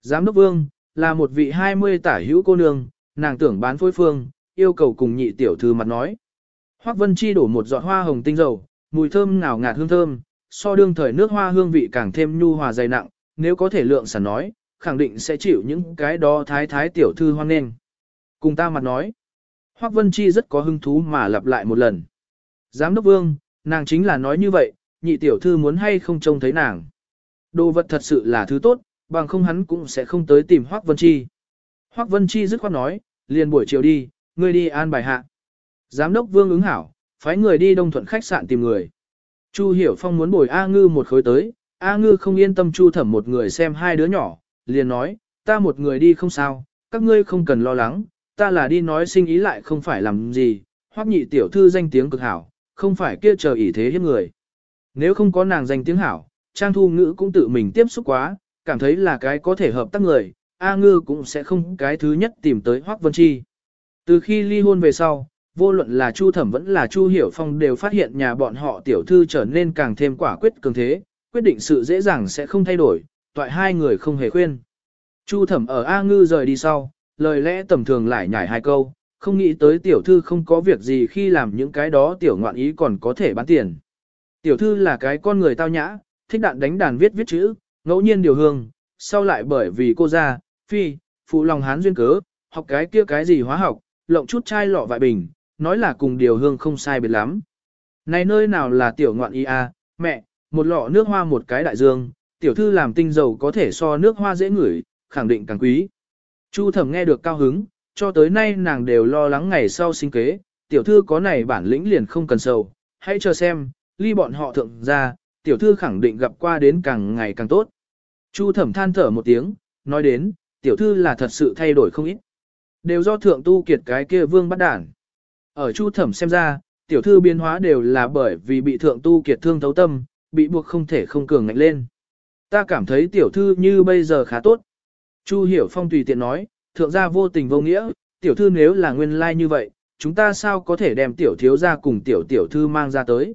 Giám đốc Vương, là một vị 20 tả hữu cô nương, nàng tưởng bán phối phương, yêu cầu cùng nhị tiểu thư mặt nói. Hoắc Vân Chi đổ một giọt hoa hồng tinh dầu, mùi thơm ngào ngạt hương thơm, so đương thời nước hoa hương vị càng thêm nhu hòa dày nặng, nếu có thể lượng sản nói, khẳng định sẽ chịu những cái đó thái thái tiểu thư hoan nghênh. Cùng ta mặt nói, Hoắc Vân Chi rất có hứng thú mà lặp lại một lần. Giám đốc Vương, nàng chính là nói như vậy, nhị tiểu thư muốn hay không trông thấy nàng. Đồ vật thật sự là thứ tốt, bằng không hắn cũng sẽ không tới tìm Hoắc Vân Chi. Hoắc Vân Chi dứt khoát nói, liền buổi chiều đi, ngươi đi an bài hạ. Giám đốc Vương ứng hảo, phái người đi Đông Thuận khách sạn tìm người. Chu Hiểu Phong muốn bồi A Ngư một khối tới, A Ngư không yên tâm Chu Thẩm một người xem hai đứa nhỏ, liền nói, ta một người đi không sao, các ngươi không cần lo lắng, ta là đi nói sinh ý lại không phải làm gì, Hoắc nhị tiểu thư danh tiếng cực hảo, không phải kia chờ ý thế hiếp người. Nếu không có nàng danh tiếng hảo, Trang Thu Ngữ cũng tự mình tiếp xúc quá, cảm thấy là cái có thể hợp tác người, A Ngư cũng sẽ không cái thứ nhất tìm tới Hoắc Vân Chi. Từ khi ly hôn về sau, vô luận là Chu Thẩm vẫn là Chu Hiểu Phong đều phát hiện nhà bọn họ tiểu thư trở nên càng thêm quả quyết cường thế, quyết định sự dễ dàng sẽ không thay đổi, toại hai người không hề khuyên. Chu Thẩm ở A Ngư rời đi sau, lời lẽ tầm thường lại nhảy hai câu, không nghĩ tới tiểu thư không có việc gì khi làm những cái đó tiểu ngoạn ý còn có thể bán tiền. Tiểu thư là cái con người tao nhã, thích đạn đánh đàn viết viết chữ, ngẫu nhiên điều hương, sau lại bởi vì cô ra, phi, phụ lòng hán duyên cớ, học cái kia cái gì hóa học, lộng chút chai lọ vại bình, nói là cùng điều hương không sai biệt lắm. Này nơi nào là tiểu ngoạn ý à, mẹ, một lọ nước hoa một cái đại dương, tiểu thư làm tinh dầu có thể so nước hoa dễ ngửi, khẳng định càng quý. Chu thẩm nghe được cao hứng, cho tới nay nàng đều lo lắng ngày sau sinh kế, tiểu thư có này bản lĩnh liền không cần sầu, hãy chờ xem, ly bọn họ thượng ra, tiểu thư khẳng định gặp qua đến càng ngày càng tốt. Chu thẩm than thở một tiếng, nói đến, tiểu thư là thật sự thay đổi không ít. Đều do thượng tu kiệt cái kia vương bắt đản. Ở chu thẩm xem ra, tiểu thư biến hóa đều là bởi vì bị thượng tu kiệt thương thấu tâm, bị buộc không thể không cường ngạnh lên. Ta cảm thấy tiểu thư như bây giờ khá tốt. Chu hiểu phong tùy tiện nói, thượng gia vô tình vô nghĩa, tiểu thư nếu là nguyên lai like như vậy, chúng ta sao có thể đem tiểu thiếu gia cùng tiểu tiểu thư mang ra tới.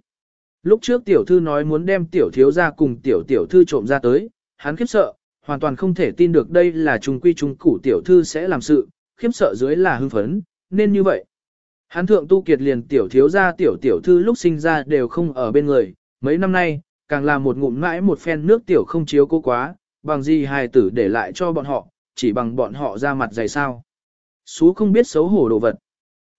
Lúc trước tiểu thư nói muốn đem tiểu thiếu gia cùng tiểu tiểu thư trộm ra tới, hắn khiếp sợ, hoàn toàn không thể tin được đây là trùng quy trùng củ tiểu thư sẽ làm sự, khiếp sợ dưới là hưng phấn, nên như vậy. Hắn thượng tu kiệt liền tiểu thiếu gia tiểu tiểu thư lúc sinh ra đều không ở bên người, mấy năm nay, càng là một ngụm mãi một phen nước tiểu không chiếu cố quá, bằng gì hài tử để lại cho bọn họ, chỉ bằng bọn họ ra mặt dày sao. Sú không biết xấu hổ đồ vật.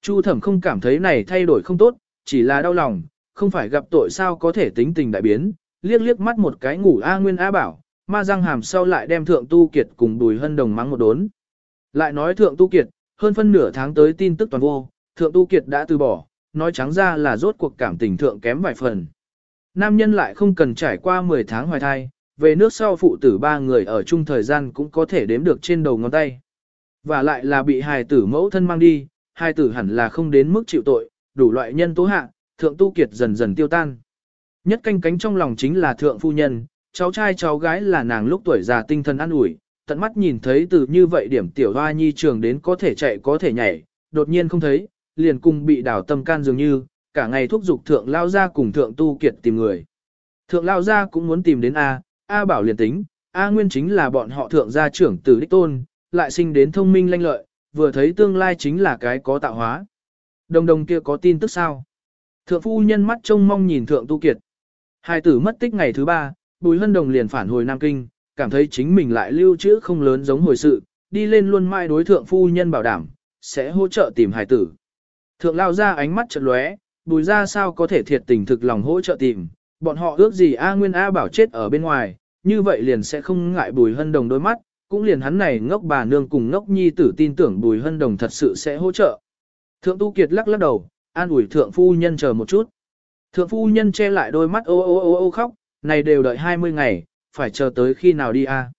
Chu thẩm không cảm thấy này thay đổi không tốt, chỉ là đau lòng, không phải gặp tội sao có thể tính tình đại biến, liếc liếc mắt một cái ngủ A Nguyên A Bảo, ma răng hàm sau lại đem thượng tu kiệt cùng đùi hân đồng mắng một đốn. Lại nói thượng tu kiệt, hơn phân nửa tháng tới tin tức toàn vô, thượng tu kiệt đã từ bỏ, nói trắng ra là rốt cuộc cảm tình thượng kém vài phần. Nam nhân lại không cần trải qua 10 tháng hoài thai, về nước sau phụ tử ba người ở chung thời gian cũng có thể đếm được trên đầu ngón tay. Và lại là bị hài tử mẫu thân mang đi, hài tử hẳn là không đến mức chịu tội, đủ loại nhân tố hạ, thượng tu kiệt dần dần tiêu tan. Nhất canh cánh trong lòng chính là thượng phu nhân, cháu trai cháu gái là nàng lúc tuổi già tinh thần an ủi, tận mắt nhìn thấy từ như vậy điểm tiểu hoa nhi trường đến có thể chạy có thể nhảy, đột nhiên không thấy, liền cùng bị đảo tâm can dường như, cả ngày thúc giục thượng lao ra cùng thượng tu kiệt tìm người. Thượng lao ra cũng muốn tìm đến A, A bảo liền tính, A nguyên chính là bọn họ thượng gia trưởng tử đích tôn, lại sinh đến thông minh lanh lợi, vừa thấy tương lai chính là cái có tạo hóa. Đồng đồng kia có tin tức sao? Thượng phu nhân mắt trông mong nhìn thượng tu kiệt. Hai tử mất tích ngày thứ ba, Bùi Hân Đồng liền phản hồi Nam Kinh, cảm thấy chính mình lại lưu trữ không lớn giống hồi sự, đi lên luôn mai đối thượng phu nhân bảo đảm, sẽ hỗ trợ tìm hài tử. Thượng lao ra ánh mắt chợt lóe, bùi ra sao có thể thiệt tình thực lòng hỗ trợ tìm, bọn họ ước gì A Nguyên A bảo chết ở bên ngoài, như vậy liền sẽ không ngại bùi hân đồng đôi mắt, cũng liền hắn này ngốc bà nương cùng ngốc nhi tử tin tưởng bùi hân đồng thật sự sẽ hỗ trợ. Thượng tu kiệt lắc lắc đầu, an ủi thượng phu nhân chờ một chút. Thượng phu nhân che lại đôi mắt ô ô ô ô khóc, này đều đợi 20 ngày, phải chờ tới khi nào đi a?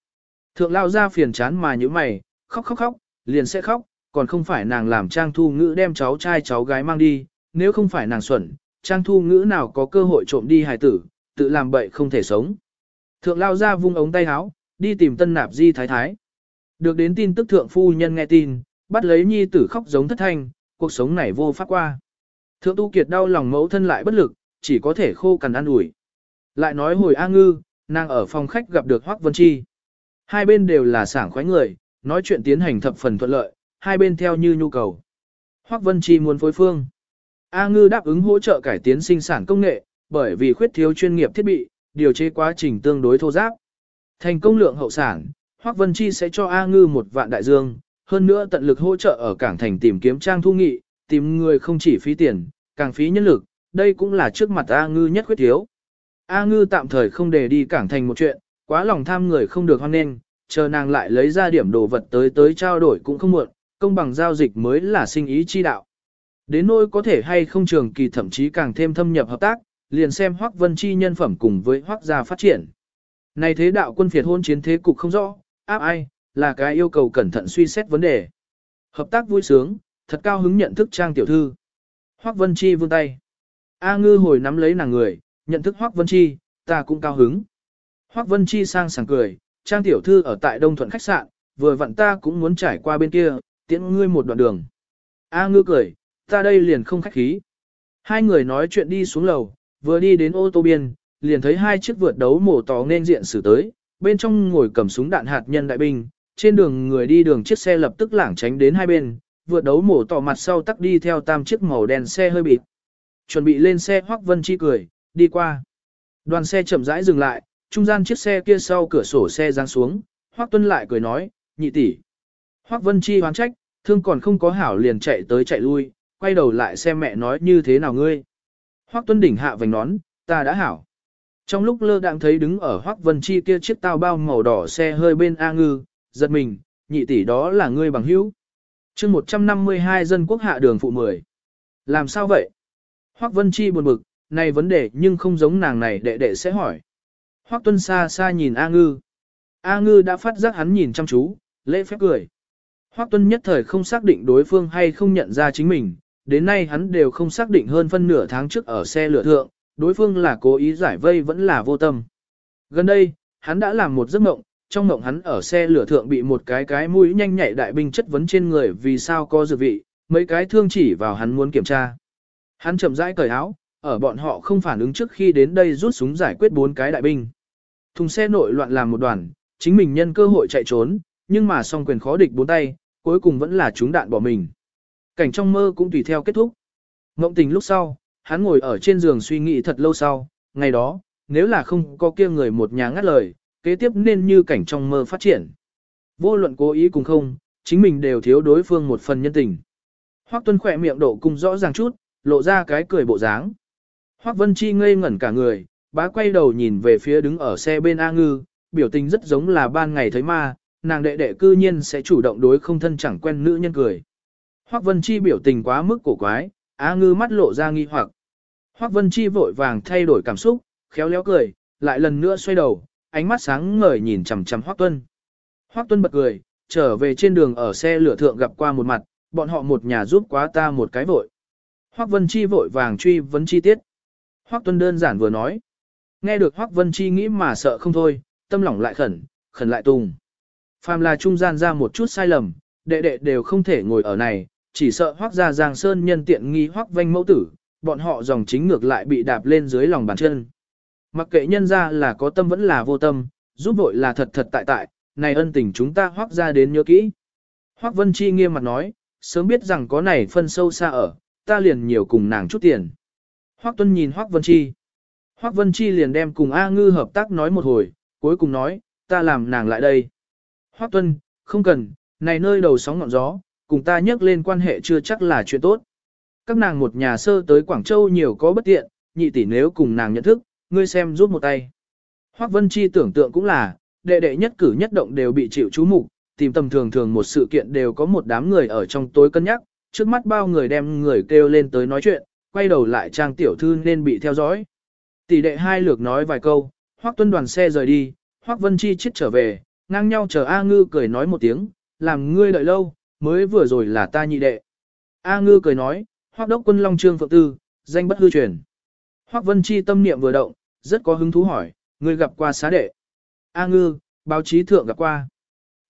Thượng lao ra phiền chán mà như mày, khóc khóc khóc, liền sẽ khóc, còn không phải nàng làm trang thu ngữ đem cháu trai cháu gái mang đi, nếu không phải nàng xuẩn, trang thu ngữ nào có cơ hội trộm đi hài tử, tự làm bậy không thể sống. Thượng lao ra vung ống tay háo, đi tìm tân nạp di thái thái. Được đến tin tức thượng phu nhân nghe tin, bắt lấy nhi tử khóc giống thất thanh, cuộc sống này vô pháp qua. Thượng tu kiệt đau lòng mẫu thân lại bất lực, chỉ có thể khô cằn ăn ủi. Lại nói hồi A Ngư, nàng ở phòng khách gặp được Hoắc Vân Chi. Hai bên đều là sảng khoái người, nói chuyện tiến hành thập phần thuận lợi, hai bên theo như nhu cầu. Hoắc Vân Chi muốn phối phương. A Ngư đáp ứng hỗ trợ cải tiến sinh sản công nghệ, bởi vì khuyết thiếu chuyên nghiệp thiết bị, điều chế quá trình tương đối thô giáp. Thành công lượng hậu sản, Hoắc Vân Chi sẽ cho A Ngư một vạn đại dương, hơn nữa tận lực hỗ trợ ở cảng thành tìm kiếm trang thu nghị, tìm người không chỉ phí tiền, càng phí nhân lực, đây cũng là trước mặt A Ngư nhất khuyết thiếu. A Ngư tạm thời không để đi cảng thành một chuyện, quá lòng tham người không được hoan nên chờ nàng lại lấy ra điểm đồ vật tới tới trao đổi cũng không muộn, công bằng giao dịch mới là sinh ý chi đạo. Đến nỗi có thể hay không trường kỳ thậm chí càng thêm thâm nhập hợp tác, liền xem Hoắc Vân Chi nhân phẩm cùng với Hoắc gia phát triển. Này thế đạo quân phiệt hôn chiến thế cục không rõ, áp ai, là cái yêu cầu cẩn thận suy xét vấn đề. Hợp tác vui sướng, thật cao hứng nhận thức trang tiểu thư. Hoắc Vân Chi vươn tay. A ngư hồi nắm lấy nàng người, nhận thức Hoắc Vân Chi, ta cũng cao hứng. Hoắc Vân Chi sang sảng cười, trang tiểu thư ở tại Đông Thuận khách sạn, vừa vặn ta cũng muốn trải qua bên kia, tiễn ngươi một đoạn đường. A ngư cười, ta đây liền không khách khí. Hai người nói chuyện đi xuống lầu, vừa đi đến ô tô biên, liền thấy hai chiếc vượt đấu mổ tỏ nên diện xử tới, bên trong ngồi cầm súng đạn hạt nhân đại binh, trên đường người đi đường chiếc xe lập tức lảng tránh đến hai bên, vượt đấu mổ tỏ mặt sau tắc đi theo tam chiếc màu đen xe hơi bịt. Chuẩn bị lên xe Hoắc Vân Chi cười, đi qua. Đoàn xe chậm rãi dừng lại, trung gian chiếc xe kia sau cửa sổ xe giáng xuống, Hoắc Tuân lại cười nói, nhị tỷ. Hoắc Vân Chi hoán trách, thương còn không có hảo liền chạy tới chạy lui, quay đầu lại xem mẹ nói như thế nào ngươi. Hoắc Tuân đỉnh hạ vành nón, ta đã hảo. Trong lúc lơ đang thấy đứng ở Hoắc Vân Chi kia chiếc tao bao màu đỏ xe hơi bên A Ngư, giật mình, nhị tỷ đó là ngươi bằng hữu. chương 152 dân quốc hạ đường phụ 10. Làm sao vậy? Hoắc Vân Chi buồn bực, này vấn đề nhưng không giống nàng này đệ đệ sẽ hỏi. Hoắc Tuân xa xa nhìn A Ngư. A Ngư đã phát giác hắn nhìn chăm chú, lễ phép cười. Hoắc Tuân nhất thời không xác định đối phương hay không nhận ra chính mình, đến nay hắn đều không xác định hơn phân nửa tháng trước ở xe lửa thượng, đối phương là cố ý giải vây vẫn là vô tâm. Gần đây, hắn đã làm một giấc mộng, trong mộng hắn ở xe lửa thượng bị một cái cái mũi nhanh nhạy đại binh chất vấn trên người vì sao có dự vị, mấy cái thương chỉ vào hắn muốn kiểm tra. Hắn chậm rãi cởi áo, ở bọn họ không phản ứng trước khi đến đây rút súng giải quyết bốn cái đại binh. Thùng xe nội loạn làm một đoàn, chính mình nhân cơ hội chạy trốn, nhưng mà song quyền khó địch bốn tay, cuối cùng vẫn là chúng đạn bỏ mình. Cảnh trong mơ cũng tùy theo kết thúc. Ngộng tình lúc sau, hắn ngồi ở trên giường suy nghĩ thật lâu sau, ngày đó, nếu là không có kia người một nhà ngắt lời, kế tiếp nên như cảnh trong mơ phát triển. Vô luận cố ý cùng không, chính mình đều thiếu đối phương một phần nhân tình. Hoắc Tuân khỏe miệng độ cung rõ ràng chút, lộ ra cái cười bộ dáng. Hoắc Vân Chi ngây ngẩn cả người, bá quay đầu nhìn về phía đứng ở xe bên A Ngư, biểu tình rất giống là ban ngày thấy ma, nàng đệ đệ cư nhiên sẽ chủ động đối không thân chẳng quen nữ nhân cười. Hoắc Vân Chi biểu tình quá mức cổ quái, A Ngư mắt lộ ra nghi hoặc. Hoắc Vân Chi vội vàng thay đổi cảm xúc, khéo léo cười, lại lần nữa xoay đầu, ánh mắt sáng ngời nhìn chằm chằm Hoắc Tuân. Hoắc Tuân bật cười, trở về trên đường ở xe lửa thượng gặp qua một mặt, bọn họ một nhà giúp quá ta một cái vội. Hoắc Vân Chi vội vàng truy vấn chi tiết. Hoắc Tuân đơn giản vừa nói. Nghe được Hoắc Vân Chi nghĩ mà sợ không thôi, tâm lỏng lại khẩn, khẩn lại tùng. Phàm là trung gian ra một chút sai lầm, đệ đệ đều không thể ngồi ở này, chỉ sợ Hoắc gia Giang Sơn nhân tiện nghi Hoắc Vanh mẫu tử, bọn họ dòng chính ngược lại bị đạp lên dưới lòng bàn chân. Mặc kệ nhân ra là có tâm vẫn là vô tâm, giúp vội là thật thật tại tại, này ân tình chúng ta Hoắc gia đến nhớ kỹ. Hoắc Vân Chi nghiêm mặt nói, sớm biết rằng có này phân sâu xa ở, ta liền nhiều cùng nàng chút tiền. Hoắc Tuân nhìn Hoắc Vân Chi. Hoắc Vân Chi liền đem cùng A Ngư hợp tác nói một hồi, cuối cùng nói, ta làm nàng lại đây. Hoắc Tuân, không cần, này nơi đầu sóng ngọn gió, cùng ta nhắc lên quan hệ chưa chắc là chuyện tốt. Các nàng một nhà sơ tới Quảng Châu nhiều có bất tiện, nhị tỷ nếu cùng nàng nhận thức, ngươi xem giúp một tay. Hoắc Vân Chi tưởng tượng cũng là, đệ đệ nhất cử nhất động đều bị chịu chú mục, tìm tầm thường thường một sự kiện đều có một đám người ở trong tối cân nhắc, trước mắt bao người đem người kêu lên tới nói chuyện, quay đầu lại trang tiểu thư nên bị theo dõi. Tỷ đệ hai lược nói vài câu, Hoắc Tuân đoàn xe rời đi, Hoắc Vân Chi chết trở về, ngang nhau chờ A Ngư cười nói một tiếng, làm ngươi đợi lâu, mới vừa rồi là ta nhị đệ. A Ngư cười nói, hoác Đốc Quân Long Trương Phượng Tư, danh bất hư truyền. Hoắc Vân Chi tâm niệm vừa động, rất có hứng thú hỏi, người gặp qua xá đệ. A Ngư, báo chí thượng gặp qua.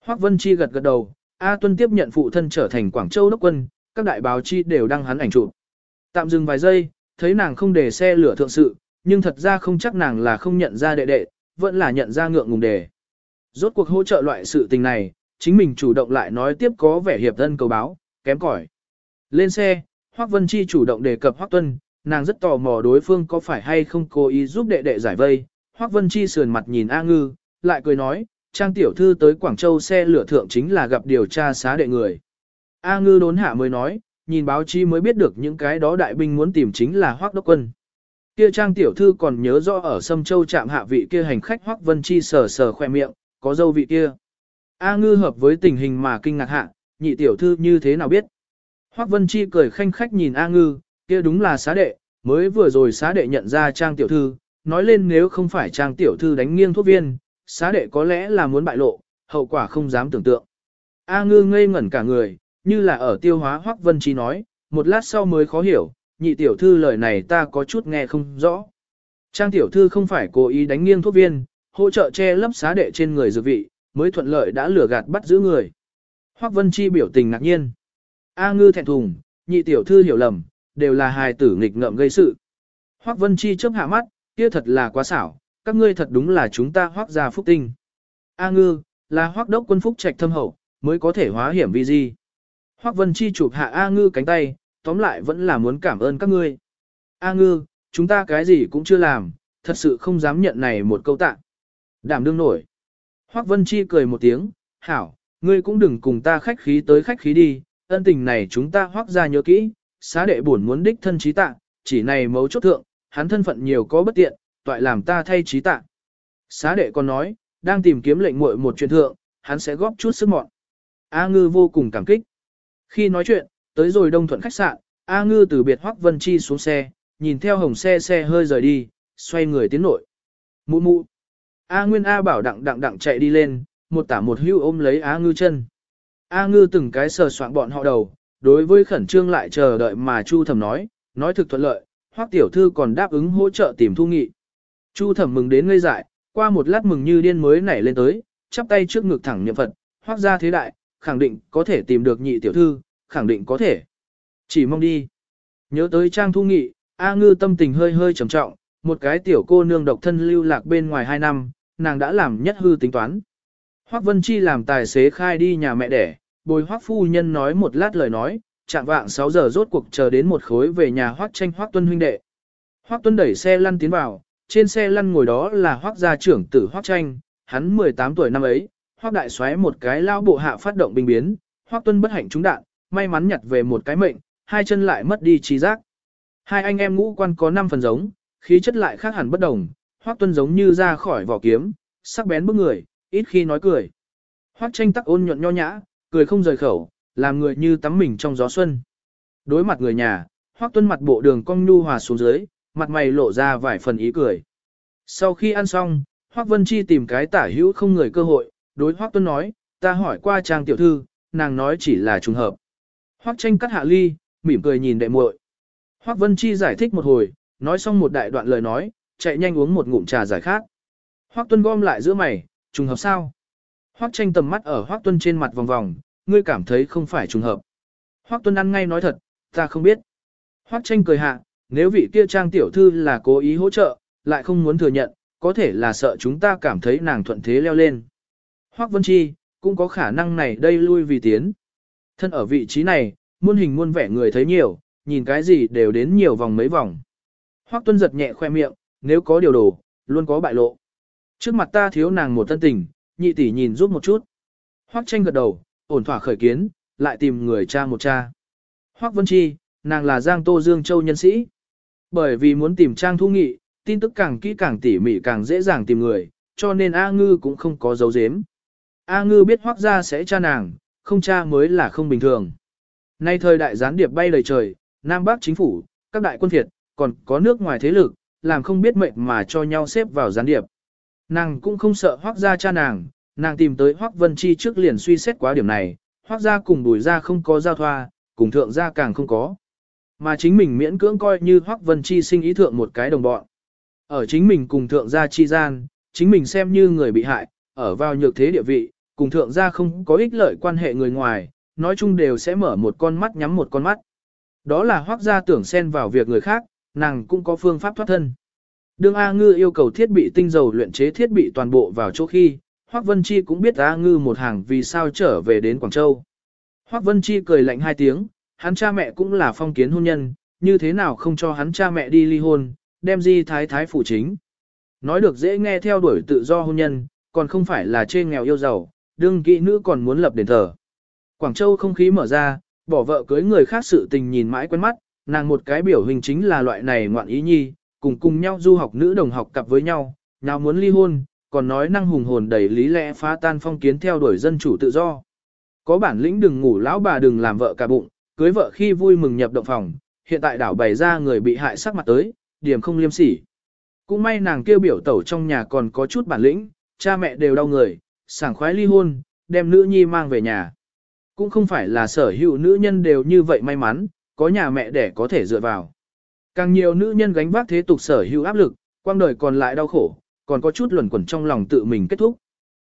Hoắc Vân Chi gật gật đầu, A Tuân tiếp nhận phụ thân trở thành Quảng Châu đốc quân, các đại báo chi đều đăng hắn ảnh chụp. Tạm dừng vài giây, thấy nàng không để xe lửa thượng sự, nhưng thật ra không chắc nàng là không nhận ra đệ đệ, vẫn là nhận ra ngượng ngùng đề. Rốt cuộc hỗ trợ loại sự tình này, chính mình chủ động lại nói tiếp có vẻ hiệp thân cầu báo, kém cỏi. Lên xe, Hoắc Vân Chi chủ động đề cập Hoắc Tuân, nàng rất tò mò đối phương có phải hay không cố ý giúp đệ đệ giải vây. Hoắc Vân Chi sườn mặt nhìn A Ngư, lại cười nói, Trang tiểu thư tới Quảng Châu xe lửa thượng chính là gặp điều tra xá đệ người. A Ngư đốn hạ mới nói, nhìn báo chí mới biết được những cái đó đại binh muốn tìm chính là Hoắc Đốc Quân. Kia Trang tiểu thư còn nhớ rõ ở Sâm Châu trạm hạ vị kia hành khách Hoắc Vân Chi sờ sờ khoe miệng, có dâu vị kia. A Ngư hợp với tình hình mà kinh ngạc hạ, nhị tiểu thư như thế nào biết. Hoắc Vân Chi cười khanh khách nhìn A Ngư, kia đúng là xá đệ, mới vừa rồi xá đệ nhận ra Trang tiểu thư, nói lên nếu không phải Trang tiểu thư đánh nghiêng thuốc viên, xá đệ có lẽ là muốn bại lộ, hậu quả không dám tưởng tượng. A Ngư ngây ngẩn cả người, như là ở tiêu hóa Hoắc Vân Chi nói, một lát sau mới khó hiểu, nhị tiểu thư lời này ta có chút nghe không rõ. Trang tiểu thư không phải cố ý đánh nghiêng thuốc viên, hỗ trợ che lấp xá đệ trên người dược vị, mới thuận lợi đã lừa gạt bắt giữ người. Hoắc Vân Chi biểu tình ngạc nhiên. A ngư thẹn thùng, nhị tiểu thư hiểu lầm, đều là hài tử nghịch ngợm gây sự. Hoắc Vân Chi chớp hạ mắt, kia thật là quá xảo, các ngươi thật đúng là chúng ta hoắc gia phúc tinh. A ngư, là hoắc đốc quân phúc trạch thâm hậu, mới có thể hóa hiểm vi di. Hoắc Vân Chi chụp hạ A ngư cánh tay, tóm lại vẫn là muốn cảm ơn các ngươi. A ngư, chúng ta cái gì cũng chưa làm, thật sự không dám nhận này một câu tạ. Đảm đương nổi. Hoắc Vân Chi cười một tiếng, hảo, ngươi cũng đừng cùng ta khách khí tới khách khí đi, ân tình này chúng ta hoác ra nhớ kỹ, xá đệ buồn muốn đích thân trí tạ, chỉ này mấu chốt thượng, hắn thân phận nhiều có bất tiện, toại làm ta thay trí tạ. Xá đệ còn nói, đang tìm kiếm lệnh muội một chuyện thượng, hắn sẽ góp chút sức mọn. A ngư vô cùng cảm kích. Khi nói chuyện, tới rồi đông thuận khách sạn, A ngư từ biệt hoác vân chi xuống xe, nhìn theo hồng xe xe hơi rời đi, xoay người tiến nội. Mụ mụ. A Nguyên A bảo đặng đặng đặng chạy đi lên, một tả một hưu ôm lấy A Ngư chân. A Ngư từng cái sờ soạn bọn họ đầu, đối với khẩn trương lại chờ đợi mà Chu Thẩm nói, nói thực thuận lợi, Hoắc tiểu thư còn đáp ứng hỗ trợ tìm thu nghị. Chu Thẩm mừng đến ngây dại, qua một lát mừng như điên mới nảy lên tới, chắp tay trước ngực thẳng niệm Phật, Hoắc gia thế đại, khẳng định có thể tìm được nhị tiểu thư, khẳng định có thể. Chỉ mong đi. Nhớ tới Trang Thu Nghị, A Ngư tâm tình hơi hơi trầm trọng, một cái tiểu cô nương độc thân lưu lạc bên ngoài hai năm, nàng đã làm nhất hư tính toán. Hoắc Vân Chi làm tài xế khai đi nhà mẹ đẻ, bồi Hoắc phu nhân nói một lát lời nói, chạm vạng 6 giờ rốt cuộc chờ đến một khối về nhà Hoắc tranh Hoắc Tuân huynh đệ. Hoắc Tuân đẩy xe lăn tiến vào, trên xe lăn ngồi đó là Hoắc gia trưởng tử Hoắc tranh, hắn 18 tuổi năm ấy, Hoắc đại xoáy một cái lao bộ hạ phát động binh biến, Hoắc Tuân bất hạnh trúng đạn, may mắn nhặt về một cái mệnh, hai chân lại mất đi trí giác. Hai anh em ngũ quan có 5 phần giống, khí chất lại khác hẳn bất đồng, Hoắc Tuân giống như ra khỏi vỏ kiếm, sắc bén bức người, ít khi nói cười. Hoắc Tranh tắc ôn nhuận nho nhã, cười không rời khẩu, làm người như tắm mình trong gió xuân. Đối mặt người nhà, Hoắc Tuân mặt bộ đường cong nhu hòa xuống dưới, mặt mày lộ ra vài phần ý cười. Sau khi ăn xong, Hoắc Vân Chi tìm cái tả hữu không người cơ hội, đối Hoắc Tuân nói, ta hỏi qua trang tiểu thư, nàng nói chỉ là trùng hợp. Hoắc tranh cắt hạ ly, mỉm cười nhìn đệ muội. Hoắc Vân Chi giải thích một hồi, nói xong một đại đoạn lời nói, chạy nhanh uống một ngụm trà giải khát. Hoắc Tuân gom lại giữa mày, trùng hợp sao? Hoắc tranh tầm mắt ở Hoắc Tuân trên mặt vòng vòng, ngươi cảm thấy không phải trùng hợp. Hoắc Tuân ăn ngay nói thật, ta không biết. Hoắc tranh cười hạ, nếu vị kia trang tiểu thư là cố ý hỗ trợ, lại không muốn thừa nhận, có thể là sợ chúng ta cảm thấy nàng thuận thế leo lên. Hoắc Vân Chi, cũng có khả năng này đây lui vì tiến. Thân ở vị trí này, muôn hình muôn vẻ người thấy nhiều, nhìn cái gì đều đến nhiều vòng mấy vòng. Hoắc Tuân giật nhẹ khoe miệng, nếu có điều đồ, luôn có bại lộ. Trước mặt ta thiếu nàng một thân tình, nhị tỷ nhìn giúp một chút. Hoắc tranh gật đầu, ổn thỏa khởi kiến, lại tìm người cha một cha. Hoắc Vân Chi, nàng là Giang Tô Dương Châu nhân sĩ. Bởi vì muốn tìm trang thu nghị, tin tức càng kỹ càng tỉ mỉ càng dễ dàng tìm người, cho nên A Ngư cũng không có dấu giếm. A Ngư biết Hoắc gia sẽ cha nàng, không cha mới là không bình thường. Nay thời đại gián điệp bay đầy trời, Nam Bắc chính phủ, các đại quân thiệt, còn có nước ngoài thế lực, làm không biết mệnh mà cho nhau xếp vào gián điệp. Nàng cũng không sợ hoác gia cha nàng, nàng tìm tới hoác Vân Chi trước liền suy xét quá điểm này, hoác gia cùng Bùi gia không có giao thoa, cùng thượng gia càng không có. Mà chính mình miễn cưỡng coi như hoác Vân Chi sinh ý thượng một cái đồng bọn. Ở chính mình cùng thượng gia chi gian, chính mình xem như người bị hại, ở vào nhược thế địa vị, cùng thượng gia không có ích lợi quan hệ người ngoài, nói chung đều sẽ mở một con mắt nhắm một con mắt. Đó là hoác gia tưởng xen vào việc người khác, nàng cũng có phương pháp thoát thân. Đương A Ngư yêu cầu thiết bị tinh dầu luyện chế thiết bị toàn bộ vào chỗ khi, Hoắc Vân Chi cũng biết A Ngư một hàng vì sao trở về đến Quảng Châu. Hoắc Vân Chi cười lạnh hai tiếng, hắn cha mẹ cũng là phong kiến hôn nhân, như thế nào không cho hắn cha mẹ đi ly hôn, đem di thái thái phụ chính. Nói được dễ nghe theo đuổi tự do hôn nhân, còn không phải là chê nghèo yêu giàu, đương kỵ nữ còn muốn lập đền thờ. Quảng Châu không khí mở ra, bỏ vợ cưới người khác sự tình nhìn mãi quen mắt, nàng một cái biểu hình chính là loại này ngoạn ý nhi, cùng cùng nhau du học nữ đồng học cặp với nhau, nào muốn ly hôn, còn nói năng hùng hồn đầy lý lẽ phá tan phong kiến theo đuổi dân chủ tự do. Có bản lĩnh đừng ngủ lão bà đừng làm vợ cả bụng, cưới vợ khi vui mừng nhập động phòng, hiện tại đảo bày ra người bị hại sắc mặt tới, điểm không liêm sỉ. Cũng may nàng kêu biểu tẩu trong nhà còn có chút bản lĩnh, cha mẹ đều đau người, sảng khoái ly hôn, đem nữ nhi mang về nhà. Cũng không phải là sở hữu nữ nhân đều như vậy may mắn, có nhà mẹ để có thể dựa vào. Càng nhiều nữ nhân gánh vác thế tục sở hữu áp lực, quang đời còn lại đau khổ, còn có chút luẩn quẩn trong lòng tự mình kết thúc.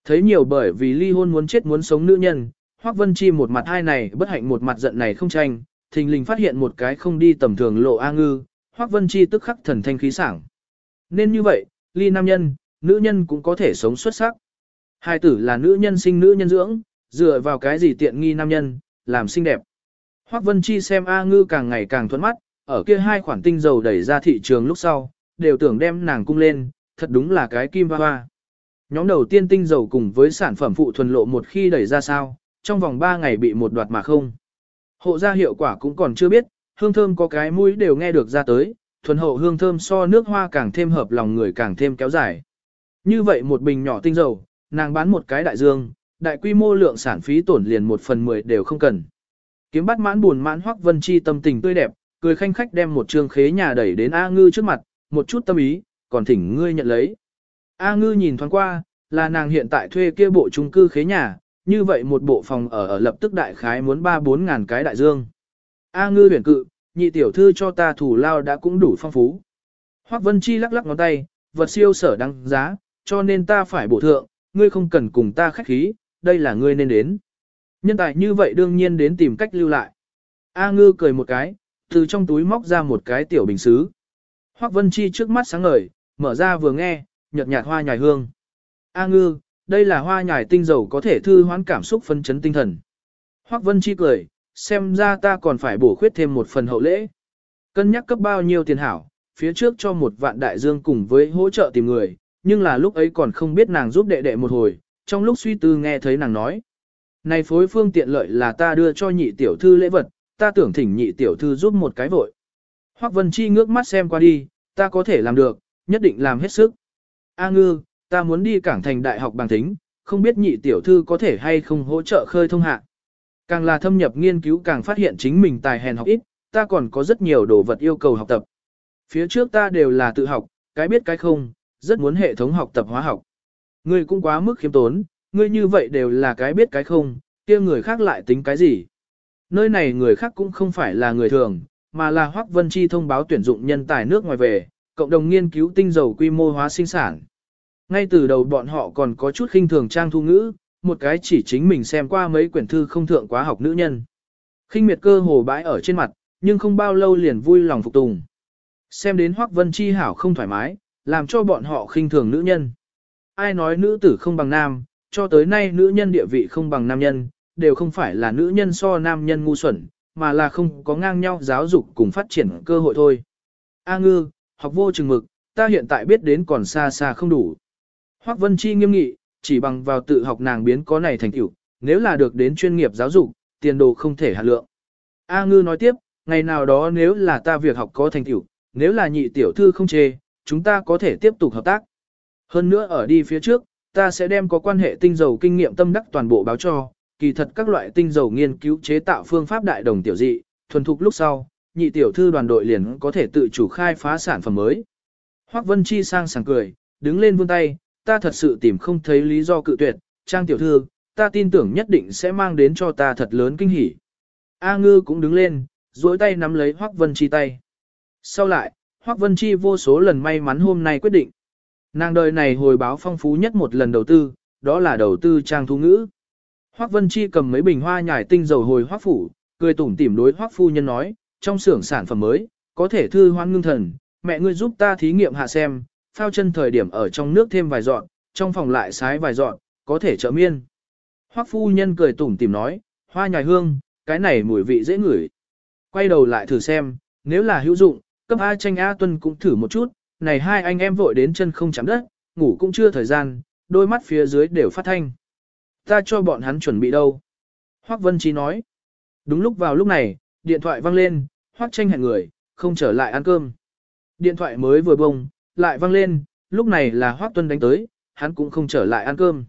Thấy nhiều bởi vì ly hôn muốn chết muốn sống nữ nhân, Hoắc Vân Chi một mặt hai này bất hạnh một mặt giận này không tranh, thình lình phát hiện một cái không đi tầm thường lộ A ngư, Hoắc Vân Chi tức khắc thần thanh khí sảng. Nên như vậy, ly nam nhân, nữ nhân cũng có thể sống xuất sắc. Hai tử là nữ nhân sinh nữ nhân dưỡng, dựa vào cái gì tiện nghi nam nhân, làm xinh đẹp. Hoắc Vân Chi xem A ngư càng ngày càng thuận mắt, ở kia hai khoản tinh dầu đẩy ra thị trường lúc sau, đều tưởng đem nàng cung lên, thật đúng là cái kim hoa hoa. Nhóm đầu tiên tinh dầu cùng với sản phẩm phụ thuần lộ một khi đẩy ra sao, trong vòng 3 ngày bị một đoạt mà không. Hộ ra hiệu quả cũng còn chưa biết, hương thơm có cái mũi đều nghe được ra tới, thuần hậu hương thơm so nước hoa càng thêm hợp lòng người càng thêm kéo dài. Như vậy một bình nhỏ tinh dầu, nàng bán một cái đại dương, đại quy mô lượng sản phí tổn liền một phần mười đều không cần. Kiếm bắt mãn buồn mãn hoắc vân chi tâm tình tươi đẹp, cười khanh khách đem một trương khế nhà đẩy đến A Ngư trước mặt, một chút tâm ý, còn thỉnh ngươi nhận lấy. A Ngư nhìn thoáng qua, là nàng hiện tại thuê kia bộ trung cư khế nhà, như vậy một bộ phòng ở ở lập tức đại khái muốn 3-4 ngàn cái đại dương. A Ngư huyền cự, nhị tiểu thư cho ta thủ lao đã cũng đủ phong phú. Hoắc Vân Chi lắc lắc ngón tay, vật siêu sở đăng giá, cho nên ta phải bổ thượng, ngươi không cần cùng ta khách khí, đây là ngươi nên đến. Nhân tài như vậy đương nhiên đến tìm cách lưu lại. A Ngư cười một cái, từ trong túi móc ra một cái tiểu bình xứ. Hoắc Vân Chi trước mắt sáng ngời, mở ra vừa nghe, nhợt nhạt hoa nhài hương. A ngư, đây là hoa nhài tinh dầu có thể thư hoán cảm xúc phân chấn tinh thần. Hoắc Vân Chi cười, xem ra ta còn phải bổ khuyết thêm một phần hậu lễ. Cân nhắc cấp bao nhiêu tiền hảo, phía trước cho một vạn đại dương cùng với hỗ trợ tìm người, nhưng là lúc ấy còn không biết nàng giúp đệ đệ một hồi, trong lúc suy tư nghe thấy nàng nói. Này phối phương tiện lợi là ta đưa cho nhị tiểu thư lễ vật, ta tưởng thỉnh nhị tiểu thư giúp một cái vội. Hoắc Vân Chi ngước mắt xem qua đi, ta có thể làm được, nhất định làm hết sức. A ngư, ta muốn đi cảng thành đại học bằng tính, không biết nhị tiểu thư có thể hay không hỗ trợ khơi thông hạ. Càng là thâm nhập nghiên cứu càng phát hiện chính mình tài hèn học ít, ta còn có rất nhiều đồ vật yêu cầu học tập. Phía trước ta đều là tự học, cái biết cái không, rất muốn hệ thống học tập hóa học. Ngươi cũng quá mức khiêm tốn, ngươi như vậy đều là cái biết cái không, kia người khác lại tính cái gì. Nơi này người khác cũng không phải là người thường, mà là Hoắc Vân Chi thông báo tuyển dụng nhân tài nước ngoài về, cộng đồng nghiên cứu tinh dầu quy mô hóa sinh sản. Ngay từ đầu bọn họ còn có chút khinh thường trang thu ngữ, một cái chỉ chính mình xem qua mấy quyển thư không thượng quá học nữ nhân. Khinh miệt cơ hồ bãi ở trên mặt, nhưng không bao lâu liền vui lòng phục tùng. Xem đến Hoắc Vân Chi hảo không thoải mái, làm cho bọn họ khinh thường nữ nhân. Ai nói nữ tử không bằng nam, cho tới nay nữ nhân địa vị không bằng nam nhân, đều không phải là nữ nhân so nam nhân ngu xuẩn, mà là không có ngang nhau giáo dục cùng phát triển cơ hội thôi. A ngư, học vô chừng mực, ta hiện tại biết đến còn xa xa không đủ. Hoắc Vân Chi nghiêm nghị, chỉ bằng vào tự học nàng biến có này thành tựu, nếu là được đến chuyên nghiệp giáo dục, tiền đồ không thể hạ lượng. A ngư nói tiếp, ngày nào đó nếu là ta việc học có thành tựu, nếu là nhị tiểu thư không chê, chúng ta có thể tiếp tục hợp tác. Hơn nữa ở đi phía trước, ta sẽ đem có quan hệ tinh dầu kinh nghiệm tâm đắc toàn bộ báo cho, kỳ thật các loại tinh dầu nghiên cứu chế tạo phương pháp đại đồng tiểu dị, thuần thục lúc sau, nhị tiểu thư đoàn đội liền có thể tự chủ khai phá sản phẩm mới. Hoắc Vân Chi sang sảng cười, đứng lên vươn tay, ta thật sự tìm không thấy lý do cự tuyệt, trang tiểu thư, ta tin tưởng nhất định sẽ mang đến cho ta thật lớn kinh hỉ. A ngư cũng đứng lên, duỗi tay nắm lấy Hoắc Vân Chi tay. Sau lại, Hoắc Vân Chi vô số lần may mắn hôm nay quyết định. Nàng đời này hồi báo phong phú nhất một lần đầu tư, đó là đầu tư trang thu ngữ. Hoắc Vân Chi cầm mấy bình hoa nhài tinh dầu hồi Hoắc phủ, cười tủm tỉm đối Hoắc phu nhân nói, trong xưởng sản phẩm mới, có thể thư hoan ngưng thần, mẹ ngươi giúp ta thí nghiệm hạ xem, phao chân thời điểm ở trong nước thêm vài dọn, trong phòng lại sái vài dọn, có thể trợ miên. Hoắc phu nhân cười tủm tỉm nói, hoa nhài hương, cái này mùi vị dễ ngửi. Quay đầu lại thử xem, nếu là hữu dụng, cấp A tranh A tuân cũng thử một chút, này hai anh em vội đến chân không chạm đất, ngủ cũng chưa thời gian, đôi mắt phía dưới đều phát thanh. Ta cho bọn hắn chuẩn bị đâu? Hoắc Vân Trí nói. Đúng lúc vào lúc này, điện thoại vang lên, Hoắc tranh hẹn người, không trở lại ăn cơm. Điện thoại mới vừa bông, lại vang lên, lúc này là Hoắc Tuân đánh tới, hắn cũng không trở lại ăn cơm.